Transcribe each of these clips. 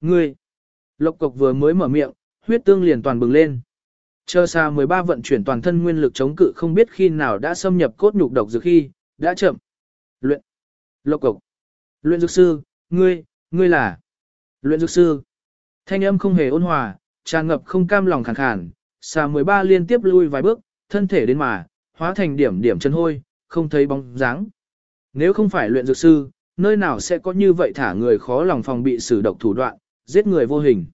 Ngươi! Lộc cộc vừa mới mở miệng, huyết tương liền toàn bừng lên. Chờ xa 13 vận chuyển toàn thân nguyên lực chống cự không biết khi nào đã xâm nhập cốt nhục độc dược khi, đã chậm. Luyện. Lộc cộc. Luyện dược sư, ngươi, ngươi là. Luyện dược sư. Thanh âm không hề ôn hòa, tràn ngập không cam lòng khàn khàn, xa 13 liên tiếp lui vài bước, thân thể đến mà, hóa thành điểm điểm chân hôi, không thấy bóng dáng. Nếu không phải luyện dược sư, nơi nào sẽ có như vậy thả người khó lòng phòng bị sử độc thủ đoạn, giết người vô hình.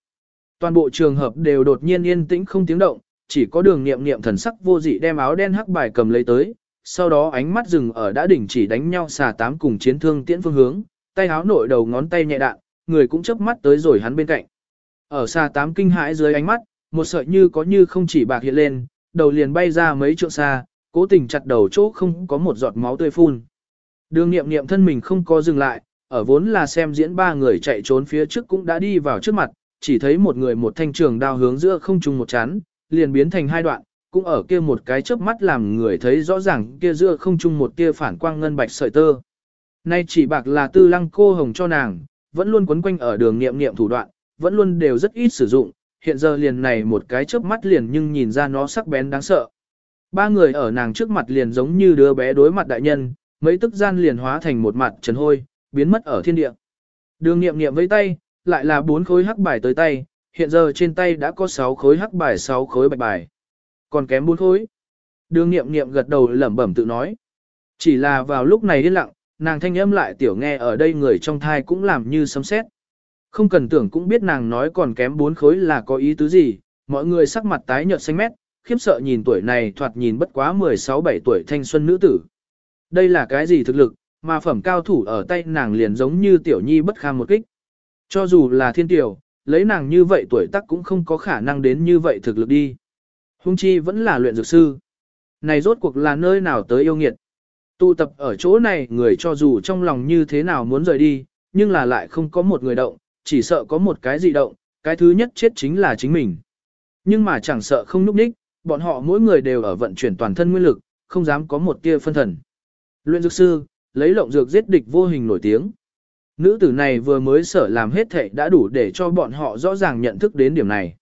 Toàn bộ trường hợp đều đột nhiên yên tĩnh không tiếng động, chỉ có đường nghiệm nghiệm thần sắc vô dị đem áo đen hắc bài cầm lấy tới, sau đó ánh mắt dừng ở đã đỉnh chỉ đánh nhau xà tám cùng chiến thương tiễn phương hướng, tay áo nội đầu ngón tay nhẹ đạn, người cũng chớp mắt tới rồi hắn bên cạnh. Ở xà tám kinh hãi dưới ánh mắt, một sợi như có như không chỉ bạc hiện lên, đầu liền bay ra mấy trượng xa, cố tình chặt đầu chỗ không có một giọt máu tươi phun. Đường nghiệm nghiệm thân mình không có dừng lại, ở vốn là xem diễn ba người chạy trốn phía trước cũng đã đi vào trước mặt, chỉ thấy một người một thanh trường đao hướng giữa không trung một chán, liền biến thành hai đoạn, cũng ở kia một cái chớp mắt làm người thấy rõ ràng kia giữa không trung một tia phản quang ngân bạch sợi tơ. Nay chỉ bạc là tư lăng cô hồng cho nàng, vẫn luôn quấn quanh ở đường nghiệm nghiệm thủ đoạn, vẫn luôn đều rất ít sử dụng, hiện giờ liền này một cái chớp mắt liền nhưng nhìn ra nó sắc bén đáng sợ. Ba người ở nàng trước mặt liền giống như đứa bé đối mặt đại nhân, mấy tức gian liền hóa thành một mặt trần hôi, biến mất ở thiên địa. Đường nghiệm nghiệm với tay, lại là bốn khối hắc bài tới tay, hiện giờ trên tay đã có 6 khối hắc bài 6 khối bạch bài. Còn kém 4 khối. Đường nghiệm nghiệm gật đầu lẩm bẩm tự nói. Chỉ là vào lúc này yên lặng, nàng thanh âm lại tiểu nghe ở đây người trong thai cũng làm như sấm sét. Không cần tưởng cũng biết nàng nói còn kém 4 khối là có ý tứ gì, mọi người sắc mặt tái nhợt xanh mét, khiếp sợ nhìn tuổi này thoạt nhìn bất quá 16-17 tuổi thanh xuân nữ tử. Đây là cái gì thực lực, mà phẩm cao thủ ở tay nàng liền giống như tiểu nhi bất kham một kích. Cho dù là thiên tiểu, lấy nàng như vậy tuổi tác cũng không có khả năng đến như vậy thực lực đi. Hung chi vẫn là luyện dược sư. Này rốt cuộc là nơi nào tới yêu nghiệt. Tụ tập ở chỗ này người cho dù trong lòng như thế nào muốn rời đi, nhưng là lại không có một người động, chỉ sợ có một cái gì động, cái thứ nhất chết chính là chính mình. Nhưng mà chẳng sợ không núp ních, bọn họ mỗi người đều ở vận chuyển toàn thân nguyên lực, không dám có một tia phân thần. Luyện dược sư, lấy lộng dược giết địch vô hình nổi tiếng. Nữ tử này vừa mới sở làm hết thệ đã đủ để cho bọn họ rõ ràng nhận thức đến điểm này.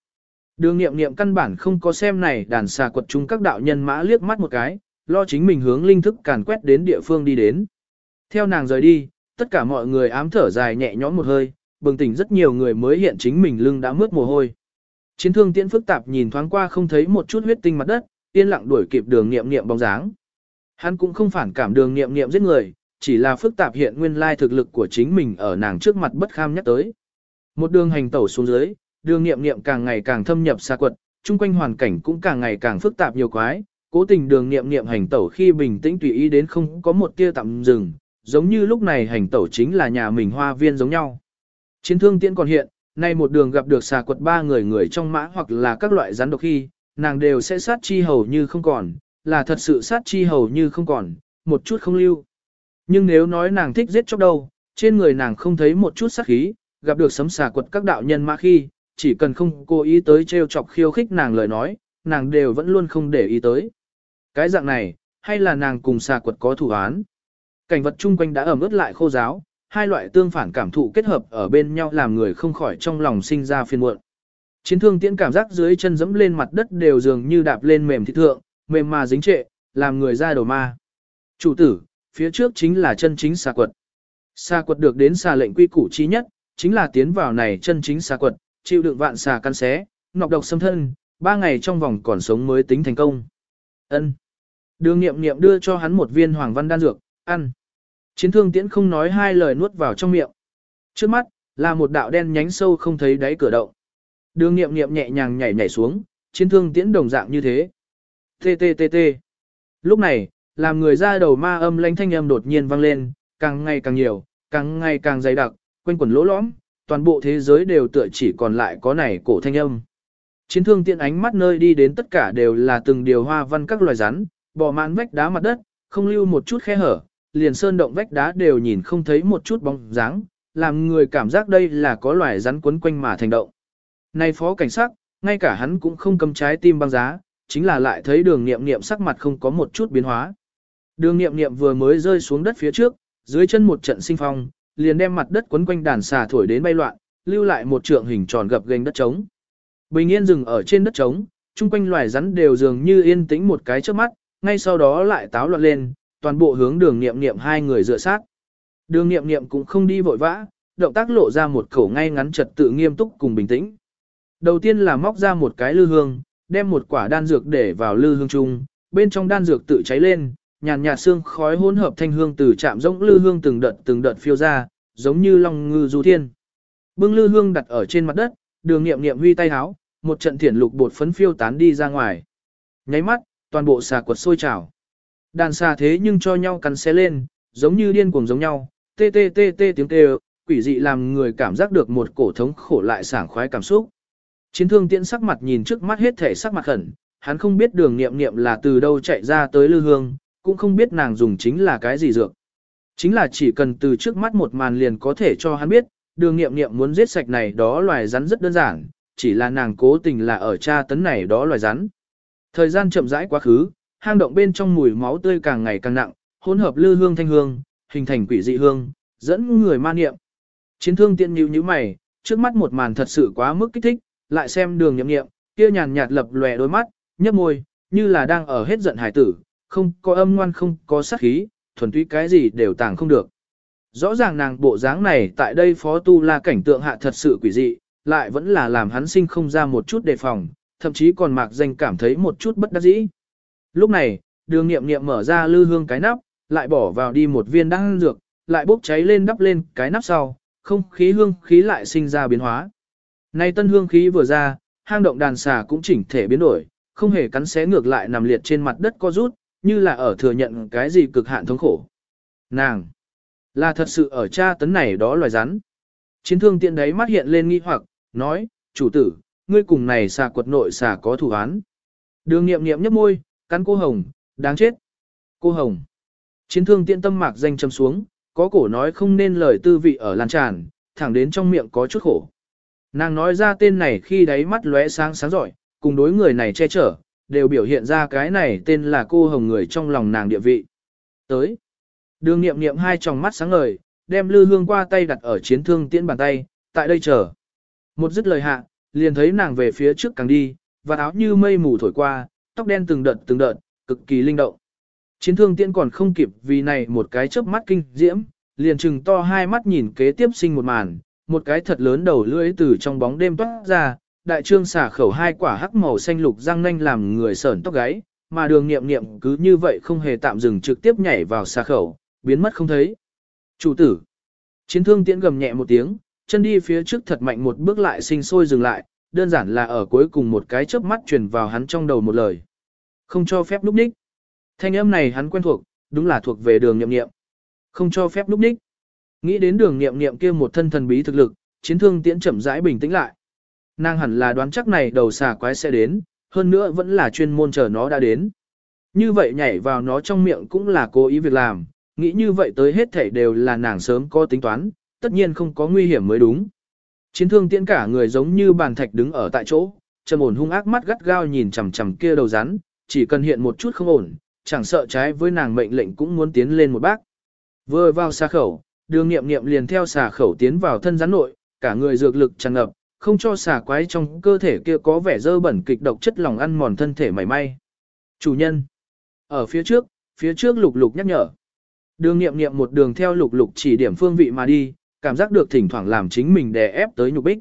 Đường nghiệm nghiệm căn bản không có xem này đàn xà quật chung các đạo nhân mã liếc mắt một cái, lo chính mình hướng linh thức càn quét đến địa phương đi đến. Theo nàng rời đi, tất cả mọi người ám thở dài nhẹ nhõm một hơi, bừng tỉnh rất nhiều người mới hiện chính mình lưng đã mướt mồ hôi. Chiến thương tiễn phức tạp nhìn thoáng qua không thấy một chút huyết tinh mặt đất, yên lặng đuổi kịp đường nghiệm nghiệm bóng dáng. Hắn cũng không phản cảm đường nghiệm nghiệm giết người, chỉ là phức tạp hiện nguyên lai thực lực của chính mình ở nàng trước mặt bất kham nhắc tới. Một đường hành tẩu xuống dưới, đường nghiệm nghiệm càng ngày càng thâm nhập xa quật, chung quanh hoàn cảnh cũng càng ngày càng phức tạp nhiều quái, cố tình đường nghiệm nghiệm hành tẩu khi bình tĩnh tùy ý đến không có một tia tạm dừng, giống như lúc này hành tẩu chính là nhà mình hoa viên giống nhau. Chiến thương tiễn còn hiện, nay một đường gặp được xà quật ba người người trong mã hoặc là các loại rắn độc khi, nàng đều sẽ sát chi hầu như không còn, là thật sự sát chi hầu như không còn, một chút không lưu. Nhưng nếu nói nàng thích giết chóc đâu, trên người nàng không thấy một chút sát khí, gặp được sấm xà quật các đạo nhân mà khi, chỉ cần không cố ý tới trêu chọc khiêu khích nàng lời nói, nàng đều vẫn luôn không để ý tới. Cái dạng này, hay là nàng cùng xà quật có thủ án. Cảnh vật chung quanh đã ẩm ướt lại khô giáo, hai loại tương phản cảm thụ kết hợp ở bên nhau làm người không khỏi trong lòng sinh ra phiền muộn. Chiến thương tiễn cảm giác dưới chân dẫm lên mặt đất đều dường như đạp lên mềm thịt thượng, mềm mà dính trệ, làm người ra đầu ma. Chủ tử, phía trước chính là chân chính xà quật. Xà quật được đến xà lệnh quy củ chi nhất, chính là tiến vào này chân chính xà quật, chịu đựng vạn xà căn xé, nọc độc xâm thân, ba ngày trong vòng còn sống mới tính thành công. Ân. Đường nghiệm nghiệm đưa cho hắn một viên hoàng văn đan dược, ăn. Chiến thương tiễn không nói hai lời nuốt vào trong miệng. Trước mắt, là một đạo đen nhánh sâu không thấy đáy cửa động. Đường nghiệm nghiệm nhẹ nhàng nhảy nhảy xuống, chiến thương tiễn đồng dạng như thế. T T T T. Lúc này, làm người ra đầu ma âm lãnh thanh âm đột nhiên vang lên, càng ngày càng nhiều, càng ngày càng dày đặc, quanh quẩn lỗ lõm, toàn bộ thế giới đều tựa chỉ còn lại có này cổ thanh âm. Chiến thương tiện ánh mắt nơi đi đến tất cả đều là từng điều hoa văn các loài rắn, bò mạn vách đá mặt đất, không lưu một chút khe hở, liền sơn động vách đá đều nhìn không thấy một chút bóng dáng, làm người cảm giác đây là có loài rắn quấn quanh mà thành động. Này phó cảnh sát, ngay cả hắn cũng không cầm trái tim băng giá, chính là lại thấy đường nghiệm nghiệm sắc mặt không có một chút biến hóa. Đường nghiệm nghiệm vừa mới rơi xuống đất phía trước, dưới chân một trận sinh phong, liền đem mặt đất quấn quanh đàn xà thổi đến bay loạn, lưu lại một trượng hình tròn gập ghềnh đất trống. Bình yên dừng ở trên đất trống, chung quanh loài rắn đều dường như yên tĩnh một cái trước mắt, ngay sau đó lại táo loạn lên, toàn bộ hướng đường nghiệm nghiệm hai người dựa sát. Đường nghiệm nghiệm cũng không đi vội vã, động tác lộ ra một khẩu ngay ngắn trật tự nghiêm túc cùng bình tĩnh. Đầu tiên là móc ra một cái lư hương, đem một quả đan dược để vào lư hương chung, bên trong đan dược tự cháy lên, nhàn nhạt xương khói hỗn hợp thanh hương từ chạm rỗng lư hương từng đợt từng đợt phiêu ra, giống như long ngư du thiên. Bưng lư hương đặt ở trên mặt đất, đường nghiệm nghiệm huy tay háo, một trận thiển lục bột phấn phiêu tán đi ra ngoài. Nháy mắt, toàn bộ xà quật sôi trào. Đàn xà thế nhưng cho nhau cắn xé lên, giống như điên cuồng giống nhau, tê tê tê tê tiếng kêu, quỷ dị làm người cảm giác được một cổ thống khổ lại sảng khoái cảm xúc. Chiến thương tiễn sắc mặt nhìn trước mắt hết thể sắc mặt khẩn, hắn không biết đường nghiệm nghiệm là từ đâu chạy ra tới lư hương, cũng không biết nàng dùng chính là cái gì dược. Chính là chỉ cần từ trước mắt một màn liền có thể cho hắn biết, đường nghiệm nghiệm muốn giết sạch này đó loài rắn rất đơn giản, chỉ là nàng cố tình là ở tra tấn này đó loài rắn. Thời gian chậm rãi quá khứ, hang động bên trong mùi máu tươi càng ngày càng nặng, hỗn hợp lư hương thanh hương, hình thành quỷ dị hương, dẫn người ma niệm. Chiến thương tiện nhíu nhíu mày, trước mắt một màn thật sự quá mức kích thích, lại xem đường nhậm nghiệm, kia nhàn nhạt lập lòe đôi mắt, nhấp môi, như là đang ở hết giận hải tử, không có âm ngoan không có sát khí, thuần túy cái gì đều tàng không được. Rõ ràng nàng bộ dáng này tại đây phó tu la cảnh tượng hạ thật sự quỷ dị, lại vẫn là làm hắn sinh không ra một chút đề phòng, thậm chí còn mạc danh cảm thấy một chút bất đắc dĩ. Lúc này, đường nghiệm nghiệm mở ra lư hương cái nắp, lại bỏ vào đi một viên đan dược, lại bốc cháy lên đắp lên cái nắp sau, không khí hương khí lại sinh ra biến hóa. Nay tân hương khí vừa ra, hang động đàn xà cũng chỉnh thể biến đổi, không hề cắn xé ngược lại nằm liệt trên mặt đất co rút, như là ở thừa nhận cái gì cực hạn thống khổ. Nàng, là thật sự ở cha tấn này đó loài rắn. Chiến thương tiện đấy mắt hiện lên nghi hoặc, nói, chủ tử, ngươi cùng này xà quật nội xà có thủ án. Đường nghiệm nghiệm nhấp môi, cắn cô hồng, đáng chết. Cô hồng. Chiến thương tiện tâm mạc danh châm xuống, có cổ nói không nên lời tư vị ở lan tràn, thẳng đến trong miệng có chút khổ. Nàng nói ra tên này khi đáy mắt lóe sáng sáng giỏi, cùng đối người này che chở, đều biểu hiện ra cái này tên là cô hồng người trong lòng nàng địa vị. Tới. Đường nghiệm nghiệm hai tròng mắt sáng ngời, đem lư hương qua tay đặt ở chiến thương tiễn bàn tay, tại đây chờ. Một dứt lời hạ, liền thấy nàng về phía trước càng đi, và áo như mây mù thổi qua, tóc đen từng đợt từng đợt, cực kỳ linh động. Chiến thương tiễn còn không kịp vì này một cái chớp mắt kinh diễm, liền chừng to hai mắt nhìn kế tiếp sinh một màn, một cái thật lớn đầu lưỡi từ trong bóng đêm toát ra, đại trương xả khẩu hai quả hắc màu xanh lục răng nanh làm người sởn tóc gáy, mà đường nghiệm nghiệm cứ như vậy không hề tạm dừng trực tiếp nhảy vào xà khẩu, biến mất không thấy. Chủ tử. Chiến thương tiễn gầm nhẹ một tiếng, chân đi phía trước thật mạnh một bước lại sinh sôi dừng lại, đơn giản là ở cuối cùng một cái chớp mắt truyền vào hắn trong đầu một lời. Không cho phép núp ních. Thanh âm này hắn quen thuộc, đúng là thuộc về đường nghiệm nghiệm. Không cho phép núp ních. Nghĩ đến đường nghiệm nghiệm kia một thân thần bí thực lực, chiến thương tiễn chậm rãi bình tĩnh lại. Nàng hẳn là đoán chắc này đầu xà quái sẽ đến, hơn nữa vẫn là chuyên môn chờ nó đã đến. Như vậy nhảy vào nó trong miệng cũng là cố ý việc làm, nghĩ như vậy tới hết thảy đều là nàng sớm có tính toán, tất nhiên không có nguy hiểm mới đúng. Chiến thương tiễn cả người giống như bàn thạch đứng ở tại chỗ, trầm ổn hung ác mắt gắt gao nhìn chằm chằm kia đầu rắn, chỉ cần hiện một chút không ổn, chẳng sợ trái với nàng mệnh lệnh cũng muốn tiến lên một bác. Vừa vào xa khẩu, đường nghiệm nghiệm liền theo xà khẩu tiến vào thân rắn nội, cả người dược lực tràn ngập, không cho xà quái trong cơ thể kia có vẻ dơ bẩn kịch độc chất lòng ăn mòn thân thể mảy may. Chủ nhân. Ở phía trước, phía trước lục lục nhắc nhở. Đường nghiệm nghiệm một đường theo lục lục chỉ điểm phương vị mà đi, cảm giác được thỉnh thoảng làm chính mình đè ép tới nhục bích.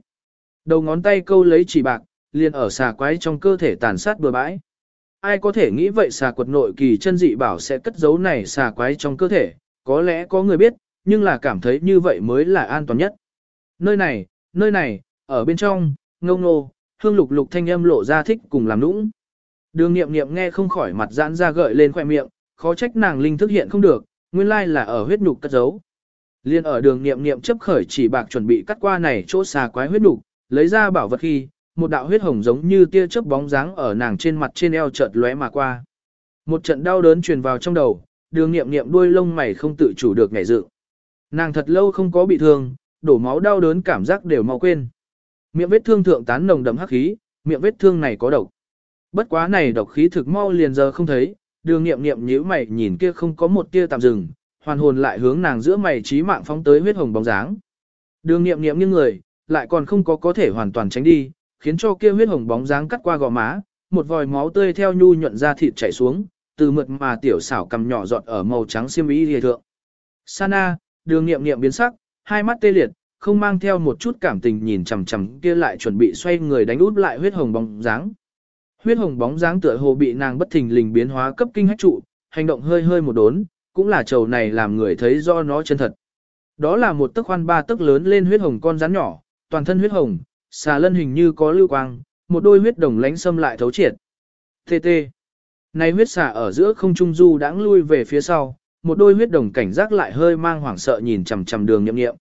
Đầu ngón tay câu lấy chỉ bạc, liền ở xà quái trong cơ thể tàn sát bừa bãi. Ai có thể nghĩ vậy xà quật nội kỳ chân dị bảo sẽ cất giấu này xà quái trong cơ thể, có lẽ có người biết, nhưng là cảm thấy như vậy mới là an toàn nhất. Nơi này, nơi này, ở bên trong, ngông nô, hương lục lục thanh âm lộ ra thích cùng làm nũng. Đường nghiệm nghiệm nghe không khỏi mặt giãn ra gợi lên khoe miệng, khó trách nàng linh thức hiện không được, nguyên lai là ở huyết nhục cất giấu. Liên ở đường nghiệm nghiệm chấp khởi chỉ bạc chuẩn bị cắt qua này chỗ xà quái huyết nhục, lấy ra bảo vật khi, một đạo huyết hồng giống như tia chớp bóng dáng ở nàng trên mặt trên eo chợt lóe mà qua. Một trận đau đớn truyền vào trong đầu, đường nghiệm nghiệm đuôi lông mày không tự chủ được nhảy dựng. Nàng thật lâu không có bị thương, đổ máu đau đớn cảm giác đều mau quên. Miệng vết thương thượng tán nồng đậm hắc khí, miệng vết thương này có độc. Bất quá này độc khí thực mau liền giờ không thấy, đường nghiệm nghiệm nhíu mày nhìn kia không có một tia tạm dừng, hoàn hồn lại hướng nàng giữa mày trí mạng phóng tới huyết hồng bóng dáng. Đường nghiệm nghiệm như người, lại còn không có có thể hoàn toàn tránh đi, khiến cho kia huyết hồng bóng dáng cắt qua gò má, một vòi máu tươi theo nhu nhuận ra thịt chảy xuống, từ mượt mà tiểu xảo cầm nhỏ giọt ở màu trắng xiêm y liề thượng. Sana, đường nghiệm nghiệm biến sắc, hai mắt tê liệt, không mang theo một chút cảm tình nhìn chằm chằm kia lại chuẩn bị xoay người đánh út lại huyết hồng bóng dáng. Huyết hồng bóng dáng tựa hồ bị nàng bất thình lình biến hóa cấp kinh hách trụ, hành động hơi hơi một đốn, cũng là trầu này làm người thấy do nó chân thật. Đó là một tấc khoan ba tấc lớn lên huyết hồng con rắn nhỏ, toàn thân huyết hồng, xà lân hình như có lưu quang, một đôi huyết đồng lánh xâm lại thấu triệt. Tê tê. Này huyết xà ở giữa không trung du đãng lui về phía sau, một đôi huyết đồng cảnh giác lại hơi mang hoảng sợ nhìn chằm chằm đường nhậm nghiệm.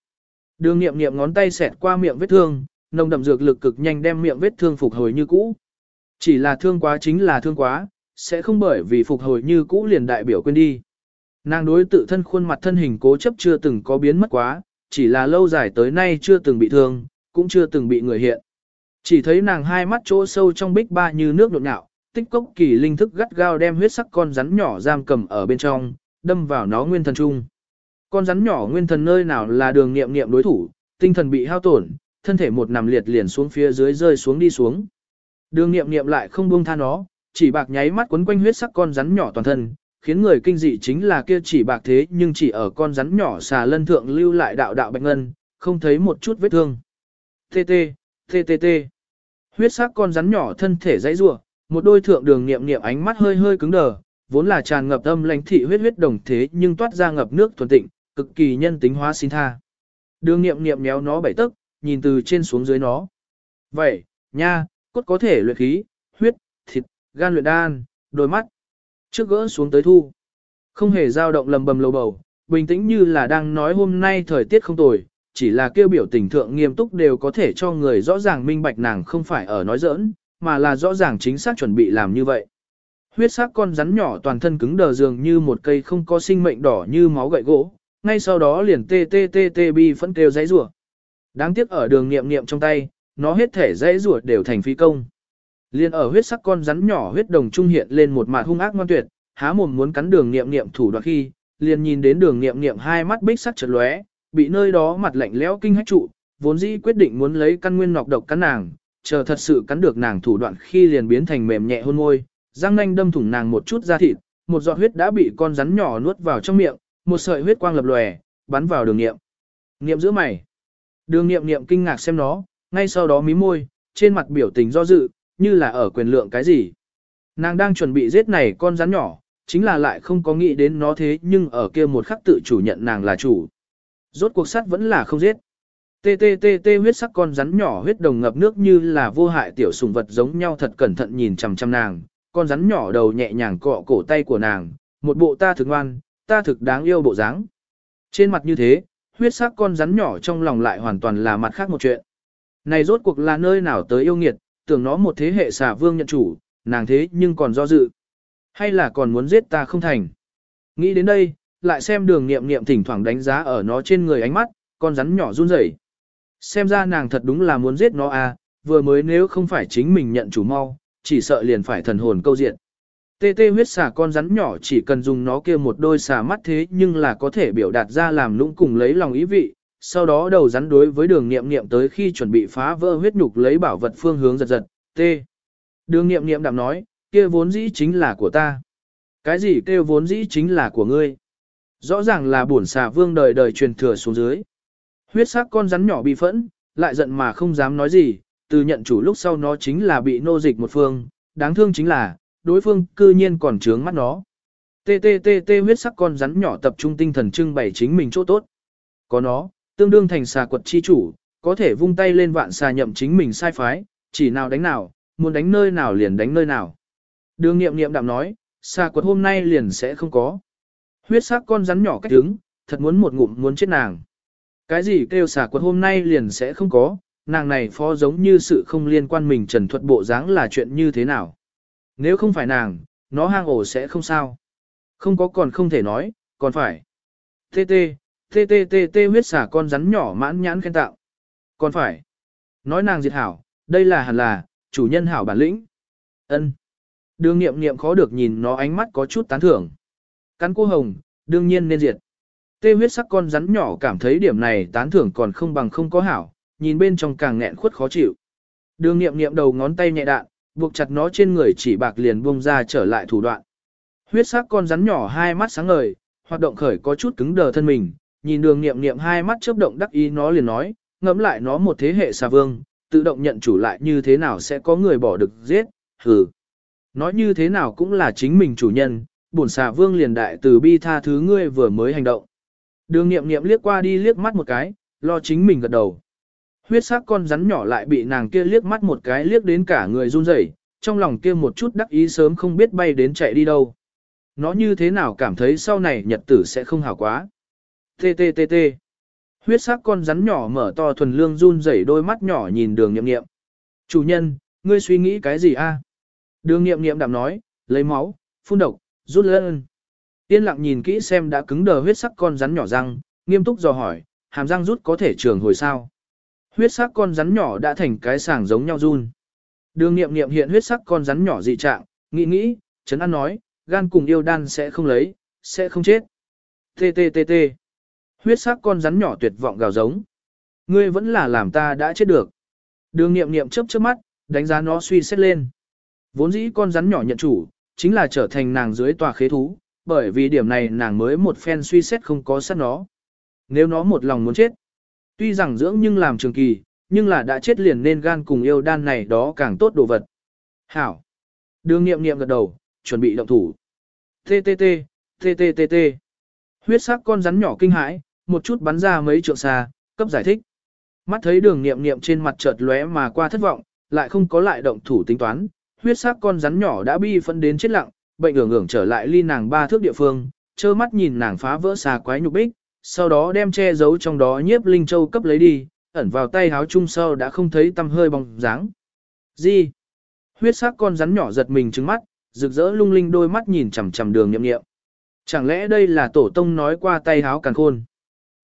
Đường nghiệm nghiệm ngón tay xẹt qua miệng vết thương, nồng đậm dược lực cực nhanh đem miệng vết thương phục hồi như cũ. Chỉ là thương quá chính là thương quá, sẽ không bởi vì phục hồi như cũ liền đại biểu quên đi. Nàng đối tự thân khuôn mặt thân hình cố chấp chưa từng có biến mất quá, chỉ là lâu dài tới nay chưa từng bị thương, cũng chưa từng bị người hiện. Chỉ thấy nàng hai mắt chỗ sâu trong bích ba như nước nhộn nhạo, tích cốc kỳ linh thức gắt gao đem huyết sắc con rắn nhỏ giam cầm ở bên trong, đâm vào nó nguyên thần trung. Con rắn nhỏ nguyên thần nơi nào là đường nghiệm nghiệm đối thủ, tinh thần bị hao tổn, thân thể một nằm liệt liền xuống phía dưới rơi xuống đi xuống. Đường nghiệm nghiệm lại không buông tha nó, chỉ bạc nháy mắt quấn quanh huyết sắc con rắn nhỏ toàn thân, khiến người kinh dị chính là kia chỉ bạc thế nhưng chỉ ở con rắn nhỏ xà lân thượng lưu lại đạo đạo bạch ngân, không thấy một chút vết thương. Tê tê, tê tê tê. Huyết sắc con rắn nhỏ thân thể dãy rủa, một đôi thượng đường niệm niệm ánh mắt hơi hơi cứng đờ, vốn là tràn ngập âm lãnh thị huyết huyết đồng thế nhưng toát ra ngập nước thuần tịnh, cực kỳ nhân tính hóa xin tha. Đường niệm niệm méo nó bảy tức, nhìn từ trên xuống dưới nó. Vậy, nha, cốt có thể luyện khí, huyết, thịt, gan luyện đan, đôi mắt. Trước gỡ xuống tới thu. Không hề dao động lầm bầm lầu bầu, bình tĩnh như là đang nói hôm nay thời tiết không tồi, chỉ là kêu biểu tình thượng nghiêm túc đều có thể cho người rõ ràng minh bạch nàng không phải ở nói giỡn, mà là rõ ràng chính xác chuẩn bị làm như vậy. Huyết sắc con rắn nhỏ toàn thân cứng đờ dường như một cây không có sinh mệnh đỏ như máu gậy gỗ, ngay sau đó liền tê tê tê tê bi phẫn kêu dãy rủa. Đáng tiếc ở đường niệm niệm trong tay, nó hết thể dãy rủa đều thành phi công. Liên ở huyết sắc con rắn nhỏ huyết đồng trung hiện lên một mạt hung ác ngoan tuyệt, há mồm muốn cắn đường niệm niệm thủ đoạn khi, liền nhìn đến đường niệm niệm hai mắt bích sắc chợt lóe, bị nơi đó mặt lạnh lẽo kinh hách trụ, vốn dĩ quyết định muốn lấy căn nguyên nọc độc cắn nàng, chờ thật sự cắn được nàng thủ đoạn khi liền biến thành mềm nhẹ hôn môi, răng nanh đâm thủng nàng một chút da thịt, một giọt huyết đã bị con rắn nhỏ nuốt vào trong miệng, một sợi huyết quang lập lòe, bắn vào đường niệm. Niệm giữa mày. Đường niệm niệm kinh ngạc xem nó, ngay sau đó mí môi, trên mặt biểu tình do dự, như là ở quyền lượng cái gì. Nàng đang chuẩn bị giết này con rắn nhỏ, chính là lại không có nghĩ đến nó thế nhưng ở kia một khắc tự chủ nhận nàng là chủ. Rốt cuộc sắt vẫn là không giết. Tê tê tê tê huyết sắc con rắn nhỏ huyết đồng ngập nước như là vô hại tiểu sùng vật giống nhau thật cẩn thận nhìn chằm chằm nàng, con rắn nhỏ đầu nhẹ nhàng cọ cổ tay của nàng, một bộ ta thường ngoan, ta thực đáng yêu bộ dáng. Trên mặt như thế, huyết sắc con rắn nhỏ trong lòng lại hoàn toàn là mặt khác một chuyện. Này rốt cuộc là nơi nào tới yêu nghiệt, tưởng nó một thế hệ xà vương nhận chủ, nàng thế nhưng còn do dự. Hay là còn muốn giết ta không thành. Nghĩ đến đây, lại xem đường nghiệm nghiệm thỉnh thoảng đánh giá ở nó trên người ánh mắt, con rắn nhỏ run rẩy. Xem ra nàng thật đúng là muốn giết nó à, vừa mới nếu không phải chính mình nhận chủ mau, chỉ sợ liền phải thần hồn câu diện. Tê tê huyết xà con rắn nhỏ chỉ cần dùng nó kia một đôi xà mắt thế nhưng là có thể biểu đạt ra làm lũng cùng lấy lòng ý vị, sau đó đầu rắn đối với đường nghiệm nghiệm tới khi chuẩn bị phá vỡ huyết nhục lấy bảo vật phương hướng giật giật, tê. Đường nghiệm nghiệm đạm nói, kia vốn dĩ chính là của ta. Cái gì kêu vốn dĩ chính là của ngươi? Rõ ràng là bổn xà vương đời đời truyền thừa xuống dưới. Huyết sắc con rắn nhỏ bị phẫn, lại giận mà không dám nói gì, từ nhận chủ lúc sau nó chính là bị nô dịch một phương, đáng thương chính là, đối phương cư nhiên còn trướng mắt nó. TTTT huyết sắc con rắn nhỏ tập trung tinh thần trưng bày chính mình chỗ tốt. Có nó, tương đương thành xà quật chi chủ, có thể vung tay lên vạn xà nhậm chính mình sai phái, chỉ nào đánh nào, muốn đánh nơi nào liền đánh nơi nào. Đường nghiệm nghiệm đạm nói, xà quật hôm nay liền sẽ không có. Huyết sắc con rắn nhỏ cách đứng, thật muốn một ngụm muốn chết nàng. Cái gì kêu xà quật hôm nay liền sẽ không có, nàng này phó giống như sự không liên quan mình trần thuật bộ dáng là chuyện như thế nào. Nếu không phải nàng, nó hang ổ sẽ không sao. Không có còn không thể nói, còn phải. Tê tê, tê tê tê tê huyết xả con rắn nhỏ mãn nhãn khen tạo. Còn phải. Nói nàng diệt hảo, đây là hẳn là, chủ nhân hảo bản lĩnh. ân Đường nghiệm nghiệm khó được nhìn nó ánh mắt có chút tán thưởng. Cắn cô hồng, đương nhiên nên diệt. Tê huyết sắc con rắn nhỏ cảm thấy điểm này tán thưởng còn không bằng không có hảo, nhìn bên trong càng nghẹn khuất khó chịu. Đường nghiệm nghiệm đầu ngón tay nhẹ đạn, buộc chặt nó trên người chỉ bạc liền buông ra trở lại thủ đoạn. Huyết sắc con rắn nhỏ hai mắt sáng ngời, hoạt động khởi có chút cứng đờ thân mình, nhìn đường nghiệm nghiệm hai mắt chớp động đắc ý nó liền nói, ngẫm lại nó một thế hệ xà vương, tự động nhận chủ lại như thế nào sẽ có người bỏ được giết, hừ. Nói như thế nào cũng là chính mình chủ nhân, bổn xà vương liền đại từ bi tha thứ ngươi vừa mới hành động. Đường nghiệm nghiệm liếc qua đi liếc mắt một cái, lo chính mình gật đầu. Huyết sắc con rắn nhỏ lại bị nàng kia liếc mắt một cái liếc đến cả người run rẩy, trong lòng kia một chút đắc ý sớm không biết bay đến chạy đi đâu. Nó như thế nào cảm thấy sau này nhật tử sẽ không hảo quá. Tê tê tê tê. Huyết sắc con rắn nhỏ mở to thuần lương run rẩy đôi mắt nhỏ nhìn đường nghiệm nghiệm. Chủ nhân, ngươi suy nghĩ cái gì a? Đường nghiệm nghiệm đạm nói, lấy máu, phun độc, rút lên. Tiên lặng nhìn kỹ xem đã cứng đờ huyết sắc con rắn nhỏ răng, nghiêm túc dò hỏi, hàm răng rút có thể trường hồi sao. Huyết sắc con rắn nhỏ đã thành cái sàng giống nhau run. Đường nghiệm nghiệm hiện huyết sắc con rắn nhỏ dị trạng, nghĩ nghĩ, chấn an nói, gan cùng yêu đan sẽ không lấy, sẽ không chết. T T T T. Huyết sắc con rắn nhỏ tuyệt vọng gào giống. Ngươi vẫn là làm ta đã chết được. Đường nghiệm nghiệm chớp chớp mắt, đánh giá nó suy xét lên. Vốn dĩ con rắn nhỏ nhận chủ, chính là trở thành nàng dưới tòa khế thú, bởi vì điểm này nàng mới một phen suy xét không có sát nó. Nếu nó một lòng muốn chết, tuy rằng dưỡng nhưng làm trường kỳ, nhưng là đã chết liền nên gan cùng yêu đan này đó càng tốt đồ vật. Hảo. Đường nghiệm nghiệm gật đầu, chuẩn bị động thủ. TTT, TTTT. Huyết sắc con rắn nhỏ kinh hãi, một chút bắn ra mấy trượng xa, cấp giải thích. Mắt thấy đường nghiệm nghiệm trên mặt chợt lóe mà qua thất vọng, lại không có lại động thủ tính toán, huyết sắc con rắn nhỏ đã bi phân đến chết lặng, bệnh ưởng ưởng trở lại ly nàng ba thước địa phương, trơ mắt nhìn nàng phá vỡ xà quái nhục bích, sau đó đem che giấu trong đó nhiếp linh châu cấp lấy đi, ẩn vào tay háo chung sau đã không thấy tăm hơi bóng dáng. Gì? Huyết sắc con rắn nhỏ giật mình trứng mắt, rực rỡ lung linh đôi mắt nhìn chằm chằm đường nhậm nghiệm. Chẳng lẽ đây là tổ tông nói qua tay háo càng khôn?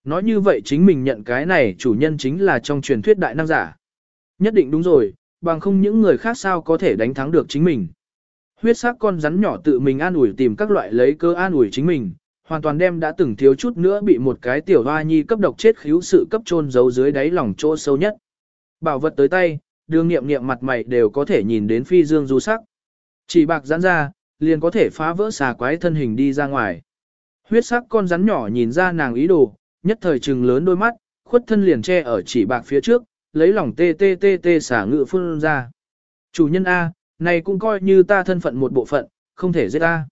Nói như vậy chính mình nhận cái này chủ nhân chính là trong truyền thuyết đại năng giả. Nhất định đúng rồi, bằng không những người khác sao có thể đánh thắng được chính mình. Huyết sắc con rắn nhỏ tự mình an ủi tìm các loại lấy cơ an ủi chính mình, hoàn toàn đem đã từng thiếu chút nữa bị một cái tiểu hoa nhi cấp độc chết khíu sự cấp chôn giấu dưới đáy lòng chỗ sâu nhất. Bảo vật tới tay, đường nghiệm nghiệm mặt mày đều có thể nhìn đến phi dương du sắc. Chỉ bạc giãn ra, liền có thể phá vỡ xà quái thân hình đi ra ngoài. Huyết sắc con rắn nhỏ nhìn ra nàng ý đồ, nhất thời trừng lớn đôi mắt, khuất thân liền che ở chỉ bạc phía trước, lấy lòng tê tê tê tê xả ngự phun ra. Chủ nhân A, này cũng coi như ta thân phận một bộ phận, không thể giết ta.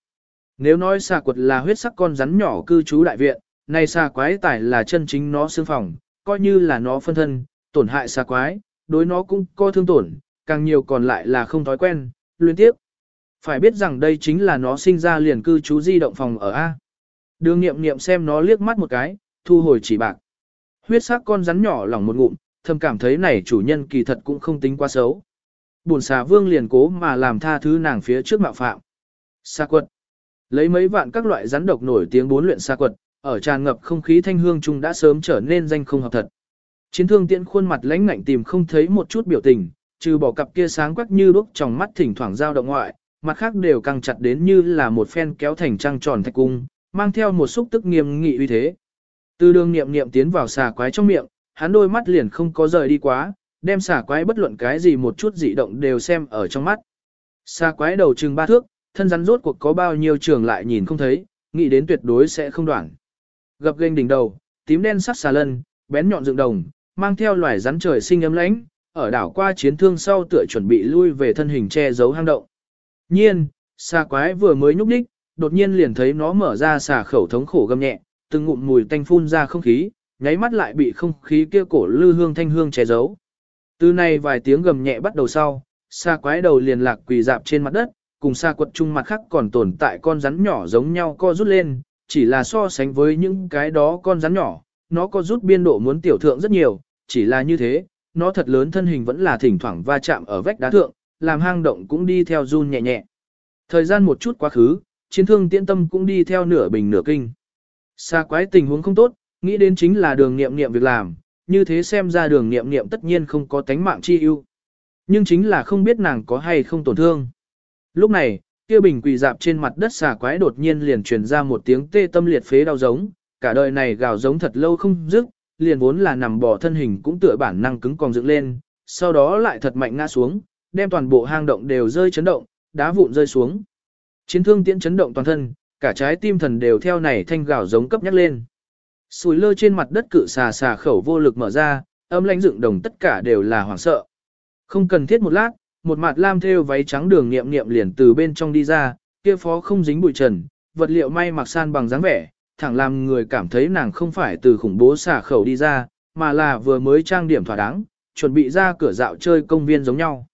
Nếu nói xà quật là huyết sắc con rắn nhỏ cư trú đại viện, này xà quái tải là chân chính nó xương phòng, coi như là nó phân thân, tổn hại xà quái, đối nó cũng có thương tổn, càng nhiều còn lại là không thói quen, luyến tiếp. Phải biết rằng đây chính là nó sinh ra liền cư trú di động phòng ở A. Đường nghiệm nghiệm xem nó liếc mắt một cái, thu hồi chỉ bạc. Huyết sắc con rắn nhỏ lỏng một ngụm, thầm cảm thấy này chủ nhân kỳ thật cũng không tính quá xấu. Bùn xà vương liền cố mà làm tha thứ nàng phía trước mạo phạm. Xà quật. Lấy mấy vạn các loại rắn độc nổi tiếng bốn luyện xa quật, ở tràn ngập không khí thanh hương chung đã sớm trở nên danh không hợp thật. Chiến thương tiễn khuôn mặt lãnh ngạnh tìm không thấy một chút biểu tình, trừ bỏ cặp kia sáng quắc như đúc trong mắt thỉnh thoảng dao động ngoại, mặt khác đều căng chặt đến như là một phen kéo thành trăng tròn thạch cung, mang theo một xúc tức nghiêm nghị uy thế. Từ đường niệm niệm tiến vào xà quái trong miệng, hắn đôi mắt liền không có rời đi quá, đem xà quái bất luận cái gì một chút dị động đều xem ở trong mắt. Xà quái đầu chừng ba thước, thân rắn rốt cuộc có bao nhiêu trường lại nhìn không thấy, nghĩ đến tuyệt đối sẽ không đoạn. Gập gênh đỉnh đầu, tím đen sắc xà lân, bén nhọn dựng đồng, mang theo loài rắn trời sinh ấm lãnh, ở đảo qua chiến thương sau tựa chuẩn bị lui về thân hình che giấu hang động. Nhiên, xà quái vừa mới nhúc nhích, đột nhiên liền thấy nó mở ra xà khẩu thống khổ gầm nhẹ, từng ngụm mùi tanh phun ra không khí, nháy mắt lại bị không khí kia cổ lư hương thanh hương che giấu. Từ này vài tiếng gầm nhẹ bắt đầu sau, xa quái đầu liền lạc quỳ dạp trên mặt đất, cùng xa quật chung mặt khác còn tồn tại con rắn nhỏ giống nhau co rút lên, chỉ là so sánh với những cái đó con rắn nhỏ, nó có rút biên độ muốn tiểu thượng rất nhiều, chỉ là như thế, nó thật lớn thân hình vẫn là thỉnh thoảng va chạm ở vách đá thượng, làm hang động cũng đi theo run nhẹ nhẹ. Thời gian một chút quá khứ, chiến thương tiễn tâm cũng đi theo nửa bình nửa kinh. Xa quái tình huống không tốt, nghĩ đến chính là đường nghiệm nghiệm việc làm, như thế xem ra đường nghiệm nghiệm tất nhiên không có tánh mạng chi ưu. Nhưng chính là không biết nàng có hay không tổn thương. Lúc này, kia bình quỳ dạp trên mặt đất xà quái đột nhiên liền truyền ra một tiếng tê tâm liệt phế đau giống, cả đời này gào giống thật lâu không dứt, liền vốn là nằm bò thân hình cũng tựa bản năng cứng còn dựng lên, sau đó lại thật mạnh ngã xuống, đem toàn bộ hang động đều rơi chấn động, đá vụn rơi xuống. Chiến thương tiễn chấn động toàn thân, cả trái tim thần đều theo này thanh gào giống cấp nhắc lên. Sùi lơ trên mặt đất cự xà xà khẩu vô lực mở ra, âm lãnh dựng đồng tất cả đều là hoảng sợ. Không cần thiết một lát, một mặt lam thêu váy trắng đường nghiệm nghiệm liền từ bên trong đi ra, kia phó không dính bụi trần, vật liệu may mặc san bằng dáng vẻ, thẳng làm người cảm thấy nàng không phải từ khủng bố xả khẩu đi ra, mà là vừa mới trang điểm thỏa đáng, chuẩn bị ra cửa dạo chơi công viên giống nhau.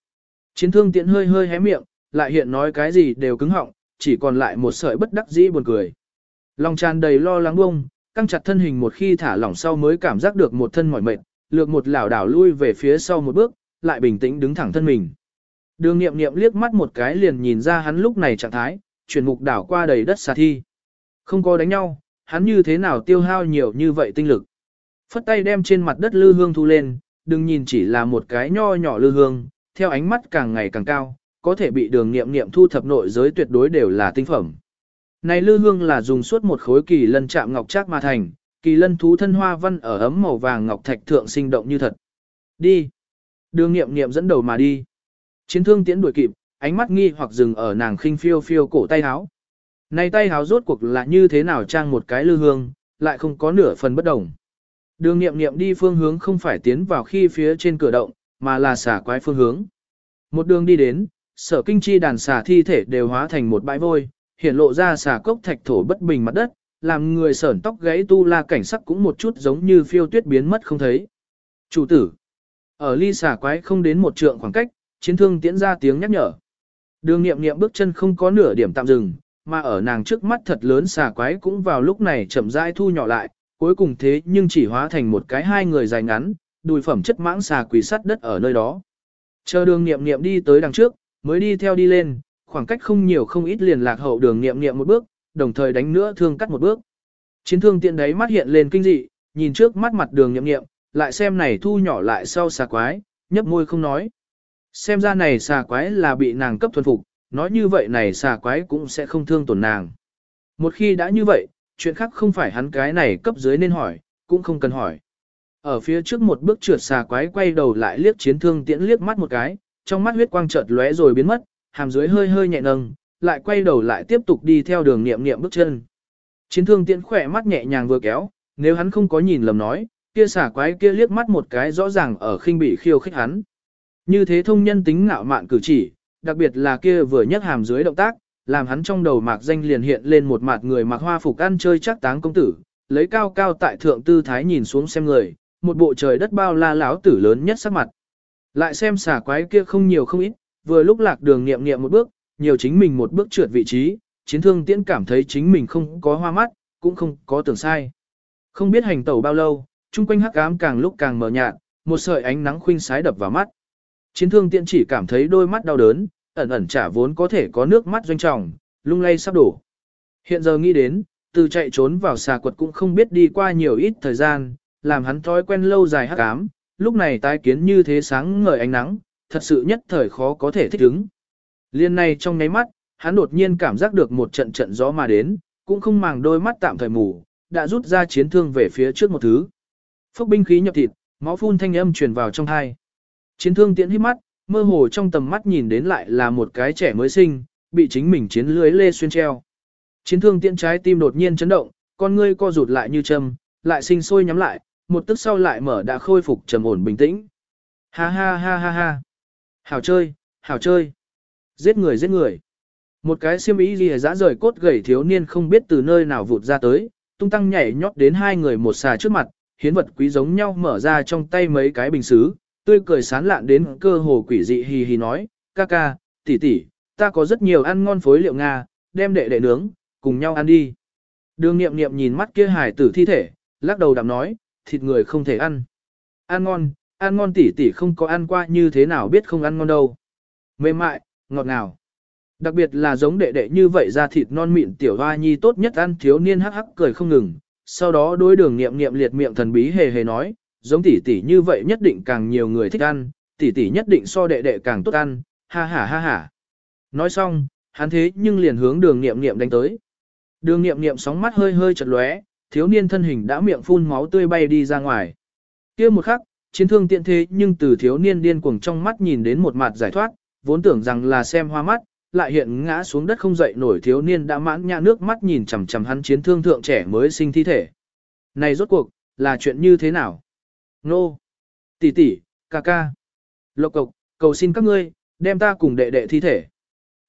Chiến thương tiện hơi hơi hé miệng, lại hiện nói cái gì đều cứng họng, chỉ còn lại một sợi bất đắc dĩ buồn cười. Lòng tràn đầy lo lắng bông, căng chặt thân hình một khi thả lỏng sau mới cảm giác được một thân mỏi mệt, lược một lảo đảo lui về phía sau một bước, lại bình tĩnh đứng thẳng thân mình. Đường nghiệm nghiệm liếc mắt một cái liền nhìn ra hắn lúc này trạng thái, chuyển mục đảo qua đầy đất xà thi. Không có đánh nhau, hắn như thế nào tiêu hao nhiều như vậy tinh lực. Phất tay đem trên mặt đất lư hương thu lên, đừng nhìn chỉ là một cái nho nhỏ lư hương, theo ánh mắt càng ngày càng cao, có thể bị đường nghiệm nghiệm thu thập nội giới tuyệt đối đều là tinh phẩm. Này lư hương là dùng suốt một khối kỳ lân chạm ngọc trác mà thành, kỳ lân thú thân hoa văn ở ấm màu vàng ngọc thạch thượng sinh động như thật. Đi. Đường nghiệm nghiệm dẫn đầu mà đi. Chiến thương tiễn đuổi kịp, ánh mắt nghi hoặc dừng ở nàng khinh phiêu phiêu cổ tay háo. Này tay háo rốt cuộc là như thế nào trang một cái lư hương, lại không có nửa phần bất đồng. Đường nghiệm nghiệm đi phương hướng không phải tiến vào khi phía trên cửa động, mà là xả quái phương hướng. Một đường đi đến, sở kinh chi đàn xả thi thể đều hóa thành một bãi vôi, hiện lộ ra xả cốc thạch thổ bất bình mặt đất, làm người sởn tóc gãy tu la cảnh sắc cũng một chút giống như phiêu tuyết biến mất không thấy. Chủ tử, ở ly xả quái không đến một trượng khoảng cách, chiến thương tiễn ra tiếng nhắc nhở. Đường nghiệm nghiệm bước chân không có nửa điểm tạm dừng, mà ở nàng trước mắt thật lớn xà quái cũng vào lúc này chậm rãi thu nhỏ lại, cuối cùng thế nhưng chỉ hóa thành một cái hai người dài ngắn, đùi phẩm chất mãng xà quỷ sắt đất ở nơi đó. Chờ đường nghiệm nghiệm đi tới đằng trước, mới đi theo đi lên, khoảng cách không nhiều không ít liền lạc hậu đường nghiệm nghiệm một bước, đồng thời đánh nữa thương cắt một bước. Chiến thương tiện đấy mắt hiện lên kinh dị, nhìn trước mắt mặt đường nghiệm nghiệm, lại xem này thu nhỏ lại sau xà quái, nhấp môi không nói. Xem ra này xà quái là bị nàng cấp thuần phục, nói như vậy này xà quái cũng sẽ không thương tổn nàng. Một khi đã như vậy, chuyện khác không phải hắn cái này cấp dưới nên hỏi, cũng không cần hỏi. Ở phía trước một bước trượt xà quái quay đầu lại liếc chiến thương tiễn liếc mắt một cái, trong mắt huyết quang chợt lóe rồi biến mất, hàm dưới hơi hơi nhẹ nâng, lại quay đầu lại tiếp tục đi theo đường niệm niệm bước chân. Chiến thương tiễn khỏe mắt nhẹ nhàng vừa kéo, nếu hắn không có nhìn lầm nói, kia xà quái kia liếc mắt một cái rõ ràng ở khinh bị khiêu khích hắn. Như thế thông nhân tính ngạo mạn cử chỉ, đặc biệt là kia vừa nhấc hàm dưới động tác, làm hắn trong đầu mạc danh liền hiện lên một mặt người mặc hoa phục ăn chơi chắc táng công tử, lấy cao cao tại thượng tư thái nhìn xuống xem người, một bộ trời đất bao la láo tử lớn nhất sắc mặt. Lại xem xả quái kia không nhiều không ít, vừa lúc lạc đường nghiệm nghiệm một bước, nhiều chính mình một bước trượt vị trí, chiến thương tiễn cảm thấy chính mình không có hoa mắt, cũng không có tưởng sai. Không biết hành tẩu bao lâu, chung quanh hắc ám càng lúc càng mờ nhạt, một sợi ánh nắng khuynh sái đập vào mắt. Chiến thương tiện chỉ cảm thấy đôi mắt đau đớn, ẩn ẩn trả vốn có thể có nước mắt doanh trọng, lung lay sắp đổ. Hiện giờ nghĩ đến, từ chạy trốn vào xà quật cũng không biết đi qua nhiều ít thời gian, làm hắn thói quen lâu dài hắc ám, lúc này tái kiến như thế sáng ngời ánh nắng, thật sự nhất thời khó có thể thích ứng. Liên này trong nháy mắt, hắn đột nhiên cảm giác được một trận trận gió mà đến, cũng không màng đôi mắt tạm thời mù, đã rút ra chiến thương về phía trước một thứ. Phốc binh khí nhập thịt, máu phun thanh âm truyền vào trong hai. Chiến thương tiễn hít mắt, mơ hồ trong tầm mắt nhìn đến lại là một cái trẻ mới sinh, bị chính mình chiến lưới lê xuyên treo. Chiến thương tiễn trái tim đột nhiên chấn động, con ngươi co rụt lại như châm, lại sinh sôi nhắm lại, một tức sau lại mở đã khôi phục trầm ổn bình tĩnh. Ha ha ha ha ha. Hảo chơi, hảo chơi. Giết người giết người. Một cái xiêm ý gì dã rời cốt gầy thiếu niên không biết từ nơi nào vụt ra tới, tung tăng nhảy nhót đến hai người một xà trước mặt, hiến vật quý giống nhau mở ra trong tay mấy cái bình xứ, tươi cười sán lạn đến cơ hồ quỷ dị hì hì nói, ca ca, tỷ tỷ, ta có rất nhiều ăn ngon phối liệu Nga, đem đệ đệ nướng, cùng nhau ăn đi. Đường nghiệm nghiệm nhìn mắt kia hài tử thi thể, lắc đầu đạm nói, thịt người không thể ăn. Ăn ngon, ăn ngon tỷ tỷ không có ăn qua như thế nào biết không ăn ngon đâu. Mềm mại, ngọt ngào. Đặc biệt là giống đệ đệ như vậy ra thịt non mịn tiểu hoa nhi tốt nhất ăn thiếu niên hắc hắc cười không ngừng. Sau đó đối đường nghiệm nghiệm liệt miệng thần bí hề hề nói, giống tỷ tỷ như vậy nhất định càng nhiều người thích ăn, tỷ tỷ nhất định so đệ đệ càng tốt ăn, ha ha ha ha. Nói xong, hắn thế nhưng liền hướng đường nghiệm nghiệm đánh tới. Đường nghiệm nghiệm sóng mắt hơi hơi chật lóe, thiếu niên thân hình đã miệng phun máu tươi bay đi ra ngoài. kia một khắc, chiến thương tiện thế nhưng từ thiếu niên điên cuồng trong mắt nhìn đến một mặt giải thoát, vốn tưởng rằng là xem hoa mắt, lại hiện ngã xuống đất không dậy nổi thiếu niên đã mãn nhã nước mắt nhìn chằm chằm hắn chiến thương thượng trẻ mới sinh thi thể. Này rốt cuộc, là chuyện như thế nào? Nô! Tỷ tỷ, ca ca! Lộc cộc, cầu xin các ngươi, đem ta cùng đệ đệ thi thể.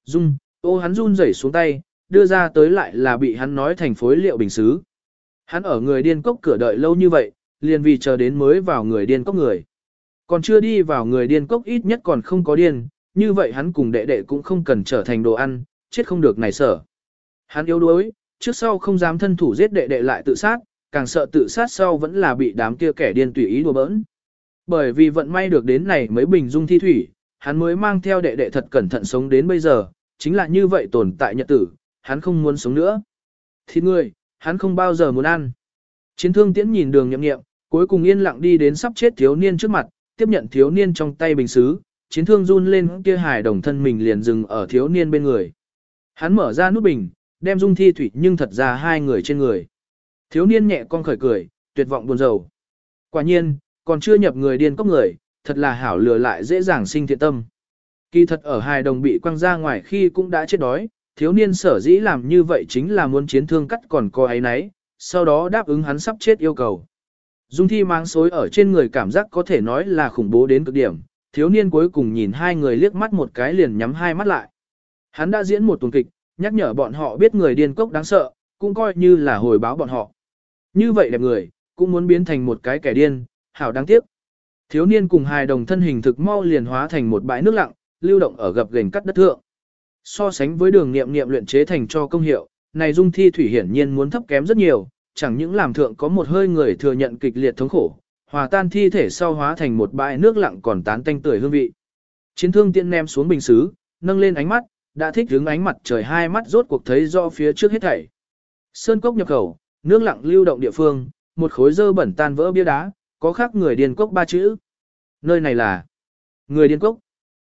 Dung, ô hắn run rẩy xuống tay, đưa ra tới lại là bị hắn nói thành phối liệu bình xứ. Hắn ở người điên cốc cửa đợi lâu như vậy, liền vì chờ đến mới vào người điên cốc người. Còn chưa đi vào người điên cốc ít nhất còn không có điên, như vậy hắn cùng đệ đệ cũng không cần trở thành đồ ăn, chết không được này sở. Hắn yếu đuối, trước sau không dám thân thủ giết đệ đệ lại tự sát, càng sợ tự sát sau vẫn là bị đám kia kẻ điên tùy ý đùa bỡn. Bởi vì vận may được đến này mới bình dung thi thủy, hắn mới mang theo đệ đệ thật cẩn thận sống đến bây giờ, chính là như vậy tồn tại nhật tử, hắn không muốn sống nữa. Thịt người, hắn không bao giờ muốn ăn. Chiến thương tiễn nhìn đường nhậm nghiệm, cuối cùng yên lặng đi đến sắp chết thiếu niên trước mặt, tiếp nhận thiếu niên trong tay bình xứ, chiến thương run lên kia hài đồng thân mình liền dừng ở thiếu niên bên người. Hắn mở ra nút bình, đem dung thi thủy nhưng thật ra hai người trên người. Thiếu niên nhẹ con khởi cười, tuyệt vọng buồn rầu. Quả nhiên, còn chưa nhập người điên cốc người, thật là hảo lừa lại dễ dàng sinh thiện tâm. Kỳ thật ở hài đồng bị quăng ra ngoài khi cũng đã chết đói, thiếu niên sở dĩ làm như vậy chính là muốn chiến thương cắt còn có ấy nấy, sau đó đáp ứng hắn sắp chết yêu cầu. Dung thi mang xối ở trên người cảm giác có thể nói là khủng bố đến cực điểm, thiếu niên cuối cùng nhìn hai người liếc mắt một cái liền nhắm hai mắt lại. Hắn đã diễn một tuần kịch, nhắc nhở bọn họ biết người điên cốc đáng sợ, cũng coi như là hồi báo bọn họ. Như vậy đẹp người, cũng muốn biến thành một cái kẻ điên, hảo đáng tiếc. Thiếu niên cùng hài đồng thân hình thực mau liền hóa thành một bãi nước lặng, lưu động ở gập gềnh cắt đất thượng. So sánh với đường nghiệm nghiệm luyện chế thành cho công hiệu, này dung thi thủy hiển nhiên muốn thấp kém rất nhiều, chẳng những làm thượng có một hơi người thừa nhận kịch liệt thống khổ, hòa tan thi thể sau hóa thành một bãi nước lặng còn tán tanh tưởi hương vị. Chiến thương tiện ném xuống bình xứ, nâng lên ánh mắt, đã thích hướng ánh mặt trời hai mắt rốt cuộc thấy do phía trước hết thảy. Sơn cốc nhập khẩu, nước lặng lưu động địa phương, một khối dơ bẩn tan vỡ bia đá, có khắc người điên cốc ba chữ. Nơi này là người điên cốc.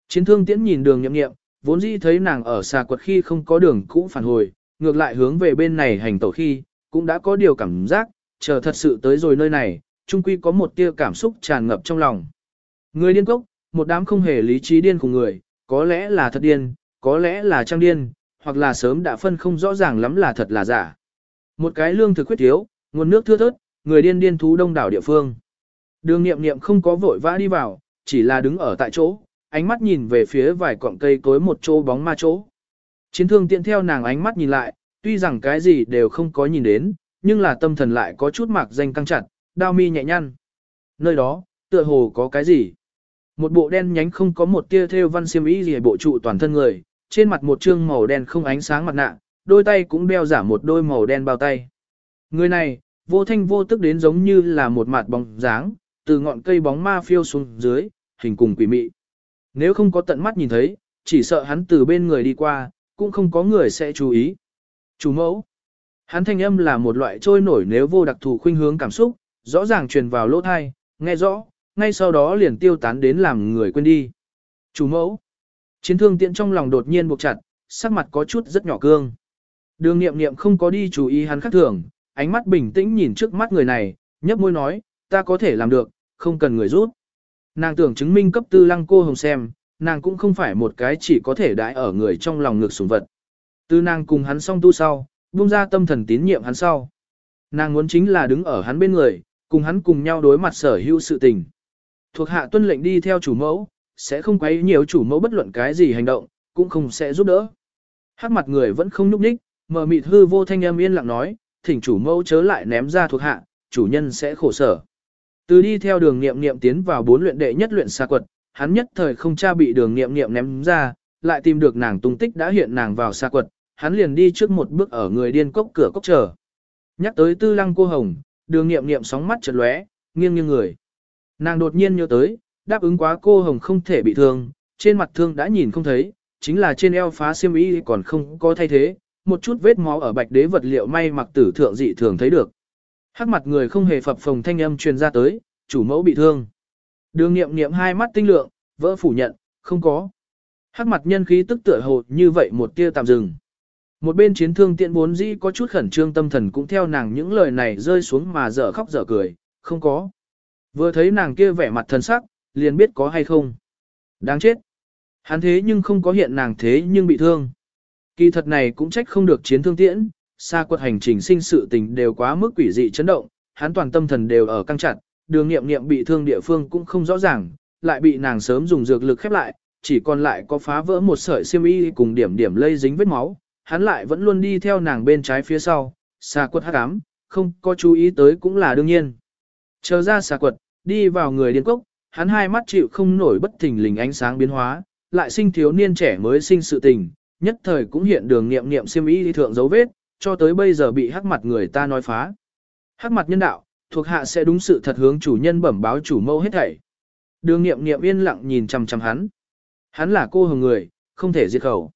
Chiến thương tiễn nhìn đường nhậm nghiệm, vốn dĩ thấy nàng ở xà quật khi không có đường cũng phản hồi, ngược lại hướng về bên này hành tẩu khi, cũng đã có điều cảm giác, chờ thật sự tới rồi nơi này, trung quy có một tia cảm xúc tràn ngập trong lòng. Người điên cốc, một đám không hề lý trí điên của người, có lẽ là thật điên, có lẽ là trang điên, hoặc là sớm đã phân không rõ ràng lắm là thật là giả. Một cái lương thực khuyết thiếu, nguồn nước thưa thớt, người điên điên thú đông đảo địa phương. Đường nghiệm nghiệm không có vội vã đi vào, chỉ là đứng ở tại chỗ, ánh mắt nhìn về phía vài cọng cây cối một chỗ bóng ma chỗ. Chiến thương tiện theo nàng ánh mắt nhìn lại, tuy rằng cái gì đều không có nhìn đến, nhưng là tâm thần lại có chút mạc danh căng chặt, đao mi nhẹ nhăn. Nơi đó, tựa hồ có cái gì? Một bộ đen nhánh không có một tia thêu văn xiêm y gì bộ trụ toàn thân người, trên mặt một trương màu đen không ánh sáng mặt nạ, đôi tay cũng đeo giả một đôi màu đen bao tay. Người này, vô thanh vô tức đến giống như là một mặt bóng dáng, từ ngọn cây bóng ma phiêu xuống dưới, hình cùng quỷ mị. Nếu không có tận mắt nhìn thấy, chỉ sợ hắn từ bên người đi qua, cũng không có người sẽ chú ý. Chủ mẫu. Hắn thanh âm là một loại trôi nổi nếu vô đặc thù khuynh hướng cảm xúc, rõ ràng truyền vào lỗ thai, nghe rõ, ngay sau đó liền tiêu tán đến làm người quên đi. Chủ mẫu. Chiến thương tiện trong lòng đột nhiên buộc chặt, sắc mặt có chút rất nhỏ cương. Đường nghiệm nghiệm không có đi chú ý hắn khác thường, ánh mắt bình tĩnh nhìn trước mắt người này, nhấp môi nói, ta có thể làm được, không cần người rút. Nàng tưởng chứng minh cấp tư lăng cô hồng xem, nàng cũng không phải một cái chỉ có thể đãi ở người trong lòng ngược sủng vật. Tư nàng cùng hắn song tu sau, buông ra tâm thần tín nhiệm hắn sau. Nàng muốn chính là đứng ở hắn bên người, cùng hắn cùng nhau đối mặt sở hữu sự tình. Thuộc hạ tuân lệnh đi theo chủ mẫu, sẽ không quấy nhiều chủ mẫu bất luận cái gì hành động, cũng không sẽ giúp đỡ. Hát mặt người vẫn không nhúc nhích, mờ mịt hư vô thanh âm yên lặng nói, thỉnh chủ mẫu chớ lại ném ra thuộc hạ, chủ nhân sẽ khổ sở. Từ đi theo đường nghiệm nghiệm tiến vào bốn luyện đệ nhất luyện xa quật, hắn nhất thời không cha bị đường nghiệm nghiệm ném ra, lại tìm được nàng tung tích đã hiện nàng vào xa quật, hắn liền đi trước một bước ở người điên cốc cửa cốc chờ. Nhắc tới tư lăng cô hồng, đường nghiệm nghiệm sóng mắt chật lóe, nghiêng nghiêng người. Nàng đột nhiên nhớ tới, đáp ứng quá cô hồng không thể bị thương, trên mặt thương đã nhìn không thấy, chính là trên eo phá xiêm y còn không có thay thế, một chút vết máu ở bạch đế vật liệu may mặc tử thượng dị thường thấy được. Hắc mặt người không hề phập phồng thanh âm truyền ra tới, chủ mẫu bị thương. Đường nghiệm nghiệm hai mắt tinh lượng, vỡ phủ nhận, không có. Hắc mặt nhân khí tức tựa hồ như vậy một tia tạm dừng. Một bên chiến thương tiện bốn dĩ có chút khẩn trương tâm thần cũng theo nàng những lời này rơi xuống mà dở khóc dở cười, không có. Vừa thấy nàng kia vẻ mặt thần sắc, liền biết có hay không. Đáng chết. Hắn thế nhưng không có hiện nàng thế nhưng bị thương. Kỳ thật này cũng trách không được chiến thương tiễn, xa quật hành trình sinh sự tình đều quá mức quỷ dị chấn động, hắn toàn tâm thần đều ở căng chặt, đường nghiệm nghiệm bị thương địa phương cũng không rõ ràng, lại bị nàng sớm dùng dược lực khép lại, chỉ còn lại có phá vỡ một sợi xiêm y cùng điểm điểm lây dính vết máu, hắn lại vẫn luôn đi theo nàng bên trái phía sau, xa quật hắc ám, không có chú ý tới cũng là đương nhiên. Chờ ra xa quật, đi vào người điên cốc, hắn hai mắt chịu không nổi bất thình lình ánh sáng biến hóa, lại sinh thiếu niên trẻ mới sinh sự tình, nhất thời cũng hiện đường nghiệm nghiệm siêm ý đi thượng dấu vết, cho tới bây giờ bị hắc mặt người ta nói phá. Hắc mặt nhân đạo, thuộc hạ sẽ đúng sự thật hướng chủ nhân bẩm báo chủ mâu hết thảy. Đường nghiệm nghiệm yên lặng nhìn chằm chằm hắn. Hắn là cô hồng người, không thể diệt khẩu.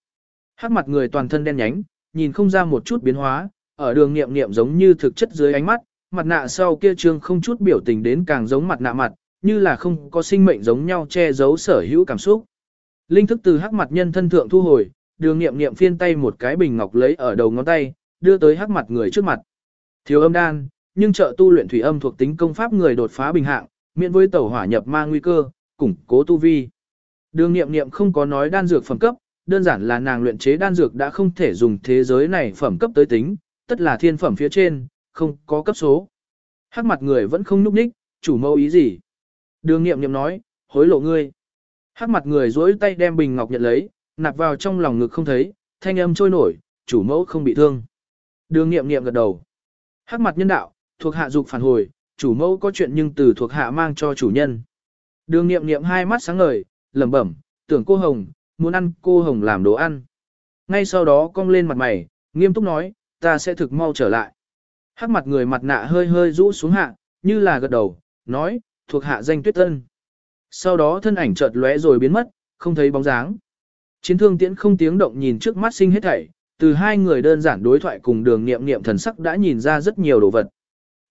Hắc mặt người toàn thân đen nhánh, nhìn không ra một chút biến hóa, ở đường nghiệm nghiệm giống như thực chất dưới ánh mắt, mặt nạ sau kia trương không chút biểu tình đến càng giống mặt nạ mặt, như là không có sinh mệnh giống nhau che giấu sở hữu cảm xúc. Linh thức từ hắc mặt nhân thân thượng thu hồi, đường nghiệm nghiệm phiên tay một cái bình ngọc lấy ở đầu ngón tay, đưa tới hắc mặt người trước mặt. Thiếu âm đan, nhưng trợ tu luyện thủy âm thuộc tính công pháp người đột phá bình hạng, miễn với tẩu hỏa nhập ma nguy cơ, củng cố tu vi. Đường nghiệm nghiệm không có nói đan dược phẩm cấp, đơn giản là nàng luyện chế đan dược đã không thể dùng thế giới này phẩm cấp tới tính, tất là thiên phẩm phía trên, không có cấp số. Hắc mặt người vẫn không núp ních, chủ mâu ý gì. Đường nghiệm nghiệm nói, hối lộ ngươi. Hắc mặt người duỗi tay đem bình ngọc nhận lấy, nạp vào trong lòng ngực không thấy, thanh âm trôi nổi, chủ mẫu không bị thương. Đường nghiệm nghiệm gật đầu. Hắc mặt nhân đạo, thuộc hạ dục phản hồi, chủ mẫu có chuyện nhưng từ thuộc hạ mang cho chủ nhân. Đường nghiệm nghiệm hai mắt sáng ngời, lẩm bẩm, tưởng cô Hồng, muốn ăn cô Hồng làm đồ ăn. Ngay sau đó cong lên mặt mày, nghiêm túc nói, ta sẽ thực mau trở lại. Hắc mặt người mặt nạ hơi hơi rũ xuống hạ, như là gật đầu, nói, thuộc hạ danh tuyết tân. Sau đó thân ảnh chợt lóe rồi biến mất, không thấy bóng dáng. Chiến thương tiễn không tiếng động nhìn trước mắt sinh hết thảy, từ hai người đơn giản đối thoại cùng đường nghiệm nghiệm thần sắc đã nhìn ra rất nhiều đồ vật.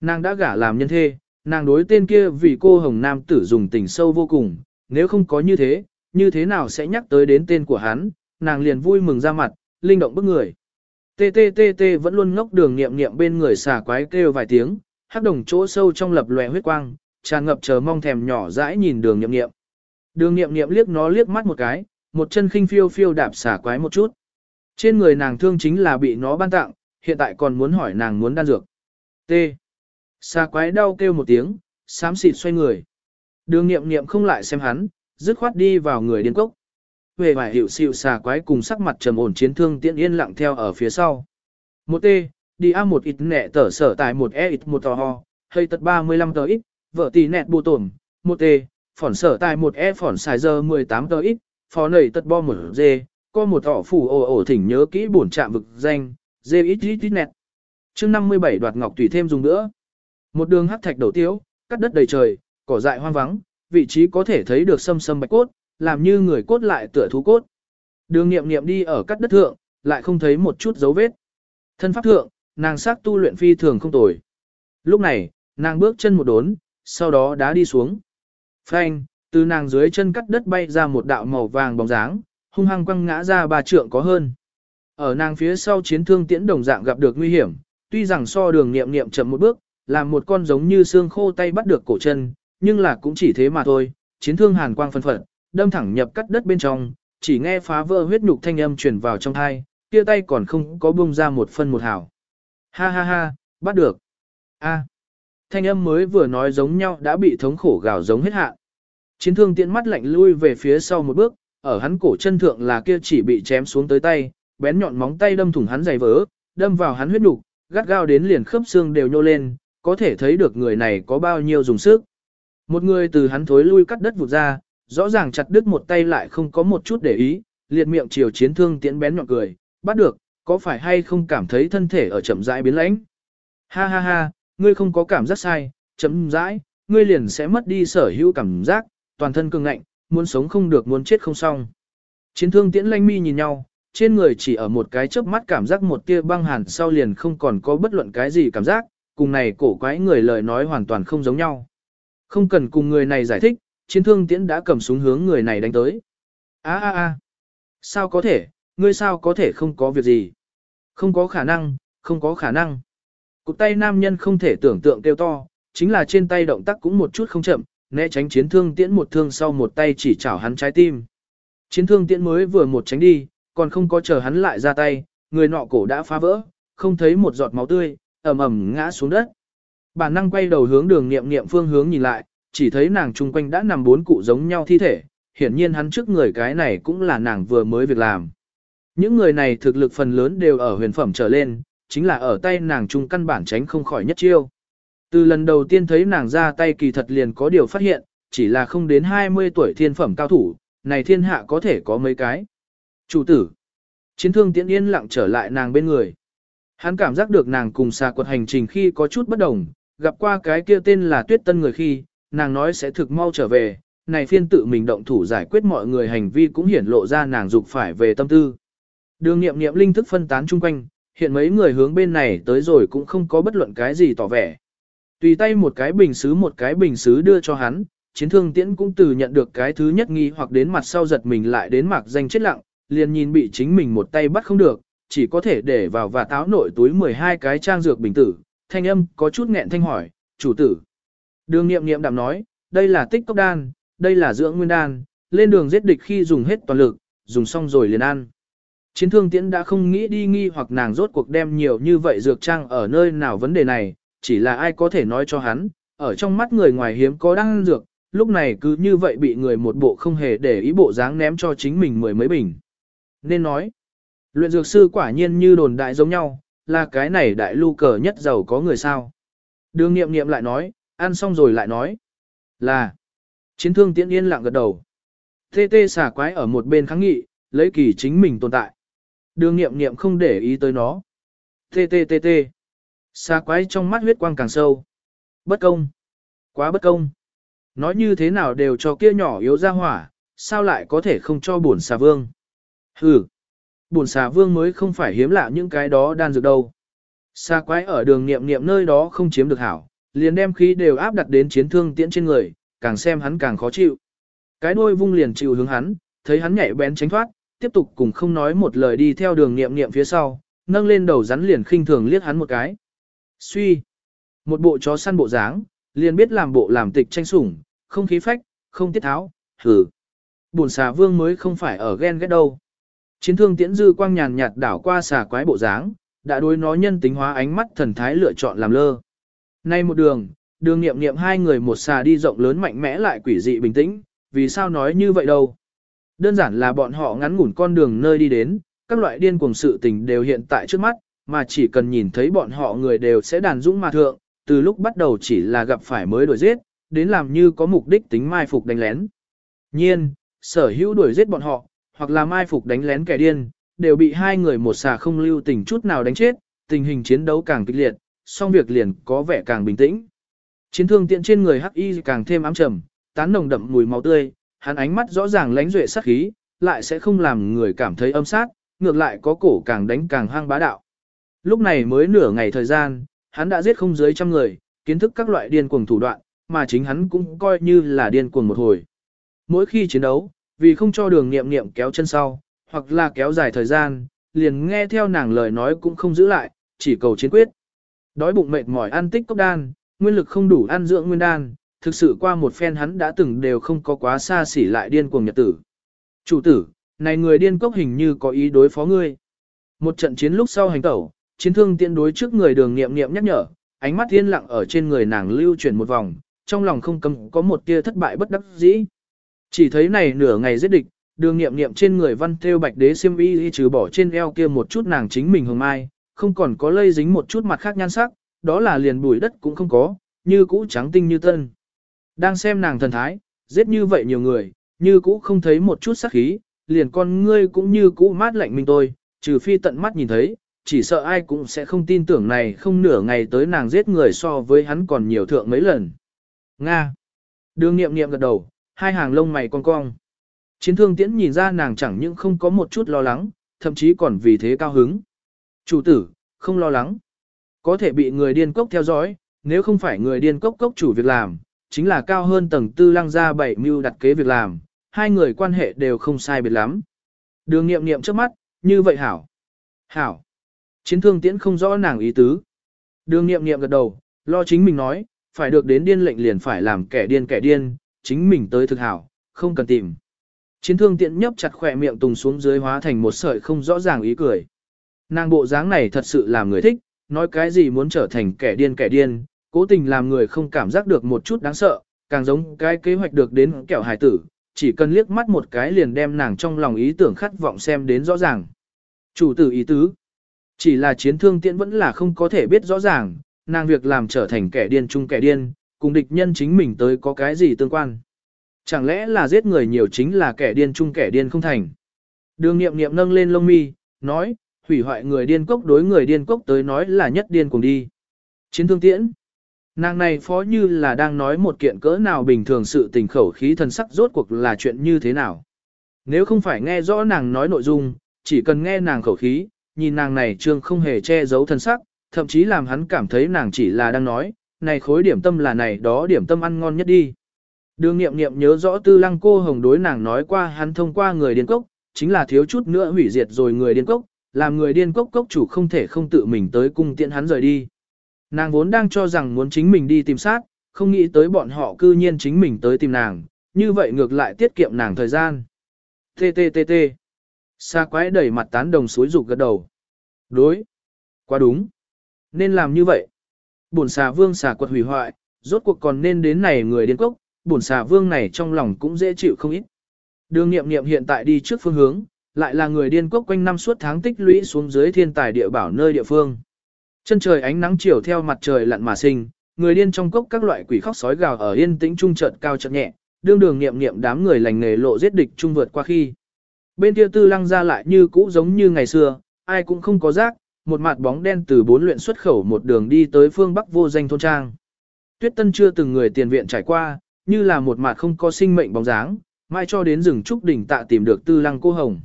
Nàng đã gả làm nhân thê, nàng đối tên kia vì cô hồng nam tử dùng tình sâu vô cùng, nếu không có như thế, như thế nào sẽ nhắc tới đến tên của hắn, nàng liền vui mừng ra mặt, linh động bức người. tttt vẫn luôn ngốc đường nghiệm nghiệm bên người xà quái kêu vài tiếng, hắc đồng chỗ sâu trong lập lòe huyết quang, tràn ngập chờ mong thèm nhỏ dãi nhìn đường nghiệm nghiệm. Đường nghiệm nghiệm liếc nó liếc mắt một cái, một chân khinh phiêu phiêu đạp xà quái một chút. Trên người nàng thương chính là bị nó ban tặng, hiện tại còn muốn hỏi nàng muốn đan dược. T. Xà quái đau kêu một tiếng, xám xịt xoay người. Đường nghiệm nghiệm không lại xem hắn, dứt khoát đi vào người điên cốc. Về vài hiệu xịu xà quái cùng sắc mặt trầm ổn chiến thương tiện yên lặng theo ở phía sau. Một T, đi A một ít nẹ tở sở tại một E ít một tò ho, hay tật 35 tờ ít, vợ tỷ nẹt bù tổn, một T, phỏn sở tại một E phỏn xài giờ 18 tờ ít, phó nầy tật bo một dê có một thọ phủ ổ ổ thỉnh nhớ kỹ bổn trạm vực danh, dê ít ít ít nẹt. chương 57 đoạt ngọc tùy thêm dùng nữa. Một đường hắc thạch đầu tiếu, cắt đất đầy trời, cỏ dại hoang vắng, vị trí có thể thấy được sâm sâm bạch cốt, làm như người cốt lại tựa thú cốt. Đường nghiệm nghiệm đi ở cắt đất thượng, lại không thấy một chút dấu vết. Thân pháp thượng, nàng sắc tu luyện phi thường không tồi. Lúc này, nàng bước chân một đốn, sau đó đá đi xuống. Phanh, từ nàng dưới chân cắt đất bay ra một đạo màu vàng bóng dáng, hung hăng quăng ngã ra ba trượng có hơn. Ở nàng phía sau chiến thương tiễn đồng dạng gặp được nguy hiểm, tuy rằng so đường nghiệm nghiệm chậm một bước, làm một con giống như xương khô tay bắt được cổ chân, nhưng là cũng chỉ thế mà thôi, chiến thương hàn quang phân phận, đâm thẳng nhập cắt đất bên trong, chỉ nghe phá vỡ huyết nhục thanh âm truyền vào trong thai, kia tay còn không có bung ra một phân một hảo. Ha ha ha, bắt được. A. Thanh âm mới vừa nói giống nhau đã bị thống khổ gào giống hết hạ. Chiến thương tiện mắt lạnh lui về phía sau một bước, ở hắn cổ chân thượng là kia chỉ bị chém xuống tới tay, bén nhọn móng tay đâm thủng hắn giày vỡ, đâm vào hắn huyết nục, gắt gao đến liền khớp xương đều nhô lên, có thể thấy được người này có bao nhiêu dùng sức. Một người từ hắn thối lui cắt đất vụt ra, rõ ràng chặt đứt một tay lại không có một chút để ý, liệt miệng chiều chiến thương tiễn bén nhọn cười, bắt được, có phải hay không cảm thấy thân thể ở chậm rãi biến lãnh? Ha ha ha, ngươi không có cảm giác sai, chậm rãi, ngươi liền sẽ mất đi sở hữu cảm giác, toàn thân cứng ngạnh, muốn sống không được muốn chết không xong. Chiến thương tiễn lanh mi nhìn nhau, trên người chỉ ở một cái chớp mắt cảm giác một tia băng hàn sau liền không còn có bất luận cái gì cảm giác, cùng này cổ quái người lời nói hoàn toàn không giống nhau. Không cần cùng người này giải thích, chiến thương tiễn đã cầm súng hướng người này đánh tới. a a a sao có thể, ngươi sao có thể không có việc gì. Không có khả năng, không có khả năng. Cụt tay nam nhân không thể tưởng tượng kêu to, chính là trên tay động tác cũng một chút không chậm, né tránh chiến thương tiễn một thương sau một tay chỉ chảo hắn trái tim. Chiến thương tiễn mới vừa một tránh đi, còn không có chờ hắn lại ra tay, người nọ cổ đã phá vỡ, không thấy một giọt máu tươi, ầm ầm ngã xuống đất. Bản năng quay đầu hướng đường nghiệm nghiệm phương hướng nhìn lại, chỉ thấy nàng chung quanh đã nằm bốn cụ giống nhau thi thể, hiển nhiên hắn trước người cái này cũng là nàng vừa mới việc làm. Những người này thực lực phần lớn đều ở huyền phẩm trở lên, chính là ở tay nàng chung căn bản tránh không khỏi nhất chiêu. Từ lần đầu tiên thấy nàng ra tay kỳ thật liền có điều phát hiện, chỉ là không đến 20 tuổi thiên phẩm cao thủ, này thiên hạ có thể có mấy cái. Chủ tử, chiến thương tiễn yên lặng trở lại nàng bên người. Hắn cảm giác được nàng cùng xà quật hành trình khi có chút bất đồng, gặp qua cái kia tên là tuyết tân người khi, nàng nói sẽ thực mau trở về, này phiên tự mình động thủ giải quyết mọi người hành vi cũng hiển lộ ra nàng dục phải về tâm tư. Đường nghiệm nghiệm linh thức phân tán chung quanh, hiện mấy người hướng bên này tới rồi cũng không có bất luận cái gì tỏ vẻ. Tùy tay một cái bình xứ một cái bình xứ đưa cho hắn, chiến thương tiễn cũng từ nhận được cái thứ nhất nghi hoặc đến mặt sau giật mình lại đến mạc danh chết lặng, liền nhìn bị chính mình một tay bắt không được, chỉ có thể để vào và táo nội túi 12 cái trang dược bình tử, thanh âm có chút nghẹn thanh hỏi, chủ tử. Đường nghiệm nghiệm đạm nói, đây là tích cốc đan, đây là dưỡng nguyên đan, lên đường giết địch khi dùng hết toàn lực, dùng xong rồi liền ăn. Chiến thương tiễn đã không nghĩ đi nghi hoặc nàng rốt cuộc đem nhiều như vậy dược trang ở nơi nào vấn đề này, chỉ là ai có thể nói cho hắn, ở trong mắt người ngoài hiếm có đan dược, lúc này cứ như vậy bị người một bộ không hề để ý bộ dáng ném cho chính mình mười mấy bình. Nên nói, luyện dược sư quả nhiên như đồn đại giống nhau, là cái này đại lưu cờ nhất giàu có người sao. Đường nghiệm nghiệm lại nói, ăn xong rồi lại nói, là, chiến thương tiễn yên lặng gật đầu. Tê tê xả quái ở một bên kháng nghị, lấy kỳ chính mình tồn tại. Đường nghiệm nghiệm không để ý tới nó. Tê tê tê tê. Xa quái trong mắt huyết quang càng sâu. Bất công. Quá bất công. Nói như thế nào đều cho kia nhỏ yếu ra hỏa, sao lại có thể không cho bổn xà vương. Hừ. Bổn xà vương mới không phải hiếm lạ những cái đó đan dược đâu. Xa quái ở đường nghiệm nghiệm nơi đó không chiếm được hảo, liền đem khí đều áp đặt đến chiến thương tiễn trên người, càng xem hắn càng khó chịu. Cái đuôi vung liền chịu hướng hắn, thấy hắn nhảy bén tránh thoát, tiếp tục cùng không nói một lời đi theo đường nghiệm nghiệm phía sau, nâng lên đầu rắn liền khinh thường liếc hắn một cái. Suy, một bộ chó săn bộ dáng, liền biết làm bộ làm tịch tranh sủng, không khí phách, không tiết tháo, hừ, Bùn xà vương mới không phải ở ghen ghét đâu. Chiến thương tiễn dư quang nhàn nhạt đảo qua xà quái bộ dáng, đã đối nó nhân tính hóa ánh mắt thần thái lựa chọn làm lơ. Nay một đường, đường nghiệm nghiệm hai người một xà đi rộng lớn mạnh mẽ lại quỷ dị bình tĩnh, vì sao nói như vậy đâu. Đơn giản là bọn họ ngắn ngủn con đường nơi đi đến, các loại điên cuồng sự tình đều hiện tại trước mắt, mà chỉ cần nhìn thấy bọn họ người đều sẽ đàn dũng mà thượng, từ lúc bắt đầu chỉ là gặp phải mới đuổi giết, đến làm như có mục đích tính mai phục đánh lén. Nhiên, sở hữu đuổi giết bọn họ, hoặc là mai phục đánh lén kẻ điên, đều bị hai người một xà không lưu tình chút nào đánh chết, tình hình chiến đấu càng kịch liệt, song việc liền có vẻ càng bình tĩnh. Chiến thương tiện trên người hắc y càng thêm ám trầm, tán nồng đậm mùi máu tươi, hắn ánh mắt rõ ràng lánh duệ sát khí, lại sẽ không làm người cảm thấy âm sát, ngược lại có cổ càng đánh càng hang bá đạo. Lúc này mới nửa ngày thời gian, hắn đã giết không dưới trăm người, kiến thức các loại điên cuồng thủ đoạn, mà chính hắn cũng coi như là điên cuồng một hồi. Mỗi khi chiến đấu, vì không cho đường nghiệm nghiệm kéo chân sau, hoặc là kéo dài thời gian, liền nghe theo nàng lời nói cũng không giữ lại, chỉ cầu chiến quyết. Đói bụng mệt mỏi ăn tích cốc đan, nguyên lực không đủ ăn dưỡng nguyên đan, thực sự qua một phen hắn đã từng đều không có quá xa xỉ lại điên cuồng nhật tử. Chủ tử, này người điên cốc hình như có ý đối phó ngươi. Một trận chiến lúc sau hành tẩu, chiến thương tiện đối trước người đường nghiệm nghiệm nhắc nhở, ánh mắt yên lặng ở trên người nàng lưu chuyển một vòng, trong lòng không cầm có một tia thất bại bất đắc dĩ. Chỉ thấy này nửa ngày giết địch, đường nghiệm nghiệm trên người văn theo bạch đế xiêm y trừ bỏ trên eo kia một chút nàng chính mình hồng mai, không còn có lây dính một chút mặt khác nhan sắc, đó là liền bụi đất cũng không có, như cũ trắng tinh như tân. Đang xem nàng thần thái, giết như vậy nhiều người, như cũ không thấy một chút sắc khí, liền con ngươi cũng như cũ mát lạnh mình tôi, trừ phi tận mắt nhìn thấy, chỉ sợ ai cũng sẽ không tin tưởng này không nửa ngày tới nàng giết người so với hắn còn nhiều thượng mấy lần. Nga. Đường nghiệm nghiệm gật đầu, hai hàng lông mày cong cong. Chiến thương tiễn nhìn ra nàng chẳng những không có một chút lo lắng, thậm chí còn vì thế cao hứng. Chủ tử, không lo lắng. Có thể bị người điên cốc theo dõi, nếu không phải người điên cốc cốc chủ việc làm, chính là cao hơn tầng tư lăng ra bảy mưu đặt kế việc làm, hai người quan hệ đều không sai biệt lắm. Đường nghiệm nghiệm trước mắt, như vậy hảo. Hảo. Chiến thương tiễn không rõ nàng ý tứ. Đường nghiệm nghiệm gật đầu, lo chính mình nói, phải được đến điên lệnh liền phải làm kẻ điên kẻ điên, chính mình tới thực hảo, không cần tìm. Chiến thương tiễn nhấp chặt khỏe miệng tùng xuống dưới hóa thành một sợi không rõ ràng ý cười. Nàng bộ dáng này thật sự làm người thích, nói cái gì muốn trở thành kẻ điên kẻ điên, cố tình làm người không cảm giác được một chút đáng sợ, càng giống cái kế hoạch được đến kẹo hài tử, chỉ cần liếc mắt một cái liền đem nàng trong lòng ý tưởng khát vọng xem đến rõ ràng. Chủ tử ý tứ, chỉ là chiến thương tiễn vẫn là không có thể biết rõ ràng, nàng việc làm trở thành kẻ điên chung kẻ điên, cùng địch nhân chính mình tới có cái gì tương quan. Chẳng lẽ là giết người nhiều chính là kẻ điên chung kẻ điên không thành. Đường nghiệm nghiệm nâng lên lông mi, nói, hủy hoại người điên cốc đối người điên cốc tới nói là nhất điên cùng đi. Chiến thương tiễn. Nàng này phó như là đang nói một kiện cỡ nào bình thường sự tình khẩu khí thần sắc rốt cuộc là chuyện như thế nào. Nếu không phải nghe rõ nàng nói nội dung, chỉ cần nghe nàng khẩu khí, nhìn nàng này trương không hề che giấu thân sắc, thậm chí làm hắn cảm thấy nàng chỉ là đang nói, này khối điểm tâm là này đó điểm tâm ăn ngon nhất đi. Đường nghiệm nghiệm nhớ rõ tư lăng cô hồng đối nàng nói qua hắn thông qua người điên cốc, chính là thiếu chút nữa hủy diệt rồi người điên cốc, làm người điên cốc cốc chủ không thể không tự mình tới cung tiện hắn rời đi. Nàng vốn đang cho rằng muốn chính mình đi tìm sát, không nghĩ tới bọn họ cư nhiên chính mình tới tìm nàng, như vậy ngược lại tiết kiệm nàng thời gian. TTTT. Sa quái đẩy mặt tán đồng suối rục gật đầu. Đối. Quá đúng. Nên làm như vậy. Bổn xà vương xà quật hủy hoại, rốt cuộc còn nên đến này người điên cốc, bổn xà vương này trong lòng cũng dễ chịu không ít. Đường nghiệm nghiệm hiện tại đi trước phương hướng, lại là người điên cốc quanh năm suốt tháng tích lũy xuống dưới thiên tài địa bảo nơi địa phương. Chân trời ánh nắng chiều theo mặt trời lặn mà sinh, người điên trong cốc các loại quỷ khóc sói gào ở yên tĩnh trung trận cao trận nhẹ, đương đường nghiệm nghiệm đám người lành nghề lộ giết địch trung vượt qua khi. Bên kia tư lăng ra lại như cũ giống như ngày xưa, ai cũng không có rác, một mặt bóng đen từ bốn luyện xuất khẩu một đường đi tới phương Bắc vô danh thôn trang. Tuyết Tân chưa từng người tiền viện trải qua, như là một mặt không có sinh mệnh bóng dáng, mai cho đến rừng trúc đỉnh tạ tìm được tư lăng cô hồng.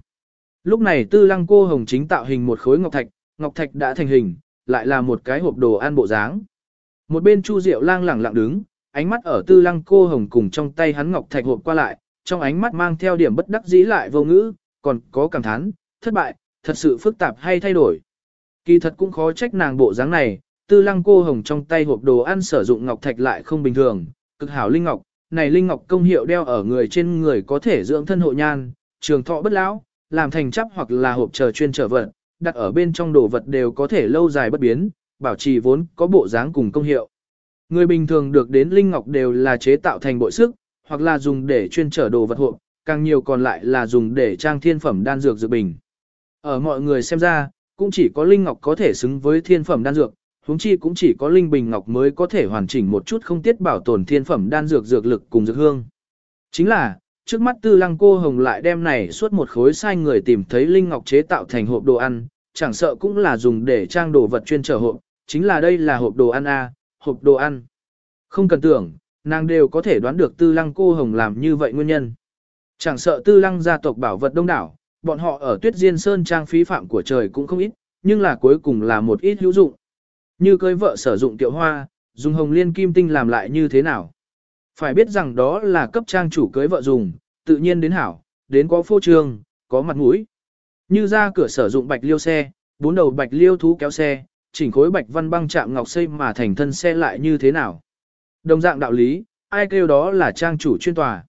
Lúc này tư lăng cô hồng chính tạo hình một khối ngọc thạch, ngọc thạch đã thành hình, lại là một cái hộp đồ ăn bộ dáng. Một bên Chu Diệu lang lẳng lặng đứng, ánh mắt ở tư lăng cô hồng cùng trong tay hắn ngọc thạch hộp qua lại, trong ánh mắt mang theo điểm bất đắc dĩ lại vô ngữ, còn có cảm thán, thất bại, thật sự phức tạp hay thay đổi. Kỳ thật cũng khó trách nàng bộ dáng này, tư lăng cô hồng trong tay hộp đồ ăn sử dụng ngọc thạch lại không bình thường, cực hảo linh ngọc, này linh ngọc công hiệu đeo ở người trên người có thể dưỡng thân hộ nhan, trường thọ bất lão, làm thành chắp hoặc là hộp chờ chuyên trở vật, đặt ở bên trong đồ vật đều có thể lâu dài bất biến, bảo trì vốn có bộ dáng cùng công hiệu. Người bình thường được đến linh ngọc đều là chế tạo thành bội sức, hoặc là dùng để chuyên trở đồ vật hộp, càng nhiều còn lại là dùng để trang thiên phẩm đan dược dược bình. Ở mọi người xem ra, cũng chỉ có linh ngọc có thể xứng với thiên phẩm đan dược, huống chi cũng chỉ có linh bình ngọc mới có thể hoàn chỉnh một chút không tiết bảo tồn thiên phẩm đan dược dược lực cùng dược hương. Chính là, trước mắt tư lăng cô hồng lại đem này suốt một khối sai người tìm thấy linh ngọc chế tạo thành hộp đồ ăn, chẳng sợ cũng là dùng để trang đồ vật chuyên trở hộp, chính là đây là hộp đồ ăn A, hộp đồ ăn. Không cần tưởng, nàng đều có thể đoán được tư lăng cô hồng làm như vậy nguyên nhân. Chẳng sợ tư lăng gia tộc bảo vật đông đảo, bọn họ ở tuyết diên sơn trang phí phạm của trời cũng không ít, nhưng là cuối cùng là một ít hữu dụng. Như cưới vợ sử dụng tiệu hoa, dùng hồng liên kim tinh làm lại như thế nào. Phải biết rằng đó là cấp trang chủ cưới vợ dùng, tự nhiên đến hảo, đến có phô trương, có mặt mũi. Như ra cửa sử dụng bạch liêu xe, bốn đầu bạch liêu thú kéo xe, chỉnh khối bạch văn băng chạm ngọc xây mà thành thân xe lại như thế nào. Đồng dạng đạo lý, ai kêu đó là trang chủ chuyên tòa.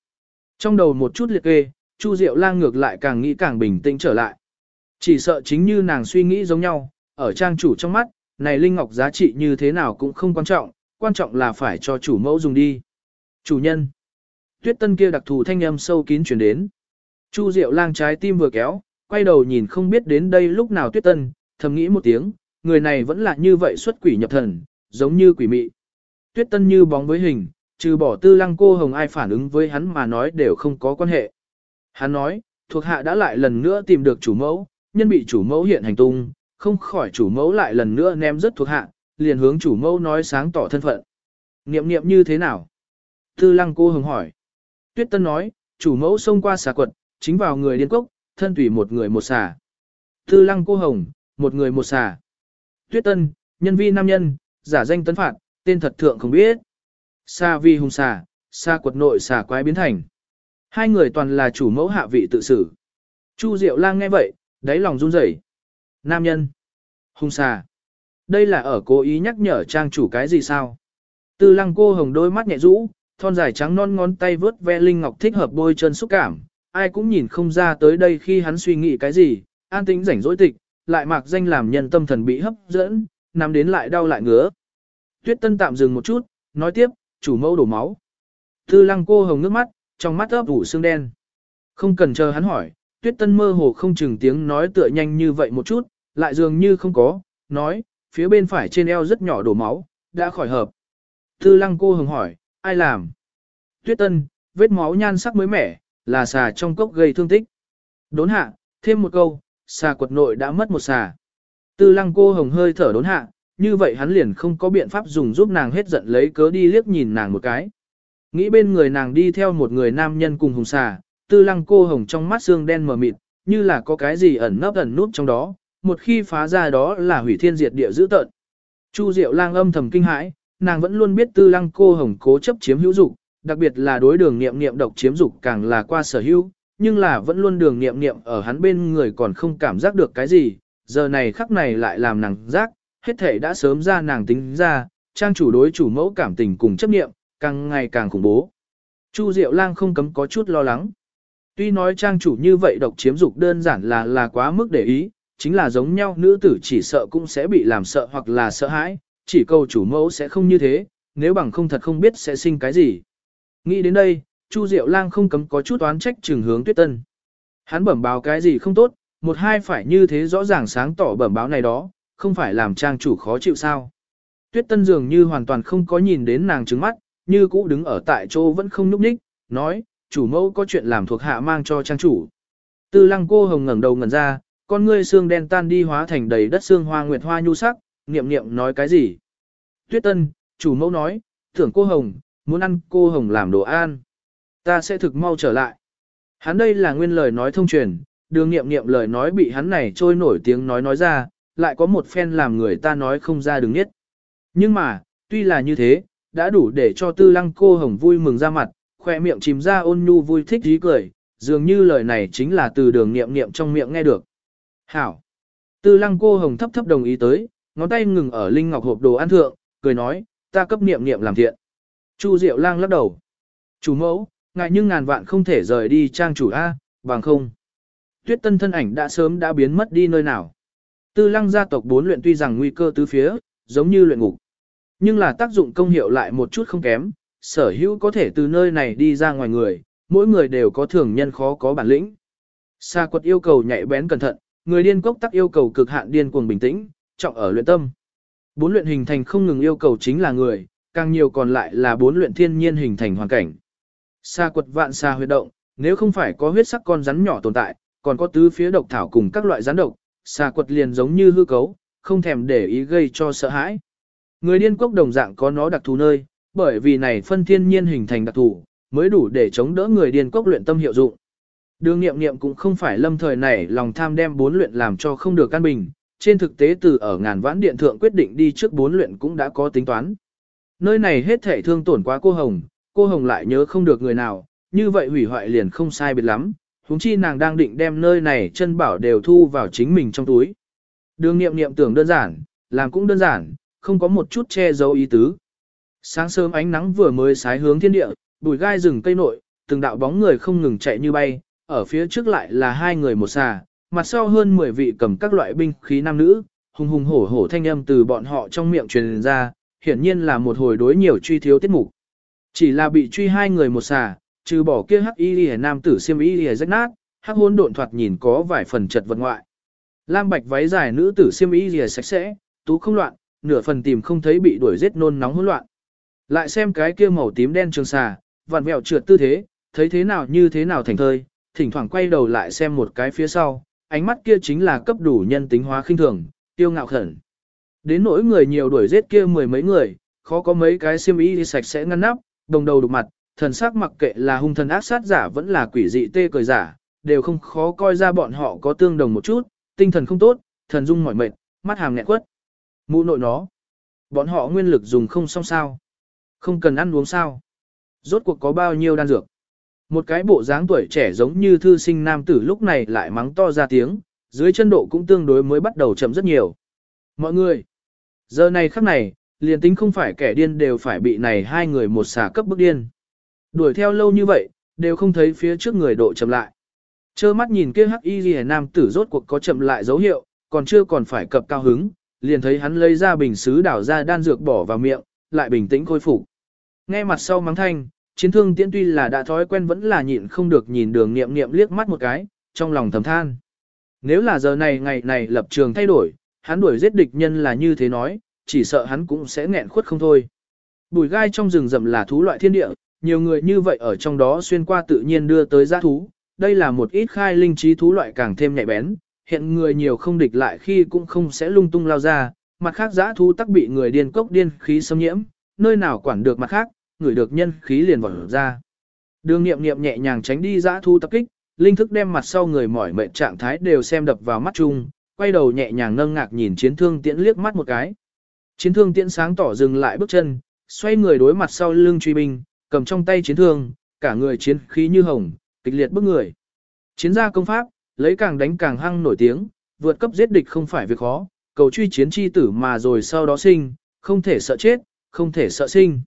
Trong đầu một chút liệt kê, Chu Diệu Lang ngược lại càng nghĩ càng bình tĩnh trở lại. Chỉ sợ chính như nàng suy nghĩ giống nhau, ở trang chủ trong mắt, này linh ngọc giá trị như thế nào cũng không quan trọng, quan trọng là phải cho chủ mẫu dùng đi. Chủ nhân. Tuyết tân kia đặc thù thanh âm sâu kín chuyển đến. Chu Diệu Lang trái tim vừa kéo, quay đầu nhìn không biết đến đây lúc nào Tuyết tân, thầm nghĩ một tiếng, người này vẫn là như vậy xuất quỷ nhập thần, giống như quỷ mị. Tuyết tân như bóng với hình, trừ bỏ tư lăng cô hồng ai phản ứng với hắn mà nói đều không có quan hệ. Hắn nói, thuộc hạ đã lại lần nữa tìm được chủ mẫu, nhân bị chủ mẫu hiện hành tung, không khỏi chủ mẫu lại lần nữa ném rất thuộc hạ, liền hướng chủ mẫu nói sáng tỏ thân phận. Niệm niệm như thế nào? Tư lăng cô hồng hỏi. Tuyết Tân nói, chủ mẫu xông qua xà quật, chính vào người điên cốc, thân tùy một người một xà. Tư lăng cô hồng, một người một xà. Tuyết Tân, nhân vi nam nhân, giả danh tấn phạt, tên thật thượng không biết. Sa vi hung xà, sa quật nội xà quái biến thành. Hai người toàn là chủ mẫu hạ vị tự xử. Chu Diệu Lang nghe vậy, đáy lòng run rẩy. Nam nhân. Hung xà. Đây là ở cố ý nhắc nhở trang chủ cái gì sao? Tư lăng cô hồng đôi mắt nhẹ rũ, thon dài trắng non ngón tay vớt ve linh ngọc thích hợp bôi chân xúc cảm. Ai cũng nhìn không ra tới đây khi hắn suy nghĩ cái gì, an tĩnh rảnh rỗi tịch, lại mặc danh làm nhân tâm thần bị hấp dẫn, nằm đến lại đau lại ngứa. Tuyết tân tạm dừng một chút, nói tiếp, chủ mẫu đổ máu. Tư lăng cô hồng nước mắt, trong mắt ấp ủ xương đen. Không cần chờ hắn hỏi, tuyết tân mơ hồ không chừng tiếng nói tựa nhanh như vậy một chút, lại dường như không có, nói, phía bên phải trên eo rất nhỏ đổ máu, đã khỏi hợp. Tư lăng cô hồng hỏi, ai làm? Tuyết tân, vết máu nhan sắc mới mẻ, là xà trong cốc gây thương tích. Đốn hạ, thêm một câu, xà quật nội đã mất một xà. Tư lăng cô hồng hơi thở đốn hạ, như vậy hắn liền không có biện pháp dùng giúp nàng hết giận lấy cớ đi liếc nhìn nàng một cái. Nghĩ bên người nàng đi theo một người nam nhân cùng hùng xà, tư lăng cô hồng trong mắt xương đen mờ mịt, như là có cái gì ẩn nấp ẩn nút trong đó, một khi phá ra đó là hủy thiên diệt địa dữ tợn. Chu Diệu lang âm thầm kinh hãi, nàng vẫn luôn biết tư lăng cô hồng cố chấp chiếm hữu dục, đặc biệt là đối đường niệm niệm độc chiếm dục càng là qua sở hữu, nhưng là vẫn luôn đường niệm niệm ở hắn bên người còn không cảm giác được cái gì, giờ này khắc này lại làm nàng giác, hết thể đã sớm ra nàng tính ra, trang chủ đối chủ mẫu cảm tình cùng chấp niệm, càng ngày càng khủng bố. Chu Diệu Lang không cấm có chút lo lắng. Tuy nói trang chủ như vậy độc chiếm dục đơn giản là là quá mức để ý, chính là giống nhau nữ tử chỉ sợ cũng sẽ bị làm sợ hoặc là sợ hãi, chỉ cầu chủ mẫu sẽ không như thế, nếu bằng không thật không biết sẽ sinh cái gì. Nghĩ đến đây, Chu Diệu Lang không cấm có chút oán trách trừng hướng Tuyết Tân. Hắn bẩm báo cái gì không tốt, một hai phải như thế rõ ràng sáng tỏ bẩm báo này đó, không phải làm trang chủ khó chịu sao. Tuyết Tân dường như hoàn toàn không có nhìn đến nàng trứng mắt, như cũ đứng ở tại chỗ vẫn không nhúc nhích, nói, chủ mẫu có chuyện làm thuộc hạ mang cho trang chủ. Tư lăng cô hồng ngẩng đầu ngẩn ra, con ngươi xương đen tan đi hóa thành đầy đất xương hoa nguyệt hoa nhu sắc, niệm niệm nói cái gì. Tuyết Tân, chủ mẫu nói, thưởng cô hồng, muốn ăn cô hồng làm đồ ăn. Ta sẽ thực mau trở lại. Hắn đây là nguyên lời nói thông truyền, đường nghiệm nghiệm lời nói bị hắn này trôi nổi tiếng nói nói ra, lại có một phen làm người ta nói không ra đứng nhất. Nhưng mà, tuy là như thế, đã đủ để cho tư lăng cô hồng vui mừng ra mặt, khoe miệng chìm ra ôn nhu vui thích dí cười, dường như lời này chính là từ đường nghiệm nghiệm trong miệng nghe được. Hảo! Tư lăng cô hồng thấp thấp đồng ý tới, ngón tay ngừng ở linh ngọc hộp đồ ăn thượng, cười nói, ta cấp niệm niệm làm thiện. Chu Diệu lang lắc đầu. Chủ mẫu, ngại nhưng ngàn vạn không thể rời đi trang chủ A, bằng không. Tuyết tân thân ảnh đã sớm đã biến mất đi nơi nào. Tư lăng gia tộc bốn luyện tuy rằng nguy cơ tứ phía, giống như luyện ngục. Nhưng là tác dụng công hiệu lại một chút không kém, sở hữu có thể từ nơi này đi ra ngoài người, mỗi người đều có thường nhân khó có bản lĩnh. Sa quật yêu cầu nhạy bén cẩn thận, người điên cốc tắc yêu cầu cực hạn điên cuồng bình tĩnh, trọng ở luyện tâm. Bốn luyện hình thành không ngừng yêu cầu chính là người, càng nhiều còn lại là bốn luyện thiên nhiên hình thành hoàn cảnh. Sa quật vạn sa huyết động, nếu không phải có huyết sắc con rắn nhỏ tồn tại, còn có tứ phía độc thảo cùng các loại rắn độc, xà quật liền giống như hư cấu, không thèm để ý gây cho sợ hãi. Người điên quốc đồng dạng có nó đặc thù nơi, bởi vì này phân thiên nhiên hình thành đặc thù, mới đủ để chống đỡ người điên quốc luyện tâm hiệu dụng. Đường nghiệm nghiệm cũng không phải lâm thời này lòng tham đem bốn luyện làm cho không được căn bình, trên thực tế từ ở ngàn vãn điện thượng quyết định đi trước bốn luyện cũng đã có tính toán. Nơi này hết thể thương tổn quá cô Hồng, cô Hồng lại nhớ không được người nào, như vậy hủy hoại liền không sai biệt lắm, huống chi nàng đang định đem nơi này chân bảo đều thu vào chính mình trong túi. Đường nghiệm nghiệm tưởng đơn giản, làm cũng đơn giản, không có một chút che giấu ý tứ. Sáng sớm ánh nắng vừa mới sái hướng thiên địa, bùi gai rừng cây nội, từng đạo bóng người không ngừng chạy như bay, ở phía trước lại là hai người một xà, mặt sau hơn 10 vị cầm các loại binh khí nam nữ, hùng hùng hổ hổ thanh âm từ bọn họ trong miệng truyền ra, hiển nhiên là một hồi đối nhiều truy thiếu tiết mục. Chỉ là bị truy hai người một xà, trừ bỏ kia hắc y lìa nam tử xiêm y lìa rách nát, hắc hôn độn thoạt nhìn có vài phần chật vật ngoại. Lam bạch váy dài nữ tử xiêm y lìa sạch sẽ, tú không loạn, nửa phần tìm không thấy bị đuổi giết nôn nóng hỗn loạn. Lại xem cái kia màu tím đen trường xà, vặn vẹo trượt tư thế, thấy thế nào như thế nào thành thơi, thỉnh thoảng quay đầu lại xem một cái phía sau, ánh mắt kia chính là cấp đủ nhân tính hóa khinh thường, tiêu ngạo khẩn. Đến nỗi người nhiều đuổi giết kia mười mấy người, khó có mấy cái xiêm y sạch sẽ ngăn nắp, đồng đầu đục mặt, thần sắc mặc kệ là hung thần ác sát giả vẫn là quỷ dị tê cười giả, đều không khó coi ra bọn họ có tương đồng một chút, tinh thần không tốt, thần dung mỏi mệt, mắt hàm nghẹn quất. Mũ nội nó. Bọn họ nguyên lực dùng không xong sao. Không cần ăn uống sao. Rốt cuộc có bao nhiêu đan dược. Một cái bộ dáng tuổi trẻ giống như thư sinh nam tử lúc này lại mắng to ra tiếng, dưới chân độ cũng tương đối mới bắt đầu chậm rất nhiều. Mọi người, giờ này khắc này, liền tính không phải kẻ điên đều phải bị này hai người một xả cấp bức điên. Đuổi theo lâu như vậy, đều không thấy phía trước người độ chậm lại. Chơ mắt nhìn kia hắc y ghi nam tử rốt cuộc có chậm lại dấu hiệu, còn chưa còn phải cập cao hứng, liền thấy hắn lấy ra bình xứ đảo ra đan dược bỏ vào miệng, lại bình tĩnh khôi phục. Nghe mặt sau mắng thanh, chiến thương tiễn tuy là đã thói quen vẫn là nhịn không được nhìn đường nghiệm nghiệm liếc mắt một cái, trong lòng thầm than. Nếu là giờ này ngày này lập trường thay đổi, hắn đuổi giết địch nhân là như thế nói, chỉ sợ hắn cũng sẽ nghẹn khuất không thôi. Bùi gai trong rừng rậm là thú loại thiên địa, nhiều người như vậy ở trong đó xuyên qua tự nhiên đưa tới giã thú, đây là một ít khai linh trí thú loại càng thêm nhạy bén, hiện người nhiều không địch lại khi cũng không sẽ lung tung lao ra, mặt khác giã thú tắc bị người điên cốc điên khí xâm nhiễm, nơi nào quản được mặt khác, người được nhân khí liền vỏ ra. Đường nghiệm nghiệm nhẹ nhàng tránh đi giã thú tập kích, linh thức đem mặt sau người mỏi mệt trạng thái đều xem đập vào mắt chung, quay đầu nhẹ nhàng nâng ngạc nhìn chiến thương tiễn liếc mắt một cái. Chiến thương tiễn sáng tỏ dừng lại bước chân, xoay người đối mặt sau lưng truy binh, cầm trong tay chiến thương, cả người chiến khí như hồng, kịch liệt bức người. Chiến gia công pháp, lấy càng đánh càng hăng nổi tiếng, vượt cấp giết địch không phải việc khó, cầu truy chiến chi tử mà rồi sau đó sinh, không thể sợ chết, không thể sợ sinh.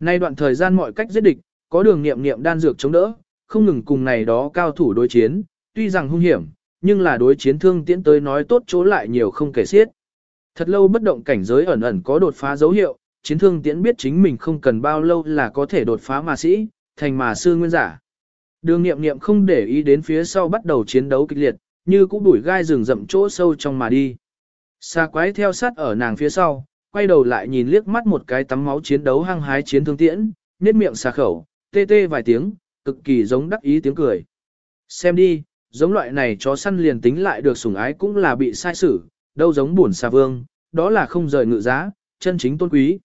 Nay đoạn thời gian mọi cách giết địch, có đường nghiệm nghiệm đan dược chống đỡ, không ngừng cùng này đó cao thủ đối chiến, tuy rằng hung hiểm, nhưng là đối chiến thương tiễn tới nói tốt chỗ lại nhiều không kể xiết. Thật lâu bất động cảnh giới ẩn ẩn có đột phá dấu hiệu, chiến thương tiễn biết chính mình không cần bao lâu là có thể đột phá mà sĩ, thành mà sư nguyên giả. Đường nghiệm nghiệm không để ý đến phía sau bắt đầu chiến đấu kịch liệt, như cũng đuổi gai rừng rậm chỗ sâu trong mà đi. Xa quái theo sát ở nàng phía sau, quay đầu lại nhìn liếc mắt một cái tắm máu chiến đấu hăng hái chiến thương tiễn, nết miệng xà khẩu, tê tê vài tiếng, cực kỳ giống đắc ý tiếng cười. Xem đi, giống loại này chó săn liền tính lại được sủng ái cũng là bị sai xử, đâu giống buồn xà vương, đó là không rời ngự giá, chân chính tôn quý.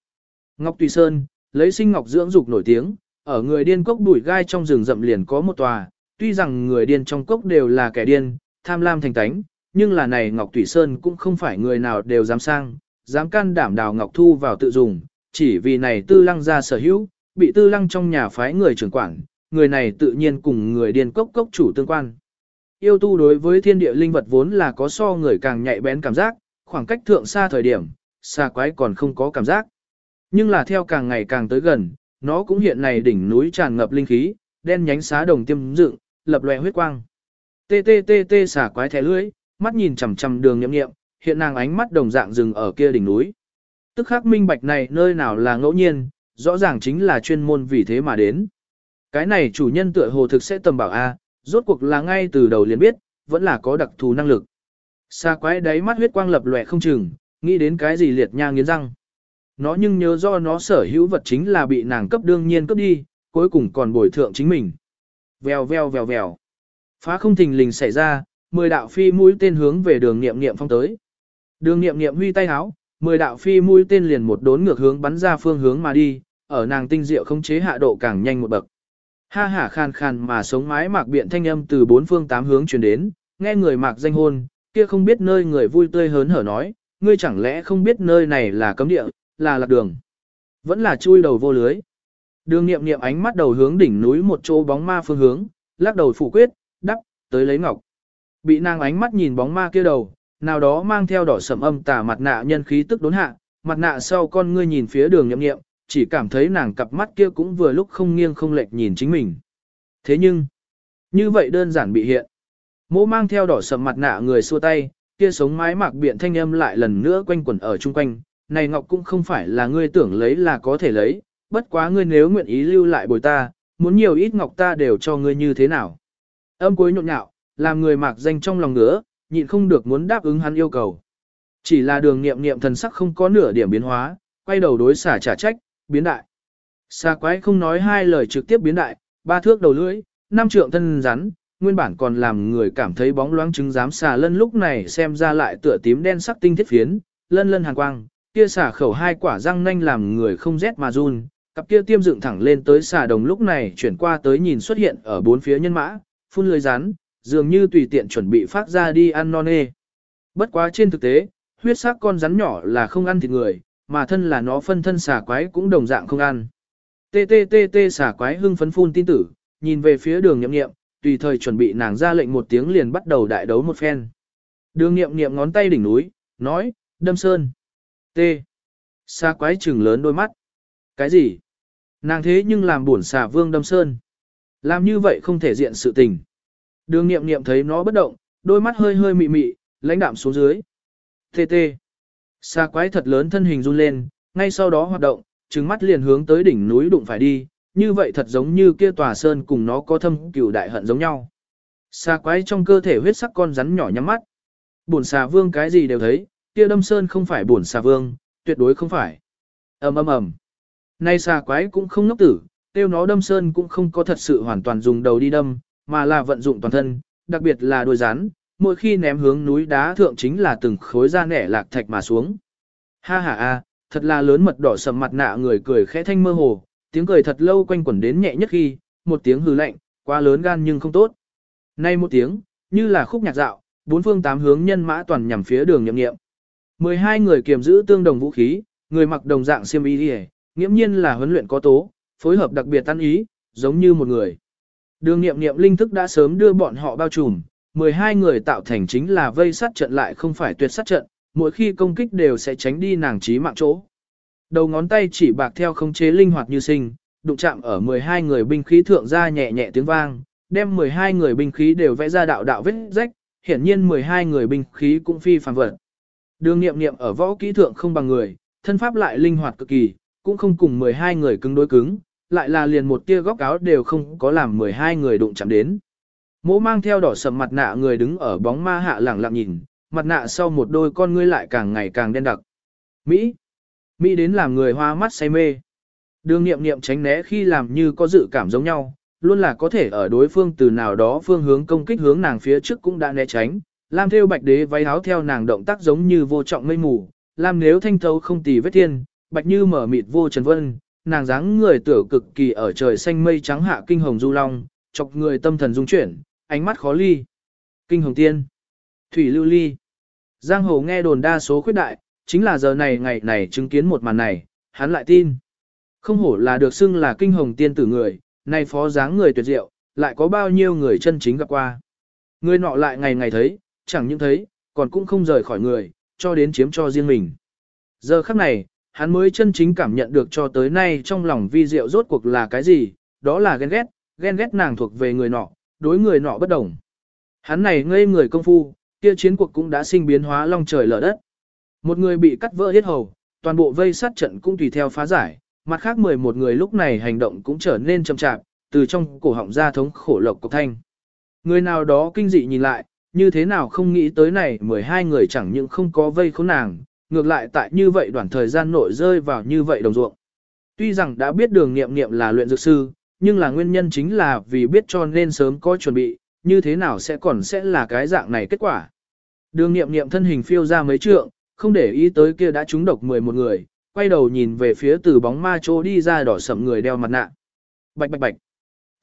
Ngọc Tùy Sơn, lấy sinh ngọc dưỡng dục nổi tiếng, ở người điên cốc đuổi gai trong rừng rậm liền có một tòa, tuy rằng người điên trong cốc đều là kẻ điên, tham lam thành tánh, nhưng là này Ngọc Tùy Sơn cũng không phải người nào đều dám sang, dám can đảm đào Ngọc Thu vào tự dùng, chỉ vì này tư lăng ra sở hữu, bị tư lăng trong nhà phái người trưởng quản, người này tự nhiên cùng người điên cốc cốc chủ tương quan. Yêu tu đối với thiên địa linh vật vốn là có so người càng nhạy bén cảm giác, khoảng cách thượng xa thời điểm, xa quái còn không có cảm giác. Nhưng là theo càng ngày càng tới gần, nó cũng hiện này đỉnh núi tràn ngập linh khí, đen nhánh xá đồng tiêm dựng, lập lòe huyết quang. Tê tê tê tê xả quái thẻ lưỡi, mắt nhìn chằm chằm đường nhậm nghiệm, hiện nàng ánh mắt đồng dạng dừng ở kia đỉnh núi. Tức khắc minh bạch này nơi nào là ngẫu nhiên, rõ ràng chính là chuyên môn vì thế mà đến. Cái này chủ nhân tựa hồ thực sẽ tầm bảo A, rốt cuộc là ngay từ đầu liền biết, vẫn là có đặc thù năng lực. Xa quái đáy mắt huyết quang lập lòe không chừng, nghĩ đến cái gì liệt nha nghiến răng. Nó nhưng nhớ do nó sở hữu vật chính là bị nàng cấp đương nhiên cấp đi, cuối cùng còn bồi thượng chính mình. Vèo vèo vèo vèo. Phá không thình lình xảy ra, mười đạo phi mũi tên hướng về đường nghiệm nghiệm phong tới. Đường nghiệm nghiệm huy tay háo, mười đạo phi mũi tên liền một đốn ngược hướng bắn ra phương hướng mà đi, ở nàng tinh diệu không chế hạ độ càng nhanh một bậc. Ha hả khan khan mà sống mái mạc biện thanh âm từ bốn phương tám hướng truyền đến, nghe người mạc danh hôn, kia không biết nơi người vui tươi hớn hở nói, ngươi chẳng lẽ không biết nơi này là cấm địa, là lạc đường. Vẫn là chui đầu vô lưới. Đường nghiệm nghiệm ánh mắt đầu hướng đỉnh núi một chỗ bóng ma phương hướng, lắc đầu phủ quyết, đắp, tới lấy ngọc. Bị nàng ánh mắt nhìn bóng ma kia đầu, nào đó mang theo đỏ sầm âm tà mặt nạ nhân khí tức đốn hạ, mặt nạ sau con ngươi nhìn phía đường nhậm nghiệm, chỉ cảm thấy nàng cặp mắt kia cũng vừa lúc không nghiêng không lệch nhìn chính mình. Thế nhưng, như vậy đơn giản bị hiện. Mỗ mang theo đỏ sầm mặt nạ người xua tay, kia sống mái mạc biện thanh âm lại lần nữa quanh quẩn ở chung quanh, này ngọc cũng không phải là ngươi tưởng lấy là có thể lấy, bất quá ngươi nếu nguyện ý lưu lại bồi ta, muốn nhiều ít ngọc ta đều cho ngươi như thế nào. Âm cuối nhộn nhạo, làm người mạc danh trong lòng ngứa, nhịn không được muốn đáp ứng hắn yêu cầu. Chỉ là đường nghiệm nghiệm thần sắc không có nửa điểm biến hóa, quay đầu đối xả trả trách, biến đại. xa quái không nói hai lời trực tiếp biến đại, ba thước đầu lưỡi, năm trượng thân rắn, nguyên bản còn làm người cảm thấy bóng loáng trứng dám xà lân lúc này xem ra lại tựa tím đen sắc tinh thiết phiến, lân lân hàn quang, kia xả khẩu hai quả răng nanh làm người không rét mà run, cặp kia tiêm dựng thẳng lên tới xà đồng lúc này chuyển qua tới nhìn xuất hiện ở bốn phía nhân mã, phun lưới rắn, dường như tùy tiện chuẩn bị phát ra đi ăn non nê. Bất quá trên thực tế, huyết sắc con rắn nhỏ là không ăn thịt người, mà thân là nó phân thân xà quái cũng đồng dạng không ăn. Tê tê tê tê xà quái hưng phấn phun tin tử, nhìn về phía đường nhậm nghiệm, tùy thời chuẩn bị nàng ra lệnh một tiếng liền bắt đầu đại đấu một phen. Đường nghiệm nghiệm ngón tay đỉnh núi, nói, đâm sơn. T. Xa quái trừng lớn đôi mắt. Cái gì? Nàng thế nhưng làm buồn xà vương đâm sơn. Làm như vậy không thể diện sự tình. Đường nghiệm nghiệm thấy nó bất động, đôi mắt hơi hơi mị mị, lãnh đạm xuống dưới. Tê tê. Xa quái thật lớn thân hình run lên, ngay sau đó hoạt động, trừng mắt liền hướng tới đỉnh núi đụng phải đi, như vậy thật giống như kia tòa sơn cùng nó có thâm cửu đại hận giống nhau. Xa quái trong cơ thể huyết sắc con rắn nhỏ nhắm mắt. Bổn xà vương cái gì đều thấy, kia đâm sơn không phải bổn xà vương, tuyệt đối không phải. ầm ầm ầm. Nay xà quái cũng không ngốc tử, tiêu nó đâm sơn cũng không có thật sự hoàn toàn dùng đầu đi đâm, mà là vận dụng toàn thân, đặc biệt là đuôi rắn, mỗi khi ném hướng núi đá thượng chính là từng khối da nẻ lạc thạch mà xuống. Ha ha a, thật là lớn mật đỏ sầm mặt nạ người cười khẽ thanh mơ hồ, tiếng cười thật lâu quanh quẩn đến nhẹ nhất khi, một tiếng hừ lạnh, quá lớn gan nhưng không tốt. Nay một tiếng, như là khúc nhạc dạo, bốn phương tám hướng nhân mã toàn nhằm phía đường nhậm nghiệm. 12 người kiềm giữ tương đồng vũ khí, người mặc đồng dạng xiêm y đi nghiễm nhiên là huấn luyện có tố, phối hợp đặc biệt tan ý, giống như một người. Đường nghiệm nghiệm linh thức đã sớm đưa bọn họ bao trùm, 12 người tạo thành chính là vây sát trận lại không phải tuyệt sát trận, mỗi khi công kích đều sẽ tránh đi nàng trí mạng chỗ. Đầu ngón tay chỉ bạc theo khống chế linh hoạt như sinh, đụng chạm ở 12 người binh khí thượng ra nhẹ nhẹ tiếng vang, đem 12 người binh khí đều vẽ ra đạo đạo vết rách, hiển nhiên 12 người binh khí cũng phi phàm vật. Đường nghiệm nghiệm ở võ kỹ thượng không bằng người, thân pháp lại linh hoạt cực kỳ, cũng không cùng 12 người cứng đối cứng, lại là liền một tia góc áo đều không có làm 12 người đụng chạm đến. Mỗ mang theo đỏ sầm mặt nạ người đứng ở bóng ma hạ lẳng lặng nhìn, mặt nạ sau một đôi con ngươi lại càng ngày càng đen đặc. Mỹ. Mỹ đến làm người hoa mắt say mê. Đường nghiệm nghiệm tránh né khi làm như có dự cảm giống nhau, luôn là có thể ở đối phương từ nào đó phương hướng công kích hướng nàng phía trước cũng đã né tránh. Lam theo bạch đế váy áo theo nàng động tác giống như vô trọng mây mù, Lam nếu thanh thấu không tì vết thiên, bạch như mở mịt vô trần vân, nàng dáng người tựa cực kỳ ở trời xanh mây trắng hạ kinh hồng du long, chọc người tâm thần dung chuyển, ánh mắt khó ly. Kinh hồng tiên, thủy lưu ly. Giang hồ nghe đồn đa số khuyết đại, chính là giờ này ngày này chứng kiến một màn này, hắn lại tin. Không hổ là được xưng là kinh hồng tiên tử người, nay phó dáng người tuyệt diệu, lại có bao nhiêu người chân chính gặp qua. Người nọ lại ngày ngày thấy, chẳng những thấy, còn cũng không rời khỏi người, cho đến chiếm cho riêng mình. Giờ khắc này, hắn mới chân chính cảm nhận được cho tới nay trong lòng vi diệu rốt cuộc là cái gì, đó là ghen ghét, ghen ghét nàng thuộc về người nọ, đối người nọ bất đồng. Hắn này ngây người công phu, kia chiến cuộc cũng đã sinh biến hóa long trời lở đất. Một người bị cắt vỡ hết hầu, toàn bộ vây sát trận cũng tùy theo phá giải, mặt khác 11 người lúc này hành động cũng trở nên chậm chạp, từ trong cổ họng ra thống khổ lộc cục thanh. Người nào đó kinh dị nhìn lại, như thế nào không nghĩ tới này 12 người chẳng những không có vây khốn nàng, ngược lại tại như vậy đoạn thời gian nội rơi vào như vậy đồng ruộng. Tuy rằng đã biết đường nghiệm nghiệm là luyện dược sư, nhưng là nguyên nhân chính là vì biết cho nên sớm có chuẩn bị, như thế nào sẽ còn sẽ là cái dạng này kết quả. Đường nghiệm nghiệm thân hình phiêu ra mấy trượng, không để ý tới kia đã trúng độc 11 người, quay đầu nhìn về phía từ bóng ma chỗ đi ra đỏ sậm người đeo mặt nạ. Bạch bạch bạch.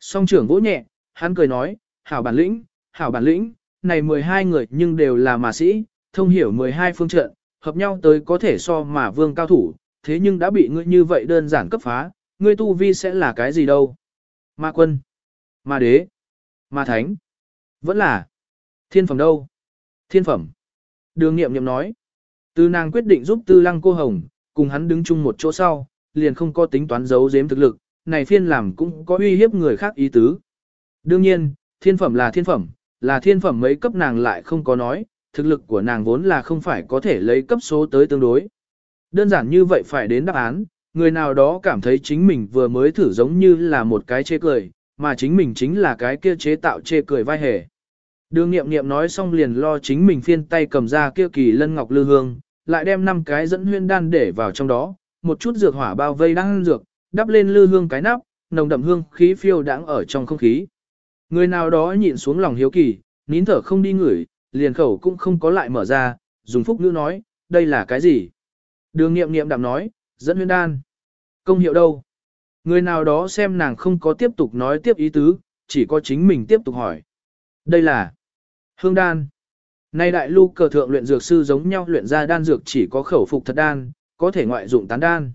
Song trưởng vỗ nhẹ, hắn cười nói, hảo bản lĩnh, hảo bản lĩnh, này 12 người nhưng đều là mà sĩ, thông hiểu 12 phương trận, hợp nhau tới có thể so mà vương cao thủ, thế nhưng đã bị ngươi như vậy đơn giản cấp phá, ngươi tu vi sẽ là cái gì đâu? Ma quân, ma đế, ma thánh, vẫn là thiên phẩm đâu? Thiên phẩm. Đường nghiệm nghiệm nói, từ nàng quyết định giúp tư lăng cô hồng, cùng hắn đứng chung một chỗ sau, liền không có tính toán giấu giếm thực lực, này phiên làm cũng có uy hiếp người khác ý tứ. Đương nhiên, thiên phẩm là thiên phẩm, là thiên phẩm mấy cấp nàng lại không có nói, thực lực của nàng vốn là không phải có thể lấy cấp số tới tương đối. Đơn giản như vậy phải đến đáp án, người nào đó cảm thấy chính mình vừa mới thử giống như là một cái chê cười, mà chính mình chính là cái kia chế tạo chê cười vai hề. Đường nghiệm nghiệm nói xong liền lo chính mình phiên tay cầm ra kia kỳ lân ngọc lư hương, lại đem năm cái dẫn huyên đan để vào trong đó, một chút dược hỏa bao vây đang dược, đắp lên lư hương cái nắp, nồng đậm hương khí phiêu đãng ở trong không khí. Người nào đó nhịn xuống lòng hiếu kỳ, nín thở không đi ngửi, liền khẩu cũng không có lại mở ra, dùng phúc ngữ nói, đây là cái gì? Đường nghiệm nghiệm đạm nói, dẫn huyên đan. Công hiệu đâu? Người nào đó xem nàng không có tiếp tục nói tiếp ý tứ, chỉ có chính mình tiếp tục hỏi. Đây là hương đan. Nay đại lưu cờ thượng luyện dược sư giống nhau luyện ra đan dược chỉ có khẩu phục thật đan, có thể ngoại dụng tán đan.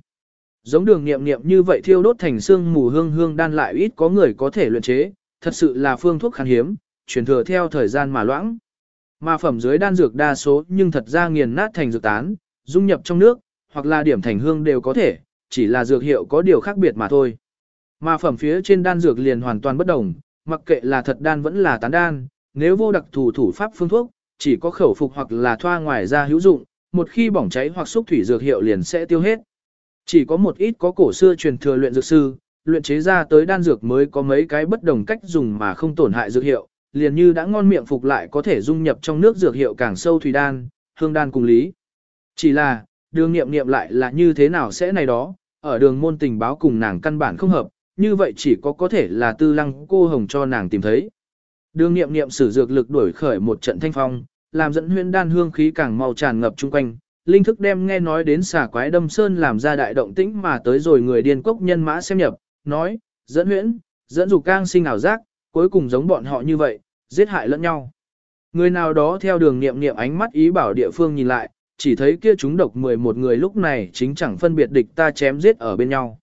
Giống đường nghiệm nghiệm như vậy thiêu đốt thành xương mù hương hương đan lại ít có người có thể luyện chế, thật sự là phương thuốc khan hiếm, truyền thừa theo thời gian mà loãng. Mà phẩm dưới đan dược đa số nhưng thật ra nghiền nát thành dược tán, dung nhập trong nước, hoặc là điểm thành hương đều có thể, chỉ là dược hiệu có điều khác biệt mà thôi. Mà phẩm phía trên đan dược liền hoàn toàn bất đồng, mặc kệ là thật đan vẫn là tán đan, nếu vô đặc thù thủ pháp phương thuốc, chỉ có khẩu phục hoặc là thoa ngoài ra hữu dụng, một khi bỏng cháy hoặc xúc thủy dược hiệu liền sẽ tiêu hết. Chỉ có một ít có cổ xưa truyền thừa luyện dược sư, luyện chế ra tới đan dược mới có mấy cái bất đồng cách dùng mà không tổn hại dược hiệu, liền như đã ngon miệng phục lại có thể dung nhập trong nước dược hiệu càng sâu thủy đan, hương đan cùng lý. Chỉ là, đường nghiệm nghiệm lại là như thế nào sẽ này đó, ở đường môn tình báo cùng nàng căn bản không hợp, như vậy chỉ có có thể là tư lăng cô hồng cho nàng tìm thấy. Đường nghiệm nghiệm sử dược lực đuổi khởi một trận thanh phong, làm dẫn huyễn đan hương khí càng mau tràn ngập chung quanh. Linh thức đem nghe nói đến xà quái đâm sơn làm ra đại động tĩnh mà tới rồi người điên cốc nhân mã xem nhập, nói, dẫn huyễn, dẫn dục cang sinh ảo giác, cuối cùng giống bọn họ như vậy, giết hại lẫn nhau. Người nào đó theo đường niệm niệm ánh mắt ý bảo địa phương nhìn lại, chỉ thấy kia chúng độc 11 người lúc này chính chẳng phân biệt địch ta chém giết ở bên nhau.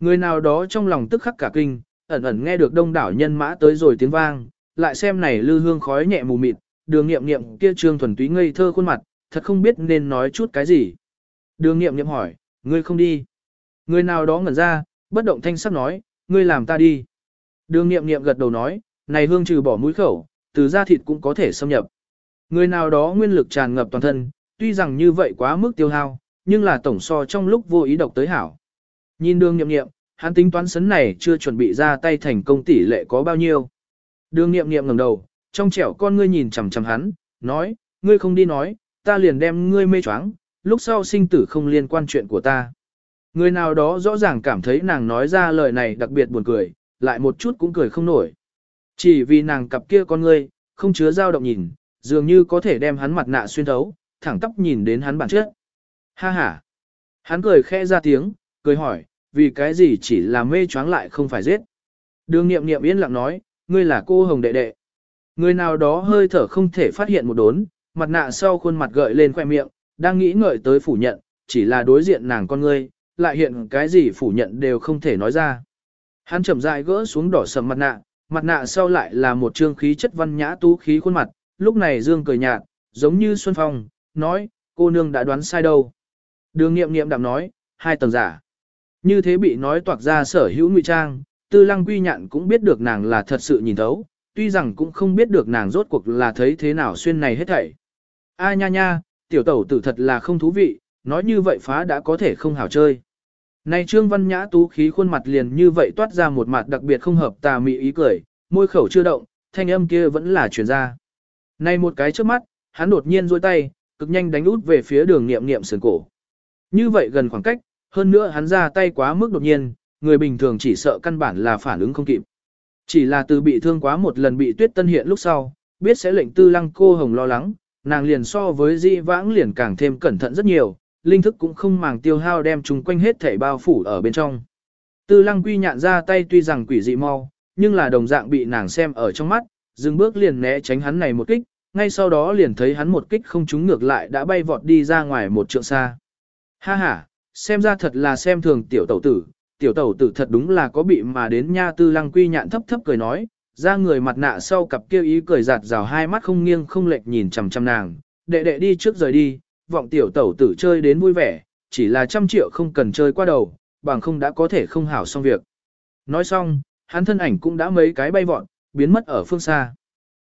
Người nào đó trong lòng tức khắc cả kinh, ẩn ẩn nghe được đông đảo nhân mã tới rồi tiếng vang, lại xem này lư hương khói nhẹ mù mịt, đường nghiệm nghiệm kia trương thuần túy ngây thơ khuôn mặt, thật không biết nên nói chút cái gì. Đường nghiệm nghiệm hỏi, ngươi không đi. Người nào đó ngẩn ra, bất động thanh sắc nói, ngươi làm ta đi. Đường nghiệm nghiệm gật đầu nói, này hương trừ bỏ mũi khẩu, từ da thịt cũng có thể xâm nhập. Người nào đó nguyên lực tràn ngập toàn thân, tuy rằng như vậy quá mức tiêu hao, nhưng là tổng so trong lúc vô ý độc tới hảo. Nhìn đường nghiệm nghiệm, hắn tính toán sấn này chưa chuẩn bị ra tay thành công tỷ lệ có bao nhiêu. Đường nghiệm nghiệm ngẩng đầu, trong trẻo con ngươi nhìn chằm chằm hắn, nói, ngươi không đi nói, ta liền đem ngươi mê choáng, lúc sau sinh tử không liên quan chuyện của ta. Người nào đó rõ ràng cảm thấy nàng nói ra lời này đặc biệt buồn cười, lại một chút cũng cười không nổi. Chỉ vì nàng cặp kia con ngươi, không chứa dao động nhìn, dường như có thể đem hắn mặt nạ xuyên thấu, thẳng tóc nhìn đến hắn bản chất. Ha ha. Hắn cười khẽ ra tiếng, cười hỏi, vì cái gì chỉ là mê choáng lại không phải giết. Đường nghiệm nghiệm yên lặng nói, ngươi là cô hồng đệ đệ. Người nào đó hơi thở không thể phát hiện một đốn, mặt nạ sau khuôn mặt gợi lên khoe miệng, đang nghĩ ngợi tới phủ nhận, chỉ là đối diện nàng con ngươi, lại hiện cái gì phủ nhận đều không thể nói ra. Hắn chậm rãi gỡ xuống đỏ sầm mặt nạ, mặt nạ sau lại là một trương khí chất văn nhã tú khí khuôn mặt, lúc này Dương cười nhạt, giống như Xuân Phong, nói, cô nương đã đoán sai đâu. Đường nghiệm nghiệm đạm nói, hai tầng giả. Như thế bị nói toạc ra sở hữu ngụy trang, tư lăng quy nhạn cũng biết được nàng là thật sự nhìn thấu, tuy rằng cũng không biết được nàng rốt cuộc là thấy thế nào xuyên này hết thảy. A nha nha, tiểu tẩu tử thật là không thú vị, nói như vậy phá đã có thể không hảo chơi. Này trương văn nhã tú khí khuôn mặt liền như vậy toát ra một mặt đặc biệt không hợp tà mị ý cười, môi khẩu chưa động, thanh âm kia vẫn là truyền ra. Này một cái trước mắt, hắn đột nhiên duỗi tay, cực nhanh đánh út về phía đường niệm niệm sườn cổ. Như vậy gần khoảng cách, hơn nữa hắn ra tay quá mức đột nhiên, người bình thường chỉ sợ căn bản là phản ứng không kịp. Chỉ là từ bị thương quá một lần bị tuyết tân hiện lúc sau, biết sẽ lệnh tư lăng cô hồng lo lắng, nàng liền so với di vãng liền càng thêm cẩn thận rất nhiều, linh thức cũng không màng tiêu hao đem chúng quanh hết thể bao phủ ở bên trong. Tư lăng quy nhạn ra tay tuy rằng quỷ dị mau, nhưng là đồng dạng bị nàng xem ở trong mắt, dừng bước liền né tránh hắn này một kích, ngay sau đó liền thấy hắn một kích không trúng ngược lại đã bay vọt đi ra ngoài một trượng xa. Ha ha, xem ra thật là xem thường tiểu tẩu tử, tiểu tẩu tử thật đúng là có bị mà đến nha tư lăng quy nhạn thấp thấp cười nói, ra người mặt nạ sau cặp kêu ý cười giạt rào hai mắt không nghiêng không lệch nhìn chằm chằm nàng, đệ đệ đi trước rời đi, vọng tiểu tẩu tử chơi đến vui vẻ, chỉ là trăm triệu không cần chơi qua đầu, bằng không đã có thể không hảo xong việc. Nói xong, hắn thân ảnh cũng đã mấy cái bay vọt, biến mất ở phương xa.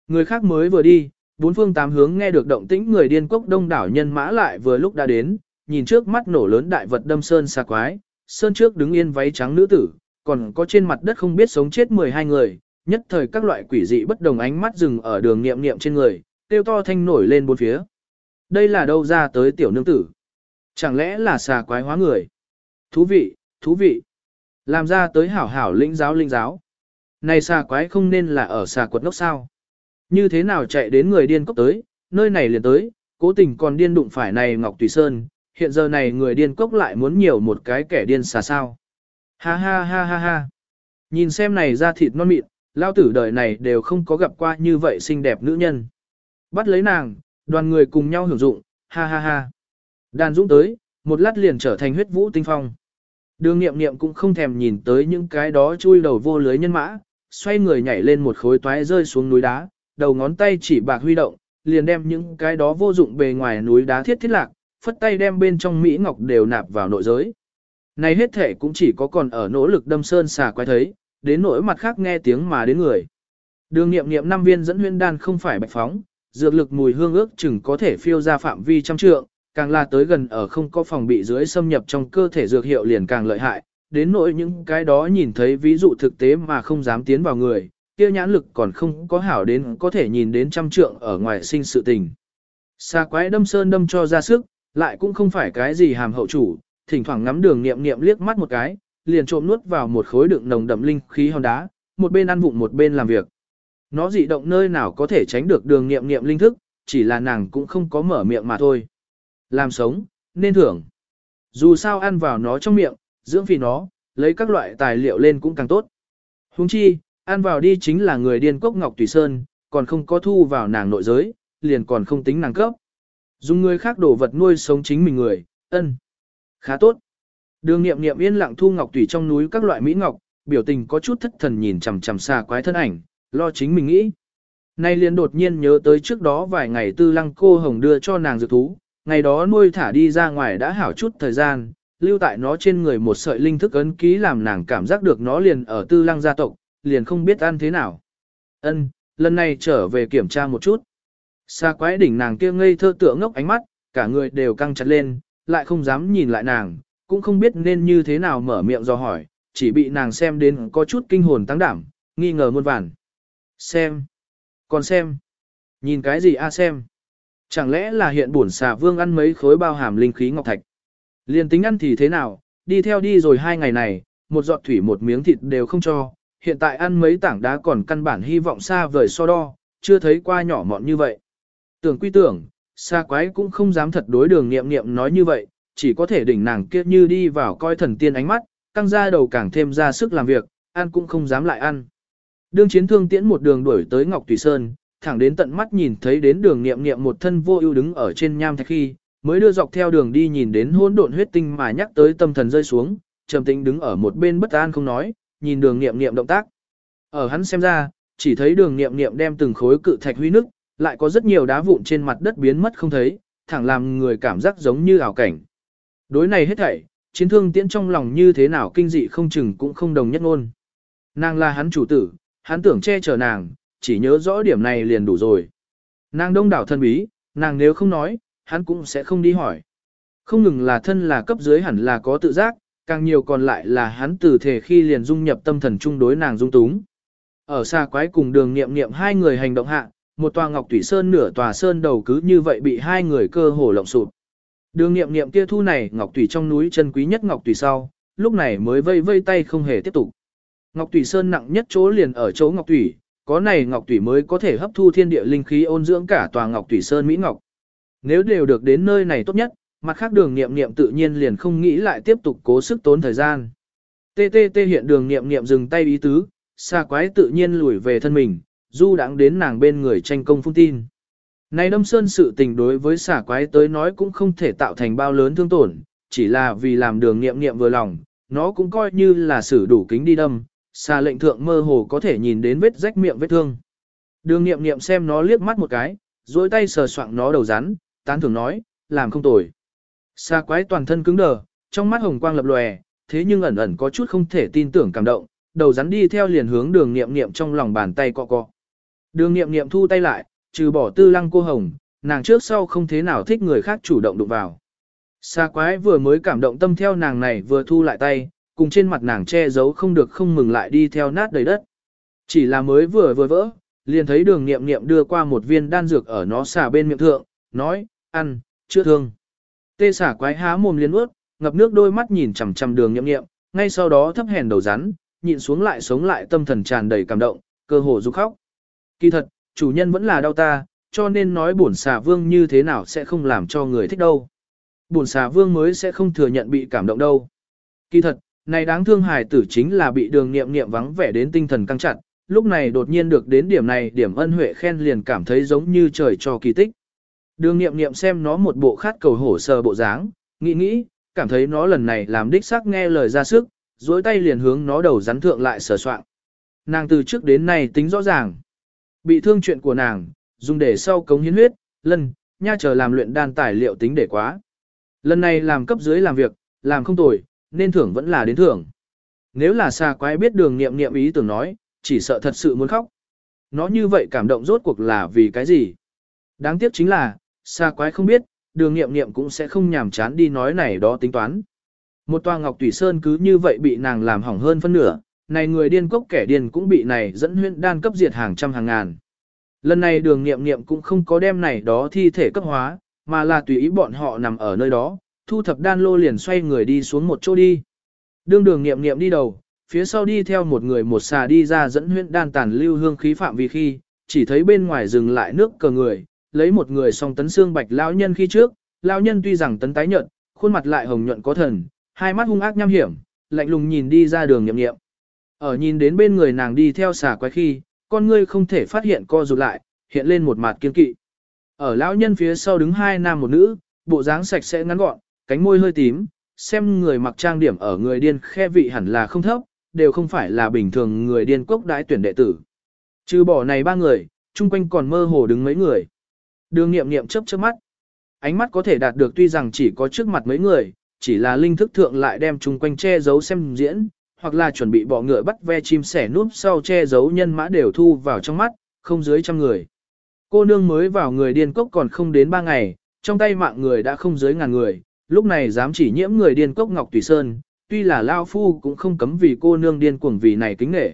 Người khác mới vừa đi, bốn phương tám hướng nghe được động tĩnh người điên cốc đông đảo nhân mã lại vừa lúc đã đến, nhìn trước mắt nổ lớn đại vật đâm sơn xa quái, sơn trước đứng yên váy trắng nữ tử, còn có trên mặt đất không biết sống chết 12 người, nhất thời các loại quỷ dị bất đồng ánh mắt dừng ở đường nghiệm nghiệm trên người, tiêu to thanh nổi lên bốn phía. Đây là đâu ra tới tiểu nương tử? Chẳng lẽ là xà quái hóa người? Thú vị, thú vị. Làm ra tới hảo hảo linh giáo linh giáo. Này xà quái không nên là ở xà quật ngốc sao? Như thế nào chạy đến người điên cốc tới, nơi này liền tới, cố tình còn điên đụng phải này Ngọc Tùy Sơn, hiện giờ này người điên cốc lại muốn nhiều một cái kẻ điên xà sao. Ha ha ha ha ha. Nhìn xem này ra thịt non mịn, lao tử đời này đều không có gặp qua như vậy xinh đẹp nữ nhân. Bắt lấy nàng, đoàn người cùng nhau hưởng dụng, ha ha ha. Đàn dũng tới, một lát liền trở thành huyết vũ tinh phong. Đường nghiệm nghiệm cũng không thèm nhìn tới những cái đó chui đầu vô lưới nhân mã, xoay người nhảy lên một khối toái rơi xuống núi đá, đầu ngón tay chỉ bạc huy động, liền đem những cái đó vô dụng bề ngoài núi đá thiết thiết lạc, phất tay đem bên trong Mỹ Ngọc đều nạp vào nội giới. Này hết thể cũng chỉ có còn ở nỗ lực đâm sơn xà quái thấy, đến nỗi mặt khác nghe tiếng mà đến người. Đường nghiệm nghiệm năm viên dẫn huyên đan không phải bạch phóng, dược lực mùi hương ước chừng có thể phiêu ra phạm vi trăm trượng, càng là tới gần ở không có phòng bị dưới xâm nhập trong cơ thể dược hiệu liền càng lợi hại, đến nỗi những cái đó nhìn thấy ví dụ thực tế mà không dám tiến vào người, kia nhãn lực còn không có hảo đến có thể nhìn đến trăm trượng ở ngoài sinh sự tình. Xa quái đâm sơn đâm cho ra sức, lại cũng không phải cái gì hàm hậu chủ, thỉnh thoảng ngắm đường niệm niệm liếc mắt một cái, liền trộm nuốt vào một khối đựng nồng đậm linh khí hòn đá, một bên ăn vụng một bên làm việc. Nó dị động nơi nào có thể tránh được đường niệm niệm linh thức, chỉ là nàng cũng không có mở miệng mà thôi. Làm sống, nên thưởng. Dù sao ăn vào nó trong miệng, dưỡng vì nó, lấy các loại tài liệu lên cũng càng tốt. Huống chi, ăn vào đi chính là người điên cốc Ngọc Tùy Sơn, còn không có thu vào nàng nội giới, liền còn không tính nàng cấp. Dùng người khác đổ vật nuôi sống chính mình người, ân. Khá tốt. Đường nghiệm nghiệm yên lặng thu ngọc tùy trong núi các loại mỹ ngọc, biểu tình có chút thất thần nhìn chằm chằm xa quái thân ảnh, lo chính mình nghĩ. Nay liền đột nhiên nhớ tới trước đó vài ngày tư lăng cô hồng đưa cho nàng dược thú, ngày đó nuôi thả đi ra ngoài đã hảo chút thời gian, lưu tại nó trên người một sợi linh thức ấn ký làm nàng cảm giác được nó liền ở tư lăng gia tộc, liền không biết ăn thế nào. Ân, lần này trở về kiểm tra một chút. Xa quái đỉnh nàng kia ngây thơ tựa ngốc ánh mắt, cả người đều căng chặt lên, lại không dám nhìn lại nàng, cũng không biết nên như thế nào mở miệng do hỏi, chỉ bị nàng xem đến có chút kinh hồn tăng đảm, nghi ngờ muôn vàn. Xem. Còn xem. Nhìn cái gì a xem. Chẳng lẽ là hiện bổn xà vương ăn mấy khối bao hàm linh khí ngọc thạch. Liên tính ăn thì thế nào, đi theo đi rồi hai ngày này, một giọt thủy một miếng thịt đều không cho, hiện tại ăn mấy tảng đá còn căn bản hy vọng xa vời so đo, chưa thấy qua nhỏ mọn như vậy. Tưởng quy tưởng, xa quái cũng không dám thật đối đường nghiệm nghiệm nói như vậy, chỉ có thể đỉnh nàng kia như đi vào coi thần tiên ánh mắt, căng ra đầu càng thêm ra sức làm việc, ăn cũng không dám lại ăn. Đương chiến thương tiễn một đường đuổi tới Ngọc Tùy Sơn, thẳng đến tận mắt nhìn thấy đến đường nghiệm nghiệm một thân vô ưu đứng ở trên nham thạch khi, mới đưa dọc theo đường đi nhìn đến hỗn độn huyết tinh mà nhắc tới tâm thần rơi xuống, trầm tĩnh đứng ở một bên bất an không nói, nhìn đường nghiệm nghiệm động tác. Ở hắn xem ra, chỉ thấy đường nghiệm nghiệm đem từng khối cự thạch huy nức, lại có rất nhiều đá vụn trên mặt đất biến mất không thấy, thẳng làm người cảm giác giống như ảo cảnh. Đối này hết thảy, chiến thương tiễn trong lòng như thế nào kinh dị không chừng cũng không đồng nhất ngôn. Nàng là hắn chủ tử, hắn tưởng che chở nàng, chỉ nhớ rõ điểm này liền đủ rồi. Nàng đông đảo thân bí, nàng nếu không nói, hắn cũng sẽ không đi hỏi. Không ngừng là thân là cấp dưới hẳn là có tự giác, càng nhiều còn lại là hắn từ thể khi liền dung nhập tâm thần chung đối nàng dung túng. Ở xa quái cùng đường nghiệm nghiệm hai người hành động hạ, một tòa ngọc thủy sơn nửa tòa sơn đầu cứ như vậy bị hai người cơ hồ lộng sụp. Đường nghiệm nghiệm kia thu này ngọc thủy trong núi chân quý nhất ngọc thủy sau, lúc này mới vây vây tay không hề tiếp tục. Ngọc thủy sơn nặng nhất chỗ liền ở chỗ ngọc thủy, có này ngọc thủy mới có thể hấp thu thiên địa linh khí ôn dưỡng cả tòa ngọc thủy sơn mỹ ngọc. Nếu đều được đến nơi này tốt nhất, mặt khác đường nghiệm nghiệm tự nhiên liền không nghĩ lại tiếp tục cố sức tốn thời gian. TTT hiện đường nghiệm nghiệm dừng tay ý tứ, xa quái tự nhiên lùi về thân mình, du đãng đến nàng bên người tranh công phun tin. Này đâm sơn sự tình đối với xả quái tới nói cũng không thể tạo thành bao lớn thương tổn, chỉ là vì làm đường nghiệm nghiệm vừa lòng, nó cũng coi như là sử đủ kính đi đâm, xà lệnh thượng mơ hồ có thể nhìn đến vết rách miệng vết thương. Đường nghiệm nghiệm xem nó liếc mắt một cái, dối tay sờ soạng nó đầu rắn, tán thưởng nói, làm không tồi. Xà quái toàn thân cứng đờ, trong mắt hồng quang lập lòe, thế nhưng ẩn ẩn có chút không thể tin tưởng cảm động, đầu rắn đi theo liền hướng đường nghiệm nghiệm trong lòng bàn tay cọ cọ. Đường nghiệm nghiệm thu tay lại, trừ bỏ tư lăng cô hồng, nàng trước sau không thế nào thích người khác chủ động đụng vào. Sa quái vừa mới cảm động tâm theo nàng này vừa thu lại tay, cùng trên mặt nàng che giấu không được không mừng lại đi theo nát đầy đất. Chỉ là mới vừa vừa vỡ, liền thấy đường nghiệm nghiệm đưa qua một viên đan dược ở nó xả bên miệng thượng, nói, ăn, chưa thương. Tê xả quái há mồm liên ướt, ngập nước đôi mắt nhìn chằm chằm đường nghiệm nghiệm, ngay sau đó thấp hèn đầu rắn, nhịn xuống lại sống lại tâm thần tràn đầy cảm động, cơ hồ rục khóc. Kỳ thật, chủ nhân vẫn là đau ta, cho nên nói bổn xà vương như thế nào sẽ không làm cho người thích đâu. Bổn xà vương mới sẽ không thừa nhận bị cảm động đâu. Kỳ thật, này đáng thương hài tử chính là bị đường nghiệm nghiệm vắng vẻ đến tinh thần căng chặt, lúc này đột nhiên được đến điểm này điểm ân huệ khen liền cảm thấy giống như trời cho kỳ tích. Đường nghiệm nghiệm xem nó một bộ khát cầu hổ sờ bộ dáng, nghĩ nghĩ, cảm thấy nó lần này làm đích xác nghe lời ra sức, dối tay liền hướng nó đầu rắn thượng lại sờ soạn. Nàng từ trước đến nay tính rõ ràng. Bị thương chuyện của nàng, dùng để sau cống hiến huyết, lân, nha chờ làm luyện đan tài liệu tính để quá. Lần này làm cấp dưới làm việc, làm không tồi, nên thưởng vẫn là đến thưởng. Nếu là xa quái biết đường nghiệm nghiệm ý tưởng nói, chỉ sợ thật sự muốn khóc. Nó như vậy cảm động rốt cuộc là vì cái gì? Đáng tiếc chính là, xa quái không biết, đường nghiệm nghiệm cũng sẽ không nhàm chán đi nói này đó tính toán. Một tòa ngọc tùy sơn cứ như vậy bị nàng làm hỏng hơn phân nửa, này người điên cốc kẻ điên cũng bị này dẫn huyễn đan cấp diệt hàng trăm hàng ngàn. Lần này đường nghiệm nghiệm cũng không có đem này đó thi thể cấp hóa, mà là tùy ý bọn họ nằm ở nơi đó, thu thập đan lô liền xoay người đi xuống một chỗ đi. Đường đường nghiệm nghiệm đi đầu, phía sau đi theo một người một xà đi ra dẫn huyễn đan tàn lưu hương khí phạm vi khi, chỉ thấy bên ngoài dừng lại nước cờ người, lấy một người song tấn xương bạch lão nhân khi trước, lão nhân tuy rằng tấn tái nhợt, khuôn mặt lại hồng nhuận có thần, hai mắt hung ác nham hiểm, lạnh lùng nhìn đi ra đường nhậm nghiệm. Ở nhìn đến bên người nàng đi theo xà quái khi, con ngươi không thể phát hiện co rụt lại, hiện lên một mặt kiên kỵ. Ở lão nhân phía sau đứng hai nam một nữ, bộ dáng sạch sẽ ngắn gọn, cánh môi hơi tím, xem người mặc trang điểm ở người điên khe vị hẳn là không thấp, đều không phải là bình thường người điên cốc đãi tuyển đệ tử. Trừ bỏ này ba người, chung quanh còn mơ hồ đứng mấy người. Đường nghiệm nghiệm chớp chớp mắt. Ánh mắt có thể đạt được tuy rằng chỉ có trước mặt mấy người, chỉ là linh thức thượng lại đem chung quanh che giấu xem diễn, hoặc là chuẩn bị bỏ ngựa bắt ve chim sẻ núp sau che giấu nhân mã đều thu vào trong mắt, không dưới trăm người. Cô nương mới vào người điên cốc còn không đến ba ngày, trong tay mạng người đã không dưới ngàn người, lúc này dám chỉ nhiễm người điên cốc Ngọc Tùy Sơn, tuy là Lao Phu cũng không cấm vì cô nương điên cuồng vì này kính nể.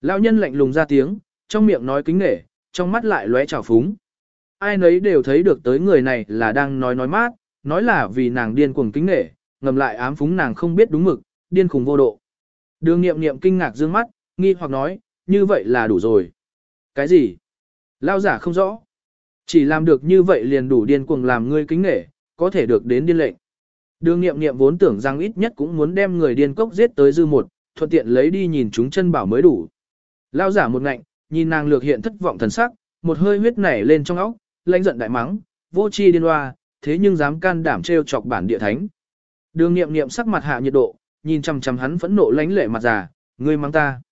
Lão nhân lạnh lùng ra tiếng, trong miệng nói kính nể, trong mắt lại lóe trào phúng. Ai nấy đều thấy được tới người này là đang nói nói mát, nói là vì nàng điên cuồng kính nể, ngầm lại ám phúng nàng không biết đúng mực, điên khùng vô độ. Đường nghiệm nghiệm kinh ngạc dương mắt, nghi hoặc nói, như vậy là đủ rồi. Cái gì? Lao giả không rõ. Chỉ làm được như vậy liền đủ điên cuồng làm ngươi kính nể, có thể được đến điên lệnh. Đường nghiệm nghiệm vốn tưởng rằng ít nhất cũng muốn đem người điên cốc giết tới dư một, thuận tiện lấy đi nhìn chúng chân bảo mới đủ. Lao giả một ngạnh, nhìn nàng lược hiện thất vọng thần sắc, một hơi huyết nảy lên trong óc, lãnh giận đại mắng, vô chi điên hoa, thế nhưng dám can đảm trêu chọc bản địa thánh. Đường nghiệm nghiệm sắc mặt hạ nhiệt độ, nhìn chằm chằm hắn phẫn nộ lánh lệ mặt già, ngươi mắng ta.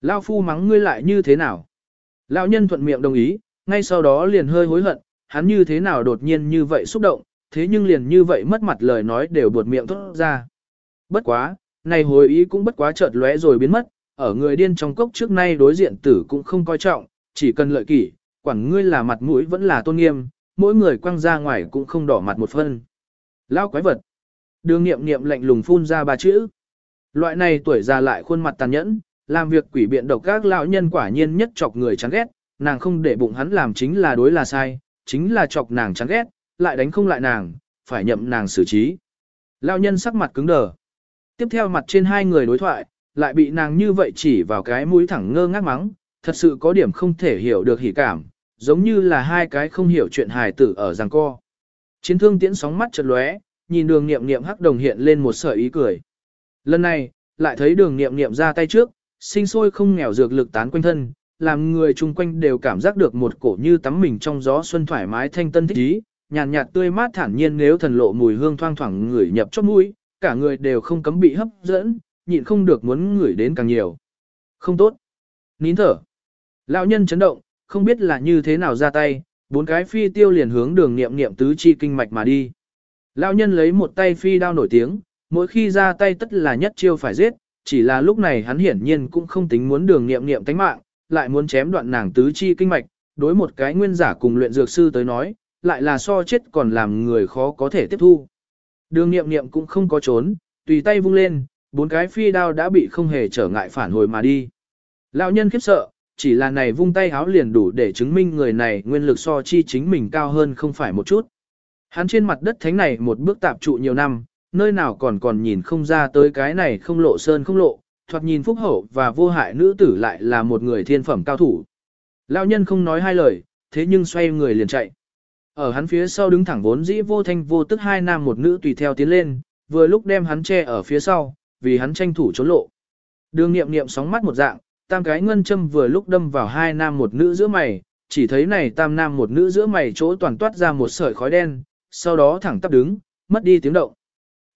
Lao phu mắng ngươi lại như thế nào? Lão nhân thuận miệng đồng ý, ngay sau đó liền hơi hối hận, hắn như thế nào đột nhiên như vậy xúc động, thế nhưng liền như vậy mất mặt lời nói đều buột miệng thốt ra. Bất quá, này hồi ý cũng bất quá chợt lóe rồi biến mất, ở người điên trong cốc trước nay đối diện tử cũng không coi trọng, chỉ cần lợi kỷ, quản ngươi là mặt mũi vẫn là tôn nghiêm, mỗi người quăng ra ngoài cũng không đỏ mặt một phân. Lao quái vật. Đường nghiệm nghiệm lạnh lùng phun ra ba chữ. Loại này tuổi già lại khuôn mặt tàn nhẫn, làm việc quỷ biện độc các lão nhân quả nhiên nhất chọc người chán ghét, nàng không để bụng hắn làm chính là đối là sai, chính là chọc nàng chán ghét, lại đánh không lại nàng, phải nhậm nàng xử trí. Lão nhân sắc mặt cứng đờ. Tiếp theo mặt trên hai người đối thoại, lại bị nàng như vậy chỉ vào cái mũi thẳng ngơ ngác mắng, thật sự có điểm không thể hiểu được hỉ cảm, giống như là hai cái không hiểu chuyện hài tử ở giằng co. Chiến thương tiễn sóng mắt chật lóe, nhìn đường nghiệm nghiệm hắc đồng hiện lên một sợi ý cười. Lần này, lại thấy đường nghiệm nghiệm ra tay trước, sinh sôi không nghèo dược lực tán quanh thân, làm người chung quanh đều cảm giác được một cổ như tắm mình trong gió xuân thoải mái thanh tân thích ý, nhàn nhạt, tươi mát thản nhiên nếu thần lộ mùi hương thoang thoảng người nhập chóp mũi, cả người đều không cấm bị hấp dẫn, nhịn không được muốn ngửi đến càng nhiều. Không tốt. Nín thở. Lão nhân chấn động, không biết là như thế nào ra tay, bốn cái phi tiêu liền hướng đường niệm niệm tứ chi kinh mạch mà đi. Lão nhân lấy một tay phi đao nổi tiếng, mỗi khi ra tay tất là nhất chiêu phải giết, chỉ là lúc này hắn hiển nhiên cũng không tính muốn đường niệm niệm tánh mạng, lại muốn chém đoạn nàng tứ chi kinh mạch, đối một cái nguyên giả cùng luyện dược sư tới nói, lại là so chết còn làm người khó có thể tiếp thu. Đường niệm niệm cũng không có trốn, tùy tay vung lên, bốn cái phi đao đã bị không hề trở ngại phản hồi mà đi. Lão nhân khiếp sợ, chỉ là này vung tay háo liền đủ để chứng minh người này nguyên lực so chi chính mình cao hơn không phải một chút. Hắn trên mặt đất thánh này một bước tạp trụ nhiều năm, nơi nào còn còn nhìn không ra tới cái này không lộ sơn không lộ, thoạt nhìn phúc hậu và vô hại nữ tử lại là một người thiên phẩm cao thủ. Lão nhân không nói hai lời, thế nhưng xoay người liền chạy. Ở hắn phía sau đứng thẳng vốn dĩ vô thanh vô tức hai nam một nữ tùy theo tiến lên, vừa lúc đem hắn che ở phía sau, vì hắn tranh thủ trốn lộ. Đường nghiệm nghiệm sóng mắt một dạng, tam cái ngân châm vừa lúc đâm vào hai nam một nữ giữa mày, chỉ thấy này tam nam một nữ giữa mày chỗ toàn toát ra một sợi khói đen, sau đó thẳng tắp đứng, mất đi tiếng động.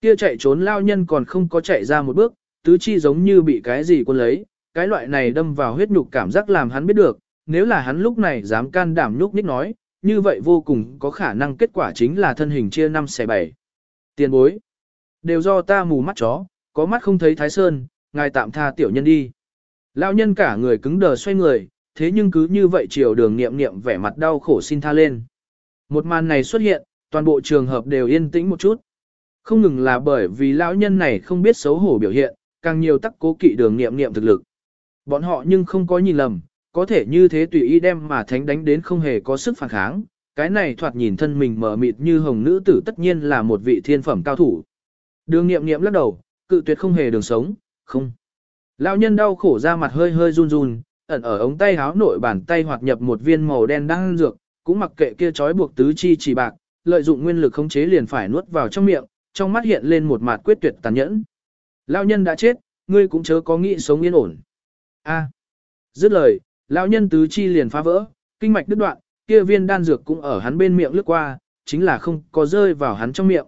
Kia chạy trốn lao nhân còn không có chạy ra một bước, tứ chi giống như bị cái gì quân lấy, cái loại này đâm vào huyết nhục cảm giác làm hắn biết được, nếu là hắn lúc này dám can đảm nhúc nhích nói, như vậy vô cùng có khả năng kết quả chính là thân hình chia năm xẻ bảy. Tiền bối. Đều do ta mù mắt chó, có mắt không thấy thái sơn, ngài tạm tha tiểu nhân đi. Lão nhân cả người cứng đờ xoay người, thế nhưng cứ như vậy chiều đường nghiệm nghiệm vẻ mặt đau khổ xin tha lên. Một màn này xuất hiện, toàn bộ trường hợp đều yên tĩnh một chút. Không ngừng là bởi vì lão nhân này không biết xấu hổ biểu hiện, càng nhiều tắc cố kỵ đường nghiệm nghiệm thực lực. Bọn họ nhưng không có nhìn lầm, có thể như thế tùy ý đem mà thánh đánh đến không hề có sức phản kháng. Cái này thoạt nhìn thân mình mở mịt như hồng nữ tử tất nhiên là một vị thiên phẩm cao thủ. Đường nghiệm nghiệm lắc đầu, cự tuyệt không hề đường sống, không. Lão nhân đau khổ ra mặt hơi hơi run run, ẩn ở ống tay háo nội bàn tay hoạt nhập một viên màu đen đang dược, cũng mặc kệ kia trói buộc tứ chi chỉ bạc, lợi dụng nguyên lực khống chế liền phải nuốt vào trong miệng, trong mắt hiện lên một mặt quyết tuyệt tàn nhẫn. Lão nhân đã chết, ngươi cũng chớ có nghĩ sống yên ổn. A. Dứt lời, lão nhân tứ chi liền phá vỡ, kinh mạch đứt đoạn, kia viên đan dược cũng ở hắn bên miệng lướt qua, chính là không có rơi vào hắn trong miệng.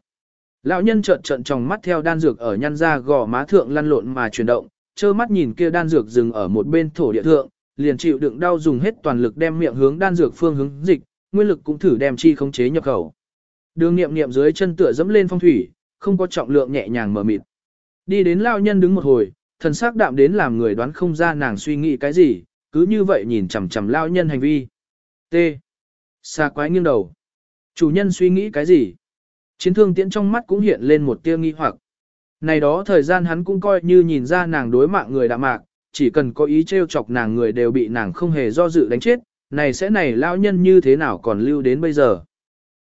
Lão nhân trợn trợn tròng mắt theo đan dược ở nhăn ra gò má thượng lăn lộn mà chuyển động, trơ mắt nhìn kia đan dược dừng ở một bên thổ địa thượng, liền chịu đựng đau dùng hết toàn lực đem miệng hướng đan dược phương hướng dịch, nguyên lực cũng thử đem chi khống chế nhập khẩu. Đường nghiệm nghiệm dưới chân tựa dẫm lên phong thủy, không có trọng lượng nhẹ nhàng mở mịt. Đi đến lao nhân đứng một hồi, thần sắc đạm đến làm người đoán không ra nàng suy nghĩ cái gì, cứ như vậy nhìn chằm chằm lao nhân hành vi. T. Xa quái nghiêng đầu. Chủ nhân suy nghĩ cái gì? Chiến thương tiễn trong mắt cũng hiện lên một tia nghi hoặc. Này đó thời gian hắn cũng coi như nhìn ra nàng đối mạng người đã mạc, chỉ cần có ý trêu chọc nàng người đều bị nàng không hề do dự đánh chết, này sẽ này lao nhân như thế nào còn lưu đến bây giờ.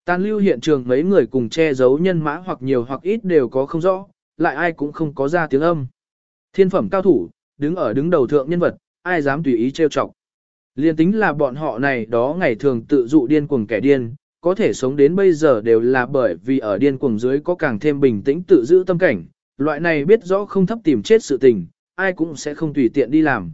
Tàn lưu hiện trường mấy người cùng che giấu nhân mã hoặc nhiều hoặc ít đều có không rõ, lại ai cũng không có ra tiếng âm. Thiên phẩm cao thủ, đứng ở đứng đầu thượng nhân vật, ai dám tùy ý trêu chọc. Liên tính là bọn họ này đó ngày thường tự dụ điên cuồng kẻ điên, có thể sống đến bây giờ đều là bởi vì ở điên cuồng dưới có càng thêm bình tĩnh tự giữ tâm cảnh, loại này biết rõ không thấp tìm chết sự tình, ai cũng sẽ không tùy tiện đi làm.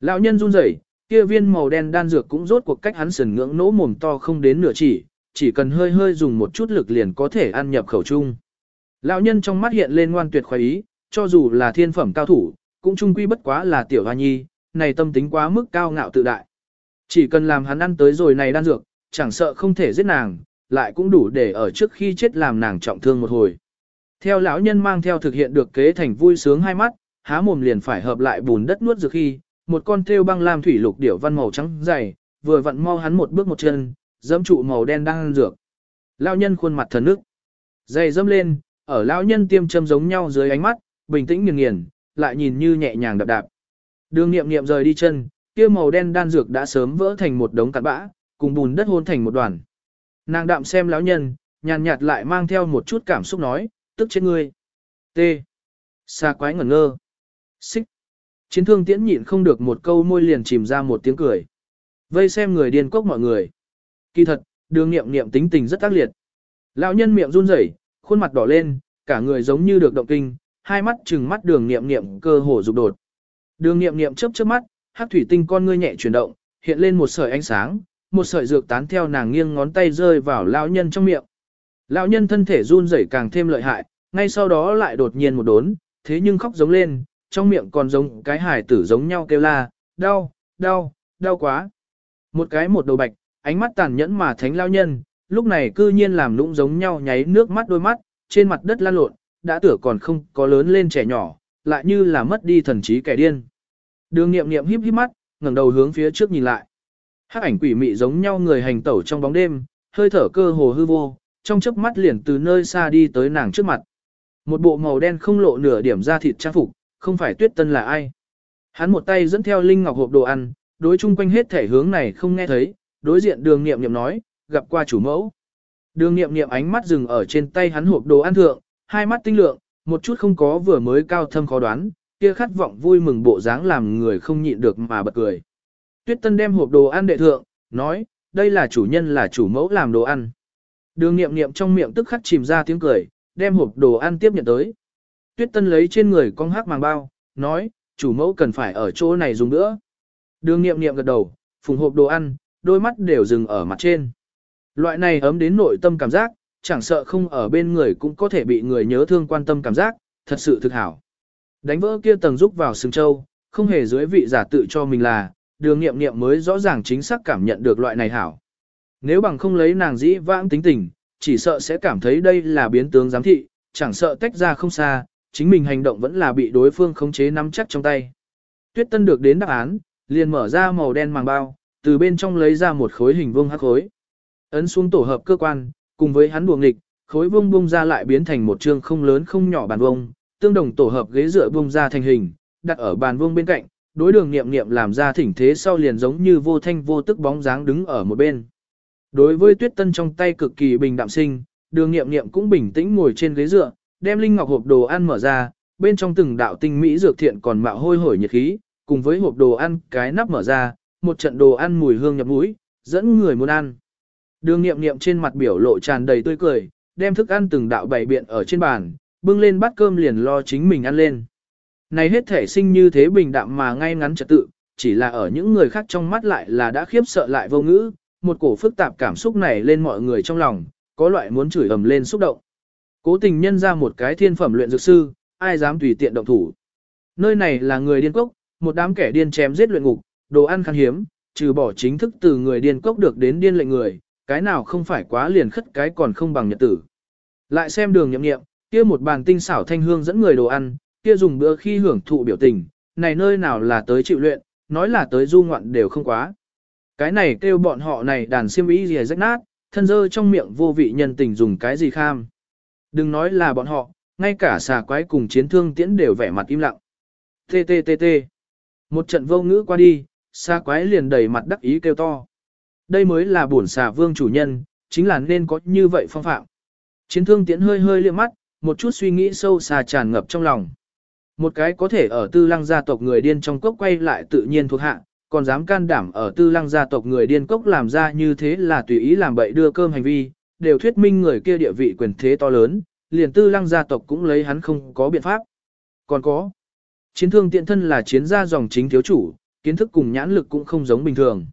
Lão nhân run rẩy, kia viên màu đen đan dược cũng rốt cuộc cách hắn sần ngưỡng nỗ mồm to không đến nửa chỉ, chỉ cần hơi hơi dùng một chút lực liền có thể ăn nhập khẩu trung. Lão nhân trong mắt hiện lên ngoan tuyệt khoái ý, cho dù là thiên phẩm cao thủ, cũng trung quy bất quá là tiểu hoa nhi, này tâm tính quá mức cao ngạo tự đại. Chỉ cần làm hắn ăn tới rồi này đan dược, chẳng sợ không thể giết nàng, lại cũng đủ để ở trước khi chết làm nàng trọng thương một hồi. Theo lão nhân mang theo thực hiện được kế thành vui sướng hai mắt, há mồm liền phải hợp lại bùn đất nuốt dược khi, một con thêu băng lam thủy lục điểu văn màu trắng dày, vừa vặn mau hắn một bước một chân, dẫm trụ màu đen đang ăn dược. Lão nhân khuôn mặt thần nước, dày dẫm lên, ở lão nhân tiêm châm giống nhau dưới ánh mắt, bình tĩnh nghiền nghiền, lại nhìn như nhẹ nhàng đập đạp. Đường nghiệm nghiệm rời đi chân, kia màu đen đan dược đã sớm vỡ thành một đống cặn bã, cùng bùn đất hôn thành một đoàn. Nàng đạm xem lão nhân, nhàn nhạt lại mang theo một chút cảm xúc nói, tức chết ngươi. T. Xa quái ngẩn ngơ. Xích. Chiến thương tiễn nhịn không được một câu môi liền chìm ra một tiếng cười. Vây xem người điên cốc mọi người. Kỳ thật, đường nghiệm nghiệm tính tình rất tác liệt. Lão nhân miệng run rẩy, khuôn mặt đỏ lên, cả người giống như được động kinh, hai mắt trừng mắt đường nghiệm nghiệm cơ hồ rụt đột. Đường nghiệm nghiệm chớp chớp mắt, hát thủy tinh con ngươi nhẹ chuyển động, hiện lên một sợi ánh sáng, một sợi dược tán theo nàng nghiêng ngón tay rơi vào lão nhân trong miệng. Lão nhân thân thể run rẩy càng thêm lợi hại, ngay sau đó lại đột nhiên một đốn, thế nhưng khóc giống lên, trong miệng còn giống cái hải tử giống nhau kêu la, đau, đau, đau quá. Một cái một đầu bạch, ánh mắt tàn nhẫn mà thánh lão nhân, lúc này cư nhiên làm nũng giống nhau nháy nước mắt đôi mắt, trên mặt đất lan lộn, đã tửa còn không có lớn lên trẻ nhỏ, lại như là mất đi thần trí kẻ điên. Đường nghiệm nghiệm híp híp mắt, ngẩng đầu hướng phía trước nhìn lại. Hắc ảnh quỷ mị giống nhau người hành tẩu trong bóng đêm, hơi thở cơ hồ hư vô, trong chớp mắt liền từ nơi xa đi tới nàng trước mặt. Một bộ màu đen không lộ nửa điểm da thịt trang phục, không phải tuyết tân là ai. Hắn một tay dẫn theo Linh Ngọc hộp đồ ăn, đối chung quanh hết thể hướng này không nghe thấy, đối diện đường nghiệm nghiệm nói, gặp qua chủ mẫu. Đường nghiệm nghiệm ánh mắt dừng ở trên tay hắn hộp đồ ăn thượng, hai mắt tinh lượng, một chút không có vừa mới cao thâm khó đoán, kia khát vọng vui mừng bộ dáng làm người không nhịn được mà bật cười. Tuyết Tân đem hộp đồ ăn đệ thượng, nói, đây là chủ nhân là chủ mẫu làm đồ ăn. Đường nghiệm nghiệm trong miệng tức khắc chìm ra tiếng cười, đem hộp đồ ăn tiếp nhận tới. Tuyết Tân lấy trên người con hát màng bao, nói, chủ mẫu cần phải ở chỗ này dùng nữa. Đường nghiệm nghiệm gật đầu, phùng hộp đồ ăn, đôi mắt đều dừng ở mặt trên. Loại này ấm đến nội tâm cảm giác, chẳng sợ không ở bên người cũng có thể bị người nhớ thương quan tâm cảm giác, thật sự thực hảo. Đánh vỡ kia tầng rúc vào sừng châu, không hề dưới vị giả tự cho mình là, đường nghiệm nghiệm mới rõ ràng chính xác cảm nhận được loại này hảo. Nếu bằng không lấy nàng dĩ vãng tính tình, chỉ sợ sẽ cảm thấy đây là biến tướng giám thị, chẳng sợ tách ra không xa, chính mình hành động vẫn là bị đối phương khống chế nắm chắc trong tay. Tuyết Tân được đến đáp án, liền mở ra màu đen màng bao, từ bên trong lấy ra một khối hình vuông hắc khối. Ấn xuống tổ hợp cơ quan, cùng với hắn buồng nghịch, khối vung bung ra lại biến thành một chương không lớn không nhỏ bàn vung, tương đồng tổ hợp ghế dựa bung ra thành hình, đặt ở bàn vung bên cạnh, đối đường nghiệm nghiệm làm ra thỉnh thế sau liền giống như vô thanh vô tức bóng dáng đứng ở một bên. Đối với tuyết tân trong tay cực kỳ bình đạm sinh, đường nghiệm nghiệm cũng bình tĩnh ngồi trên ghế dựa, đem linh ngọc hộp đồ ăn mở ra, bên trong từng đạo tinh mỹ dược thiện còn mạo hôi hổi nhiệt khí, cùng với hộp đồ ăn cái nắp mở ra, một trận đồ ăn mùi hương nhập mũi, dẫn người muốn ăn. Đường nghiệm nghiệm trên mặt biểu lộ tràn đầy tươi cười, đem thức ăn từng đạo bày biện ở trên bàn, bưng lên bát cơm liền lo chính mình ăn lên. Này hết thể sinh như thế bình đạm mà ngay ngắn trật tự, chỉ là ở những người khác trong mắt lại là đã khiếp sợ lại vô ngữ, một cổ phức tạp cảm xúc này lên mọi người trong lòng, có loại muốn chửi ầm lên xúc động. Cố tình nhân ra một cái thiên phẩm luyện dược sư, ai dám tùy tiện động thủ. Nơi này là người điên cốc, một đám kẻ điên chém giết luyện ngục, đồ ăn khan hiếm, trừ bỏ chính thức từ người điên cốc được đến điên lệnh người, cái nào không phải quá liền khất cái còn không bằng nhật tử. Lại xem đường nhậm nghiệm, kia một bàn tinh xảo thanh hương dẫn người đồ ăn, kia dùng bữa khi hưởng thụ biểu tình, này nơi nào là tới chịu luyện, nói là tới du ngoạn đều không quá. Cái này kêu bọn họ này đàn siêm ý gì rách nát, thân dơ trong miệng vô vị nhân tình dùng cái gì kham. Đừng nói là bọn họ, ngay cả xà quái cùng chiến thương tiễn đều vẻ mặt im lặng. Tê tê tê tê. Một trận vô ngữ qua đi, xà quái liền đầy mặt đắc ý kêu to. Đây mới là bổn xà vương chủ nhân, chính là nên có như vậy phong phạm. Chiến thương tiễn hơi hơi liếc mắt, một chút suy nghĩ sâu xa tràn ngập trong lòng. Một cái có thể ở tư lăng gia tộc người điên trong cốc quay lại tự nhiên thuộc hạ, còn dám can đảm ở tư lăng gia tộc người điên cốc làm ra như thế là tùy ý làm bậy đưa cơm hành vi, đều thuyết minh người kia địa vị quyền thế to lớn, liền tư lăng gia tộc cũng lấy hắn không có biện pháp. Còn có, chiến thương tiện thân là chiến gia dòng chính thiếu chủ, kiến thức cùng nhãn lực cũng không giống bình thường.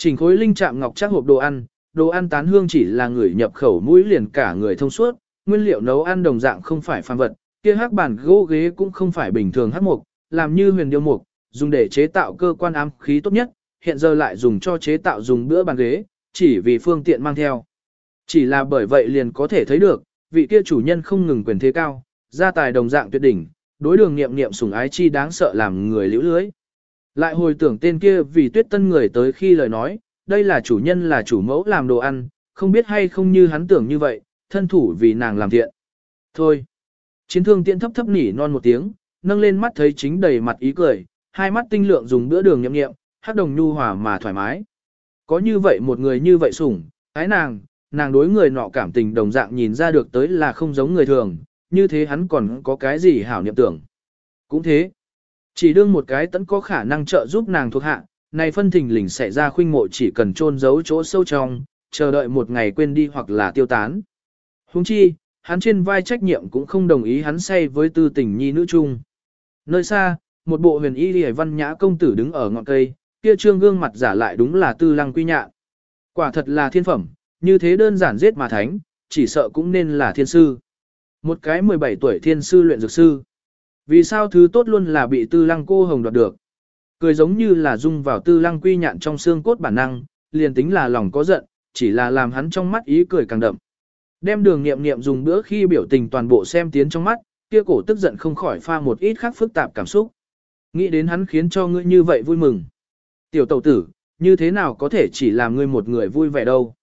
Chỉnh khối linh chạm ngọc chắc hộp đồ ăn, đồ ăn tán hương chỉ là người nhập khẩu mũi liền cả người thông suốt, nguyên liệu nấu ăn đồng dạng không phải phàm vật, kia hắc bản gỗ ghế cũng không phải bình thường hắc mục, làm như huyền điêu mục, dùng để chế tạo cơ quan ám khí tốt nhất, hiện giờ lại dùng cho chế tạo dùng bữa bàn ghế, chỉ vì phương tiện mang theo. Chỉ là bởi vậy liền có thể thấy được, vị kia chủ nhân không ngừng quyền thế cao, gia tài đồng dạng tuyệt đỉnh, đối đường nghiệm nghiệm sủng ái chi đáng sợ làm người liễu lưới. Lại hồi tưởng tên kia vì tuyết tân người tới khi lời nói, đây là chủ nhân là chủ mẫu làm đồ ăn, không biết hay không như hắn tưởng như vậy, thân thủ vì nàng làm thiện. Thôi. Chiến thương tiện thấp thấp nỉ non một tiếng, nâng lên mắt thấy chính đầy mặt ý cười, hai mắt tinh lượng dùng bữa đường nhậm nghiệm, hát đồng nhu hòa mà thoải mái. Có như vậy một người như vậy sủng, ái nàng, nàng đối người nọ cảm tình đồng dạng nhìn ra được tới là không giống người thường, như thế hắn còn có cái gì hảo niệm tưởng. Cũng thế, chỉ đương một cái tẫn có khả năng trợ giúp nàng thuộc hạ, này phân thình lình xảy ra khuynh mộ chỉ cần chôn giấu chỗ sâu trong, chờ đợi một ngày quên đi hoặc là tiêu tán. Huống chi, hắn trên vai trách nhiệm cũng không đồng ý hắn say với tư tình nhi nữ chung. Nơi xa, một bộ huyền y liễu văn nhã công tử đứng ở ngọn cây, kia trương gương mặt giả lại đúng là tư lăng quy nhạn. Quả thật là thiên phẩm, như thế đơn giản giết mà thánh, chỉ sợ cũng nên là thiên sư. Một cái 17 tuổi thiên sư luyện dược sư. Vì sao thứ tốt luôn là bị tư lăng cô hồng đoạt được? Cười giống như là dung vào tư lăng quy nhạn trong xương cốt bản năng, liền tính là lòng có giận, chỉ là làm hắn trong mắt ý cười càng đậm. Đem đường nghiệm nghiệm dùng bữa khi biểu tình toàn bộ xem tiến trong mắt, kia cổ tức giận không khỏi pha một ít khác phức tạp cảm xúc. Nghĩ đến hắn khiến cho ngươi như vậy vui mừng. Tiểu tẩu tử, như thế nào có thể chỉ làm ngươi một người vui vẻ đâu.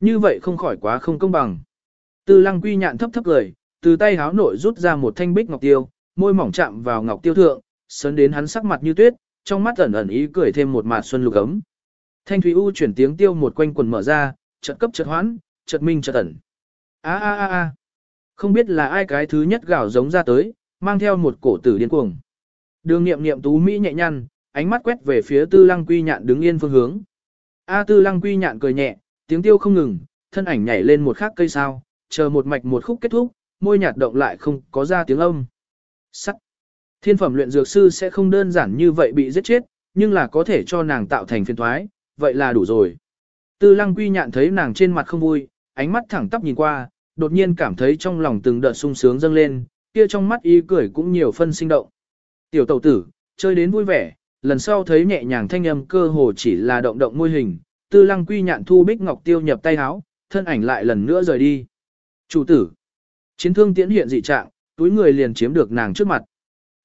Như vậy không khỏi quá không công bằng. Tư lăng quy nhạn thấp thấp cười, từ tay háo nội rút ra một thanh bích ngọc tiêu, môi mỏng chạm vào ngọc tiêu thượng, sớn đến hắn sắc mặt như tuyết, trong mắt ẩn ẩn ý cười thêm một mạt xuân lục ấm. Thanh thủy u chuyển tiếng tiêu một quanh quần mở ra, chợt cấp chợt hoãn, chợt minh chợt ẩn. A a a a. Không biết là ai cái thứ nhất gào giống ra tới, mang theo một cổ tử điên cuồng. Đường nghiệm nghiệm tú Mỹ nhẹ nhăn, ánh mắt quét về phía tư lăng quy nhạn đứng yên phương hướng. A tư lăng quy nhạn cười nhẹ, tiếng tiêu không ngừng, thân ảnh nhảy lên một khắc cây sao, chờ một mạch một khúc kết thúc, môi nhạt động lại không có ra tiếng âm. Sắc. Thiên phẩm luyện dược sư sẽ không đơn giản như vậy bị giết chết, nhưng là có thể cho nàng tạo thành phiền thoái, vậy là đủ rồi. Tư lăng quy nhạn thấy nàng trên mặt không vui, ánh mắt thẳng tắp nhìn qua, đột nhiên cảm thấy trong lòng từng đợt sung sướng dâng lên, kia trong mắt ý cười cũng nhiều phân sinh động. Tiểu tẩu tử, chơi đến vui vẻ, lần sau thấy nhẹ nhàng thanh âm cơ hồ chỉ là động động môi hình, tư lăng quy nhạn thu bích ngọc tiêu nhập tay áo, thân ảnh lại lần nữa rời đi. Chủ tử, Chiến thương tiễn hiện dị trạng, túi người liền chiếm được nàng trước mặt.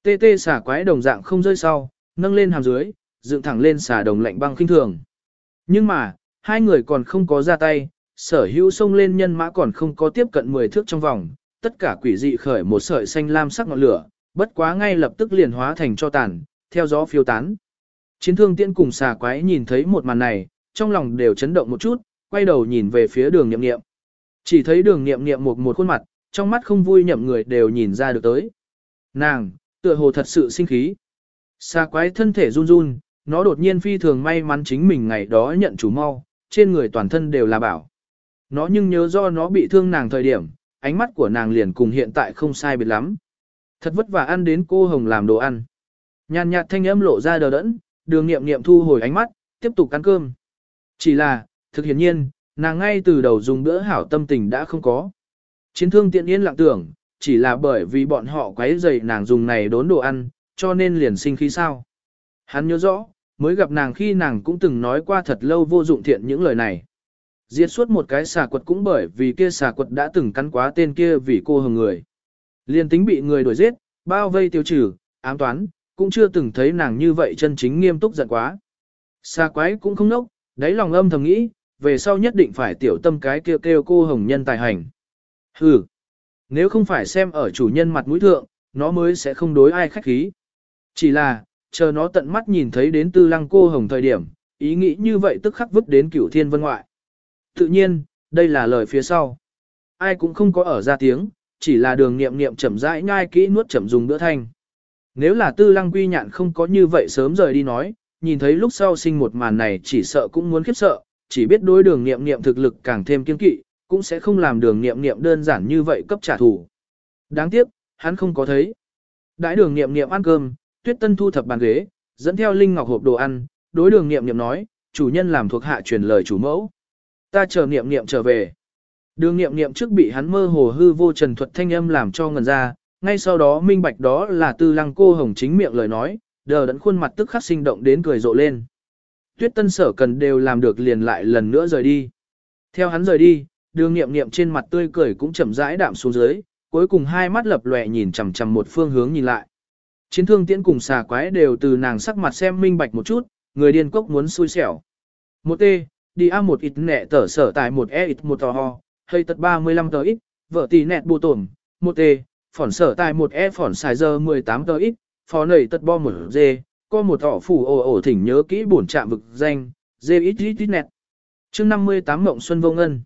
Tê tê xà quái đồng dạng không rơi sau, nâng lên hàm dưới, dựng thẳng lên xà đồng lạnh băng khinh thường. Nhưng mà, hai người còn không có ra tay, sở hữu xông lên nhân mã còn không có tiếp cận 10 thước trong vòng, tất cả quỷ dị khởi một sợi xanh lam sắc ngọn lửa, bất quá ngay lập tức liền hóa thành cho tàn, theo gió phiêu tán. Chiến thương tiễn cùng xà quái nhìn thấy một màn này, trong lòng đều chấn động một chút, quay đầu nhìn về phía đường nghiệm nghiệm. Chỉ thấy đường nghiệm nghiệm một một khuôn mặt, trong mắt không vui nhậm người đều nhìn ra được tới. Nàng, tựa hồ thật sự sinh khí. xa quái thân thể run run, nó đột nhiên phi thường may mắn chính mình ngày đó nhận chủ mau, trên người toàn thân đều là bảo. Nó nhưng nhớ do nó bị thương nàng thời điểm, ánh mắt của nàng liền cùng hiện tại không sai biệt lắm. Thật vất vả ăn đến cô hồng làm đồ ăn. Nhàn nhạt thanh âm lộ ra đờ đẫn, đường nghiệm nghiệm thu hồi ánh mắt, tiếp tục ăn cơm. Chỉ là, thực hiển nhiên, nàng ngay từ đầu dùng bữa hảo tâm tình đã không có. Chiến thương tiện yên lặng tưởng, chỉ là bởi vì bọn họ quấy dày nàng dùng này đốn đồ ăn, cho nên liền sinh khí sao. Hắn nhớ rõ, mới gặp nàng khi nàng cũng từng nói qua thật lâu vô dụng thiện những lời này. Diệt suốt một cái xà quật cũng bởi vì kia xà quật đã từng cắn quá tên kia vì cô hồng người. Liên tính bị người đuổi giết, bao vây tiêu trừ, ám toán, cũng chưa từng thấy nàng như vậy chân chính nghiêm túc giận quá. Xà quái cũng không nốc, đáy lòng âm thầm nghĩ, về sau nhất định phải tiểu tâm cái kêu kêu cô hồng nhân tài hành. Hừ, nếu không phải xem ở chủ nhân mặt mũi thượng, nó mới sẽ không đối ai khách khí. Chỉ là, chờ nó tận mắt nhìn thấy đến tư lăng cô hồng thời điểm, ý nghĩ như vậy tức khắc vứt đến cửu thiên vân ngoại. Tự nhiên, đây là lời phía sau. Ai cũng không có ở ra tiếng, chỉ là đường nghiệm nghiệm chậm rãi nhai kỹ nuốt chậm dùng bữa thanh. Nếu là tư lăng quy nhạn không có như vậy sớm rời đi nói, nhìn thấy lúc sau sinh một màn này chỉ sợ cũng muốn khiếp sợ, chỉ biết đối đường nghiệm nghiệm thực lực càng thêm kiên kỵ, cũng sẽ không làm đường nghiệm nghiệm đơn giản như vậy cấp trả thù. Đáng tiếc, hắn không có thấy. Đãi đường nghiệm nghiệm ăn cơm, tuyết tân thu thập bàn ghế, dẫn theo linh ngọc hộp đồ ăn, đối đường nghiệm nghiệm nói, chủ nhân làm thuộc hạ truyền lời chủ mẫu. Ta chờ nghiệm nghiệm trở về. Đường nghiệm nghiệm trước bị hắn mơ hồ hư vô trần thuật thanh âm làm cho ngần ra, ngay sau đó minh bạch đó là tư lăng cô hồng chính miệng lời nói, đờ đẫn khuôn mặt tức khắc sinh động đến cười rộ lên. Tuyết tân sở cần đều làm được liền lại lần nữa rời đi. Theo hắn rời đi, đường nghiệm nghiệm trên mặt tươi cười cũng chậm rãi đạm xuống dưới, cuối cùng hai mắt lập lòe nhìn chằm chằm một phương hướng nhìn lại. Chiến thương tiễn cùng xà quái đều từ nàng sắc mặt xem minh bạch một chút, người điên cốc muốn xui xẻo. Một T, đi A một ít nẹ tở sở tại một E ít một tò ho, hơi tật 35 tờ ít, vợ tỷ nẹt bù tổn, một T, phỏn sở tại một E phỏn xài giờ 18 tờ ít, phó nầy tật bo một dê, có một ỏ phủ ổ ổ thỉnh nhớ kỹ bổn trạm vực danh, dê ít ít ít nẹt. chương 58 Mộng Xuân Vô Ngân.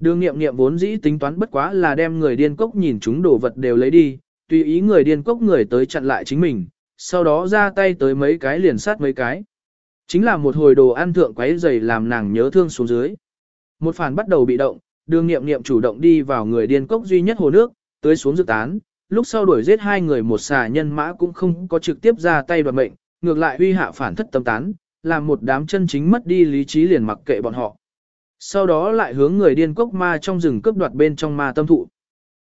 Đường nghiệm nghiệm vốn dĩ tính toán bất quá là đem người điên cốc nhìn chúng đồ vật đều lấy đi, tùy ý người điên cốc người tới chặn lại chính mình, sau đó ra tay tới mấy cái liền sát mấy cái. Chính là một hồi đồ ăn thượng quấy dày làm nàng nhớ thương xuống dưới. Một phản bắt đầu bị động, đường nghiệm nghiệm chủ động đi vào người điên cốc duy nhất hồ nước, tới xuống dự tán, lúc sau đuổi giết hai người một xà nhân mã cũng không có trực tiếp ra tay đoạt mệnh, ngược lại huy hạ phản thất tâm tán, làm một đám chân chính mất đi lý trí liền mặc kệ bọn họ. Sau đó lại hướng người điên cốc ma trong rừng cướp đoạt bên trong ma tâm thụ.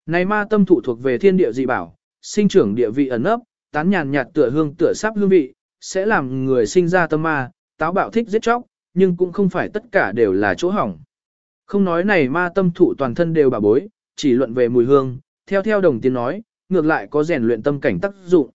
Này ma tâm thụ thuộc về thiên địa dị bảo, sinh trưởng địa vị ẩn ấp, tán nhàn nhạt tựa hương tựa sáp hương vị, sẽ làm người sinh ra tâm ma, táo bạo thích giết chóc, nhưng cũng không phải tất cả đều là chỗ hỏng. Không nói này ma tâm thụ toàn thân đều bà bối, chỉ luận về mùi hương, theo theo đồng tiên nói, ngược lại có rèn luyện tâm cảnh tác dụng.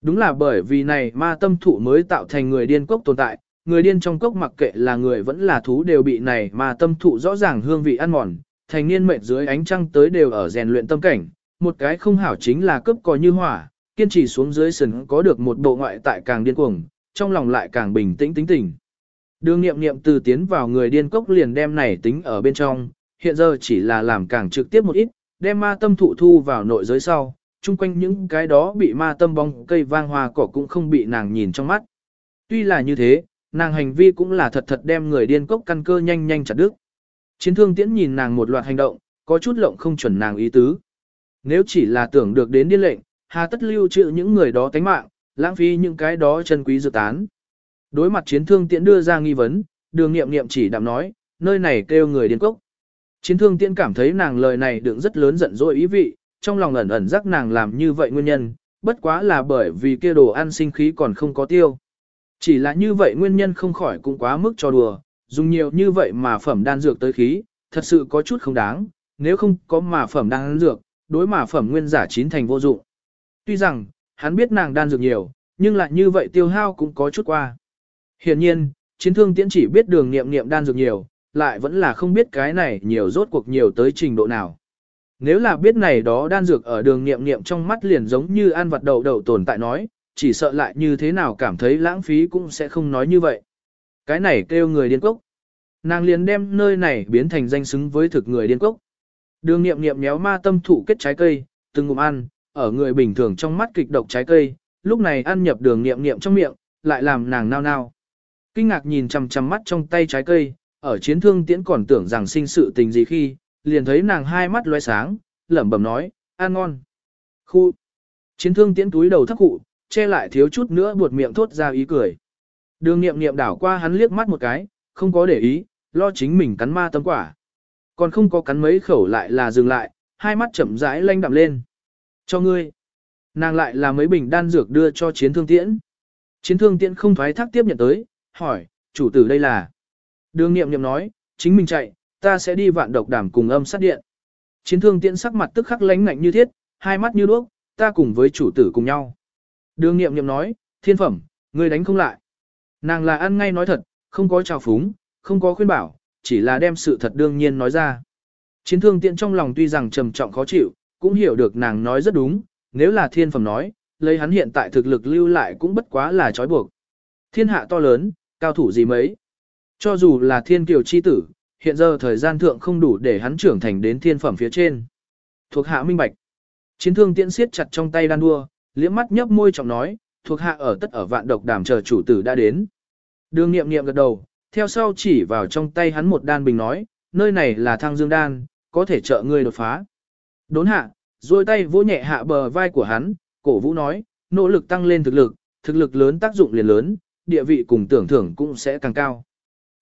Đúng là bởi vì này ma tâm thụ mới tạo thành người điên cốc tồn tại, người điên trong cốc mặc kệ là người vẫn là thú đều bị này mà tâm thụ rõ ràng hương vị ăn mòn, thành niên mệt dưới ánh trăng tới đều ở rèn luyện tâm cảnh, một cái không hảo chính là cấp coi như hỏa, kiên trì xuống dưới sừng có được một bộ ngoại tại càng điên cuồng, trong lòng lại càng bình tĩnh tính tình. Đường nghiệm nghiệm từ tiến vào người điên cốc liền đem này tính ở bên trong, hiện giờ chỉ là làm càng trực tiếp một ít, đem ma tâm thụ thu vào nội giới sau, chung quanh những cái đó bị ma tâm bóng cây vang hoa cỏ cũng không bị nàng nhìn trong mắt. Tuy là như thế, nàng hành vi cũng là thật thật đem người điên cốc căn cơ nhanh nhanh chặt đứt. Chiến thương tiễn nhìn nàng một loạt hành động, có chút lộng không chuẩn nàng ý tứ. Nếu chỉ là tưởng được đến điên lệnh, hà tất lưu trữ những người đó tánh mạng, lãng phí những cái đó chân quý dự tán. Đối mặt chiến thương tiễn đưa ra nghi vấn, đường nghiệm nghiệm chỉ đạm nói, nơi này kêu người điên cốc. Chiến thương tiễn cảm thấy nàng lời này đựng rất lớn giận dỗi ý vị, trong lòng ẩn ẩn rắc nàng làm như vậy nguyên nhân, bất quá là bởi vì kia đồ ăn sinh khí còn không có tiêu. Chỉ là như vậy nguyên nhân không khỏi cũng quá mức cho đùa, dùng nhiều như vậy mà phẩm đan dược tới khí, thật sự có chút không đáng, nếu không có mà phẩm đan dược, đối mà phẩm nguyên giả chín thành vô dụng. Tuy rằng, hắn biết nàng đan dược nhiều, nhưng lại như vậy tiêu hao cũng có chút qua. Hiển nhiên, chiến thương tiễn chỉ biết đường nghiệm nghiệm đan dược nhiều, lại vẫn là không biết cái này nhiều rốt cuộc nhiều tới trình độ nào. Nếu là biết này đó đan dược ở đường nghiệm nghiệm trong mắt liền giống như ăn vặt đầu đầu tồn tại nói, chỉ sợ lại như thế nào cảm thấy lãng phí cũng sẽ không nói như vậy. Cái này kêu người điên cốc. Nàng liền đem nơi này biến thành danh xứng với thực người điên cốc. Đường nghiệm nghiệm nhéo ma tâm thụ kết trái cây, từng ngụm ăn, ở người bình thường trong mắt kịch độc trái cây, lúc này ăn nhập đường nghiệm nghiệm trong miệng, lại làm nàng nao nao. Kinh ngạc nhìn chằm chằm mắt trong tay trái cây, ở chiến thương tiễn còn tưởng rằng sinh sự tình gì khi, liền thấy nàng hai mắt lóe sáng, lẩm bẩm nói, ăn ngon. Khu. Chiến thương tiễn túi đầu thấp cụ, che lại thiếu chút nữa buột miệng thốt ra ý cười. Đường nghiệm nghiệm đảo qua hắn liếc mắt một cái, không có để ý, lo chính mình cắn ma tâm quả. Còn không có cắn mấy khẩu lại là dừng lại, hai mắt chậm rãi lanh đạm lên. Cho ngươi. Nàng lại là mấy bình đan dược đưa cho chiến thương tiễn. Chiến thương tiễn không thoái thác tiếp nhận tới, hỏi, chủ tử đây là. Đường nghiệm nghiệm nói, chính mình chạy, ta sẽ đi vạn độc đảm cùng âm sát điện. Chiến thương tiễn sắc mặt tức khắc lánh ngạnh như thiết, hai mắt như đuốc, ta cùng với chủ tử cùng nhau. Đường nghiệm nghiệm nói, thiên phẩm, ngươi đánh không lại. Nàng là ăn ngay nói thật, không có trào phúng, không có khuyên bảo, chỉ là đem sự thật đương nhiên nói ra. Chiến thương tiện trong lòng tuy rằng trầm trọng khó chịu, cũng hiểu được nàng nói rất đúng, nếu là thiên phẩm nói, lấy hắn hiện tại thực lực lưu lại cũng bất quá là trói buộc. Thiên hạ to lớn, cao thủ gì mấy. Cho dù là thiên kiều chi tử, hiện giờ thời gian thượng không đủ để hắn trưởng thành đến thiên phẩm phía trên. Thuộc hạ minh bạch. Chiến thương tiễn siết chặt trong tay đan đua, liễm mắt nhấp môi trọng nói, thuộc hạ ở tất ở vạn độc đàm chờ chủ tử đã đến. Đường nghiệm nghiệm gật đầu, theo sau chỉ vào trong tay hắn một đan bình nói, nơi này là thang dương đan, có thể trợ ngươi đột phá. Đốn hạ, duỗi tay vỗ nhẹ hạ bờ vai của hắn, cổ vũ nói, nỗ lực tăng lên thực lực, thực lực lớn tác dụng liền lớn, địa vị cùng tưởng thưởng cũng sẽ càng cao.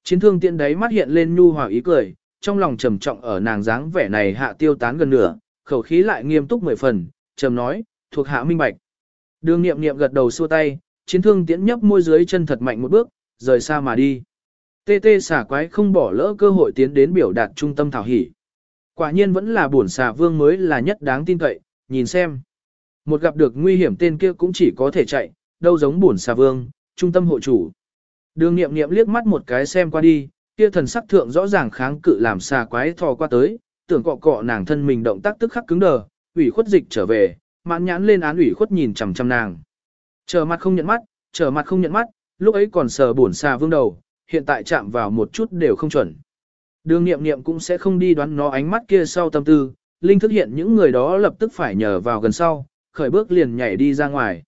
Chiến thương tiện đấy mắt hiện lên nhu hòa ý cười, trong lòng trầm trọng ở nàng dáng vẻ này hạ tiêu tán gần nửa, khẩu khí lại nghiêm túc mười phần, trầm nói, thuộc hạ minh bạch. Đường nghiệm nghiệm gật đầu xua tay, chiến thương tiễn nhấp môi dưới chân thật mạnh một bước, rời xa mà đi. Tê tê xả quái không bỏ lỡ cơ hội tiến đến biểu đạt trung tâm thảo hỉ. Quả nhiên vẫn là bổn xà vương mới là nhất đáng tin cậy, nhìn xem. Một gặp được nguy hiểm tên kia cũng chỉ có thể chạy, đâu giống bổn xà vương, trung tâm hộ chủ. Đường nghiệm nghiệm liếc mắt một cái xem qua đi, kia thần sắc thượng rõ ràng kháng cự làm xà quái thò qua tới, tưởng cọ cọ nàng thân mình động tác tức khắc cứng đờ, ủy khuất dịch trở về, mãn nhãn lên án ủy khuất nhìn chằm chằm nàng. Trở mặt không nhận mắt, trở mặt không nhận mắt, lúc ấy còn sờ bổn xà vương đầu, hiện tại chạm vào một chút đều không chuẩn. Đường nghiệm nghiệm cũng sẽ không đi đoán nó ánh mắt kia sau tâm tư, Linh thức hiện những người đó lập tức phải nhờ vào gần sau, khởi bước liền nhảy đi ra ngoài.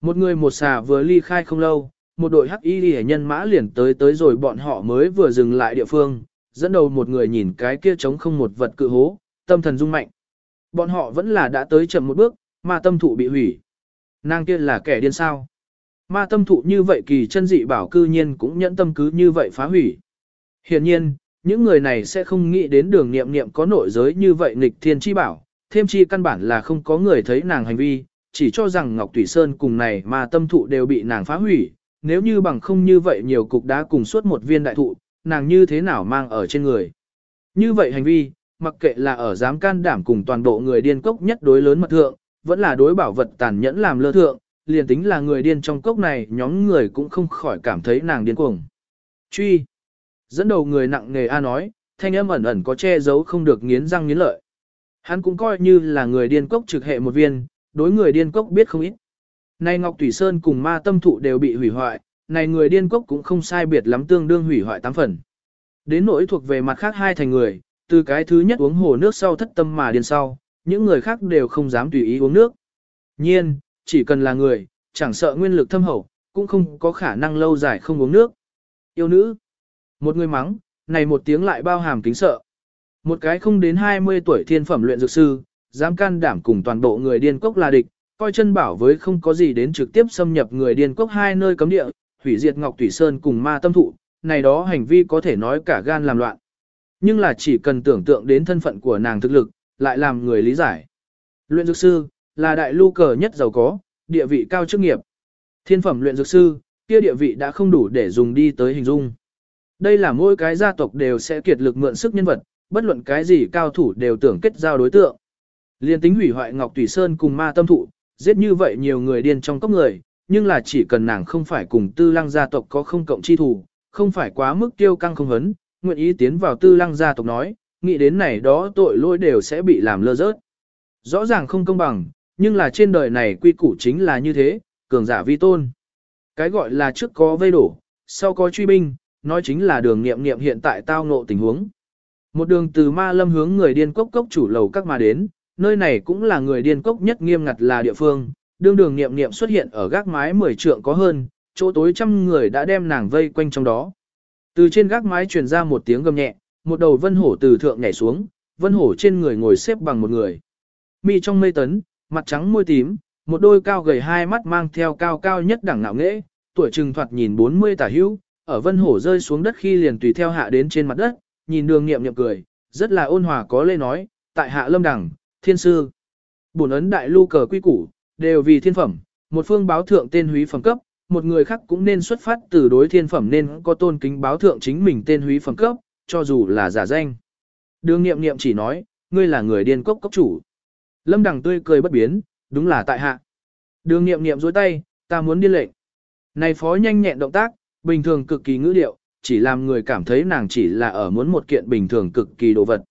Một người một xà vừa ly khai không lâu, một đội hắc y hệ nhân mã liền tới tới rồi bọn họ mới vừa dừng lại địa phương, dẫn đầu một người nhìn cái kia trống không một vật cự hố, tâm thần rung mạnh. Bọn họ vẫn là đã tới chậm một bước, Ma tâm thụ bị hủy. Nàng kia là kẻ điên sao. Ma tâm thụ như vậy kỳ chân dị bảo cư nhiên cũng nhẫn tâm cứ như vậy phá hủy. Hiển nhiên, những người này sẽ không nghĩ đến đường nghiệm nghiệm có nội giới như vậy nghịch thiên chi bảo, thêm chi căn bản là không có người thấy nàng hành vi, chỉ cho rằng Ngọc Tủy Sơn cùng này ma tâm thụ đều bị nàng phá hủy, nếu như bằng không như vậy nhiều cục đá cùng suốt một viên đại thụ, nàng như thế nào mang ở trên người. Như vậy hành vi, mặc kệ là ở dám can đảm cùng toàn bộ người điên cốc nhất đối lớn mật thượng, vẫn là đối bảo vật tàn nhẫn làm lơ thượng, liền tính là người điên trong cốc này nhóm người cũng không khỏi cảm thấy nàng điên cuồng. Truy. Dẫn đầu người nặng nghề A nói, thanh âm ẩn ẩn có che giấu không được nghiến răng nghiến lợi. Hắn cũng coi như là người điên cốc trực hệ một viên, đối người điên cốc biết không ít. Này Ngọc Thủy Sơn cùng ma tâm thụ đều bị hủy hoại, này người điên cốc cũng không sai biệt lắm tương đương hủy hoại tám phần. Đến nỗi thuộc về mặt khác hai thành người, từ cái thứ nhất uống hồ nước sau thất tâm mà điên sau, những người khác đều không dám tùy ý uống nước. Nhiên, chỉ cần là người, chẳng sợ nguyên lực thâm hậu, cũng không có khả năng lâu dài không uống nước. Yêu nữ. Một người mắng, này một tiếng lại bao hàm kính sợ. Một cái không đến 20 tuổi thiên phẩm luyện dược sư, dám can đảm cùng toàn bộ người điên cốc là địch, coi chân bảo với không có gì đến trực tiếp xâm nhập người điên cốc hai nơi cấm địa, hủy diệt Ngọc Thủy Sơn cùng ma tâm thụ, này đó hành vi có thể nói cả gan làm loạn. Nhưng là chỉ cần tưởng tượng đến thân phận của nàng thực lực, lại làm người lý giải. Luyện dược sư, là đại lưu cờ nhất giàu có, địa vị cao chức nghiệp. Thiên phẩm luyện dược sư, kia địa vị đã không đủ để dùng đi tới hình dung. Đây là mỗi cái gia tộc đều sẽ kiệt lực mượn sức nhân vật, bất luận cái gì cao thủ đều tưởng kết giao đối tượng. Liên tính hủy hoại Ngọc Tùy Sơn cùng ma tâm thụ, giết như vậy nhiều người điên trong cốc người, nhưng là chỉ cần nàng không phải cùng tư lăng gia tộc có không cộng chi thủ, không phải quá mức tiêu căng không hấn, nguyện ý tiến vào tư lăng gia tộc nói, nghĩ đến này đó tội lỗi đều sẽ bị làm lơ rớt. Rõ ràng không công bằng, nhưng là trên đời này quy củ chính là như thế, cường giả vi tôn. Cái gọi là trước có vây đổ, sau có truy binh, nói chính là đường nghiệm nghiệm hiện tại tao ngộ tình huống. Một đường từ ma lâm hướng người điên cốc cốc chủ lầu các mà đến, nơi này cũng là người điên cốc nhất nghiêm ngặt là địa phương, đương đường nghiệm nghiệm xuất hiện ở gác mái 10 trượng có hơn, chỗ tối trăm người đã đem nàng vây quanh trong đó. Từ trên gác mái truyền ra một tiếng gầm nhẹ, một đầu vân hổ từ thượng nhảy xuống, vân hổ trên người ngồi xếp bằng một người. Mi trong mây tấn, mặt trắng môi tím, một đôi cao gầy hai mắt mang theo cao cao nhất đẳng ngạo nghễ, tuổi trừng thoạt nhìn 40 tả hữu, ở vân hổ rơi xuống đất khi liền tùy theo hạ đến trên mặt đất, nhìn đường nghiệm nghiệm cười, rất là ôn hòa có lê nói, tại hạ lâm đẳng, thiên sư. Bổn ấn đại lưu cờ quy củ, đều vì thiên phẩm, một phương báo thượng tên húy phẩm cấp, một người khác cũng nên xuất phát từ đối thiên phẩm nên có tôn kính báo thượng chính mình tên húy phẩm cấp, cho dù là giả danh. Đường nghiệm nghiệm chỉ nói, ngươi là người điên cốc cốc chủ. Lâm Đằng tươi cười bất biến, đúng là tại hạ. Đường nghiệm nghiệm dối tay, ta muốn điên lệnh. Này phó nhanh nhẹn động tác, bình thường cực kỳ ngữ điệu, chỉ làm người cảm thấy nàng chỉ là ở muốn một kiện bình thường cực kỳ đồ vật.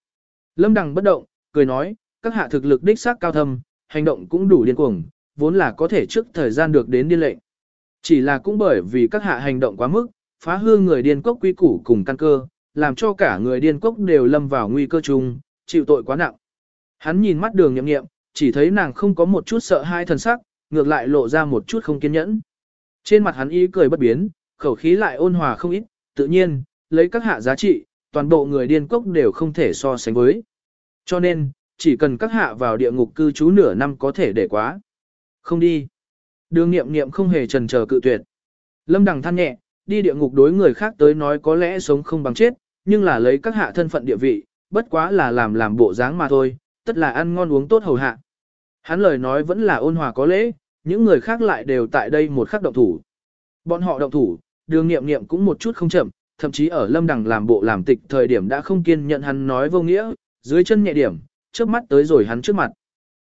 Lâm đằng bất động, cười nói, các hạ thực lực đích xác cao thâm, hành động cũng đủ điên cuồng, vốn là có thể trước thời gian được đến điên lệnh. Chỉ là cũng bởi vì các hạ hành động quá mức, phá hư người điên cốc quy củ cùng căn cơ, làm cho cả người điên cốc đều lâm vào nguy cơ chung, chịu tội quá nặng. Hắn nhìn mắt đường nhậm nghiệm, chỉ thấy nàng không có một chút sợ hai thần sắc, ngược lại lộ ra một chút không kiên nhẫn. Trên mặt hắn ý cười bất biến, khẩu khí lại ôn hòa không ít, tự nhiên, lấy các hạ giá trị, toàn bộ người điên cốc đều không thể so sánh với. Cho nên, chỉ cần các hạ vào địa ngục cư trú nửa năm có thể để quá. Không đi. Đường nghiệm nghiệm không hề trần chờ cự tuyệt. Lâm đằng than nhẹ, đi địa ngục đối người khác tới nói có lẽ sống không bằng chết, nhưng là lấy các hạ thân phận địa vị, bất quá là làm làm bộ dáng mà thôi, tất là ăn ngon uống tốt hầu hạ. Hắn lời nói vẫn là ôn hòa có lễ, những người khác lại đều tại đây một khắc động thủ. Bọn họ động thủ, đường nghiệm nghiệm cũng một chút không chậm, thậm chí ở lâm đằng làm bộ làm tịch thời điểm đã không kiên nhận hắn nói vô nghĩa, dưới chân nhẹ điểm, trước mắt tới rồi hắn trước mặt.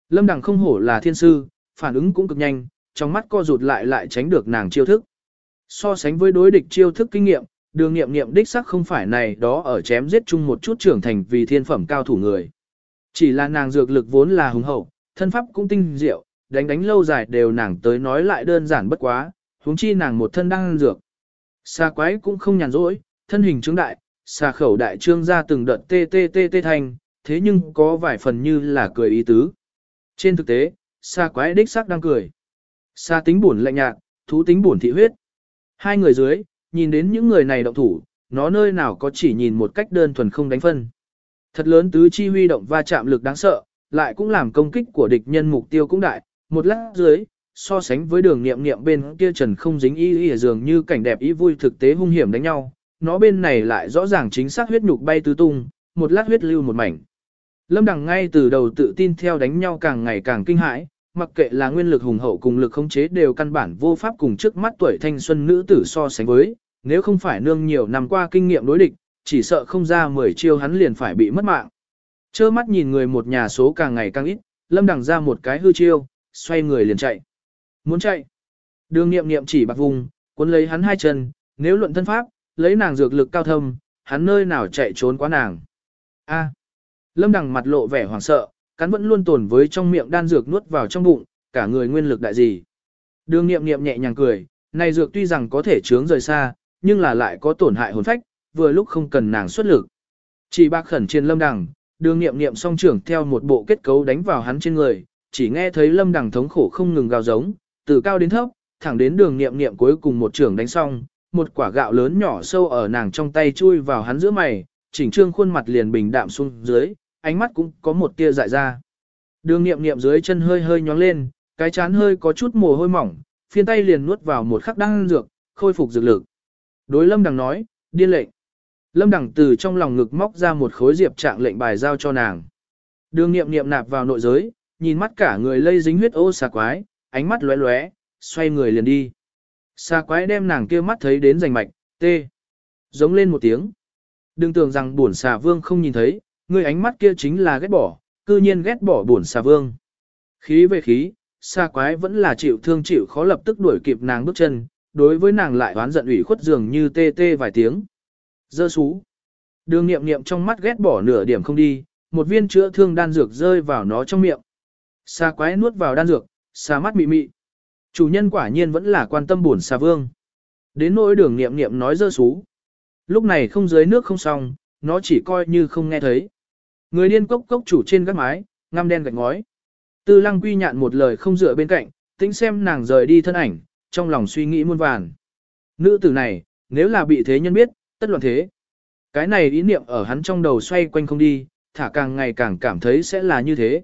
Lâm đằng không hổ là thiên sư, phản ứng cũng cực nhanh, trong mắt co rụt lại lại tránh được nàng chiêu thức. So sánh với đối địch chiêu thức kinh nghiệm, đường nghiệm nghiệm đích sắc không phải này đó ở chém giết chung một chút trưởng thành vì thiên phẩm cao thủ người. Chỉ là nàng dược lực vốn là hùng hậu, thân pháp cũng tinh diệu, đánh đánh lâu dài đều nàng tới nói lại đơn giản bất quá, huống chi nàng một thân đang dược. Xa quái cũng không nhàn rỗi, thân hình trướng đại, xa khẩu đại trương ra từng đợt tê tê tê tê thành, thế nhưng có vài phần như là cười ý tứ. Trên thực tế, xa quái đích xác đang cười. Xa tính buồn lạnh nhạt, thú tính buồn thị huyết. Hai người dưới, nhìn đến những người này động thủ, nó nơi nào có chỉ nhìn một cách đơn thuần không đánh phân. Thật lớn tứ chi huy động va chạm lực đáng sợ, lại cũng làm công kích của địch nhân mục tiêu cũng đại, một lát dưới, so sánh với đường nghiệm nghiệm bên kia trần không dính y y dường như cảnh đẹp ý vui thực tế hung hiểm đánh nhau, nó bên này lại rõ ràng chính xác huyết nhục bay tứ tung, một lát huyết lưu một mảnh. Lâm Đằng ngay từ đầu tự tin theo đánh nhau càng ngày càng kinh hãi, mặc kệ là nguyên lực hùng hậu cùng lực khống chế đều căn bản vô pháp cùng trước mắt tuổi thanh xuân nữ tử so sánh với, nếu không phải nương nhiều năm qua kinh nghiệm đối địch, chỉ sợ không ra 10 chiêu hắn liền phải bị mất mạng. Chơ mắt nhìn người một nhà số càng ngày càng ít, Lâm Đằng ra một cái hư chiêu, xoay người liền chạy. Muốn chạy. Đường nghiệm nghiệm chỉ bạc vùng, cuốn lấy hắn hai chân, nếu luận thân pháp, lấy nàng dược lực cao thâm, hắn nơi nào chạy trốn quá nàng. A. Lâm Đằng mặt lộ vẻ hoảng sợ, cắn vẫn luôn tồn với trong miệng đan dược nuốt vào trong bụng, cả người nguyên lực đại gì. Đường nghiệm nghiệm nhẹ nhàng cười, này dược tuy rằng có thể chướng rời xa, nhưng là lại có tổn hại hồn phách, vừa lúc không cần nàng xuất lực. Chỉ bạc khẩn trên lâm đằng, đường nghiệm nghiệm song trưởng theo một bộ kết cấu đánh vào hắn trên người, chỉ nghe thấy lâm đằng thống khổ không ngừng gào giống, từ cao đến thấp, thẳng đến đường nghiệm nghiệm cuối cùng một trưởng đánh xong, một quả gạo lớn nhỏ sâu ở nàng trong tay chui vào hắn giữa mày, chỉnh trương khuôn mặt liền bình đạm xuống dưới, ánh mắt cũng có một tia dại ra. Đường nghiệm nghiệm dưới chân hơi hơi nhóng lên, cái chán hơi có chút mồ hôi mỏng, phiên tay liền nuốt vào một khắc đang dược, khôi phục dược lực. Đối lâm đằng nói, điên lệnh. Lâm đằng từ trong lòng ngực móc ra một khối diệp trạng lệnh bài giao cho nàng. Đường nghiệm nghiệm nạp vào nội giới, nhìn mắt cả người lây dính huyết ô xà quái, ánh mắt lóe lóe, xoay người liền đi. Xà quái đem nàng kia mắt thấy đến rành mạch, tê. Giống lên một tiếng. Đừng tưởng rằng buồn xà vương không nhìn thấy, người ánh mắt kia chính là ghét bỏ, cư nhiên ghét bỏ buồn xà vương. Khí về khí, xa quái vẫn là chịu thương chịu khó lập tức đuổi kịp nàng bước chân, đối với nàng lại oán giận ủy khuất dường như tê tê vài tiếng. Dơ xú. Đường nghiệm nghiệm trong mắt ghét bỏ nửa điểm không đi, một viên chữa thương đan dược rơi vào nó trong miệng. Xa quái nuốt vào đan dược, xa mắt mị mị. Chủ nhân quả nhiên vẫn là quan tâm buồn xà vương. Đến nỗi đường nghiệm nghiệm nói dơ xú. Lúc này không dưới nước không xong, nó chỉ coi như không nghe thấy. Người điên cốc cốc chủ trên gác mái, ngăm đen gạch ngói. Tư lăng quy nhạn một lời không dựa bên cạnh, tính xem nàng rời đi thân ảnh, trong lòng suy nghĩ muôn vàn. Nữ tử này, nếu là bị thế nhân biết, tất loạn thế. Cái này ý niệm ở hắn trong đầu xoay quanh không đi, thả càng ngày càng cảm thấy sẽ là như thế.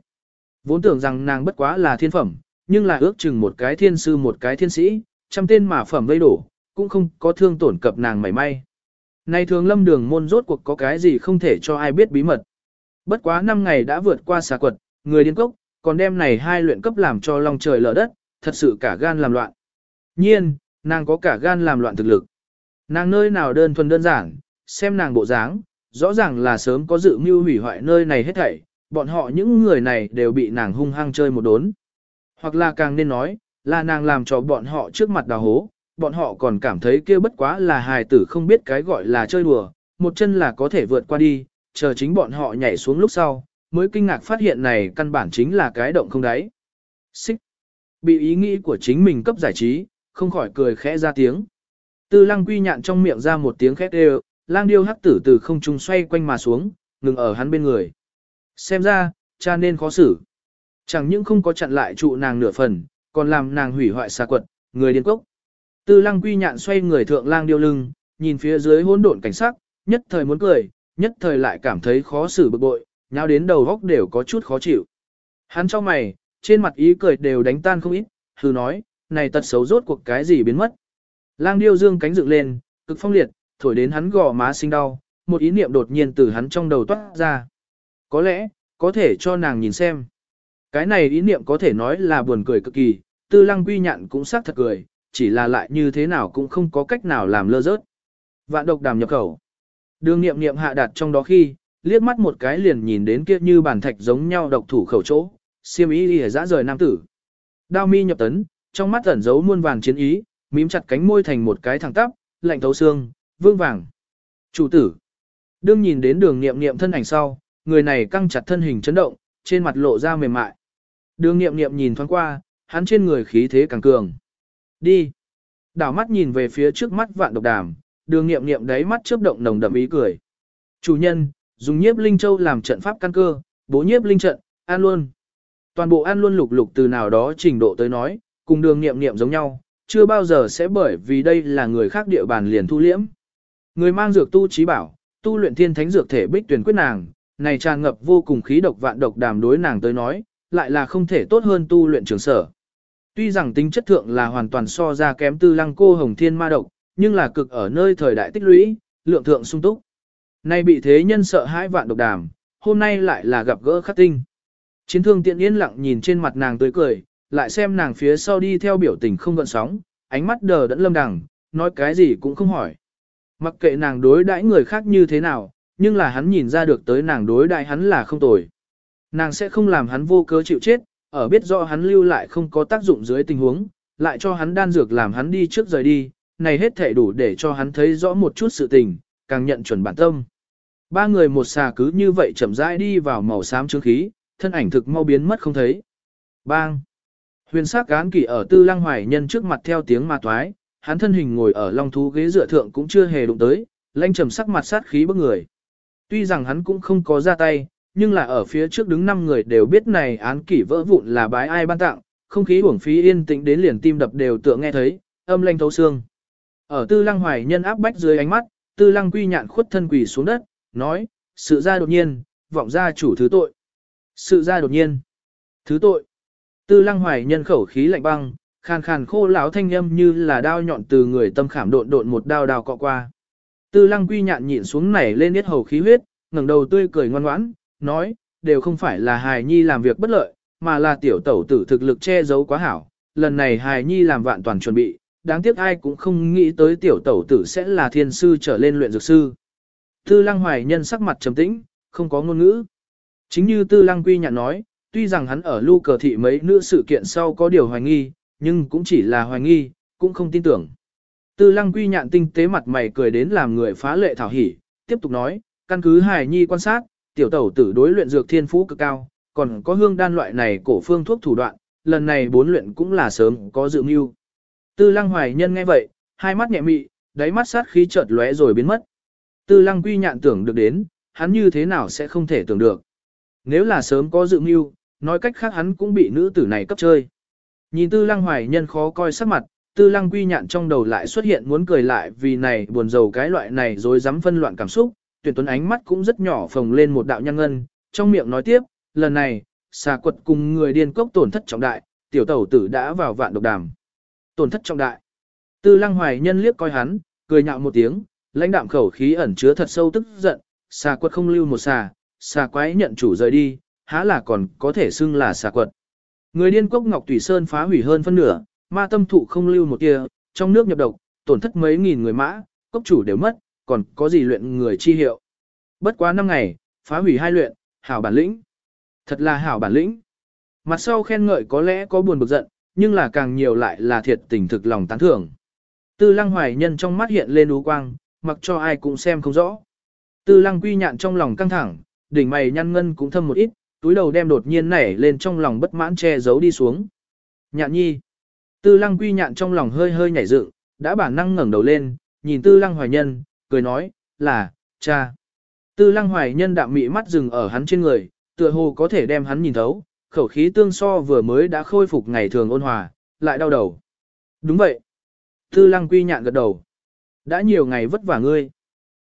Vốn tưởng rằng nàng bất quá là thiên phẩm, nhưng là ước chừng một cái thiên sư một cái thiên sĩ, trăm tên mà phẩm vây đổ, cũng không có thương tổn cập nàng mảy may. Này thường lâm đường môn rốt cuộc có cái gì không thể cho ai biết bí mật. Bất quá năm ngày đã vượt qua xà quật, người điên cốc, còn đem này hai luyện cấp làm cho lòng trời lở đất, thật sự cả gan làm loạn. Nhiên, nàng có cả gan làm loạn thực lực. Nàng nơi nào đơn thuần đơn giản, xem nàng bộ dáng, rõ ràng là sớm có dự mưu hủy hoại nơi này hết thảy, bọn họ những người này đều bị nàng hung hăng chơi một đốn. Hoặc là càng nên nói, là nàng làm cho bọn họ trước mặt đào hố, bọn họ còn cảm thấy kia bất quá là hài tử không biết cái gọi là chơi đùa, một chân là có thể vượt qua đi, chờ chính bọn họ nhảy xuống lúc sau, mới kinh ngạc phát hiện này căn bản chính là cái động không đáy. Xích. Bị ý nghĩ của chính mình cấp giải trí, không khỏi cười khẽ ra tiếng. Tư lăng quy nhạn trong miệng ra một tiếng khét đều, lang điêu hắc tử từ không trung xoay quanh mà xuống, ngừng ở hắn bên người. Xem ra, cha nên khó xử. Chẳng những không có chặn lại trụ nàng nửa phần, còn làm nàng hủy hoại xa quật, người điên cốc. Tư lăng quy nhạn xoay người thượng lang điêu lưng, nhìn phía dưới hỗn độn cảnh sắc, nhất thời muốn cười, nhất thời lại cảm thấy khó xử bực bội, nháo đến đầu góc đều có chút khó chịu. Hắn cho mày, trên mặt ý cười đều đánh tan không ít, Hừ nói, này tật xấu rốt cuộc cái gì biến mất. Lang điêu dương cánh dựng lên, cực phong liệt, thổi đến hắn gò má sinh đau, một ý niệm đột nhiên từ hắn trong đầu toát ra. Có lẽ, có thể cho nàng nhìn xem. Cái này ý niệm có thể nói là buồn cười cực kỳ, tư lăng quy nhạn cũng xác thật cười, chỉ là lại như thế nào cũng không có cách nào làm lơ rớt. Vạn độc đàm nhập khẩu. Đường niệm niệm hạ đặt trong đó khi, liếc mắt một cái liền nhìn đến kia như bản thạch giống nhau độc thủ khẩu chỗ, siêm ý lìa dã rời nam tử. Đao mi nhập tấn, trong mắt ẩn giấu muôn vàng chiến ý, mím chặt cánh môi thành một cái thẳng tắp, lạnh thấu xương, vương vàng. Chủ tử. Đương nhìn đến đường niệm niệm thân ảnh sau, người này căng chặt thân hình chấn động, trên mặt lộ ra mềm mại. Đường niệm niệm nhìn thoáng qua, hắn trên người khí thế càng cường. Đi. Đảo mắt nhìn về phía trước mắt vạn độc đàm, đường niệm niệm đáy mắt chớp động nồng đậm ý cười. Chủ nhân, dùng nhiếp linh châu làm trận pháp căn cơ, bố nhiếp linh trận, an luôn. Toàn bộ an luôn lục lục từ nào đó trình độ tới nói, cùng đường niệm niệm giống nhau, chưa bao giờ sẽ bởi vì đây là người khác địa bàn liền thu liễm. Người mang dược tu trí bảo, tu luyện thiên thánh dược thể bích tuyển quyết nàng, này tràn ngập vô cùng khí độc vạn độc đàm đối nàng tới nói, lại là không thể tốt hơn tu luyện trường sở. Tuy rằng tính chất thượng là hoàn toàn so ra kém tư lăng cô hồng thiên ma độc, nhưng là cực ở nơi thời đại tích lũy, lượng thượng sung túc. Nay bị thế nhân sợ hãi vạn độc đàm, hôm nay lại là gặp gỡ khắc tinh. Chiến thương tiện yên lặng nhìn trên mặt nàng tươi cười, lại xem nàng phía sau đi theo biểu tình không gợn sóng, ánh mắt đờ đẫn lâm đằng, nói cái gì cũng không hỏi. Mặc kệ nàng đối đãi người khác như thế nào, nhưng là hắn nhìn ra được tới nàng đối đãi hắn là không tồi. Nàng sẽ không làm hắn vô cớ chịu chết, ở biết rõ hắn lưu lại không có tác dụng dưới tình huống, lại cho hắn đan dược làm hắn đi trước rời đi, này hết thể đủ để cho hắn thấy rõ một chút sự tình, càng nhận chuẩn bản tâm. Ba người một xà cứ như vậy chậm rãi đi vào màu xám trướng khí, thân ảnh thực mau biến mất không thấy. Bang! Huyền sắc cán kỷ ở tư lăng hoài nhân trước mặt theo tiếng ma toái, hắn thân hình ngồi ở long thú ghế dựa thượng cũng chưa hề đụng tới, lanh trầm sắc mặt sát khí bức người. Tuy rằng hắn cũng không có ra tay, nhưng là ở phía trước đứng năm người đều biết này án kỷ vỡ vụn là bái ai ban tặng, không khí uổng phí yên tĩnh đến liền tim đập đều tựa nghe thấy, âm lanh thấu xương. Ở tư lăng hoài nhân áp bách dưới ánh mắt, tư lăng quy nhạn khuất thân quỳ xuống đất, nói, sự ra đột nhiên, vọng ra chủ thứ tội. Sự ra đột nhiên, thứ tội. Tư lăng hoài nhân khẩu khí lạnh băng, khàn khàn khô lão thanh âm như là đao nhọn từ người tâm khảm độn độn một đao đao cọ qua. Tư lăng quy nhạn nhịn xuống nảy lên yết hầu khí huyết, ngẩng đầu tươi cười ngoan ngoãn, nói, đều không phải là hài nhi làm việc bất lợi, mà là tiểu tẩu tử thực lực che giấu quá hảo. Lần này hài nhi làm vạn toàn chuẩn bị, đáng tiếc ai cũng không nghĩ tới tiểu tẩu tử sẽ là thiên sư trở lên luyện dược sư. Tư lăng hoài nhân sắc mặt trầm tĩnh, không có ngôn ngữ. Chính như Tư Lăng Quy nhạn nói, tuy rằng hắn ở lưu cờ thị mấy nữ sự kiện sau có điều hoài nghi, nhưng cũng chỉ là hoài nghi, cũng không tin tưởng. Tư Lăng Quy nhạn tinh tế mặt mày cười đến làm người phá lệ thảo hỉ, tiếp tục nói, căn cứ hài nhi quan sát, tiểu tẩu tử đối luyện dược thiên phú cực cao, còn có hương đan loại này cổ phương thuốc thủ đoạn, lần này bốn luyện cũng là sớm có dự mưu. Tư Lăng Hoài Nhân nghe vậy, hai mắt nhẹ mị, đáy mắt sát khí chợt lóe rồi biến mất. Tư Lăng Quy nhạn tưởng được đến, hắn như thế nào sẽ không thể tưởng được. Nếu là sớm có dự mưu, nói cách khác hắn cũng bị nữ tử này cấp chơi. Nhìn Tư Lăng Hoài Nhân khó coi sắc mặt, Tư Lăng Quy nhạn trong đầu lại xuất hiện muốn cười lại vì này buồn rầu cái loại này rồi dám phân loạn cảm xúc, tuyển tuấn ánh mắt cũng rất nhỏ phồng lên một đạo nhăn ngân, trong miệng nói tiếp, lần này, xà quật cùng người điên cốc tổn thất trọng đại, tiểu tẩu tử đã vào vạn độc đàm. Tổn thất trọng đại. Tư lăng hoài nhân liếc coi hắn, cười nhạo một tiếng, lãnh đạm khẩu khí ẩn chứa thật sâu tức giận, xà quật không lưu một xà, xà quái nhận chủ rời đi, há là còn có thể xưng là xà quật. Người điên cốc Ngọc Tùy Sơn phá hủy hơn phân nửa, ma tâm thụ không lưu một kia, trong nước nhập độc, tổn thất mấy nghìn người mã, cốc chủ đều mất, còn có gì luyện người chi hiệu. Bất quá năm ngày, phá hủy hai luyện, hảo bản lĩnh. Thật là hảo bản lĩnh. Mặt sau khen ngợi có lẽ có buồn bực giận, nhưng là càng nhiều lại là thiệt tình thực lòng tán thưởng. Tư lăng hoài nhân trong mắt hiện lên ú quang, mặc cho ai cũng xem không rõ. Tư lăng quy nhạn trong lòng căng thẳng, đỉnh mày nhăn ngân cũng thâm một ít, túi đầu đem đột nhiên nảy lên trong lòng bất mãn che giấu đi xuống. Nhạn nhi. Tư lăng quy nhạn trong lòng hơi hơi nhảy dựng, đã bản năng ngẩng đầu lên, nhìn tư lăng hoài nhân, cười nói, là, cha. Tư lăng hoài nhân đạm mị mắt dừng ở hắn trên người, tựa hồ có thể đem hắn nhìn thấu, khẩu khí tương so vừa mới đã khôi phục ngày thường ôn hòa, lại đau đầu. Đúng vậy. Tư lăng quy nhạn gật đầu. Đã nhiều ngày vất vả ngươi.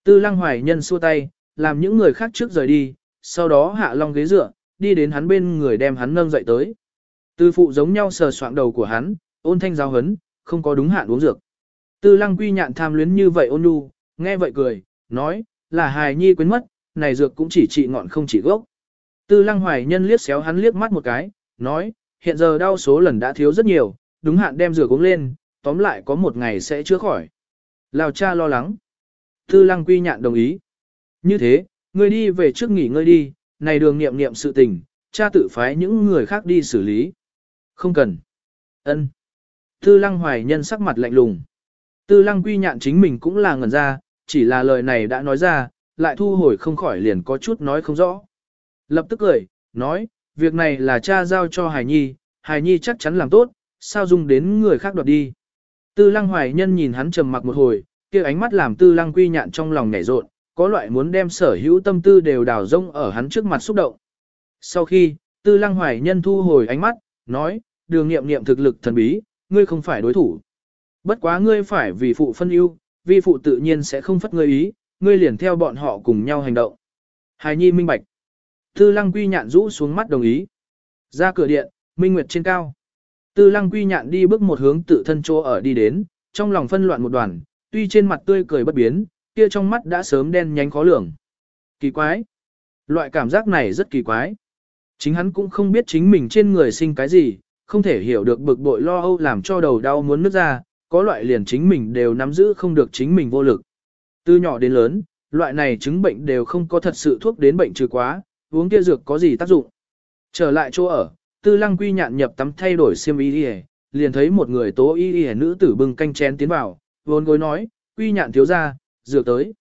Tư lăng hoài nhân xua tay, làm những người khác trước rời đi, sau đó hạ long ghế dựa, đi đến hắn bên người đem hắn nâng dậy tới. Tư phụ giống nhau sờ soạng đầu của hắn, ôn thanh giáo hấn, không có đúng hạn uống dược. Tư lăng quy nhạn tham luyến như vậy ôn nhu, nghe vậy cười, nói, là hài nhi quên mất, này dược cũng chỉ trị ngọn không chỉ gốc. Tư lăng hoài nhân liếc xéo hắn liếc mắt một cái, nói, hiện giờ đau số lần đã thiếu rất nhiều, đúng hạn đem rửa uống lên, tóm lại có một ngày sẽ chữa khỏi. Lào cha lo lắng. Tư lăng quy nhạn đồng ý. Như thế, ngươi đi về trước nghỉ ngơi đi, này đường nghiệm nghiệm sự tình, cha tự phái những người khác đi xử lý. Không cần. ân Tư lăng hoài nhân sắc mặt lạnh lùng. Tư lăng quy nhạn chính mình cũng là ngẩn ra, chỉ là lời này đã nói ra, lại thu hồi không khỏi liền có chút nói không rõ. Lập tức cười, nói, việc này là cha giao cho Hải Nhi, Hải Nhi chắc chắn làm tốt, sao dung đến người khác đoạt đi. Tư lăng hoài nhân nhìn hắn trầm mặc một hồi, kia ánh mắt làm tư lăng quy nhạn trong lòng nhảy rộn, có loại muốn đem sở hữu tâm tư đều đào rông ở hắn trước mặt xúc động. Sau khi, tư lăng hoài nhân thu hồi ánh mắt, nói, đường nghiệm nghiệm thực lực thần bí, ngươi không phải đối thủ. Bất quá ngươi phải vì phụ phân ưu, vi phụ tự nhiên sẽ không phất ngươi ý, ngươi liền theo bọn họ cùng nhau hành động. Hài nhi minh bạch. Tư lăng quy nhạn rũ xuống mắt đồng ý. Ra cửa điện, minh nguyệt trên cao. Tư lăng quy nhạn đi bước một hướng tự thân chỗ ở đi đến, trong lòng phân loạn một đoàn, tuy trên mặt tươi cười bất biến, kia trong mắt đã sớm đen nhánh khó lường. Kỳ quái. Loại cảm giác này rất kỳ quái. Chính hắn cũng không biết chính mình trên người sinh cái gì, không thể hiểu được bực bội lo âu làm cho đầu đau muốn nứt ra, có loại liền chính mình đều nắm giữ không được chính mình vô lực. Từ nhỏ đến lớn, loại này chứng bệnh đều không có thật sự thuốc đến bệnh trừ quá, uống kia dược có gì tác dụng. Trở lại chỗ ở, tư lăng quy nhạn nhập tắm thay đổi xiêm y đi liền thấy một người tố y y nữ tử bưng canh chén tiến vào, vốn gối nói, quy nhạn thiếu ra, dược tới.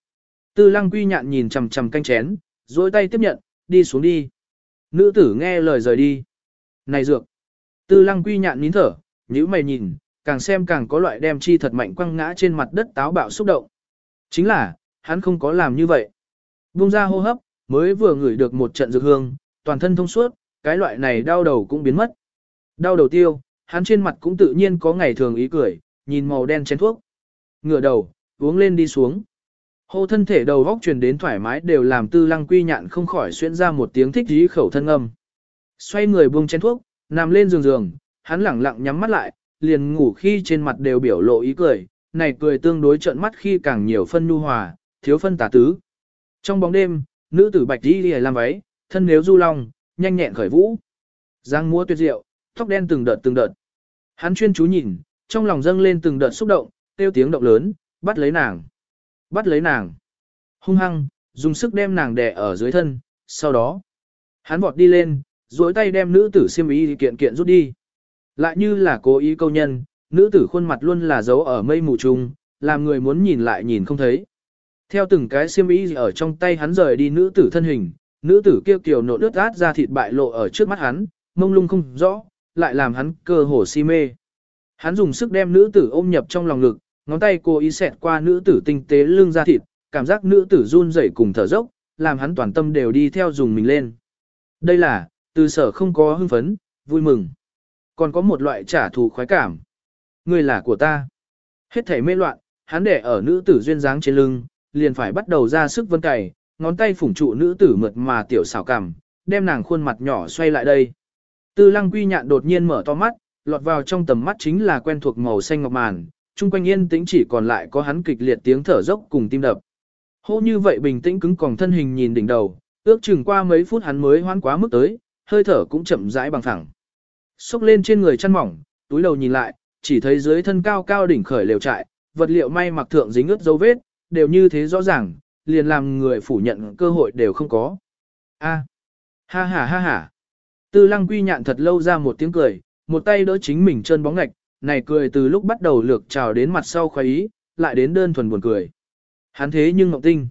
Tư lăng quy nhạn nhìn chằm chằm canh chén, dối tay tiếp nhận, đi xuống đi. Nữ tử nghe lời rời đi. Này dược. Tư lăng quy nhạn nín thở, nhíu mày nhìn, càng xem càng có loại đem chi thật mạnh quăng ngã trên mặt đất táo bạo xúc động. Chính là, hắn không có làm như vậy. Bung ra hô hấp, mới vừa ngửi được một trận dược hương, toàn thân thông suốt, cái loại này đau đầu cũng biến mất. Đau đầu tiêu, hắn trên mặt cũng tự nhiên có ngày thường ý cười, nhìn màu đen chén thuốc. Ngửa đầu, uống lên đi xuống. Hô thân thể đầu góc truyền đến thoải mái đều làm tư lăng quy nhạn không khỏi xuyên ra một tiếng thích dí khẩu thân âm. Xoay người buông chén thuốc, nằm lên giường giường, hắn lẳng lặng nhắm mắt lại, liền ngủ khi trên mặt đều biểu lộ ý cười, này cười tương đối trợn mắt khi càng nhiều phân nhu hòa, thiếu phân tả tứ. Trong bóng đêm, nữ tử bạch đi lìa làm váy, thân nếu du long, nhanh nhẹn khởi vũ. Giang múa tuyệt diệu, tóc đen từng đợt từng đợt. Hắn chuyên chú nhìn, trong lòng dâng lên từng đợt xúc động, tiêu tiếng động lớn, bắt lấy nàng. Bắt lấy nàng. Hung hăng, dùng sức đem nàng đè ở dưới thân, sau đó. Hắn vọt đi lên, duỗi tay đem nữ tử xiêm y kiện kiện rút đi. Lại như là cố ý câu nhân, nữ tử khuôn mặt luôn là giấu ở mây mù trùng, làm người muốn nhìn lại nhìn không thấy. Theo từng cái xiêm y ở trong tay hắn rời đi nữ tử thân hình, nữ tử kêu kiều nộ nước át ra thịt bại lộ ở trước mắt hắn, mông lung không rõ, lại làm hắn cơ hồ si mê. Hắn dùng sức đem nữ tử ôm nhập trong lòng ngực, ngón tay cố ý xẹt qua nữ tử tinh tế lưng ra thịt, cảm giác nữ tử run rẩy cùng thở dốc, làm hắn toàn tâm đều đi theo dùng mình lên. Đây là, từ sở không có hưng phấn, vui mừng. Còn có một loại trả thù khoái cảm. Người là của ta. Hết thảy mê loạn, hắn để ở nữ tử duyên dáng trên lưng, liền phải bắt đầu ra sức vân cày, ngón tay phủng trụ nữ tử mượt mà tiểu xảo cảm, đem nàng khuôn mặt nhỏ xoay lại đây. Tư lăng quy nhạn đột nhiên mở to mắt, lọt vào trong tầm mắt chính là quen thuộc màu xanh ngọc màn, chung quanh yên tĩnh chỉ còn lại có hắn kịch liệt tiếng thở dốc cùng tim đập. Hô như vậy bình tĩnh cứng còng thân hình nhìn đỉnh đầu, ước chừng qua mấy phút hắn mới hoan quá mức tới, hơi thở cũng chậm rãi bằng thẳng. Xúc lên trên người chăn mỏng, túi đầu nhìn lại, chỉ thấy dưới thân cao cao đỉnh khởi lều trại, vật liệu may mặc thượng dính ướt dấu vết, đều như thế rõ ràng, liền làm người phủ nhận cơ hội đều không có. A, ha ha ha ha. Tư lăng quy nhạn thật lâu ra một tiếng cười, một tay đỡ chính mình chân bóng ngạch, này cười từ lúc bắt đầu lược trào đến mặt sau khoái ý, lại đến đơn thuần buồn cười. Hắn thế nhưng ngọc tinh.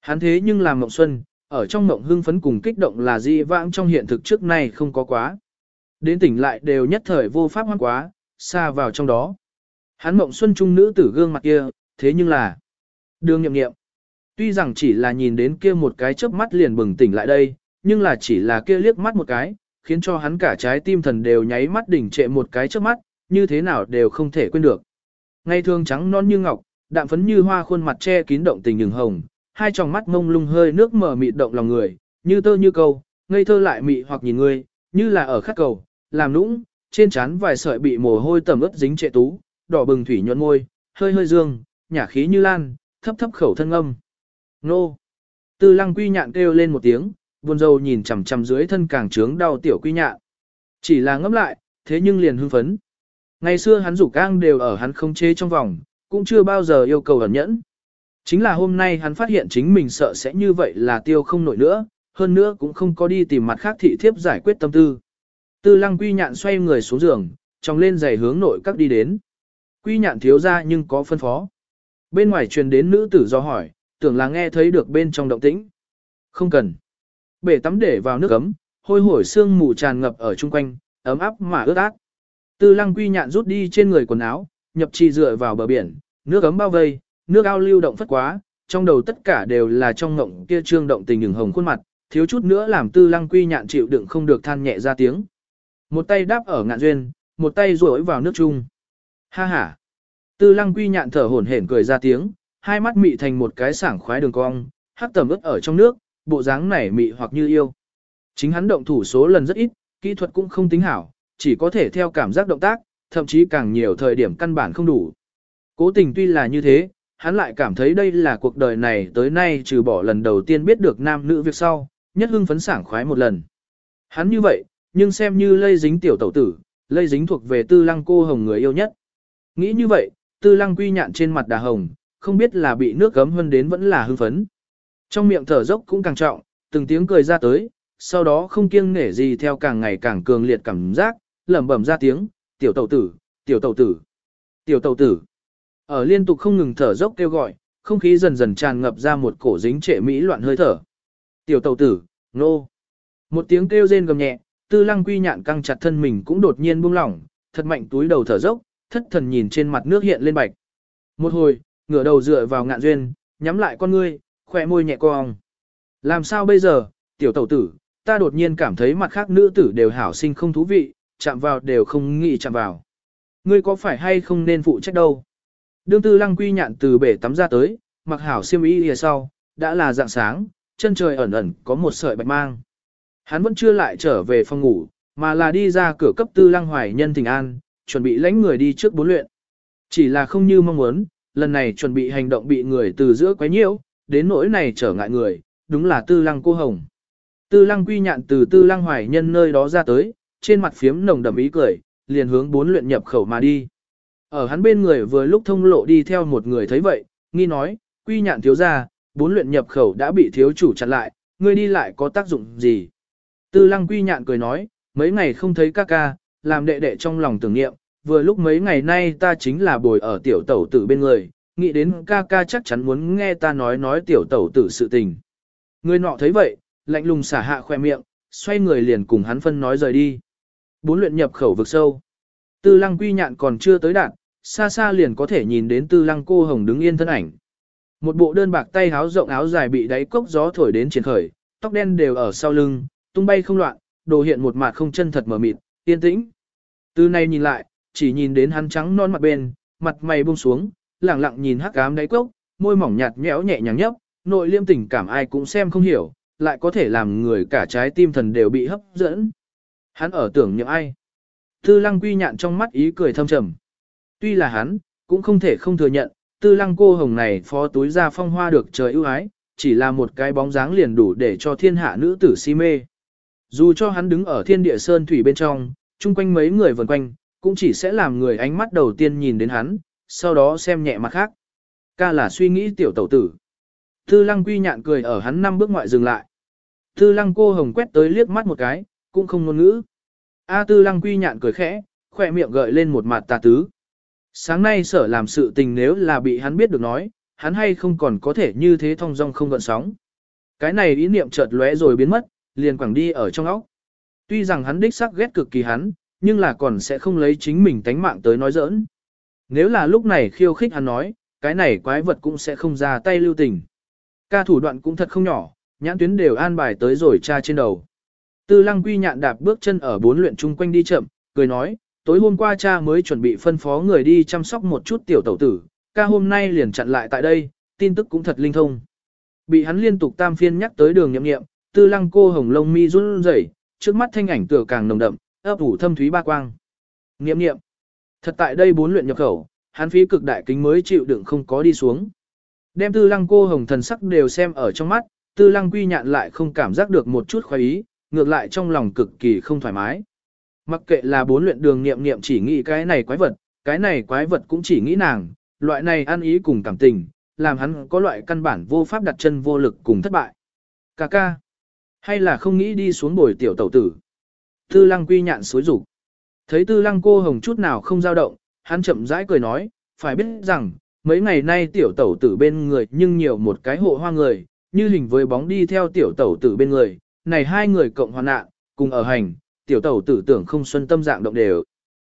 Hắn thế nhưng làm mộng xuân, ở trong mộng hưng phấn cùng kích động là di vãng trong hiện thực trước nay không có quá. Đến tỉnh lại đều nhất thời vô pháp hoang quá, xa vào trong đó. Hắn mộng xuân trung nữ tử gương mặt kia, thế nhưng là đường nghiệm nghiệm. Tuy rằng chỉ là nhìn đến kia một cái chớp mắt liền bừng tỉnh lại đây, nhưng là chỉ là kia liếc mắt một cái, khiến cho hắn cả trái tim thần đều nháy mắt đỉnh trệ một cái chớp mắt, như thế nào đều không thể quên được. Ngày thường trắng non như ngọc, đạm phấn như hoa khuôn mặt che kín động tình nhường hồng, hai tròng mắt mông lung hơi nước mở mịt động lòng người, như tơ như câu, ngây thơ lại mị hoặc nhìn người, như là ở khắc cầu, làm nũng, trên trán vài sợi bị mồ hôi tẩm ướt dính trệ tú, đỏ bừng thủy nhuận môi, hơi hơi dương, nhả khí như lan, thấp thấp khẩu thân âm. Nô! Tư lăng quy nhạn kêu lên một tiếng, buồn rầu nhìn chằm chằm dưới thân càng trướng đau tiểu quy nhạn. Chỉ là ngẫm lại, thế nhưng liền hưng phấn. Ngày xưa hắn rủ cang đều ở hắn không chế trong vòng, cũng chưa bao giờ yêu cầu ẩn nhẫn. Chính là hôm nay hắn phát hiện chính mình sợ sẽ như vậy là tiêu không nổi nữa, hơn nữa cũng không có đi tìm mặt khác thị thiếp giải quyết tâm tư. Tư lăng quy nhạn xoay người xuống giường, trong lên giày hướng nội các đi đến. Quy nhạn thiếu ra nhưng có phân phó. Bên ngoài truyền đến nữ tử do hỏi, tưởng là nghe thấy được bên trong động tĩnh. Không cần. Bể tắm để vào nước ấm, hôi hổi sương mù tràn ngập ở chung quanh, ấm áp mà ướt át. Tư lăng quy nhạn rút đi trên người quần áo, nhập trì dựa vào bờ biển, nước ấm bao vây, nước ao lưu động phất quá, trong đầu tất cả đều là trong ngộng kia trương động tình hừng hồng khuôn mặt, thiếu chút nữa làm tư lăng quy nhạn chịu đựng không được than nhẹ ra tiếng. Một tay đáp ở ngạn duyên, một tay ruổi vào nước chung. Ha ha. Tư lăng quy nhạn thở hổn hển cười ra tiếng, hai mắt mị thành một cái sảng khoái đường cong, hắc tầm ướt ở trong nước, bộ dáng này mị hoặc như yêu. Chính hắn động thủ số lần rất ít, kỹ thuật cũng không tính hảo, chỉ có thể theo cảm giác động tác, thậm chí càng nhiều thời điểm căn bản không đủ. Cố tình tuy là như thế, hắn lại cảm thấy đây là cuộc đời này tới nay trừ bỏ lần đầu tiên biết được nam nữ việc sau, nhất hưng phấn sảng khoái một lần. Hắn như vậy, nhưng xem như lây dính tiểu tẩu tử, lây dính thuộc về tư lăng cô hồng người yêu nhất. Nghĩ như vậy, tư lăng quy nhạn trên mặt đà hồng, không biết là bị nước gấm hơn đến vẫn là hưng phấn. Trong miệng thở dốc cũng càng trọng, từng tiếng cười ra tới, sau đó không kiêng nể gì theo càng ngày càng cường liệt cảm giác, lẩm bẩm ra tiếng, tiểu tẩu tử, tiểu tẩu tử, tiểu tẩu tử. Ở liên tục không ngừng thở dốc kêu gọi, không khí dần dần tràn ngập ra một cổ dính trệ mỹ loạn hơi thở. Tiểu tẩu tử, nô. Một tiếng kêu rên gầm nhẹ, tư lăng quy nhạn căng chặt thân mình cũng đột nhiên buông lỏng, thật mạnh túi đầu thở dốc, thất thần nhìn trên mặt nước hiện lên bạch. Một hồi, ngửa đầu dựa vào ngạn duyên, nhắm lại con ngươi, khỏe môi nhẹ cong. Làm sao bây giờ, tiểu tẩu tử, ta đột nhiên cảm thấy mặt khác nữ tử đều hảo sinh không thú vị, chạm vào đều không nghĩ chạm vào. Ngươi có phải hay không nên phụ trách đâu? Đương tư lăng quy nhạn từ bể tắm ra tới, mặc hảo xiêm y lìa sau, đã là dạng sáng, chân trời ẩn ẩn có một sợi bạch mang. Hắn vẫn chưa lại trở về phòng ngủ, mà là đi ra cửa cấp tư lăng hoài nhân thỉnh an, chuẩn bị lãnh người đi trước bốn luyện. Chỉ là không như mong muốn, lần này chuẩn bị hành động bị người từ giữa quấy nhiễu, đến nỗi này trở ngại người, đúng là tư lăng cô hồng. Tư lăng quy nhạn từ tư lăng hoài nhân nơi đó ra tới, trên mặt phiếm nồng đậm ý cười, liền hướng bốn luyện nhập khẩu mà đi. Ở hắn bên người vừa lúc thông lộ đi theo một người thấy vậy, nghi nói, quy nhạn thiếu ra, bốn luyện nhập khẩu đã bị thiếu chủ chặn lại, ngươi đi lại có tác dụng gì? Tư lăng quy nhạn cười nói, mấy ngày không thấy ca ca, làm đệ đệ trong lòng tưởng niệm, vừa lúc mấy ngày nay ta chính là bồi ở tiểu tẩu tử bên người, nghĩ đến ca ca chắc chắn muốn nghe ta nói nói tiểu tẩu tử sự tình. Người nọ thấy vậy, lạnh lùng xả hạ khoe miệng, xoay người liền cùng hắn phân nói rời đi. Bốn luyện nhập khẩu vực sâu. Tư lăng quy nhạn còn chưa tới đạt, xa xa liền có thể nhìn đến tư lăng cô hồng đứng yên thân ảnh. Một bộ đơn bạc tay áo rộng áo dài bị đáy cốc gió thổi đến triển khởi, tóc đen đều ở sau lưng, tung bay không loạn, đồ hiện một mặt không chân thật mở mịt, yên tĩnh. Từ này nhìn lại, chỉ nhìn đến hắn trắng non mặt bên, mặt mày buông xuống, lẳng lặng nhìn hắc ám đáy cốc, môi mỏng nhạt nhẽo nhẹ nhàng nhấp, nội liêm tình cảm ai cũng xem không hiểu, lại có thể làm người cả trái tim thần đều bị hấp dẫn. Hắn ở tưởng những ai. Tư lăng quy nhạn trong mắt ý cười thâm trầm. Tuy là hắn, cũng không thể không thừa nhận, tư lăng cô hồng này phó túi ra phong hoa được trời ưu ái, chỉ là một cái bóng dáng liền đủ để cho thiên hạ nữ tử si mê. Dù cho hắn đứng ở thiên địa sơn thủy bên trong, chung quanh mấy người vần quanh, cũng chỉ sẽ làm người ánh mắt đầu tiên nhìn đến hắn, sau đó xem nhẹ mặt khác. Ca là suy nghĩ tiểu tẩu tử. Tư lăng quy nhạn cười ở hắn năm bước ngoại dừng lại. Tư lăng cô hồng quét tới liếc mắt một cái, cũng không ngôn ngữ. A tư lăng quy nhạn cười khẽ, khỏe miệng gợi lên một mặt tà tứ. Sáng nay sở làm sự tình nếu là bị hắn biết được nói, hắn hay không còn có thể như thế thong dong không gợn sóng. Cái này ý niệm chợt lóe rồi biến mất, liền quẳng đi ở trong óc. Tuy rằng hắn đích xác ghét cực kỳ hắn, nhưng là còn sẽ không lấy chính mình tánh mạng tới nói giỡn. Nếu là lúc này khiêu khích hắn nói, cái này quái vật cũng sẽ không ra tay lưu tình. Ca thủ đoạn cũng thật không nhỏ, nhãn tuyến đều an bài tới rồi cha trên đầu. Tư lăng quy nhạn đạp bước chân ở bốn luyện chung quanh đi chậm, cười nói, tối hôm qua cha mới chuẩn bị phân phó người đi chăm sóc một chút tiểu tẩu tử, ca hôm nay liền chặn lại tại đây, tin tức cũng thật linh thông. Bị hắn liên tục tam phiên nhắc tới đường nhậm nghiệm, tư lăng cô hồng lông mi run rẩy, trước mắt thanh ảnh tựa càng nồng đậm, ấp ủ thâm thúy ba quang. Nghiệm nghiệm. Thật tại đây bốn luyện nhập khẩu, hắn phí cực đại kính mới chịu đựng không có đi xuống. Đem tư lăng cô hồng thần sắc đều xem ở trong mắt, tư lăng quy nhạn lại không cảm giác được một chút khoái ý, ngược lại trong lòng cực kỳ không thoải mái. Mặc kệ là bốn luyện đường nghiệm nghiệm chỉ nghĩ cái này quái vật, cái này quái vật cũng chỉ nghĩ nàng, loại này ăn ý cùng cảm tình, làm hắn có loại căn bản vô pháp đặt chân vô lực cùng thất bại. Cà ca, hay là không nghĩ đi xuống bồi tiểu tẩu tử. Tư lăng quy nhạn xối rủ. Thấy tư lăng cô hồng chút nào không dao động, hắn chậm rãi cười nói, phải biết rằng, mấy ngày nay tiểu tẩu tử bên người nhưng nhiều một cái hộ hoa người, như hình với bóng đi theo tiểu tẩu tử bên người, này hai người cộng hoàn nạn, cùng ở hành, tiểu tẩu tử tưởng không xuân tâm dạng động đều.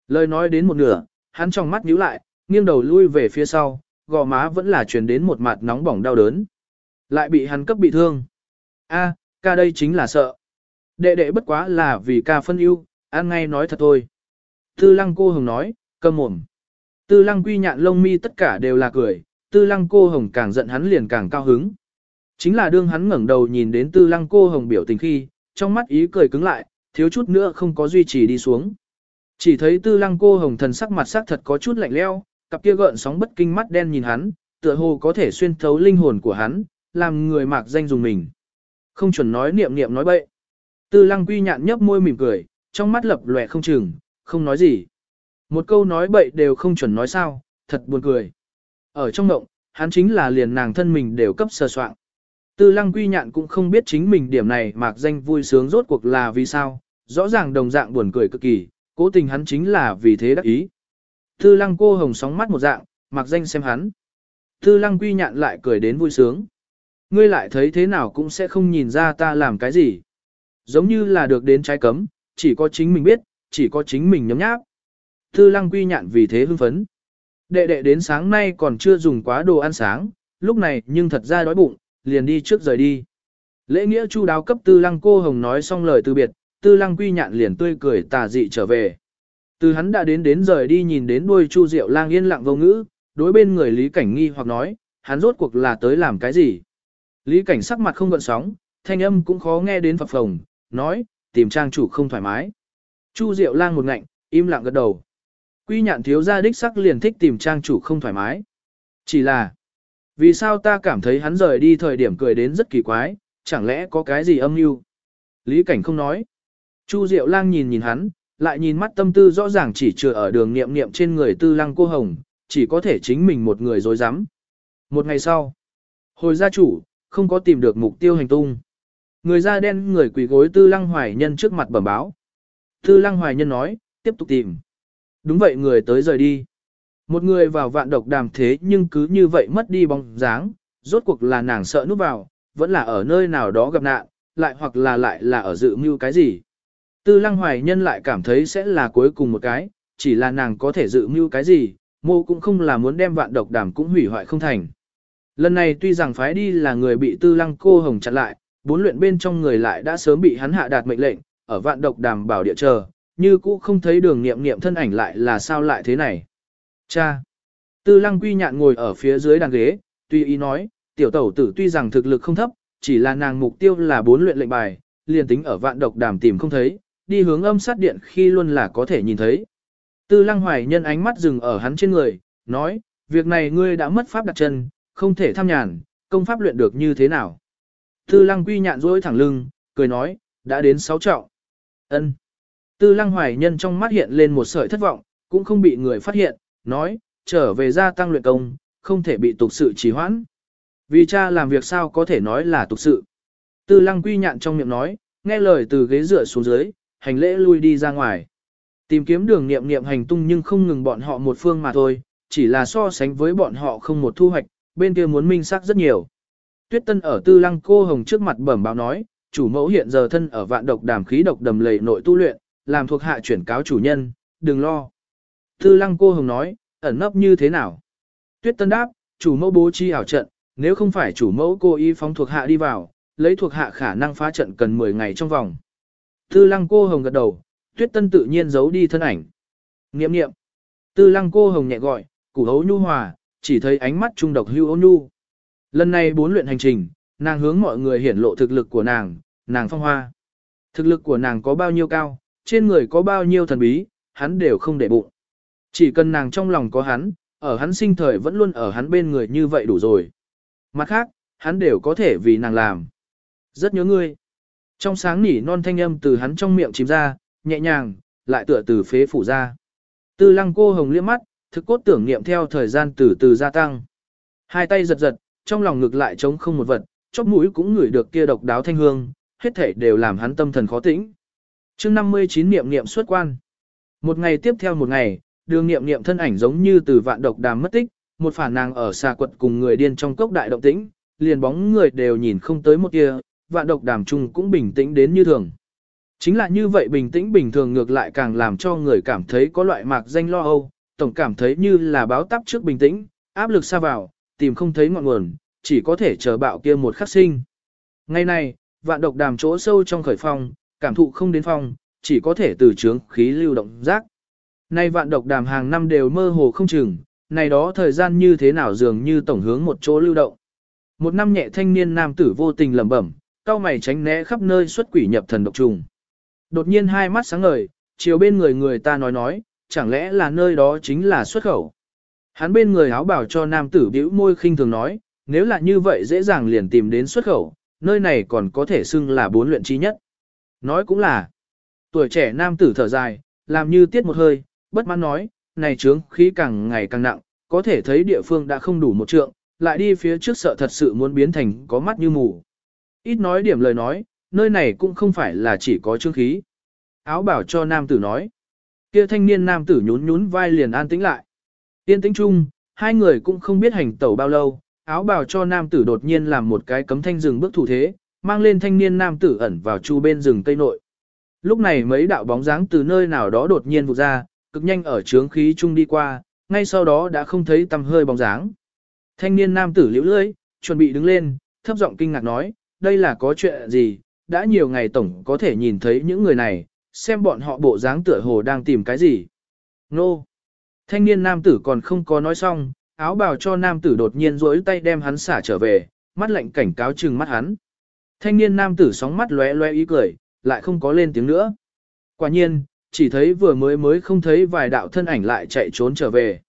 Lời nói đến một nửa, hắn trong mắt nhíu lại, nghiêng đầu lui về phía sau, gò má vẫn là truyền đến một mặt nóng bỏng đau đớn. Lại bị hắn cấp bị thương. A, ca đây chính là sợ. Đệ đệ bất quá là vì ca phân ưu, ăn ngay nói thật thôi. Tư lăng cô hồng nói, cơm mồm. Tư lăng quy nhạn lông mi tất cả đều là cười, tư lăng cô hồng càng giận hắn liền càng cao hứng. Chính là đương hắn ngẩng đầu nhìn đến tư lăng cô hồng biểu tình khi, trong mắt ý cười cứng lại, thiếu chút nữa không có duy trì đi xuống. Chỉ thấy tư lăng cô hồng thần sắc mặt sắc thật có chút lạnh leo, cặp kia gợn sóng bất kinh mắt đen nhìn hắn, tựa hồ có thể xuyên thấu linh hồn của hắn, làm người mạc danh dùng mình. Không chuẩn nói niệm niệm nói bậy. Tư lăng quy nhạn nhấp môi mỉm cười, trong mắt lập lòe không chừng, không nói gì. Một câu nói bậy đều không chuẩn nói sao, thật buồn cười. Ở trong ngộng, hắn chính là liền nàng thân mình đều cấp sờ soạn. Tư lăng quy nhạn cũng không biết chính mình điểm này mạc danh vui sướng rốt cuộc là vì sao, rõ ràng đồng dạng buồn cười cực kỳ, cố tình hắn chính là vì thế đắc ý. Tư lăng cô hồng sóng mắt một dạng, mạc danh xem hắn. Tư lăng quy nhạn lại cười đến vui sướng. Ngươi lại thấy thế nào cũng sẽ không nhìn ra ta làm cái gì. Giống như là được đến trái cấm, chỉ có chính mình biết, chỉ có chính mình nhấm nháp. Tư lăng quy nhạn vì thế hưng phấn. Đệ đệ đến sáng nay còn chưa dùng quá đồ ăn sáng, lúc này nhưng thật ra đói bụng, liền đi trước rời đi. Lễ nghĩa chu đáo cấp tư lăng cô hồng nói xong lời từ biệt, tư lăng quy nhạn liền tươi cười tà dị trở về. Từ hắn đã đến đến rời đi nhìn đến đuôi chu diệu lang yên lặng vô ngữ, đối bên người lý cảnh nghi hoặc nói, hắn rốt cuộc là tới làm cái gì. Lý cảnh sắc mặt không gợn sóng, thanh âm cũng khó nghe đến phập phồng, nói, tìm trang chủ không thoải mái. Chu diệu lang một ngạnh, im lặng gật đầu. Quy nhạn thiếu gia đích sắc liền thích tìm trang chủ không thoải mái. Chỉ là, vì sao ta cảm thấy hắn rời đi thời điểm cười đến rất kỳ quái, chẳng lẽ có cái gì âm mưu? Lý cảnh không nói. Chu Diệu Lang nhìn nhìn hắn, lại nhìn mắt tâm tư rõ ràng chỉ chừa ở đường niệm niệm trên người tư lăng cô hồng, chỉ có thể chính mình một người dối rắm Một ngày sau, hồi gia chủ, không có tìm được mục tiêu hành tung. Người da đen người quỳ gối tư lăng hoài nhân trước mặt bẩm báo. Tư lăng hoài nhân nói, tiếp tục tìm. Đúng vậy người tới rời đi. Một người vào vạn độc đàm thế nhưng cứ như vậy mất đi bóng dáng, rốt cuộc là nàng sợ núp vào, vẫn là ở nơi nào đó gặp nạn, lại hoặc là lại là ở dự mưu cái gì. Tư lăng hoài nhân lại cảm thấy sẽ là cuối cùng một cái, chỉ là nàng có thể dự mưu cái gì, mô cũng không là muốn đem vạn độc đàm cũng hủy hoại không thành. Lần này tuy rằng phái đi là người bị tư lăng cô hồng chặn lại, bốn luyện bên trong người lại đã sớm bị hắn hạ đạt mệnh lệnh, ở vạn độc đàm bảo địa chờ, như cũ không thấy đường nghiệm nghiệm thân ảnh lại là sao lại thế này. Cha! Tư lăng quy nhạn ngồi ở phía dưới đàn ghế, tuy ý nói, tiểu tẩu tử tuy rằng thực lực không thấp, chỉ là nàng mục tiêu là bốn luyện lệnh bài, liền tính ở vạn độc đàm tìm không thấy, đi hướng âm sát điện khi luôn là có thể nhìn thấy. Tư lăng hoài nhân ánh mắt dừng ở hắn trên người, nói, việc này ngươi đã mất pháp đặt chân, không thể tham nhàn, công pháp luyện được như thế nào. Tư lăng quy nhạn dối thẳng lưng, cười nói, đã đến sáu trọng. ân Tư lăng hoài nhân trong mắt hiện lên một sợi thất vọng, cũng không bị người phát hiện, nói, trở về gia tăng luyện công, không thể bị tục sự trì hoãn. Vì cha làm việc sao có thể nói là tục sự. Tư lăng quy nhạn trong miệng nói, nghe lời từ ghế dựa xuống dưới, hành lễ lui đi ra ngoài. Tìm kiếm đường nghiệm nghiệm hành tung nhưng không ngừng bọn họ một phương mà thôi, chỉ là so sánh với bọn họ không một thu hoạch, bên kia muốn minh xác rất nhiều. Tuyết Tân ở Tư Lăng cô hồng trước mặt bẩm báo nói, chủ mẫu hiện giờ thân ở vạn độc đàm khí độc đầm lầy nội tu luyện, làm thuộc hạ chuyển cáo chủ nhân, đừng lo. Tư Lăng cô hồng nói, ẩn nấp như thế nào? Tuyết Tân đáp, chủ mẫu bố trí ảo trận, nếu không phải chủ mẫu cô y phóng thuộc hạ đi vào, lấy thuộc hạ khả năng phá trận cần 10 ngày trong vòng. Tư Lăng cô hồng gật đầu, Tuyết Tân tự nhiên giấu đi thân ảnh. Nghiệm nghiệm. Tư Lăng cô hồng nhẹ gọi, củ hấu nhu hòa, chỉ thấy ánh mắt trung độc hưu ôn nhu. Lần này bốn luyện hành trình, nàng hướng mọi người hiển lộ thực lực của nàng, nàng phong hoa. Thực lực của nàng có bao nhiêu cao, trên người có bao nhiêu thần bí, hắn đều không để bụng. Chỉ cần nàng trong lòng có hắn, ở hắn sinh thời vẫn luôn ở hắn bên người như vậy đủ rồi. Mặt khác, hắn đều có thể vì nàng làm. Rất nhớ ngươi. Trong sáng nỉ non thanh âm từ hắn trong miệng chìm ra, nhẹ nhàng, lại tựa từ phế phủ ra. Tư lăng cô hồng liếc mắt, thực cốt tưởng niệm theo thời gian từ từ gia tăng. Hai tay giật giật, trong lòng ngực lại trống không một vật, chóp mũi cũng ngửi được kia độc đáo thanh hương, hết thể đều làm hắn tâm thần khó tĩnh. chương 59 niệm niệm xuất quan. Một ngày tiếp theo một ngày, đường niệm niệm thân ảnh giống như từ vạn độc đàm mất tích, một phản nàng ở xa quật cùng người điên trong cốc đại động tĩnh, liền bóng người đều nhìn không tới một kia, vạn độc đàm chung cũng bình tĩnh đến như thường. Chính là như vậy bình tĩnh bình thường ngược lại càng làm cho người cảm thấy có loại mạc danh lo âu, tổng cảm thấy như là báo tắp trước bình tĩnh, áp lực xa vào, tìm không thấy ngọn nguồn, chỉ có thể chờ bạo kia một khắc sinh. Ngày nay, vạn độc đàm chỗ sâu trong khởi phong, cảm thụ không đến phong, chỉ có thể từ trướng khí lưu động giác. Nay vạn độc đàm hàng năm đều mơ hồ không chừng, này đó thời gian như thế nào dường như tổng hướng một chỗ lưu động. Một năm nhẹ thanh niên nam tử vô tình lẩm bẩm, cao mày tránh né khắp nơi xuất quỷ nhập thần độc trùng. Đột nhiên hai mắt sáng ngời, chiều bên người người ta nói nói, chẳng lẽ là nơi đó chính là xuất khẩu. Hắn bên người áo bảo cho nam tử bĩu môi khinh thường nói, nếu là như vậy dễ dàng liền tìm đến xuất khẩu, nơi này còn có thể xưng là bốn luyện chi nhất. Nói cũng là, tuổi trẻ nam tử thở dài, làm như tiết một hơi, bất mãn nói, này trướng khí càng ngày càng nặng, có thể thấy địa phương đã không đủ một trượng, lại đi phía trước sợ thật sự muốn biến thành có mắt như mù. Ít nói điểm lời nói, nơi này cũng không phải là chỉ có trướng khí. Áo bảo cho nam tử nói, kia thanh niên nam tử nhún nhún vai liền an tĩnh lại. Tiên tĩnh chung, hai người cũng không biết hành tẩu bao lâu, áo bào cho nam tử đột nhiên làm một cái cấm thanh rừng bước thủ thế, mang lên thanh niên nam tử ẩn vào chu bên rừng cây nội. Lúc này mấy đạo bóng dáng từ nơi nào đó đột nhiên vụt ra, cực nhanh ở trướng khí chung đi qua, ngay sau đó đã không thấy tăm hơi bóng dáng. Thanh niên nam tử liễu lưỡi, chuẩn bị đứng lên, thấp giọng kinh ngạc nói, đây là có chuyện gì, đã nhiều ngày tổng có thể nhìn thấy những người này, xem bọn họ bộ dáng tựa hồ đang tìm cái gì. Nô! Thanh niên nam tử còn không có nói xong, áo bào cho nam tử đột nhiên rỗi tay đem hắn xả trở về, mắt lạnh cảnh cáo chừng mắt hắn. Thanh niên nam tử sóng mắt lóe lóe ý cười, lại không có lên tiếng nữa. Quả nhiên, chỉ thấy vừa mới mới không thấy vài đạo thân ảnh lại chạy trốn trở về.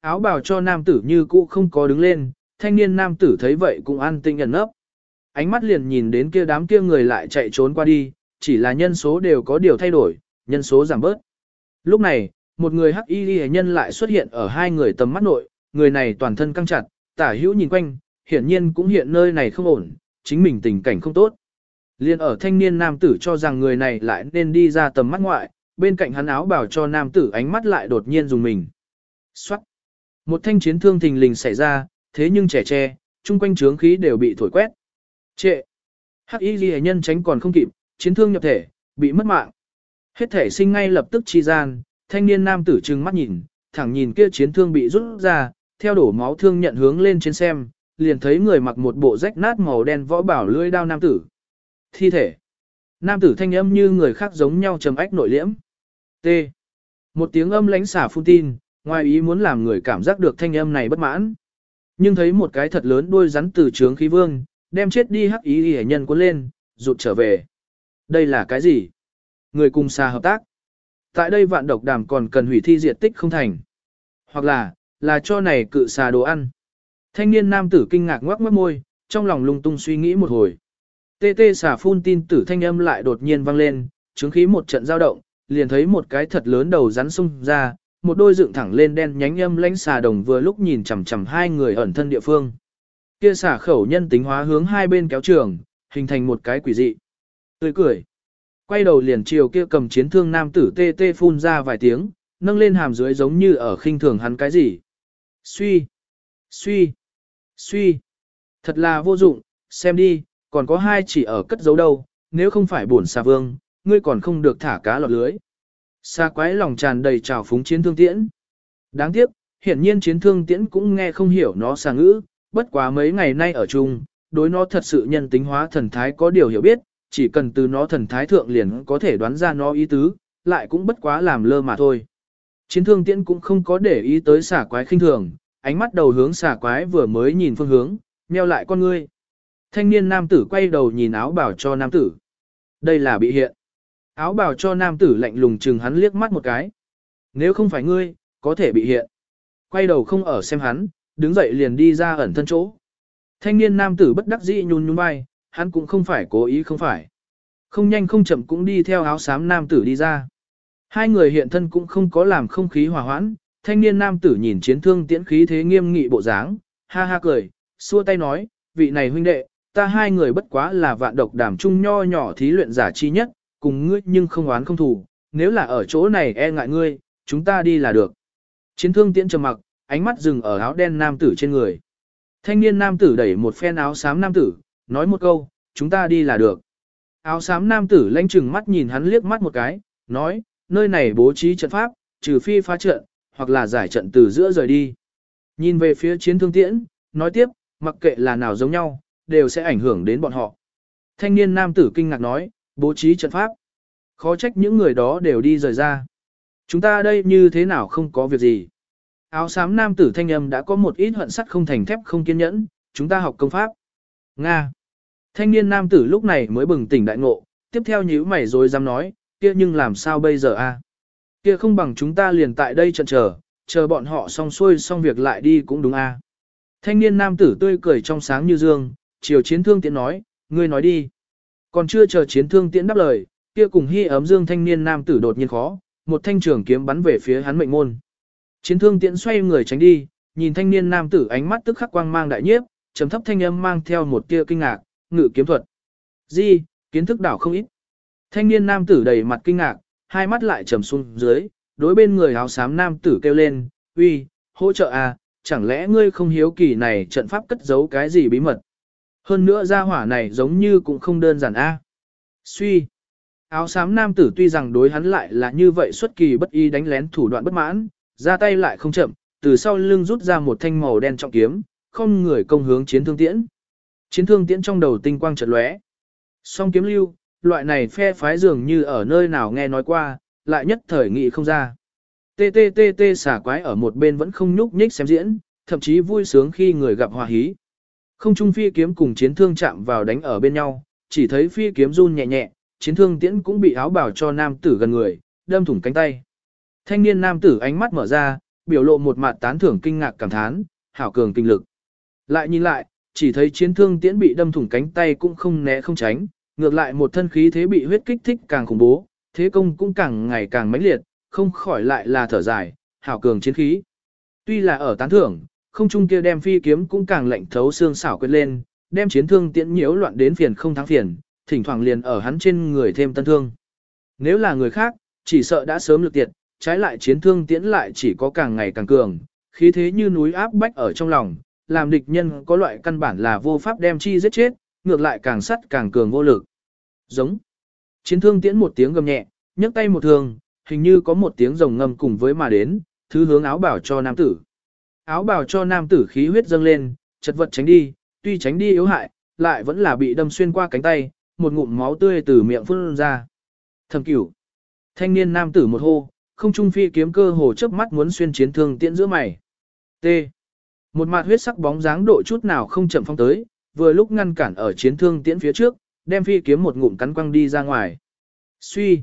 Áo bào cho nam tử như cũ không có đứng lên, thanh niên nam tử thấy vậy cũng an tinh nhận nấp. Ánh mắt liền nhìn đến kia đám kia người lại chạy trốn qua đi, chỉ là nhân số đều có điều thay đổi, nhân số giảm bớt. Lúc này, một người hắc y ghi nhân lại xuất hiện ở hai người tầm mắt nội, người này toàn thân căng chặt, tả hữu nhìn quanh, hiển nhiên cũng hiện nơi này không ổn, chính mình tình cảnh không tốt. Liên ở thanh niên nam tử cho rằng người này lại nên đi ra tầm mắt ngoại, bên cạnh hắn áo bảo cho nam tử ánh mắt lại đột nhiên dùng mình. Xoát! Một thanh chiến thương thình lình xảy ra, thế nhưng trẻ tre, chung quanh trướng khí đều bị thổi quét. Trệ! Hắc y ghi nhân tránh còn không kịp, chiến thương nhập thể, bị mất mạng. Hết thể sinh ngay lập tức chi gian, thanh niên nam tử trừng mắt nhìn, thẳng nhìn kia chiến thương bị rút ra, theo đổ máu thương nhận hướng lên trên xem, liền thấy người mặc một bộ rách nát màu đen võ bảo lưỡi đao nam tử. Thi thể. Nam tử thanh âm như người khác giống nhau trầm ách nội liễm. T. Một tiếng âm lãnh xả phun tin, ngoài ý muốn làm người cảm giác được thanh âm này bất mãn. Nhưng thấy một cái thật lớn đuôi rắn từ trướng khí vương, đem chết đi hắc ý hề nhân cuốn lên, rụt trở về. Đây là cái gì? Người cùng xa hợp tác. Tại đây vạn độc đàm còn cần hủy thi diệt tích không thành. Hoặc là, là cho này cự xà đồ ăn. Thanh niên nam tử kinh ngạc ngoác mất môi, trong lòng lung tung suy nghĩ một hồi. Tê tê xà phun tin tử thanh âm lại đột nhiên vang lên, chứng khí một trận dao động, liền thấy một cái thật lớn đầu rắn sung ra, một đôi dựng thẳng lên đen nhánh âm lãnh xà đồng vừa lúc nhìn chằm chằm hai người ẩn thân địa phương. Kia xà khẩu nhân tính hóa hướng hai bên kéo trường, hình thành một cái quỷ dị. Tươi cười. Quay đầu liền chiều kia cầm chiến thương nam tử tê tê phun ra vài tiếng, nâng lên hàm dưới giống như ở khinh thường hắn cái gì. Suy. Suy. Suy. Thật là vô dụng, xem đi, còn có hai chỉ ở cất giấu đâu, nếu không phải bổn xà vương, ngươi còn không được thả cá lọt lưới. Xa quái lòng tràn đầy trào phúng chiến thương tiễn. Đáng tiếc, hiển nhiên chiến thương tiễn cũng nghe không hiểu nó xà ngữ, bất quá mấy ngày nay ở chung, đối nó thật sự nhân tính hóa thần thái có điều hiểu biết, chỉ cần từ nó thần thái thượng liền có thể đoán ra nó ý tứ, lại cũng bất quá làm lơ mà thôi. Chiến thương tiễn cũng không có để ý tới xả quái khinh thường, ánh mắt đầu hướng xả quái vừa mới nhìn phương hướng, nheo lại con ngươi. Thanh niên nam tử quay đầu nhìn áo bảo cho nam tử. Đây là bị hiện. Áo bảo cho nam tử lạnh lùng chừng hắn liếc mắt một cái. Nếu không phải ngươi, có thể bị hiện. Quay đầu không ở xem hắn, đứng dậy liền đi ra ẩn thân chỗ. Thanh niên nam tử bất đắc dĩ nhún nhún vai, hắn cũng không phải cố ý không phải. Không nhanh không chậm cũng đi theo áo xám nam tử đi ra. Hai người hiện thân cũng không có làm không khí hòa hoãn, thanh niên nam tử nhìn chiến thương tiễn khí thế nghiêm nghị bộ dáng, ha ha cười, xua tay nói, vị này huynh đệ, ta hai người bất quá là vạn độc đảm chung nho nhỏ thí luyện giả chi nhất, cùng ngươi nhưng không oán không thù, nếu là ở chỗ này e ngại ngươi, chúng ta đi là được. Chiến thương tiễn trầm mặc, ánh mắt dừng ở áo đen nam tử trên người. Thanh niên nam tử đẩy một phen áo xám nam tử, nói một câu, chúng ta đi là được. Áo xám nam tử lanh chừng mắt nhìn hắn liếc mắt một cái, nói, nơi này bố trí trận pháp, trừ phi phá trận, hoặc là giải trận từ giữa rời đi. Nhìn về phía chiến thương tiễn, nói tiếp, mặc kệ là nào giống nhau, đều sẽ ảnh hưởng đến bọn họ. Thanh niên nam tử kinh ngạc nói, Bố trí trận pháp. Khó trách những người đó đều đi rời ra. Chúng ta đây như thế nào không có việc gì. Áo xám nam tử thanh âm đã có một ít hận sắt không thành thép không kiên nhẫn, chúng ta học công pháp. Nga. Thanh niên nam tử lúc này mới bừng tỉnh đại ngộ, tiếp theo nhíu mày rồi dám nói, kia nhưng làm sao bây giờ a? Kia không bằng chúng ta liền tại đây chần chờ, chờ bọn họ xong xuôi xong việc lại đi cũng đúng a. Thanh niên nam tử tươi cười trong sáng như dương, chiều chiến thương tiễn nói, ngươi nói đi. Còn chưa chờ chiến thương tiễn đáp lời, kia cùng hy ấm dương thanh niên nam tử đột nhiên khó, một thanh trường kiếm bắn về phía hắn mệnh môn. Chiến thương tiễn xoay người tránh đi, nhìn thanh niên nam tử ánh mắt tức khắc quang mang đại nhiếp, trầm thấp thanh âm mang theo một tia kinh ngạc, ngự kiếm thuật. Di, kiến thức đảo không ít. Thanh niên nam tử đầy mặt kinh ngạc, hai mắt lại trầm xuống dưới, đối bên người áo xám nam tử kêu lên, uy, hỗ trợ à, chẳng lẽ ngươi không hiếu kỳ này trận pháp cất giấu cái gì bí mật. Hơn nữa gia hỏa này giống như cũng không đơn giản a. Suy. Áo xám nam tử tuy rằng đối hắn lại là như vậy xuất kỳ bất y đánh lén thủ đoạn bất mãn, ra tay lại không chậm, từ sau lưng rút ra một thanh màu đen trọng kiếm, không người công hướng chiến thương tiễn. Chiến thương tiễn trong đầu tinh quang chợt lóe. Song kiếm lưu, loại này phe phái dường như ở nơi nào nghe nói qua, lại nhất thời nghị không ra. TTTT xả quái ở một bên vẫn không nhúc nhích xem diễn, thậm chí vui sướng khi người gặp hòa hí. Không trung phi kiếm cùng chiến thương chạm vào đánh ở bên nhau, chỉ thấy phi kiếm run nhẹ nhẹ, chiến thương tiễn cũng bị áo bảo cho nam tử gần người, đâm thủng cánh tay. Thanh niên nam tử ánh mắt mở ra, biểu lộ một mặt tán thưởng kinh ngạc cảm thán, hảo cường kinh lực. Lại nhìn lại, chỉ thấy chiến thương tiễn bị đâm thủng cánh tay cũng không né không tránh, ngược lại một thân khí thế bị huyết kích thích càng khủng bố, thế công cũng càng ngày càng mãnh liệt, không khỏi lại là thở dài, hảo cường chiến khí. Tuy là ở tán thưởng, không trung kia đem phi kiếm cũng càng lạnh thấu xương xảo quyết lên, đem chiến thương tiễn nhiễu loạn đến phiền không thắng phiền, thỉnh thoảng liền ở hắn trên người thêm tân thương. Nếu là người khác, chỉ sợ đã sớm lực tiệt, trái lại chiến thương tiễn lại chỉ có càng ngày càng cường, khí thế như núi áp bách ở trong lòng, làm địch nhân có loại căn bản là vô pháp đem chi giết chết, ngược lại càng sắt càng cường vô lực. Giống. Chiến thương tiễn một tiếng gầm nhẹ, nhấc tay một thường, hình như có một tiếng rồng ngầm cùng với mà đến, thứ hướng áo bảo cho nam tử. Áo bảo cho nam tử khí huyết dâng lên, chật vật tránh đi, tuy tránh đi yếu hại, lại vẫn là bị đâm xuyên qua cánh tay, một ngụm máu tươi từ miệng phun ra. Thầm cửu. Thanh niên nam tử một hô, không trung phi kiếm cơ hồ chớp mắt muốn xuyên chiến thương tiễn giữa mày. T. Một mặt huyết sắc bóng dáng độ chút nào không chậm phong tới, vừa lúc ngăn cản ở chiến thương tiễn phía trước, đem phi kiếm một ngụm cắn quăng đi ra ngoài. Suy.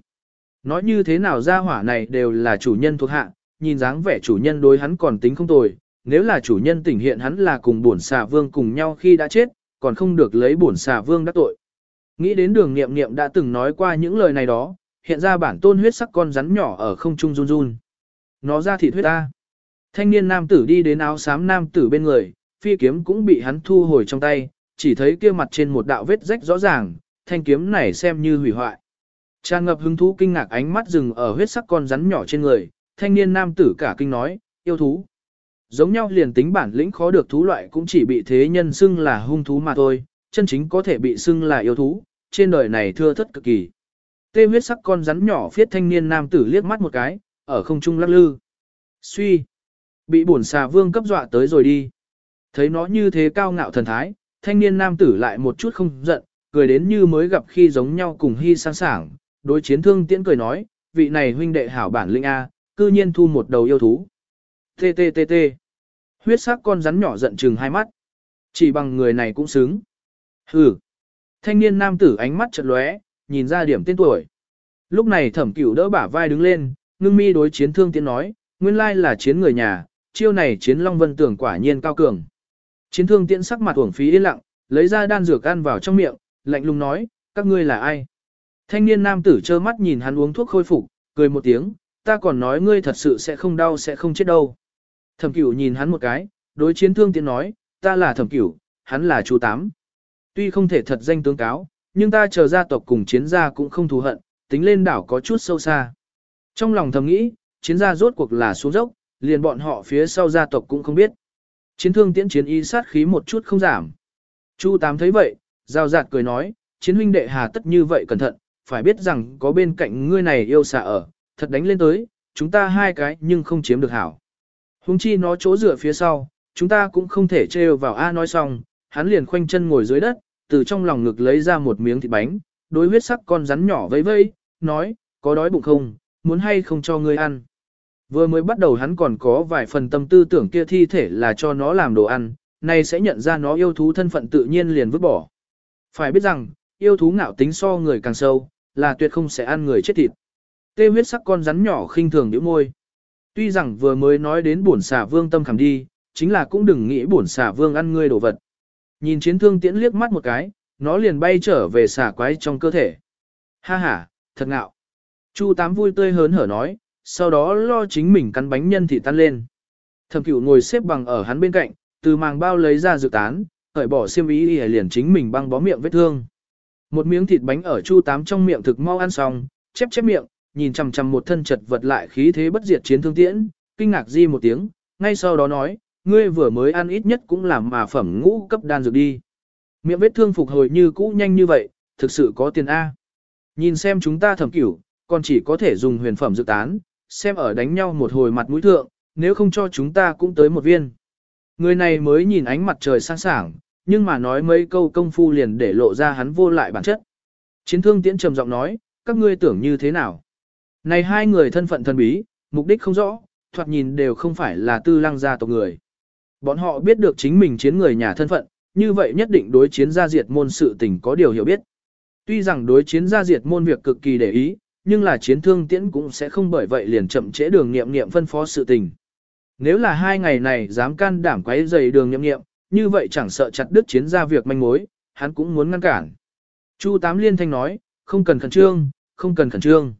Nói như thế nào ra hỏa này đều là chủ nhân thuộc hạ, nhìn dáng vẻ chủ nhân đối hắn còn tính không tồi, nếu là chủ nhân tỉnh hiện hắn là cùng bổn xà vương cùng nhau khi đã chết, còn không được lấy bổn xà vương đắc tội. Nghĩ đến đường nghiệm nghiệm đã từng nói qua những lời này đó, hiện ra bản tôn huyết sắc con rắn nhỏ ở không trung run run. Nó ra thịt huyết ta. Thanh niên nam tử đi đến áo xám nam tử bên người, phi kiếm cũng bị hắn thu hồi trong tay, chỉ thấy kia mặt trên một đạo vết rách rõ ràng, thanh kiếm này xem như hủy hoại. Tràn ngập hứng thú kinh ngạc ánh mắt dừng ở huyết sắc con rắn nhỏ trên người, thanh niên nam tử cả kinh nói, yêu thú. Giống nhau liền tính bản lĩnh khó được thú loại cũng chỉ bị thế nhân xưng là hung thú mà thôi, chân chính có thể bị xưng là yêu thú, trên đời này thưa thất cực kỳ. Tê huyết sắc con rắn nhỏ phiết thanh niên nam tử liếc mắt một cái, ở không trung lắc lư. Suy. Bị bổn xà vương cấp dọa tới rồi đi. Thấy nó như thế cao ngạo thần thái, thanh niên nam tử lại một chút không giận, cười đến như mới gặp khi giống nhau cùng hy sáng sảng. Đối chiến thương tiễn cười nói, vị này huynh đệ hảo bản linh A, cư nhiên thu một đầu yêu thú. t t t t, Huyết sắc con rắn nhỏ giận chừng hai mắt. Chỉ bằng người này cũng xứng. Hừ. Thanh niên nam tử ánh mắt chợt lóe, nhìn ra điểm tên tuổi. Lúc này thẩm cửu đỡ bả vai đứng lên, ngưng mi đối chiến thương tiến nói, nguyên lai là chiến người nhà, chiêu này chiến Long Vân tưởng quả nhiên cao cường. Chiến thương tiễn sắc mặt uổng phí yên lặng, lấy ra đan dược ăn vào trong miệng, lạnh lùng nói, các ngươi là ai? Thanh niên nam tử trơ mắt nhìn hắn uống thuốc khôi phục, cười một tiếng, ta còn nói ngươi thật sự sẽ không đau sẽ không chết đâu. Thẩm cửu nhìn hắn một cái, đối chiến thương tiễn nói, ta là thẩm cửu, hắn là chú tám. Tuy không thể thật danh tướng cáo, nhưng ta chờ gia tộc cùng chiến gia cũng không thù hận, tính lên đảo có chút sâu xa. Trong lòng thầm nghĩ, chiến gia rốt cuộc là xuống dốc, liền bọn họ phía sau gia tộc cũng không biết. Chiến thương tiễn chiến y sát khí một chút không giảm. Chu Tám thấy vậy, giao giạt cười nói, chiến huynh đệ hà tất như vậy cẩn thận, phải biết rằng có bên cạnh ngươi này yêu xạ ở, thật đánh lên tới, chúng ta hai cái nhưng không chiếm được hảo. Hùng chi nó chỗ dựa phía sau, chúng ta cũng không thể trêu vào A nói xong, hắn liền khoanh chân ngồi dưới đất, từ trong lòng ngực lấy ra một miếng thịt bánh, đối huyết sắc con rắn nhỏ vây vây nói, có đói bụng không, muốn hay không cho ngươi ăn. Vừa mới bắt đầu hắn còn có vài phần tâm tư tưởng kia thi thể là cho nó làm đồ ăn, nay sẽ nhận ra nó yêu thú thân phận tự nhiên liền vứt bỏ. Phải biết rằng, yêu thú ngạo tính so người càng sâu, là tuyệt không sẽ ăn người chết thịt. Tê huyết sắc con rắn nhỏ khinh thường nhíu môi. Tuy rằng vừa mới nói đến bổn xà vương tâm khảm đi, chính là cũng đừng nghĩ bổn xà vương ăn ngươi đồ vật. Nhìn chiến thương tiễn liếc mắt một cái, nó liền bay trở về xà quái trong cơ thể. Ha ha, thật ngạo. Chu tám vui tươi hớn hở nói, sau đó lo chính mình cắn bánh nhân thị tan lên. Thẩm cửu ngồi xếp bằng ở hắn bên cạnh, từ màng bao lấy ra dự tán, cởi bỏ xiêm ý liền chính mình băng bó miệng vết thương. Một miếng thịt bánh ở chu tám trong miệng thực mau ăn xong, chép chép miệng, nhìn chằm chằm một thân chật vật lại khí thế bất diệt chiến thương tiễn, kinh ngạc di một tiếng, ngay sau đó nói, ngươi vừa mới ăn ít nhất cũng làm mà phẩm ngũ cấp đan dược đi. Miệng vết thương phục hồi như cũ nhanh như vậy, thực sự có tiền A. Nhìn xem chúng ta thẩm cửu, còn chỉ có thể dùng huyền phẩm dược tán, xem ở đánh nhau một hồi mặt mũi thượng, nếu không cho chúng ta cũng tới một viên. Người này mới nhìn ánh mặt trời sáng sảng, nhưng mà nói mấy câu công phu liền để lộ ra hắn vô lại bản chất. Chiến thương tiễn trầm giọng nói, các ngươi tưởng như thế nào? Này hai người thân phận thần bí, mục đích không rõ, thoạt nhìn đều không phải là tư lăng gia tộc người. Bọn họ biết được chính mình chiến người nhà thân phận, như vậy nhất định đối chiến gia diệt môn sự tình có điều hiểu biết. Tuy rằng đối chiến gia diệt môn việc cực kỳ để ý, nhưng là chiến thương tiễn cũng sẽ không bởi vậy liền chậm trễ đường nghiệm nghiệm phân phó sự tình. Nếu là hai ngày này dám can đảm quấy dày đường nghiệm nghiệm, như vậy chẳng sợ chặt đứt chiến gia việc manh mối, hắn cũng muốn ngăn cản. Chu Tám Liên Thanh nói, không cần khẩn trương, không cần khẩn trương.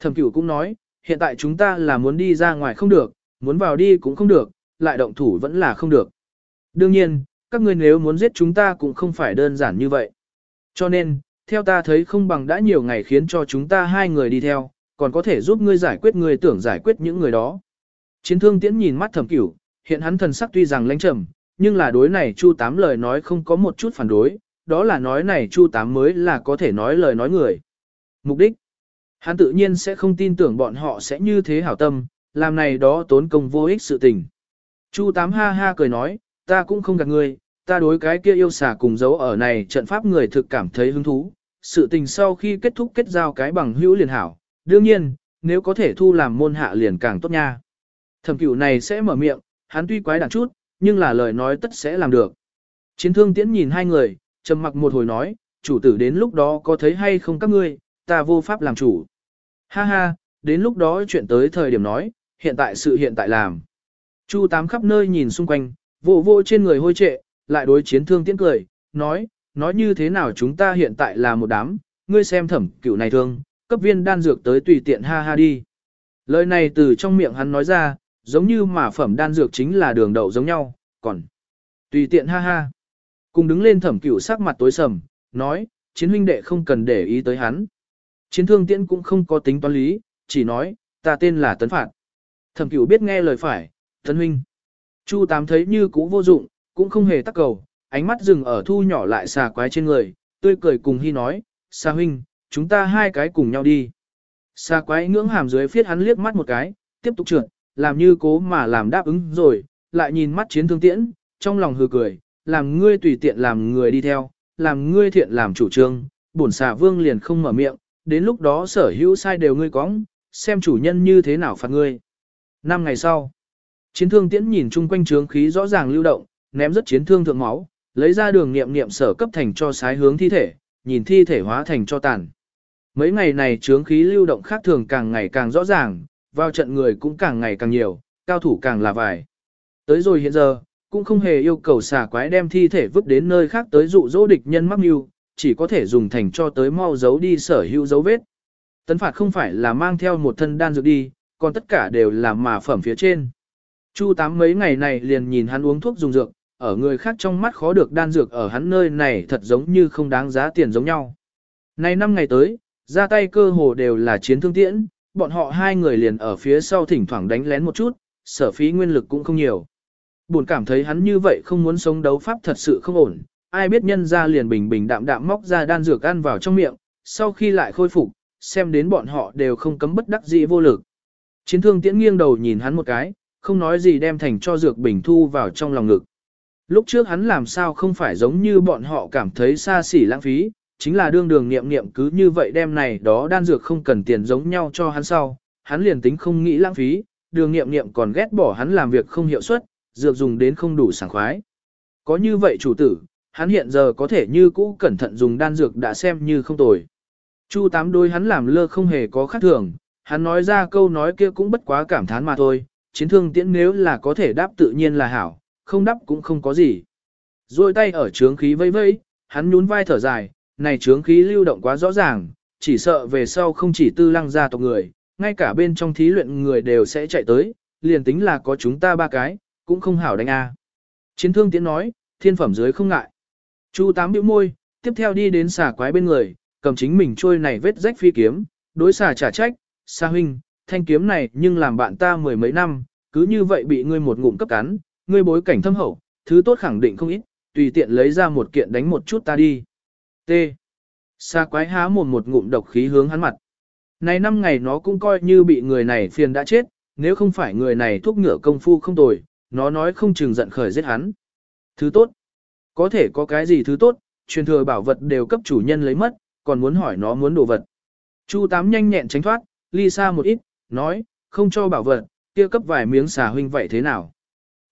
Thẩm cửu cũng nói, hiện tại chúng ta là muốn đi ra ngoài không được, muốn vào đi cũng không được, lại động thủ vẫn là không được. Đương nhiên, các ngươi nếu muốn giết chúng ta cũng không phải đơn giản như vậy. Cho nên, theo ta thấy không bằng đã nhiều ngày khiến cho chúng ta hai người đi theo, còn có thể giúp ngươi giải quyết ngươi tưởng giải quyết những người đó. Chiến thương tiễn nhìn mắt thẩm cửu, hiện hắn thần sắc tuy rằng lãnh trầm, nhưng là đối này Chu Tám lời nói không có một chút phản đối, đó là nói này Chu Tám mới là có thể nói lời nói người. Mục đích, hắn tự nhiên sẽ không tin tưởng bọn họ sẽ như thế hảo tâm, làm này đó tốn công vô ích sự tình. Chu Tám ha ha cười nói, ta cũng không gạt ngươi, ta đối cái kia yêu xà cùng dấu ở này trận pháp người thực cảm thấy hứng thú. Sự tình sau khi kết thúc kết giao cái bằng hữu liền hảo, đương nhiên, nếu có thể thu làm môn hạ liền càng tốt nha. Thẩm cửu này sẽ mở miệng, hắn tuy quái đản chút, nhưng là lời nói tất sẽ làm được. Chiến thương tiễn nhìn hai người, trầm mặc một hồi nói, chủ tử đến lúc đó có thấy hay không các ngươi, ta vô pháp làm chủ. Ha ha, đến lúc đó chuyện tới thời điểm nói, hiện tại sự hiện tại làm. Chu tám khắp nơi nhìn xung quanh, vô vô trên người hôi trệ, lại đối chiến thương tiễn cười, nói, nói như thế nào chúng ta hiện tại là một đám, ngươi xem thẩm cửu này thương, cấp viên đan dược tới tùy tiện ha ha đi. Lời này từ trong miệng hắn nói ra, giống như mà phẩm đan dược chính là đường đậu giống nhau, còn tùy tiện ha ha. Cùng đứng lên thẩm cửu sắc mặt tối sầm, nói, chiến huynh đệ không cần để ý tới hắn. Chiến thương tiễn cũng không có tính toán lý, chỉ nói, ta tên là Tấn Phạt. Thẩm cửu biết nghe lời phải, Tấn huynh. Chu tám thấy như cũ vô dụng, cũng không hề tắc cầu, ánh mắt dừng ở thu nhỏ lại xà quái trên người, tươi cười cùng hy nói, xà huynh, chúng ta hai cái cùng nhau đi. Xà quái ngưỡng hàm dưới phiết hắn liếc mắt một cái, tiếp tục trượt, làm như cố mà làm đáp ứng rồi, lại nhìn mắt chiến thương tiễn, trong lòng hừ cười, làm ngươi tùy tiện làm người đi theo, làm ngươi thiện làm chủ trương, bổn xà vương liền không mở miệng, đến lúc đó sở hữu sai đều ngươi cóng, xem chủ nhân như thế nào phạt ngươi. Năm ngày sau, chiến thương tiễn nhìn chung quanh trướng khí rõ ràng lưu động, ném rất chiến thương thượng máu, lấy ra đường nghiệm nghiệm sở cấp thành cho sái hướng thi thể, nhìn thi thể hóa thành cho tàn. Mấy ngày này trướng khí lưu động khác thường càng ngày càng rõ ràng, vào trận người cũng càng ngày càng nhiều, cao thủ càng là vài. Tới rồi hiện giờ, cũng không hề yêu cầu xà quái đem thi thể vứt đến nơi khác tới dụ dỗ địch nhân mắc mưu, chỉ có thể dùng thành cho tới mau giấu đi sở hữu dấu vết. Tấn phạt không phải là mang theo một thân đan dược đi, còn tất cả đều là mà phẩm phía trên. Chu tám mấy ngày này liền nhìn hắn uống thuốc dùng dược, ở người khác trong mắt khó được đan dược ở hắn nơi này thật giống như không đáng giá tiền giống nhau. Này năm ngày tới, ra tay cơ hồ đều là chiến thương tiễn, bọn họ hai người liền ở phía sau thỉnh thoảng đánh lén một chút, sở phí nguyên lực cũng không nhiều. Buồn cảm thấy hắn như vậy không muốn sống đấu pháp thật sự không ổn, ai biết nhân ra liền bình bình đạm đạm móc ra đan dược ăn vào trong miệng, sau khi lại khôi phục, xem đến bọn họ đều không cấm bất đắc dĩ vô lực. Chiến thương tiễn nghiêng đầu nhìn hắn một cái, không nói gì đem thành cho dược bình thu vào trong lòng ngực. Lúc trước hắn làm sao không phải giống như bọn họ cảm thấy xa xỉ lãng phí, chính là đương đường nghiệm nghiệm cứ như vậy đem này đó đan dược không cần tiền giống nhau cho hắn sau, hắn liền tính không nghĩ lãng phí, đường nghiệm nghiệm còn ghét bỏ hắn làm việc không hiệu suất, dược dùng đến không đủ sảng khoái. Có như vậy chủ tử, hắn hiện giờ có thể như cũ cẩn thận dùng đan dược đã xem như không tồi. Chu tám đôi hắn làm lơ không hề có khác thường, hắn nói ra câu nói kia cũng bất quá cảm thán mà thôi, chiến thương tiễn nếu là có thể đáp tự nhiên là hảo, không đáp cũng không có gì. Rồi tay ở trướng khí vây vây, hắn nhún vai thở dài, này trướng khí lưu động quá rõ ràng, chỉ sợ về sau không chỉ tư lăng gia tộc người, ngay cả bên trong thí luyện người đều sẽ chạy tới, liền tính là có chúng ta ba cái, cũng không hảo đánh a. Chiến thương tiến nói, thiên phẩm dưới không ngại. Chu tám bĩu môi, tiếp theo đi đến xà quái bên người, cầm chính mình trôi này vết rách phi kiếm, đối xà trả trách, xa huynh, thanh kiếm này nhưng làm bạn ta mười mấy năm, cứ như vậy bị ngươi một ngụm cấp cắn, ngươi bối cảnh thâm hậu, thứ tốt khẳng định không ít, tùy tiện lấy ra một kiện đánh một chút ta đi. T. Sa quái há mồm một ngụm độc khí hướng hắn mặt. Này năm ngày nó cũng coi như bị người này phiền đã chết, nếu không phải người này thúc ngựa công phu không tồi, nó nói không chừng giận khởi giết hắn. Thứ tốt. Có thể có cái gì thứ tốt, truyền thừa bảo vật đều cấp chủ nhân lấy mất, còn muốn hỏi nó muốn đồ vật. Chu tám nhanh nhẹn tránh thoát, ly xa một ít, nói, không cho bảo vật, kia cấp vài miếng xà huynh vậy thế nào.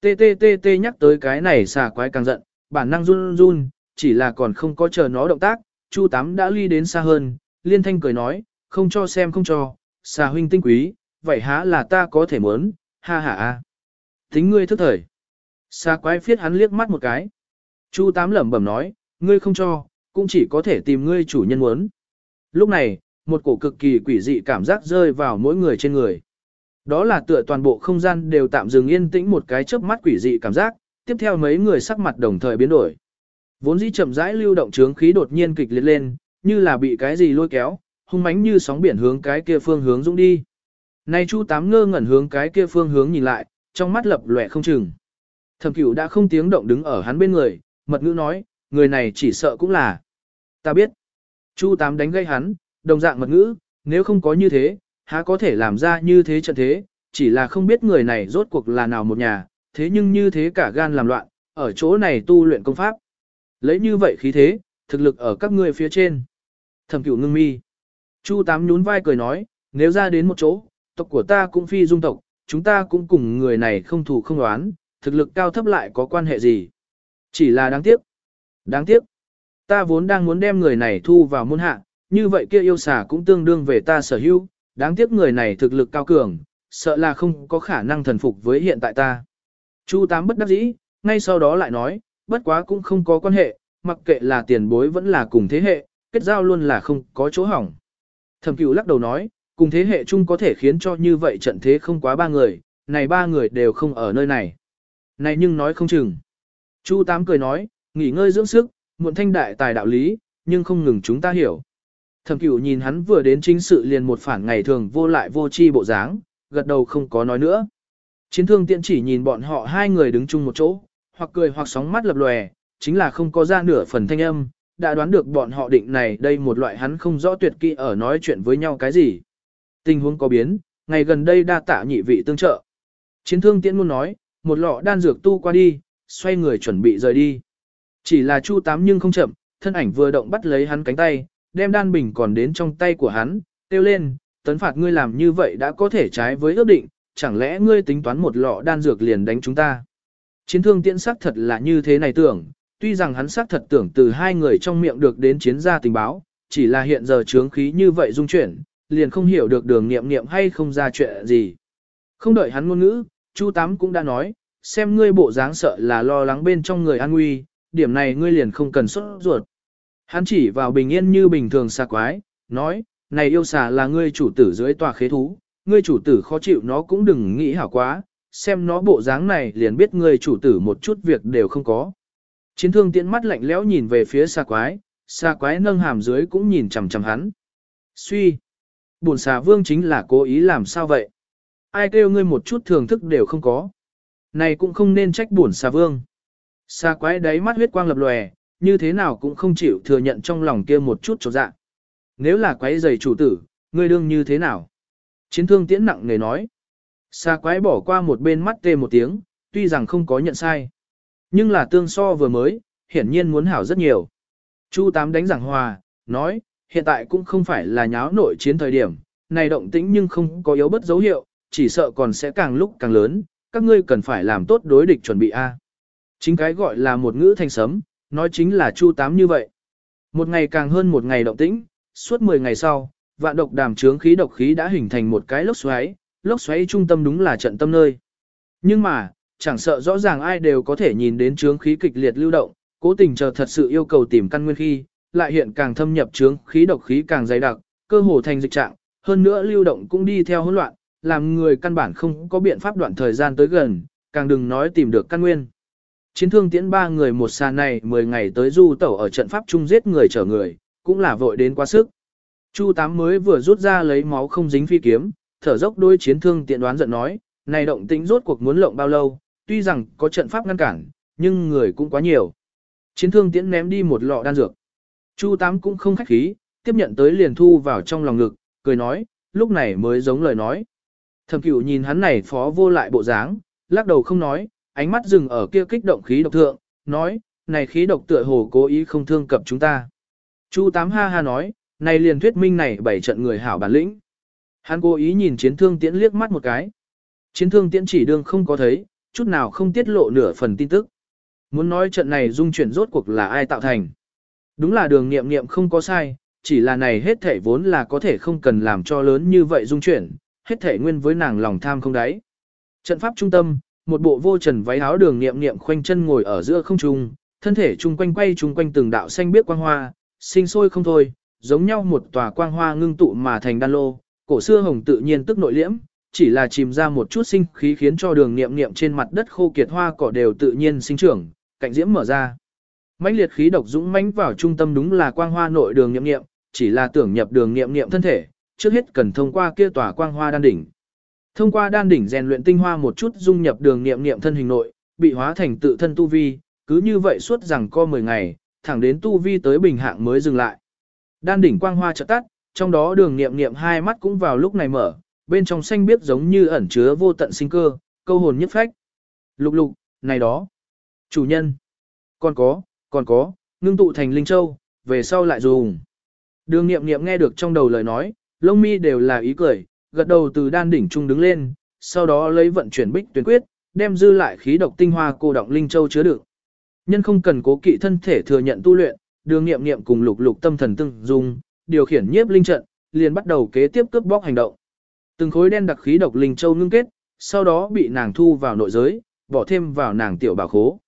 TTTT nhắc tới cái này xà quái càng giận, bản năng run run, chỉ là còn không có chờ nó động tác, Chu Tám đã ly đến xa hơn, liên thanh cười nói, không cho xem không cho, xà huynh tinh quý, vậy há là ta có thể muốn, ha ha a. Tính ngươi thức thời. Xà quái phiết hắn liếc mắt một cái. Chu Tám lẩm bẩm nói, ngươi không cho, cũng chỉ có thể tìm ngươi chủ nhân muốn. Lúc này, một cổ cực kỳ quỷ dị cảm giác rơi vào mỗi người trên người. Đó là tựa toàn bộ không gian đều tạm dừng yên tĩnh một cái chớp mắt quỷ dị cảm giác, tiếp theo mấy người sắc mặt đồng thời biến đổi. Vốn dĩ chậm rãi lưu động trướng khí đột nhiên kịch liệt lên, như là bị cái gì lôi kéo, hung mãnh như sóng biển hướng cái kia phương hướng dũng đi. Nay Chu Tám ngơ ngẩn hướng cái kia phương hướng nhìn lại, trong mắt lập lòe không chừng. Thẩm Cửu đã không tiếng động đứng ở hắn bên người, mật ngữ nói, người này chỉ sợ cũng là. Ta biết. Chu Tám đánh gây hắn, đồng dạng mật ngữ, nếu không có như thế, há có thể làm ra như thế trận thế, chỉ là không biết người này rốt cuộc là nào một nhà, thế nhưng như thế cả gan làm loạn, ở chỗ này tu luyện công pháp. Lấy như vậy khí thế, thực lực ở các ngươi phía trên. Thẩm Cửu ngưng mi. Chu Tám nhún vai cười nói, nếu ra đến một chỗ, tộc của ta cũng phi dung tộc, chúng ta cũng cùng người này không thù không đoán, thực lực cao thấp lại có quan hệ gì. Chỉ là đáng tiếc. Đáng tiếc. Ta vốn đang muốn đem người này thu vào môn hạ, như vậy kia yêu xà cũng tương đương về ta sở hữu, đáng tiếc người này thực lực cao cường, sợ là không có khả năng thần phục với hiện tại ta. Chu Tám bất đắc dĩ, ngay sau đó lại nói, bất quá cũng không có quan hệ, mặc kệ là tiền bối vẫn là cùng thế hệ, kết giao luôn là không có chỗ hỏng. Thẩm cửu lắc đầu nói, cùng thế hệ chung có thể khiến cho như vậy trận thế không quá ba người, này ba người đều không ở nơi này. Này nhưng nói không chừng. Chu Tám cười nói, nghỉ ngơi dưỡng sức, muộn thanh đại tài đạo lý, nhưng không ngừng chúng ta hiểu. Thẩm cửu nhìn hắn vừa đến chính sự liền một phản ngày thường vô lại vô chi bộ dáng, gật đầu không có nói nữa. Chiến thương tiện chỉ nhìn bọn họ hai người đứng chung một chỗ, hoặc cười hoặc sóng mắt lập lòe, chính là không có ra nửa phần thanh âm, đã đoán được bọn họ định này đây một loại hắn không rõ tuyệt kỹ ở nói chuyện với nhau cái gì. Tình huống có biến, ngày gần đây đa tạ nhị vị tương trợ. Chiến thương tiễn muốn nói, một lọ đan dược tu qua đi, xoay người chuẩn bị rời đi. Chỉ là Chu Tám nhưng không chậm, thân ảnh vừa động bắt lấy hắn cánh tay, đem đan bình còn đến trong tay của hắn, tiêu lên, tấn phạt ngươi làm như vậy đã có thể trái với ước định, chẳng lẽ ngươi tính toán một lọ đan dược liền đánh chúng ta. Chiến thương tiễn sắc thật là như thế này tưởng, tuy rằng hắn sắc thật tưởng từ hai người trong miệng được đến chiến gia tình báo, chỉ là hiện giờ trướng khí như vậy dung chuyển, liền không hiểu được đường nghiệm nghiệm hay không ra chuyện gì. Không đợi hắn ngôn ngữ, Chu Tám cũng đã nói, xem ngươi bộ dáng sợ là lo lắng bên trong người an nguy, điểm này ngươi liền không cần xuất ruột. Hắn chỉ vào bình yên như bình thường xa quái, nói, này yêu xà là ngươi chủ tử dưới tòa khế thú, ngươi chủ tử khó chịu nó cũng đừng nghĩ hảo quá, xem nó bộ dáng này liền biết ngươi chủ tử một chút việc đều không có. Chiến thương tiễn mắt lạnh lẽo nhìn về phía xa quái, xa quái nâng hàm dưới cũng nhìn chằm chằm hắn. Suy! Bổn xà vương chính là cố ý làm sao vậy? Ai kêu ngươi một chút thưởng thức đều không có. Này cũng không nên trách bổn xà vương. Xa quái đáy mắt huyết quang lập lòe, như thế nào cũng không chịu thừa nhận trong lòng kia một chút cho dạ. Nếu là quái giày chủ tử, ngươi đương như thế nào? Chiến thương tiễn nặng nề nói. Xa quái bỏ qua một bên mắt tê một tiếng, tuy rằng không có nhận sai. Nhưng là tương so vừa mới, hiển nhiên muốn hảo rất nhiều. Chu Tám đánh giảng hòa, nói, hiện tại cũng không phải là nháo nội chiến thời điểm, này động tĩnh nhưng không có yếu bất dấu hiệu, chỉ sợ còn sẽ càng lúc càng lớn, các ngươi cần phải làm tốt đối địch chuẩn bị A. Chính cái gọi là một ngữ thanh sấm, nói chính là Chu Tám như vậy. Một ngày càng hơn một ngày động tĩnh, suốt 10 ngày sau, vạn độc đàm trướng khí độc khí đã hình thành một cái lốc xoáy, lốc xoáy trung tâm đúng là trận tâm nơi. Nhưng mà, chẳng sợ rõ ràng ai đều có thể nhìn đến trướng khí kịch liệt lưu động, cố tình chờ thật sự yêu cầu tìm căn nguyên khi, lại hiện càng thâm nhập trướng khí độc khí càng dày đặc, cơ hồ thành dịch trạng, hơn nữa lưu động cũng đi theo hỗn loạn, làm người căn bản không có biện pháp đoạn thời gian tới gần, càng đừng nói tìm được căn nguyên. Chiến thương tiễn ba người một xa này 10 ngày tới du tẩu ở trận pháp chung giết người chở người, cũng là vội đến quá sức. Chu Tám mới vừa rút ra lấy máu không dính phi kiếm, thở dốc đôi chiến thương tiện đoán giận nói, này động tĩnh rốt cuộc muốn lộng bao lâu, tuy rằng có trận pháp ngăn cản, nhưng người cũng quá nhiều. Chiến thương tiễn ném đi một lọ đan dược. Chu Tám cũng không khách khí, tiếp nhận tới liền thu vào trong lòng ngực, cười nói, lúc này mới giống lời nói. Thẩm cửu nhìn hắn này phó vô lại bộ dáng, lắc đầu không nói, ánh mắt dừng ở kia kích động khí độc thượng, nói, này khí độc tựa hồ cố ý không thương cập chúng ta. Chu Tám ha ha nói, này liền thuyết minh này bảy trận người hảo bản lĩnh. Hắn cố ý nhìn chiến thương tiễn liếc mắt một cái. Chiến thương tiễn chỉ đương không có thấy, chút nào không tiết lộ nửa phần tin tức. Muốn nói trận này dung chuyển rốt cuộc là ai tạo thành. Đúng là đường nghiệm nghiệm không có sai, chỉ là này hết thể vốn là có thể không cần làm cho lớn như vậy dung chuyển, hết thể nguyên với nàng lòng tham không đáy. Trận pháp trung tâm, một bộ vô trần váy áo đường nghiệm nghiệm khoanh chân ngồi ở giữa không trung, thân thể chung quanh quay chung quanh từng đạo xanh biếc quang hoa, sinh sôi không thôi, giống nhau một tòa quang hoa ngưng tụ mà thành đan lô, cổ xưa hồng tự nhiên tức nội liễm, chỉ là chìm ra một chút sinh khí khiến cho đường nghiệm nghiệm trên mặt đất khô kiệt hoa cỏ đều tự nhiên sinh trưởng, cạnh diễm mở ra. mãnh liệt khí độc dũng mãnh vào trung tâm đúng là quang hoa nội đường nghiệm nghiệm, chỉ là tưởng nhập đường nghiệm nghiệm thân thể, trước hết cần thông qua kia tòa quang hoa đan đỉnh. Thông qua đan đỉnh rèn luyện tinh hoa một chút dung nhập đường niệm niệm thân hình nội, bị hóa thành tự thân tu vi, cứ như vậy suốt rằng co 10 ngày, thẳng đến tu vi tới bình hạng mới dừng lại. Đan đỉnh quang hoa chợt tắt, trong đó đường niệm niệm hai mắt cũng vào lúc này mở, bên trong xanh biếc giống như ẩn chứa vô tận sinh cơ, câu hồn nhất phách. Lục lục, này đó. Chủ nhân. Còn có, còn có, ngưng tụ thành linh châu, về sau lại dùng. Đường nghiệm nghiệm nghe được trong đầu lời nói, lông mi đều là ý cười, gật đầu từ đan đỉnh trung đứng lên, sau đó lấy vận chuyển bích tuyển quyết, đem dư lại khí độc tinh hoa cô động linh châu chứa đựng. Nhân không cần cố kỵ thân thể thừa nhận tu luyện, đường nghiệm nghiệm cùng lục lục tâm thần tương dung, điều khiển nhiếp linh trận, liền bắt đầu kế tiếp cướp bóc hành động. Từng khối đen đặc khí độc linh châu ngưng kết, sau đó bị nàng thu vào nội giới, bỏ thêm vào nàng tiểu bảo khố.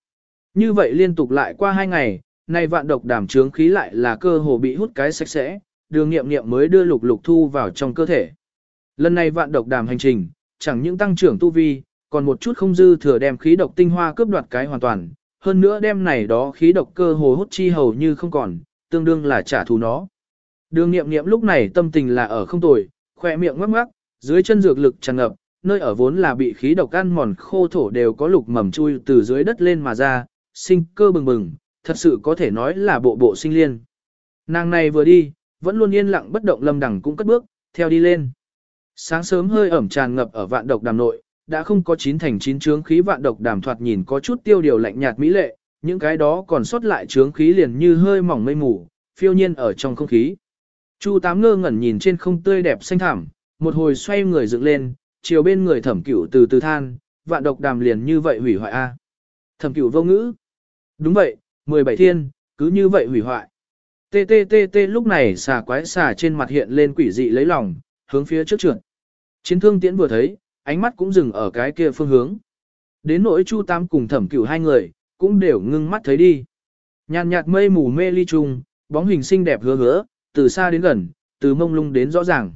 Như vậy liên tục lại qua hai ngày, nay vạn độc đàm trướng khí lại là cơ hồ bị hút cái sạch sẽ, đường nghiệm nghiệm mới đưa lục lục thu vào trong cơ thể. Lần này vạn độc đàm hành trình, chẳng những tăng trưởng tu vi, còn một chút không dư thừa đem khí độc tinh hoa cướp đoạt cái hoàn toàn, hơn nữa đem này đó khí độc cơ hồ hút chi hầu như không còn, tương đương là trả thù nó. Đường nghiệm nghiệm lúc này tâm tình là ở không tồi, khỏe miệng ngoắc ngoắc, dưới chân dược lực tràn ngập, nơi ở vốn là bị khí độc ăn mòn khô thổ đều có lục mầm chui từ dưới đất lên mà ra, sinh cơ bừng bừng, thật sự có thể nói là bộ bộ sinh liên. Nàng này vừa đi, vẫn luôn yên lặng bất động lâm đẳng cũng cất bước, theo đi lên. Sáng sớm hơi ẩm tràn ngập ở vạn độc đàm nội, đã không có chín thành chín trướng khí vạn độc đàm thoạt nhìn có chút tiêu điều lạnh nhạt mỹ lệ, những cái đó còn sót lại trướng khí liền như hơi mỏng mây mù, phiêu nhiên ở trong không khí. Chu tám ngơ ngẩn nhìn trên không tươi đẹp xanh thẳm, một hồi xoay người dựng lên, chiều bên người thẩm cửu từ từ than, vạn độc đàm liền như vậy hủy hoại a. Thẩm cửu vô ngữ. Đúng vậy, 17 thiên, cứ như vậy hủy hoại. Tê tê tê tê lúc này xà quái xà trên mặt hiện lên quỷ dị lấy lòng, hướng phía trước trượt. Chiến thương tiễn vừa thấy, ánh mắt cũng dừng ở cái kia phương hướng. Đến nỗi Chu Tam cùng thẩm cửu hai người, cũng đều ngưng mắt thấy đi. Nhàn nhạt mây mù mê ly trùng, bóng hình xinh đẹp hứa hứa, từ xa đến gần, từ mông lung đến rõ ràng.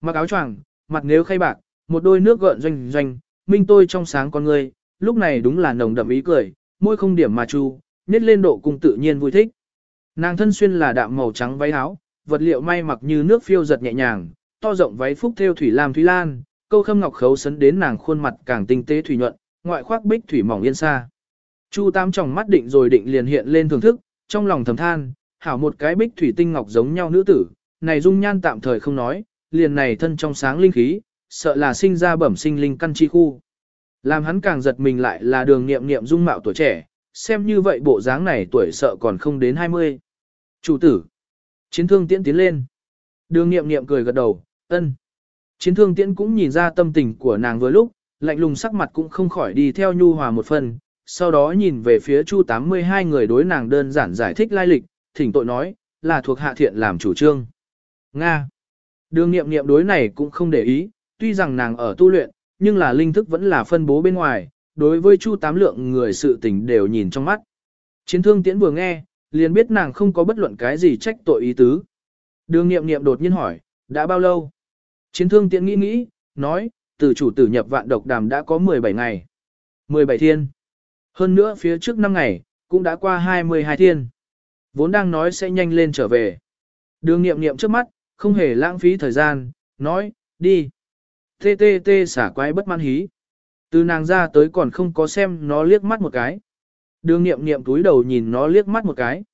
Mặc áo choàng, mặt nếu khay bạc, một đôi nước gợn doanh doanh, minh tôi trong sáng con người, lúc này đúng là nồng đậm ý cười, môi không điểm mà chu, nết lên độ cùng tự nhiên vui thích. Nàng thân xuyên là đạm màu trắng váy áo, vật liệu may mặc như nước phiêu giật nhẹ nhàng, to rộng váy phúc theo thủy lam thủy lan, câu khâm ngọc khấu sấn đến nàng khuôn mặt càng tinh tế thủy nhuận, ngoại khoác bích thủy mỏng yên xa. Chu Tam trong mắt định rồi định liền hiện lên thưởng thức, trong lòng thầm than, hảo một cái bích thủy tinh ngọc giống nhau nữ tử, này dung nhan tạm thời không nói, liền này thân trong sáng linh khí, sợ là sinh ra bẩm sinh linh căn chi khu. Làm hắn càng giật mình lại là đường nghiệm nghiệm dung mạo tuổi trẻ, xem như vậy bộ dáng này tuổi sợ còn không đến 20. Chủ tử. Chiến thương tiễn tiến lên. Đường nghiệm nghiệm cười gật đầu, ân. Chiến thương tiễn cũng nhìn ra tâm tình của nàng vừa lúc, lạnh lùng sắc mặt cũng không khỏi đi theo nhu hòa một phần, sau đó nhìn về phía chu 82 người đối nàng đơn giản giải thích lai lịch, thỉnh tội nói, là thuộc hạ thiện làm chủ trương. Nga. Đường nghiệm nghiệm đối này cũng không để ý, tuy rằng nàng ở tu luyện, nhưng là linh thức vẫn là phân bố bên ngoài, đối với chu tám lượng người sự tình đều nhìn trong mắt. Chiến thương tiễn vừa nghe, liền biết nàng không có bất luận cái gì trách tội ý tứ. Đường nghiệm nghiệm đột nhiên hỏi, đã bao lâu? Chiến thương tiện nghĩ nghĩ, nói, từ chủ tử nhập vạn độc đàm đã có 17 ngày. 17 thiên. Hơn nữa phía trước 5 ngày, cũng đã qua 22 thiên. Vốn đang nói sẽ nhanh lên trở về. Đường nghiệm nghiệm trước mắt, không hề lãng phí thời gian, nói, đi. Tê tê tê xả quái bất mãn hí. Từ nàng ra tới còn không có xem nó liếc mắt một cái. Đường nghiệm nghiệm túi đầu nhìn nó liếc mắt một cái.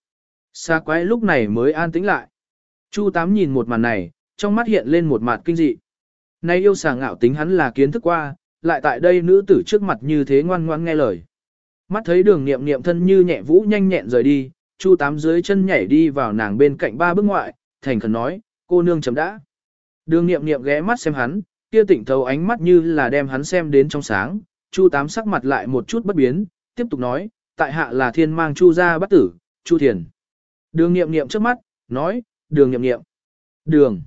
Xà quái lúc này mới an tĩnh lại. Chu tám nhìn một màn này, trong mắt hiện lên một mặt kinh dị. Nay yêu xà ngạo tính hắn là kiến thức qua, lại tại đây nữ tử trước mặt như thế ngoan ngoan nghe lời. Mắt thấy đường niệm niệm thân như nhẹ vũ nhanh nhẹn rời đi, chu tám dưới chân nhảy đi vào nàng bên cạnh ba bước ngoại, thành khẩn nói, cô nương chấm đã. Đường niệm niệm ghé mắt xem hắn, kia tỉnh thấu ánh mắt như là đem hắn xem đến trong sáng, chu tám sắc mặt lại một chút bất biến, tiếp tục nói, tại hạ là thiên mang chu ra bắt tử, chu thiền. Đường niệm niệm trước mắt, nói, đường niệm niệm Đường.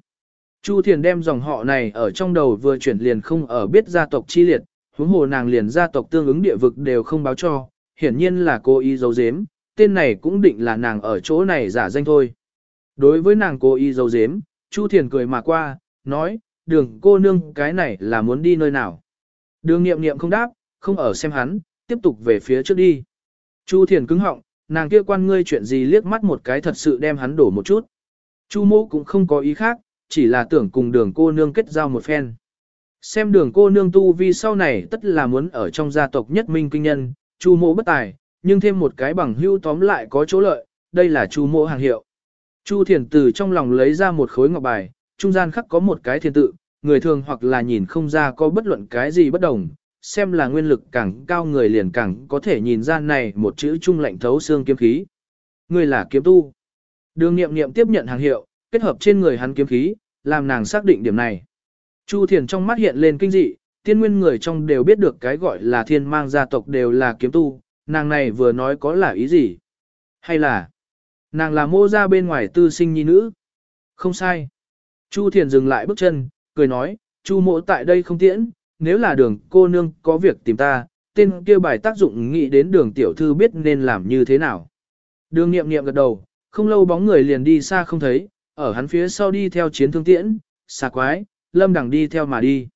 Chu thiền đem dòng họ này ở trong đầu vừa chuyển liền không ở biết gia tộc chi liệt, huống hồ nàng liền gia tộc tương ứng địa vực đều không báo cho, hiển nhiên là cô ý giấu giếm, tên này cũng định là nàng ở chỗ này giả danh thôi. Đối với nàng cô ý giấu giếm, Chu thiền cười mà qua, nói, đường cô nương cái này là muốn đi nơi nào. Đường nghiệm nghiệm không đáp, không ở xem hắn, tiếp tục về phía trước đi. Chu thiền cứng họng, nàng kia quan ngươi chuyện gì liếc mắt một cái thật sự đem hắn đổ một chút. Chu mô cũng không có ý khác, chỉ là tưởng cùng đường cô nương kết giao một phen. Xem đường cô nương tu vi sau này tất là muốn ở trong gia tộc nhất minh kinh nhân, chu mộ bất tài, nhưng thêm một cái bằng hưu tóm lại có chỗ lợi, đây là chu mộ hàng hiệu. Chu thiền từ trong lòng lấy ra một khối ngọc bài, trung gian khắc có một cái thiên tự, người thường hoặc là nhìn không ra có bất luận cái gì bất đồng, xem là nguyên lực càng cao người liền càng có thể nhìn ra này một chữ trung lạnh thấu xương kiếm khí. Người là kiếm tu. Đường nghiệm nghiệm tiếp nhận hàng hiệu, kết hợp trên người hắn kiếm khí, làm nàng xác định điểm này. Chu Thiền trong mắt hiện lên kinh dị, tiên nguyên người trong đều biết được cái gọi là thiên mang gia tộc đều là kiếm tu, nàng này vừa nói có là ý gì? Hay là, nàng là mô ra bên ngoài tư sinh nhi nữ? Không sai. Chu Thiền dừng lại bước chân, cười nói, Chu mộ tại đây không tiễn, nếu là đường cô nương có việc tìm ta, tên kia bài tác dụng nghĩ đến đường tiểu thư biết nên làm như thế nào. Đường nghiệm nghiệm gật đầu, không lâu bóng người liền đi xa không thấy, ở hắn phía sau đi theo chiến thương tiễn, xà quái, lâm đằng đi theo mà đi.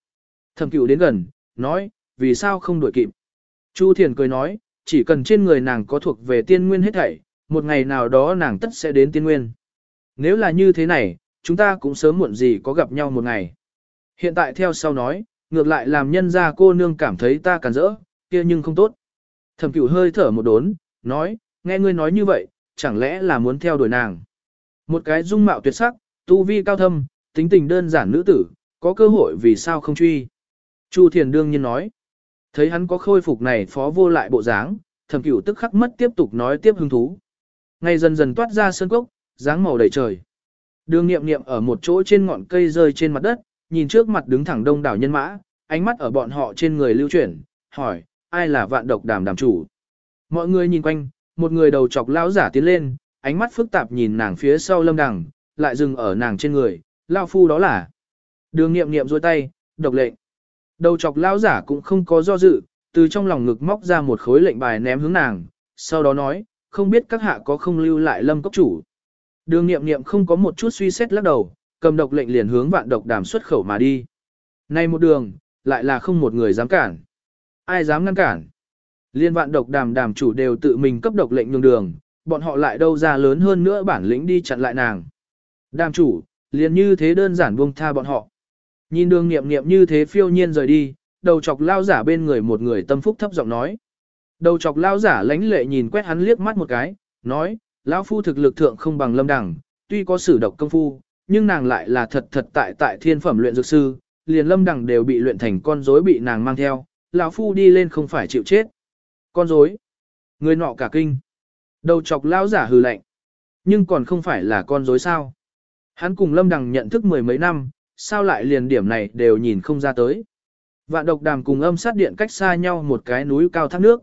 Thẩm cửu đến gần, nói, vì sao không đuổi kịp. Chu Thiền cười nói, chỉ cần trên người nàng có thuộc về tiên nguyên hết thảy, một ngày nào đó nàng tất sẽ đến tiên nguyên. Nếu là như thế này, chúng ta cũng sớm muộn gì có gặp nhau một ngày. Hiện tại theo sau nói, ngược lại làm nhân ra cô nương cảm thấy ta cản rỡ, kia nhưng không tốt. Thẩm cửu hơi thở một đốn, nói, nghe ngươi nói như vậy, chẳng lẽ là muốn theo đuổi nàng. Một cái dung mạo tuyệt sắc, tu vi cao thâm, tính tình đơn giản nữ tử, có cơ hội vì sao không truy. Chu Thiền đương nhiên nói, thấy hắn có khôi phục này phó vô lại bộ dáng, thẩm cửu tức khắc mất tiếp tục nói tiếp hứng thú. Ngày dần dần toát ra sơn cốc, dáng màu đầy trời. Đường nghiệm nghiệm ở một chỗ trên ngọn cây rơi trên mặt đất, nhìn trước mặt đứng thẳng đông đảo nhân mã, ánh mắt ở bọn họ trên người lưu chuyển, hỏi, ai là vạn độc đàm đàm chủ. Mọi người nhìn quanh, một người đầu chọc lão giả tiến lên, ánh mắt phức tạp nhìn nàng phía sau lâm đằng, lại dừng ở nàng trên người, lão phu đó là. Đường nghiệm nghiệm dôi tay, độc lệnh. Đầu chọc lão giả cũng không có do dự, từ trong lòng ngực móc ra một khối lệnh bài ném hướng nàng, sau đó nói, không biết các hạ có không lưu lại lâm cốc chủ. Đường nghiệm nghiệm không có một chút suy xét lắc đầu, cầm độc lệnh liền hướng vạn độc đàm xuất khẩu mà đi. Nay một đường, lại là không một người dám cản. Ai dám ngăn cản? Liên vạn độc đàm đàm chủ đều tự mình cấp độc lệnh nhường đường, bọn họ lại đâu ra lớn hơn nữa bản lĩnh đi chặn lại nàng. Đàm chủ, liền như thế đơn giản buông tha bọn họ. Nhìn đường nghiệm nghiệm như thế phiêu nhiên rời đi, đầu chọc lao giả bên người một người tâm phúc thấp giọng nói. Đầu chọc lao giả lánh lệ nhìn quét hắn liếc mắt một cái, nói, lão phu thực lực thượng không bằng lâm đẳng, tuy có sử độc công phu, nhưng nàng lại là thật thật tại tại thiên phẩm luyện dược sư, liền lâm đẳng đều bị luyện thành con rối bị nàng mang theo, lão phu đi lên không phải chịu chết. Con rối, người nọ cả kinh. Đầu chọc lão giả hừ lạnh. Nhưng còn không phải là con rối sao. Hắn cùng lâm đằng nhận thức mười mấy năm, sao lại liền điểm này đều nhìn không ra tới. Vạn độc đàm cùng âm sát điện cách xa nhau một cái núi cao thác nước.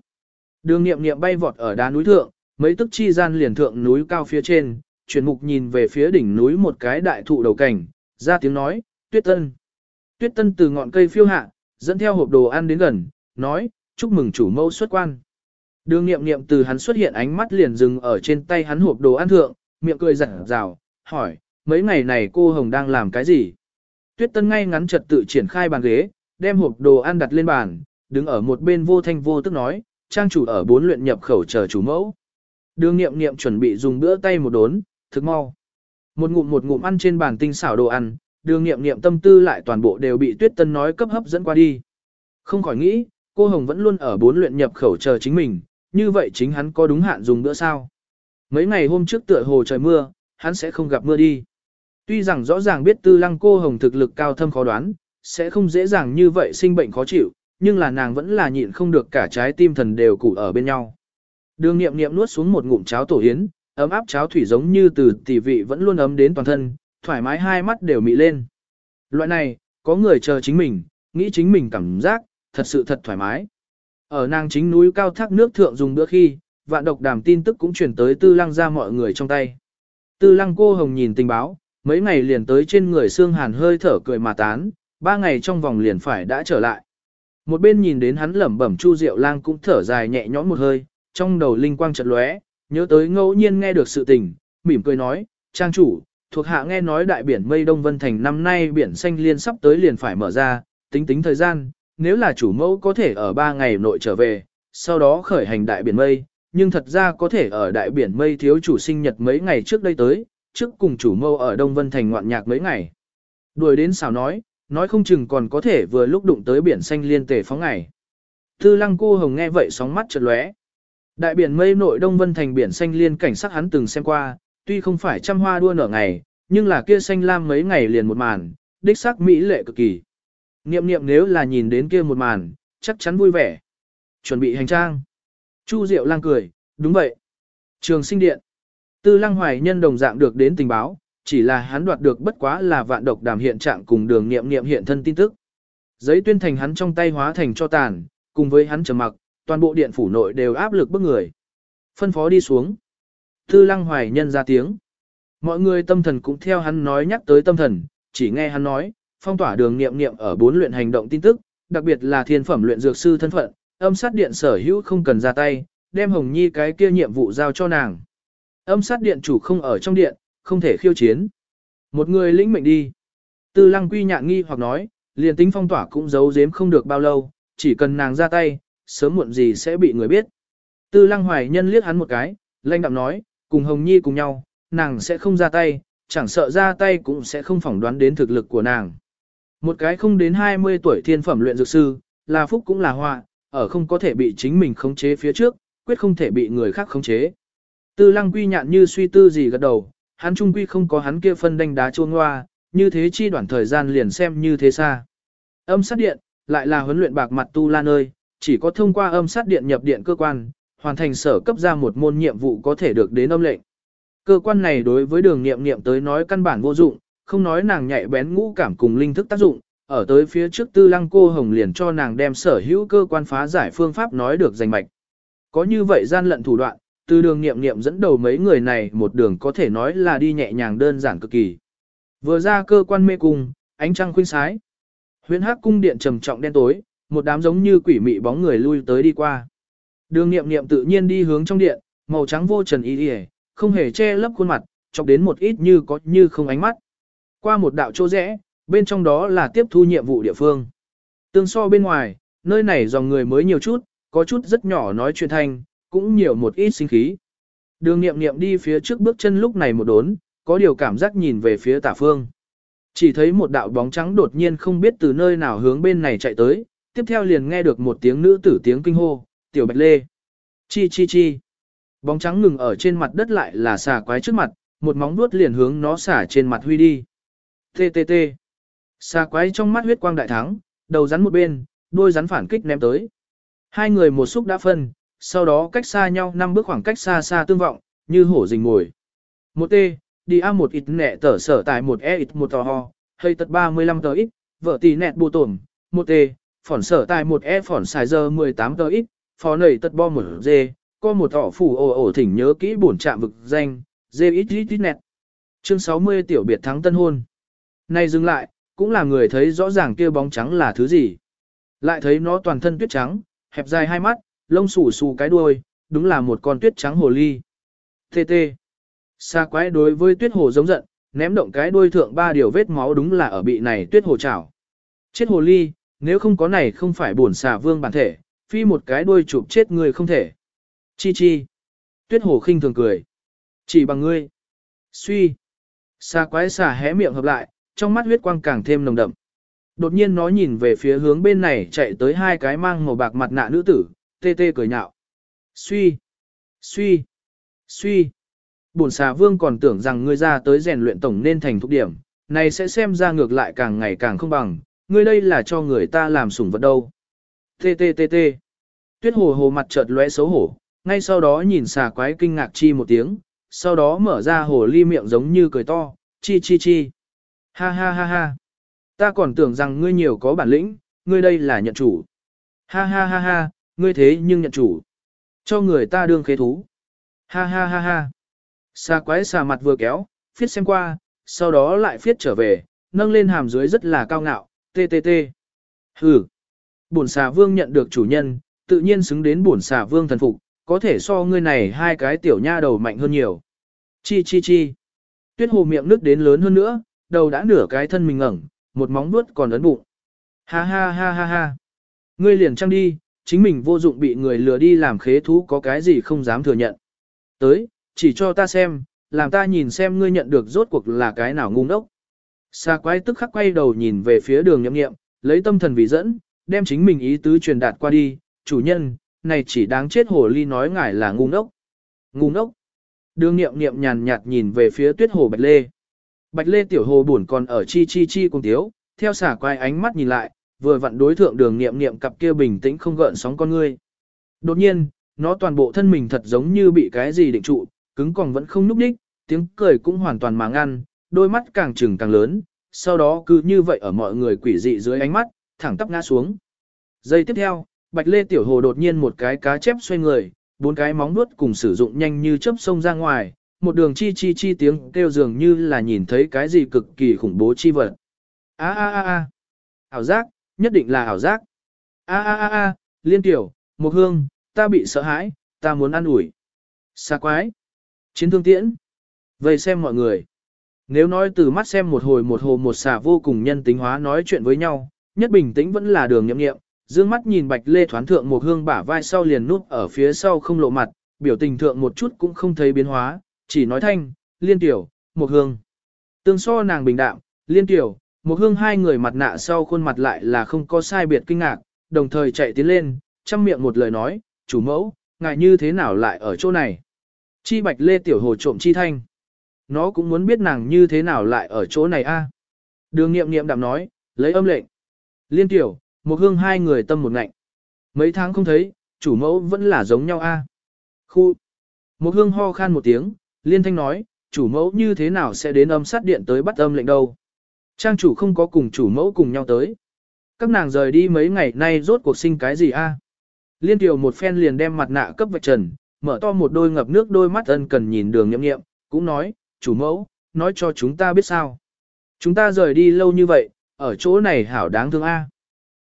Đường nghiệm nghiệm bay vọt ở đá núi thượng, mấy tức chi gian liền thượng núi cao phía trên, chuyển mục nhìn về phía đỉnh núi một cái đại thụ đầu cảnh, ra tiếng nói, tuyết tân. Tuyết tân từ ngọn cây phiêu hạ, dẫn theo hộp đồ ăn đến gần, nói, chúc mừng chủ mẫu xuất quan. Đường nghiệm nghiệm từ hắn xuất hiện ánh mắt liền dừng ở trên tay hắn hộp đồ ăn thượng, miệng cười rạng rào, hỏi, mấy ngày này cô Hồng đang làm cái gì? Tuyết tân ngay ngắn trật tự triển khai bàn ghế, đem hộp đồ ăn đặt lên bàn, đứng ở một bên vô thanh vô tức nói, trang chủ ở bốn luyện nhập khẩu chờ chủ mẫu. Đường nghiệm nghiệm chuẩn bị dùng bữa tay một đốn, thức mau. Một ngụm một ngụm ăn trên bàn tinh xảo đồ ăn, đường nghiệm nghiệm tâm tư lại toàn bộ đều bị tuyết tân nói cấp hấp dẫn qua đi. Không khỏi nghĩ, cô Hồng vẫn luôn ở bốn luyện nhập khẩu chờ chính mình, như vậy chính hắn có đúng hạn dùng bữa sao. Mấy ngày hôm trước tựa hồ trời mưa, hắn sẽ không gặp mưa đi. Tuy rằng rõ ràng biết tư lăng cô Hồng thực lực cao thâm khó đoán, sẽ không dễ dàng như vậy sinh bệnh khó chịu, nhưng là nàng vẫn là nhịn không được cả trái tim thần đều cụ ở bên nhau. Đường nghiệm nghiệm nuốt xuống một ngụm cháo tổ yến, ấm áp cháo thủy giống như từ tỷ vị vẫn luôn ấm đến toàn thân, thoải mái hai mắt đều mị lên. Loại này, có người chờ chính mình, nghĩ chính mình cảm giác, thật sự thật thoải mái. Ở nàng chính núi cao thác nước thượng dùng bữa khi, vạn độc đàm tin tức cũng chuyển tới tư lăng ra mọi người trong tay. Tư lăng cô hồng nhìn tình báo, mấy ngày liền tới trên người xương hàn hơi thở cười mà tán, ba ngày trong vòng liền phải đã trở lại. Một bên nhìn đến hắn lẩm bẩm chu diệu lang cũng thở dài nhẹ nhõm một hơi, trong đầu linh quang chợt lóe, nhớ tới ngẫu nhiên nghe được sự tình, mỉm cười nói, trang chủ, thuộc hạ nghe nói đại biển mây Đông Vân Thành năm nay biển xanh liên sắp tới liền phải mở ra, tính tính thời gian, nếu là chủ mẫu có thể ở 3 ngày nội trở về, sau đó khởi hành đại biển mây, nhưng thật ra có thể ở đại biển mây thiếu chủ sinh nhật mấy ngày trước đây tới, trước cùng chủ mâu ở Đông Vân Thành ngoạn nhạc mấy ngày. Đuổi đến xào nói, nói không chừng còn có thể vừa lúc đụng tới biển xanh liên tề phóng ngày. Tư lăng cô hồng nghe vậy sóng mắt chợt lóe. Đại biển mây nội Đông Vân Thành biển xanh liên cảnh sắc hắn từng xem qua, tuy không phải trăm hoa đua nở ngày, nhưng là kia xanh lam mấy ngày liền một màn, đích sắc mỹ lệ cực kỳ. Niệm niệm nếu là nhìn đến kia một màn, chắc chắn vui vẻ. Chuẩn bị hành trang. Chu Diệu lang cười, đúng vậy. Trường sinh điện. Tư lăng hoài nhân đồng dạng được đến tình báo, chỉ là hắn đoạt được bất quá là vạn độc đàm hiện trạng cùng đường niệm niệm hiện thân tin tức. Giấy tuyên thành hắn trong tay hóa thành cho tàn, cùng với hắn trầm mặc, toàn bộ điện phủ nội đều áp lực bức người. Phân phó đi xuống. Tư lăng hoài nhân ra tiếng. Mọi người tâm thần cũng theo hắn nói nhắc tới tâm thần, chỉ nghe hắn nói, phong tỏa đường niệm niệm ở bốn luyện hành động tin tức, đặc biệt là thiên phẩm luyện dược sư thân phận, âm sát điện sở hữu không cần ra tay, đem Hồng Nhi cái kia nhiệm vụ giao cho nàng. Âm sát điện chủ không ở trong điện, không thể khiêu chiến. Một người lĩnh mệnh đi. Tư lăng quy nhạn nghi hoặc nói, liền tính phong tỏa cũng giấu giếm không được bao lâu, chỉ cần nàng ra tay, sớm muộn gì sẽ bị người biết. Tư lăng hoài nhân liếc hắn một cái, lanh đạm nói, cùng Hồng Nhi cùng nhau, nàng sẽ không ra tay, chẳng sợ ra tay cũng sẽ không phỏng đoán đến thực lực của nàng. Một cái không đến 20 tuổi thiên phẩm luyện dược sư, là phúc cũng là họa, ở không có thể bị chính mình khống chế phía trước, quyết không thể bị người khác khống chế. Tư lăng quy nhạn như suy tư gì gật đầu, hắn trung quy không có hắn kia phân đánh đá chuông hoa, như thế chi đoạn thời gian liền xem như thế xa. Âm sát điện, lại là huấn luyện bạc mặt tu la nơi, chỉ có thông qua âm sát điện nhập điện cơ quan, hoàn thành sở cấp ra một môn nhiệm vụ có thể được đến âm lệnh. Cơ quan này đối với đường nghiệm nghiệm tới nói căn bản vô dụng, không nói nàng nhạy bén ngũ cảm cùng linh thức tác dụng, ở tới phía trước tư lăng cô hồng liền cho nàng đem sở hữu cơ quan phá giải phương pháp nói được rành mạch. Có như vậy gian lận thủ đoạn, từ đường nghiệm nghiệm dẫn đầu mấy người này một đường có thể nói là đi nhẹ nhàng đơn giản cực kỳ. Vừa ra cơ quan mê cung, ánh trăng khuynh sái. Huyễn hắc cung điện trầm trọng đen tối, một đám giống như quỷ mị bóng người lui tới đi qua. Đường nghiệm nghiệm tự nhiên đi hướng trong điện, màu trắng vô trần y y, không hề che lấp khuôn mặt, chọc đến một ít như có như không ánh mắt. Qua một đạo chỗ rẽ, bên trong đó là tiếp thu nhiệm vụ địa phương. Tương so bên ngoài, nơi này dòng người mới nhiều chút, có chút rất nhỏ nói chuyện thanh, cũng nhiều một ít sinh khí. Đường nghiệm nghiệm đi phía trước bước chân lúc này một đốn, có điều cảm giác nhìn về phía tả phương. Chỉ thấy một đạo bóng trắng đột nhiên không biết từ nơi nào hướng bên này chạy tới, tiếp theo liền nghe được một tiếng nữ tử tiếng kinh hô, tiểu bạch lê. Chi chi chi. Bóng trắng ngừng ở trên mặt đất lại là xà quái trước mặt, một móng vuốt liền hướng nó xả trên mặt huy đi. TTT, xa quái trong mắt huyết quang đại thắng, đầu rắn một bên, đuôi rắn phản kích ném tới. Hai người một xúc đã phân, sau đó cách xa nhau năm bước khoảng cách xa xa tương vọng, như hổ rình ngồi. Một T, đi A một ít nẹ tở sở tại một E ít một tò ho, hơi tật 35 tờ ít, vợ tỷ nẹt bù tổm, một T, phỏn sở tại một E phỏn xài giờ 18 tờ ít, phó nầy tật bo một D, có một tỏ phủ ồ ồ thỉnh nhớ kỹ bổn trạm vực danh, D ít ít ít nẹt. Chương 60 tiểu biệt thắng tân hôn nay dừng lại, cũng là người thấy rõ ràng kia bóng trắng là thứ gì. Lại thấy nó toàn thân tuyết trắng, hẹp dài hai mắt, lông xù xù cái đuôi, đúng là một con tuyết trắng hồ ly. Tê tê. Xa quái đối với tuyết hồ giống giận, ném động cái đuôi thượng ba điều vết máu đúng là ở bị này tuyết hồ chảo. Chết hồ ly, nếu không có này không phải bổn xà vương bản thể, phi một cái đuôi chụp chết người không thể. Chi chi. Tuyết hồ khinh thường cười. Chỉ bằng ngươi. Suy. Xa quái xà hé miệng hợp lại, trong mắt huyết quang càng thêm nồng đậm. Đột nhiên nó nhìn về phía hướng bên này chạy tới hai cái mang màu bạc mặt nạ nữ tử, tê tê cười nhạo. Suy, suy, suy. Bổn xà vương còn tưởng rằng ngươi ra tới rèn luyện tổng nên thành thúc điểm, này sẽ xem ra ngược lại càng ngày càng không bằng, ngươi đây là cho người ta làm sủng vật đâu. Tê tê tê tê. Tuyết hồ hồ mặt chợt lóe xấu hổ, ngay sau đó nhìn xà quái kinh ngạc chi một tiếng, sau đó mở ra hồ ly miệng giống như cười to, chi chi chi. Ha ha ha ha. Ta còn tưởng rằng ngươi nhiều có bản lĩnh, ngươi đây là nhận chủ. Ha ha ha ha, ngươi thế nhưng nhận chủ. Cho người ta đương khế thú. Ha ha ha ha. Xà quái xà mặt vừa kéo, phiết xem qua, sau đó lại phiết trở về, nâng lên hàm dưới rất là cao ngạo, tê tê tê. Hừ. Bổn xà vương nhận được chủ nhân, tự nhiên xứng đến bổn xà vương thần phục, có thể so ngươi này hai cái tiểu nha đầu mạnh hơn nhiều. Chi chi chi. Tuyết hồ miệng nước đến lớn hơn nữa, đầu đã nửa cái thân mình ngẩng, một móng vuốt còn ấn bụng. Ha ha ha ha ha. Ngươi liền trăng đi, chính mình vô dụng bị người lừa đi làm khế thú có cái gì không dám thừa nhận. Tới, chỉ cho ta xem, làm ta nhìn xem ngươi nhận được rốt cuộc là cái nào ngu ngốc. Sa quái tức khắc quay đầu nhìn về phía đường nhậm nghiệm, lấy tâm thần vì dẫn, đem chính mình ý tứ truyền đạt qua đi, chủ nhân, này chỉ đáng chết hồ ly nói ngài là ngu ngốc. Ngu ngốc. Đường nghiệm nghiệm nhàn nhạt nhìn về phía tuyết hồ bạch lê. Bạch lê tiểu hồ buồn còn ở chi chi chi cùng tiếu, theo xả quay ánh mắt nhìn lại, vừa vặn đối thượng đường nghiệm nghiệm cặp kia bình tĩnh không gợn sóng con ngươi. Đột nhiên, nó toàn bộ thân mình thật giống như bị cái gì định trụ, cứng còn vẫn không núp đích, tiếng cười cũng hoàn toàn mà ngăn, đôi mắt càng trừng càng lớn, sau đó cứ như vậy ở mọi người quỷ dị dưới ánh mắt, thẳng tắp ngã xuống. Giây tiếp theo, Bạch Lê Tiểu Hồ đột nhiên một cái cá chép xoay người, bốn cái móng vuốt cùng sử dụng nhanh như chớp sông ra ngoài, một đường chi chi chi tiếng kêu dường như là nhìn thấy cái gì cực kỳ khủng bố chi vật. A a a a. Ảo giác, nhất định là ảo giác. A a a a, Liên Tiểu, Một Hương, ta bị sợ hãi, ta muốn ăn ủi. Xa quái. Chiến thương tiễn. Vậy xem mọi người. Nếu nói từ mắt xem một hồi một hồ một xà vô cùng nhân tính hóa nói chuyện với nhau, nhất bình tĩnh vẫn là đường nhậm nghiệm, dương mắt nhìn bạch lê thoán thượng một hương bả vai sau liền núp ở phía sau không lộ mặt, biểu tình thượng một chút cũng không thấy biến hóa, chỉ nói thanh, liên tiểu, một hương. Tương so nàng bình đạm, liên tiểu, một hương hai người mặt nạ sau khuôn mặt lại là không có sai biệt kinh ngạc, đồng thời chạy tiến lên, chăm miệng một lời nói, chủ mẫu, ngài như thế nào lại ở chỗ này? Chi bạch lê tiểu hồ trộm chi thanh. Nó cũng muốn biết nàng như thế nào lại ở chỗ này a. Đường nghiệm nghiệm đạm nói, lấy âm lệnh. Liên tiểu, một hương hai người tâm một ngạnh. Mấy tháng không thấy, chủ mẫu vẫn là giống nhau a. Khu. Một hương ho khan một tiếng, liên thanh nói, chủ mẫu như thế nào sẽ đến âm sát điện tới bắt âm lệnh đâu. Trang chủ không có cùng chủ mẫu cùng nhau tới. Các nàng rời đi mấy ngày nay rốt cuộc sinh cái gì a? Liên tiểu một phen liền đem mặt nạ cấp vạch trần, mở to một đôi ngập nước đôi mắt ân cần nhìn đường nhậm nghiệm, cũng nói, chủ mẫu, nói cho chúng ta biết sao. Chúng ta rời đi lâu như vậy, ở chỗ này hảo đáng thương a.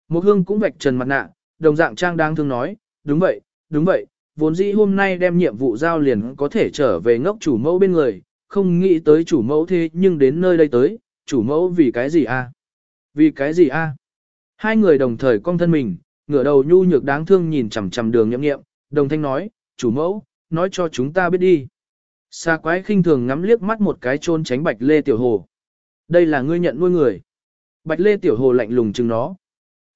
Một hương cũng vạch trần mặt nạ, đồng dạng trang đáng thương nói, đúng vậy, đúng vậy, vốn dĩ hôm nay đem nhiệm vụ giao liền có thể trở về ngốc chủ mẫu bên người, không nghĩ tới chủ mẫu thế nhưng đến nơi đây tới, chủ mẫu vì cái gì a? Vì cái gì a? Hai người đồng thời cong thân mình, ngửa đầu nhu nhược đáng thương nhìn chằm chằm đường nhậm nghiệm, đồng thanh nói, chủ mẫu, nói cho chúng ta biết đi. Sa quái khinh thường ngắm liếc mắt một cái trôn tránh bạch lê tiểu hồ. Đây là ngươi nhận nuôi người. Bạch lê tiểu hồ lạnh lùng chừng nó.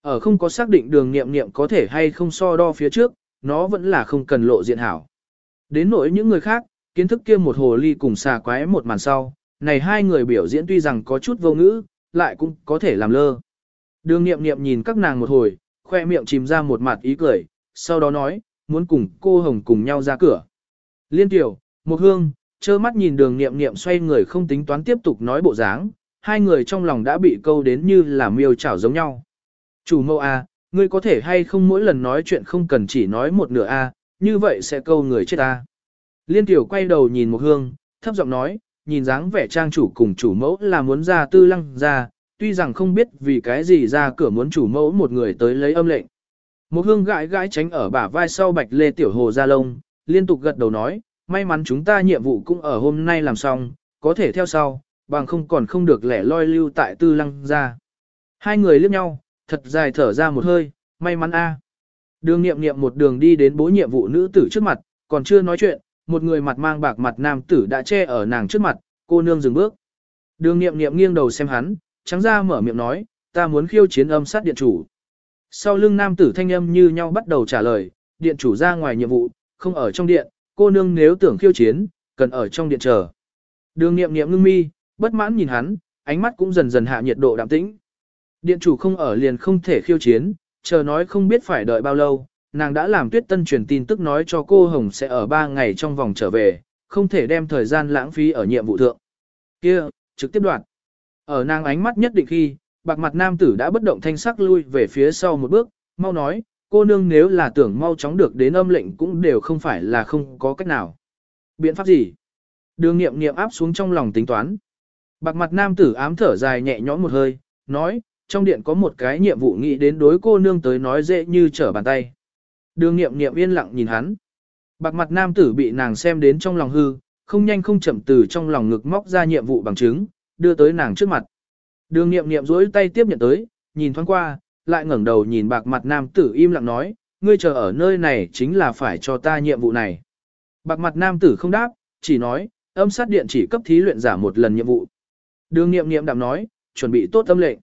Ở không có xác định đường nghiệm nghiệm có thể hay không so đo phía trước, nó vẫn là không cần lộ diện hảo. Đến nỗi những người khác, kiến thức kia một hồ ly cùng xà quái một màn sau, này hai người biểu diễn tuy rằng có chút vô ngữ, lại cũng có thể làm lơ. Đường nghiệm nghiệm nhìn các nàng một hồi, khoe miệng chìm ra một mặt ý cười, sau đó nói, muốn cùng cô Hồng cùng nhau ra cửa. Liên tiểu, một hương, trơ mắt nhìn đường nghiệm nghiệm xoay người không tính toán tiếp tục nói bộ dáng, hai người trong lòng đã bị câu đến như là miêu chảo giống nhau. Chủ mẫu A, ngươi có thể hay không mỗi lần nói chuyện không cần chỉ nói một nửa A, như vậy sẽ câu người chết A. Liên tiểu quay đầu nhìn một hương, thấp giọng nói, nhìn dáng vẻ trang chủ cùng chủ mẫu là muốn ra tư lăng ra, tuy rằng không biết vì cái gì ra cửa muốn chủ mẫu một người tới lấy âm lệnh. Một hương gãi gãi tránh ở bả vai sau bạch lê tiểu hồ ra lông, liên tục gật đầu nói, may mắn chúng ta nhiệm vụ cũng ở hôm nay làm xong, có thể theo sau, bằng không còn không được lẻ loi lưu tại tư lăng ra. Hai người liếc nhau, thật dài thở ra một hơi, may mắn a. Đường nghiệm nghiệm một đường đi đến bố nhiệm vụ nữ tử trước mặt, còn chưa nói chuyện, một người mặt mang bạc mặt nam tử đã che ở nàng trước mặt, cô nương dừng bước. Đường nghiệm nghiệm nghiêng đầu xem hắn, trắng ra mở miệng nói, ta muốn khiêu chiến âm sát điện chủ. Sau lưng nam tử thanh âm như nhau bắt đầu trả lời, điện chủ ra ngoài nhiệm vụ, không ở trong điện, cô nương nếu tưởng khiêu chiến, cần ở trong điện chờ. Đường nghiệm nghiệm ngưng mi, bất mãn nhìn hắn, ánh mắt cũng dần dần hạ nhiệt độ đạm tĩnh. Điện chủ không ở liền không thể khiêu chiến, chờ nói không biết phải đợi bao lâu, nàng đã làm tuyết tân truyền tin tức nói cho cô Hồng sẽ ở 3 ngày trong vòng trở về, không thể đem thời gian lãng phí ở nhiệm vụ thượng. Kia, trực tiếp đoạn. Ở nàng ánh mắt nhất định khi, bạc mặt nam tử đã bất động thanh sắc lui về phía sau một bước, mau nói, cô nương nếu là tưởng mau chóng được đến âm lệnh cũng đều không phải là không có cách nào. Biện pháp gì? Đường nghiệm nghiệm áp xuống trong lòng tính toán. Bạc mặt nam tử ám thở dài nhẹ nhõm một hơi, nói, trong điện có một cái nhiệm vụ nghĩ đến đối cô nương tới nói dễ như trở bàn tay. Đường nghiệm nghiệm yên lặng nhìn hắn. Bạc mặt nam tử bị nàng xem đến trong lòng hư, không nhanh không chậm từ trong lòng ngực móc ra nhiệm vụ bằng chứng, đưa tới nàng trước mặt. Đường nghiệm nghiệm duỗi tay tiếp nhận tới, nhìn thoáng qua, lại ngẩng đầu nhìn bạc mặt nam tử im lặng nói, ngươi chờ ở nơi này chính là phải cho ta nhiệm vụ này. Bạc mặt nam tử không đáp, chỉ nói, âm sát điện chỉ cấp thí luyện giả một lần nhiệm vụ. Đường nghiệm nghiệm đạm nói, chuẩn bị tốt tâm lệnh.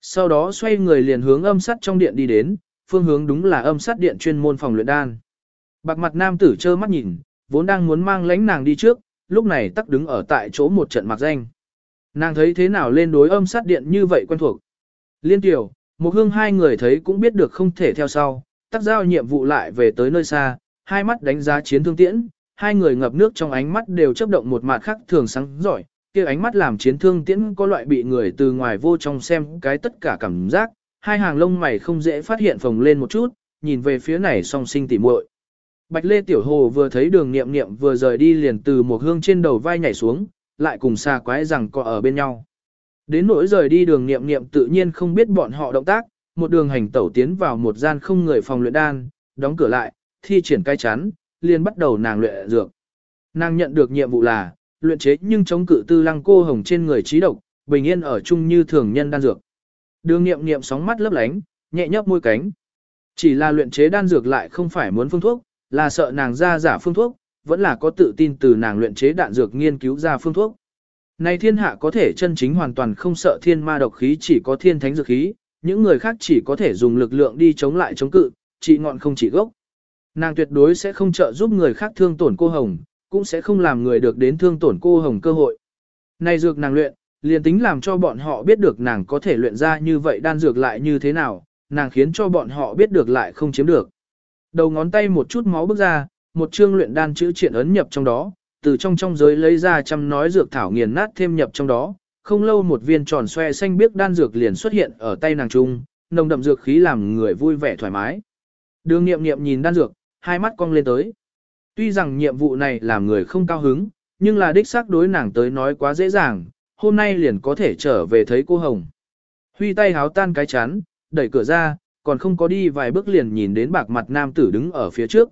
Sau đó xoay người liền hướng âm sắt trong điện đi đến, phương hướng đúng là âm sắt điện chuyên môn phòng luyện đan. Bạc mặt nam tử trơ mắt nhìn, vốn đang muốn mang lãnh nàng đi trước, lúc này tắc đứng ở tại chỗ một trận mặc danh. Nàng thấy thế nào lên đối âm sát điện như vậy quen thuộc. Liên tiểu, một hương hai người thấy cũng biết được không thể theo sau, tắc giao nhiệm vụ lại về tới nơi xa, hai mắt đánh giá chiến thương tiễn, hai người ngập nước trong ánh mắt đều chấp động một mặt khác thường sáng giỏi, kia ánh mắt làm chiến thương tiễn có loại bị người từ ngoài vô trong xem cái tất cả cảm giác, hai hàng lông mày không dễ phát hiện phồng lên một chút, nhìn về phía này song sinh tỉ muội. Bạch Lê Tiểu Hồ vừa thấy đường nghiệm nghiệm vừa rời đi liền từ một hương trên đầu vai nhảy xuống, lại cùng xa quái rằng có ở bên nhau. Đến nỗi rời đi đường nghiệm nghiệm tự nhiên không biết bọn họ động tác, một đường hành tẩu tiến vào một gian không người phòng luyện đan, đóng cửa lại, thi triển cai chắn, liền bắt đầu nàng luyện dược. Nàng nhận được nhiệm vụ là, luyện chế nhưng chống cự tư lăng cô hồng trên người trí độc, bình yên ở chung như thường nhân đan dược. Đường nghiệm nghiệm sóng mắt lấp lánh, nhẹ nhấp môi cánh. Chỉ là luyện chế đan dược lại không phải muốn phương thuốc, là sợ nàng ra giả phương thuốc, vẫn là có tự tin từ nàng luyện chế đạn dược nghiên cứu ra phương thuốc. Này thiên hạ có thể chân chính hoàn toàn không sợ thiên ma độc khí chỉ có thiên thánh dược khí, những người khác chỉ có thể dùng lực lượng đi chống lại chống cự, chỉ ngọn không chỉ gốc. Nàng tuyệt đối sẽ không trợ giúp người khác thương tổn cô hồng, cũng sẽ không làm người được đến thương tổn cô hồng cơ hội. Này dược nàng luyện, liền tính làm cho bọn họ biết được nàng có thể luyện ra như vậy đan dược lại như thế nào, nàng khiến cho bọn họ biết được lại không chiếm được. Đầu ngón tay một chút máu bước ra, một chương luyện đan chữ triện ấn nhập trong đó, từ trong trong giới lấy ra trăm nói dược thảo nghiền nát thêm nhập trong đó, không lâu một viên tròn xoe xanh biếc đan dược liền xuất hiện ở tay nàng trung, nồng đậm dược khí làm người vui vẻ thoải mái. Đường nghiệm nghiệm nhìn đan dược, hai mắt cong lên tới. Tuy rằng nhiệm vụ này làm người không cao hứng, nhưng là đích xác đối nàng tới nói quá dễ dàng, hôm nay liền có thể trở về thấy cô Hồng. Huy tay háo tan cái chán, đẩy cửa ra, còn không có đi vài bước liền nhìn đến bạc mặt nam tử đứng ở phía trước.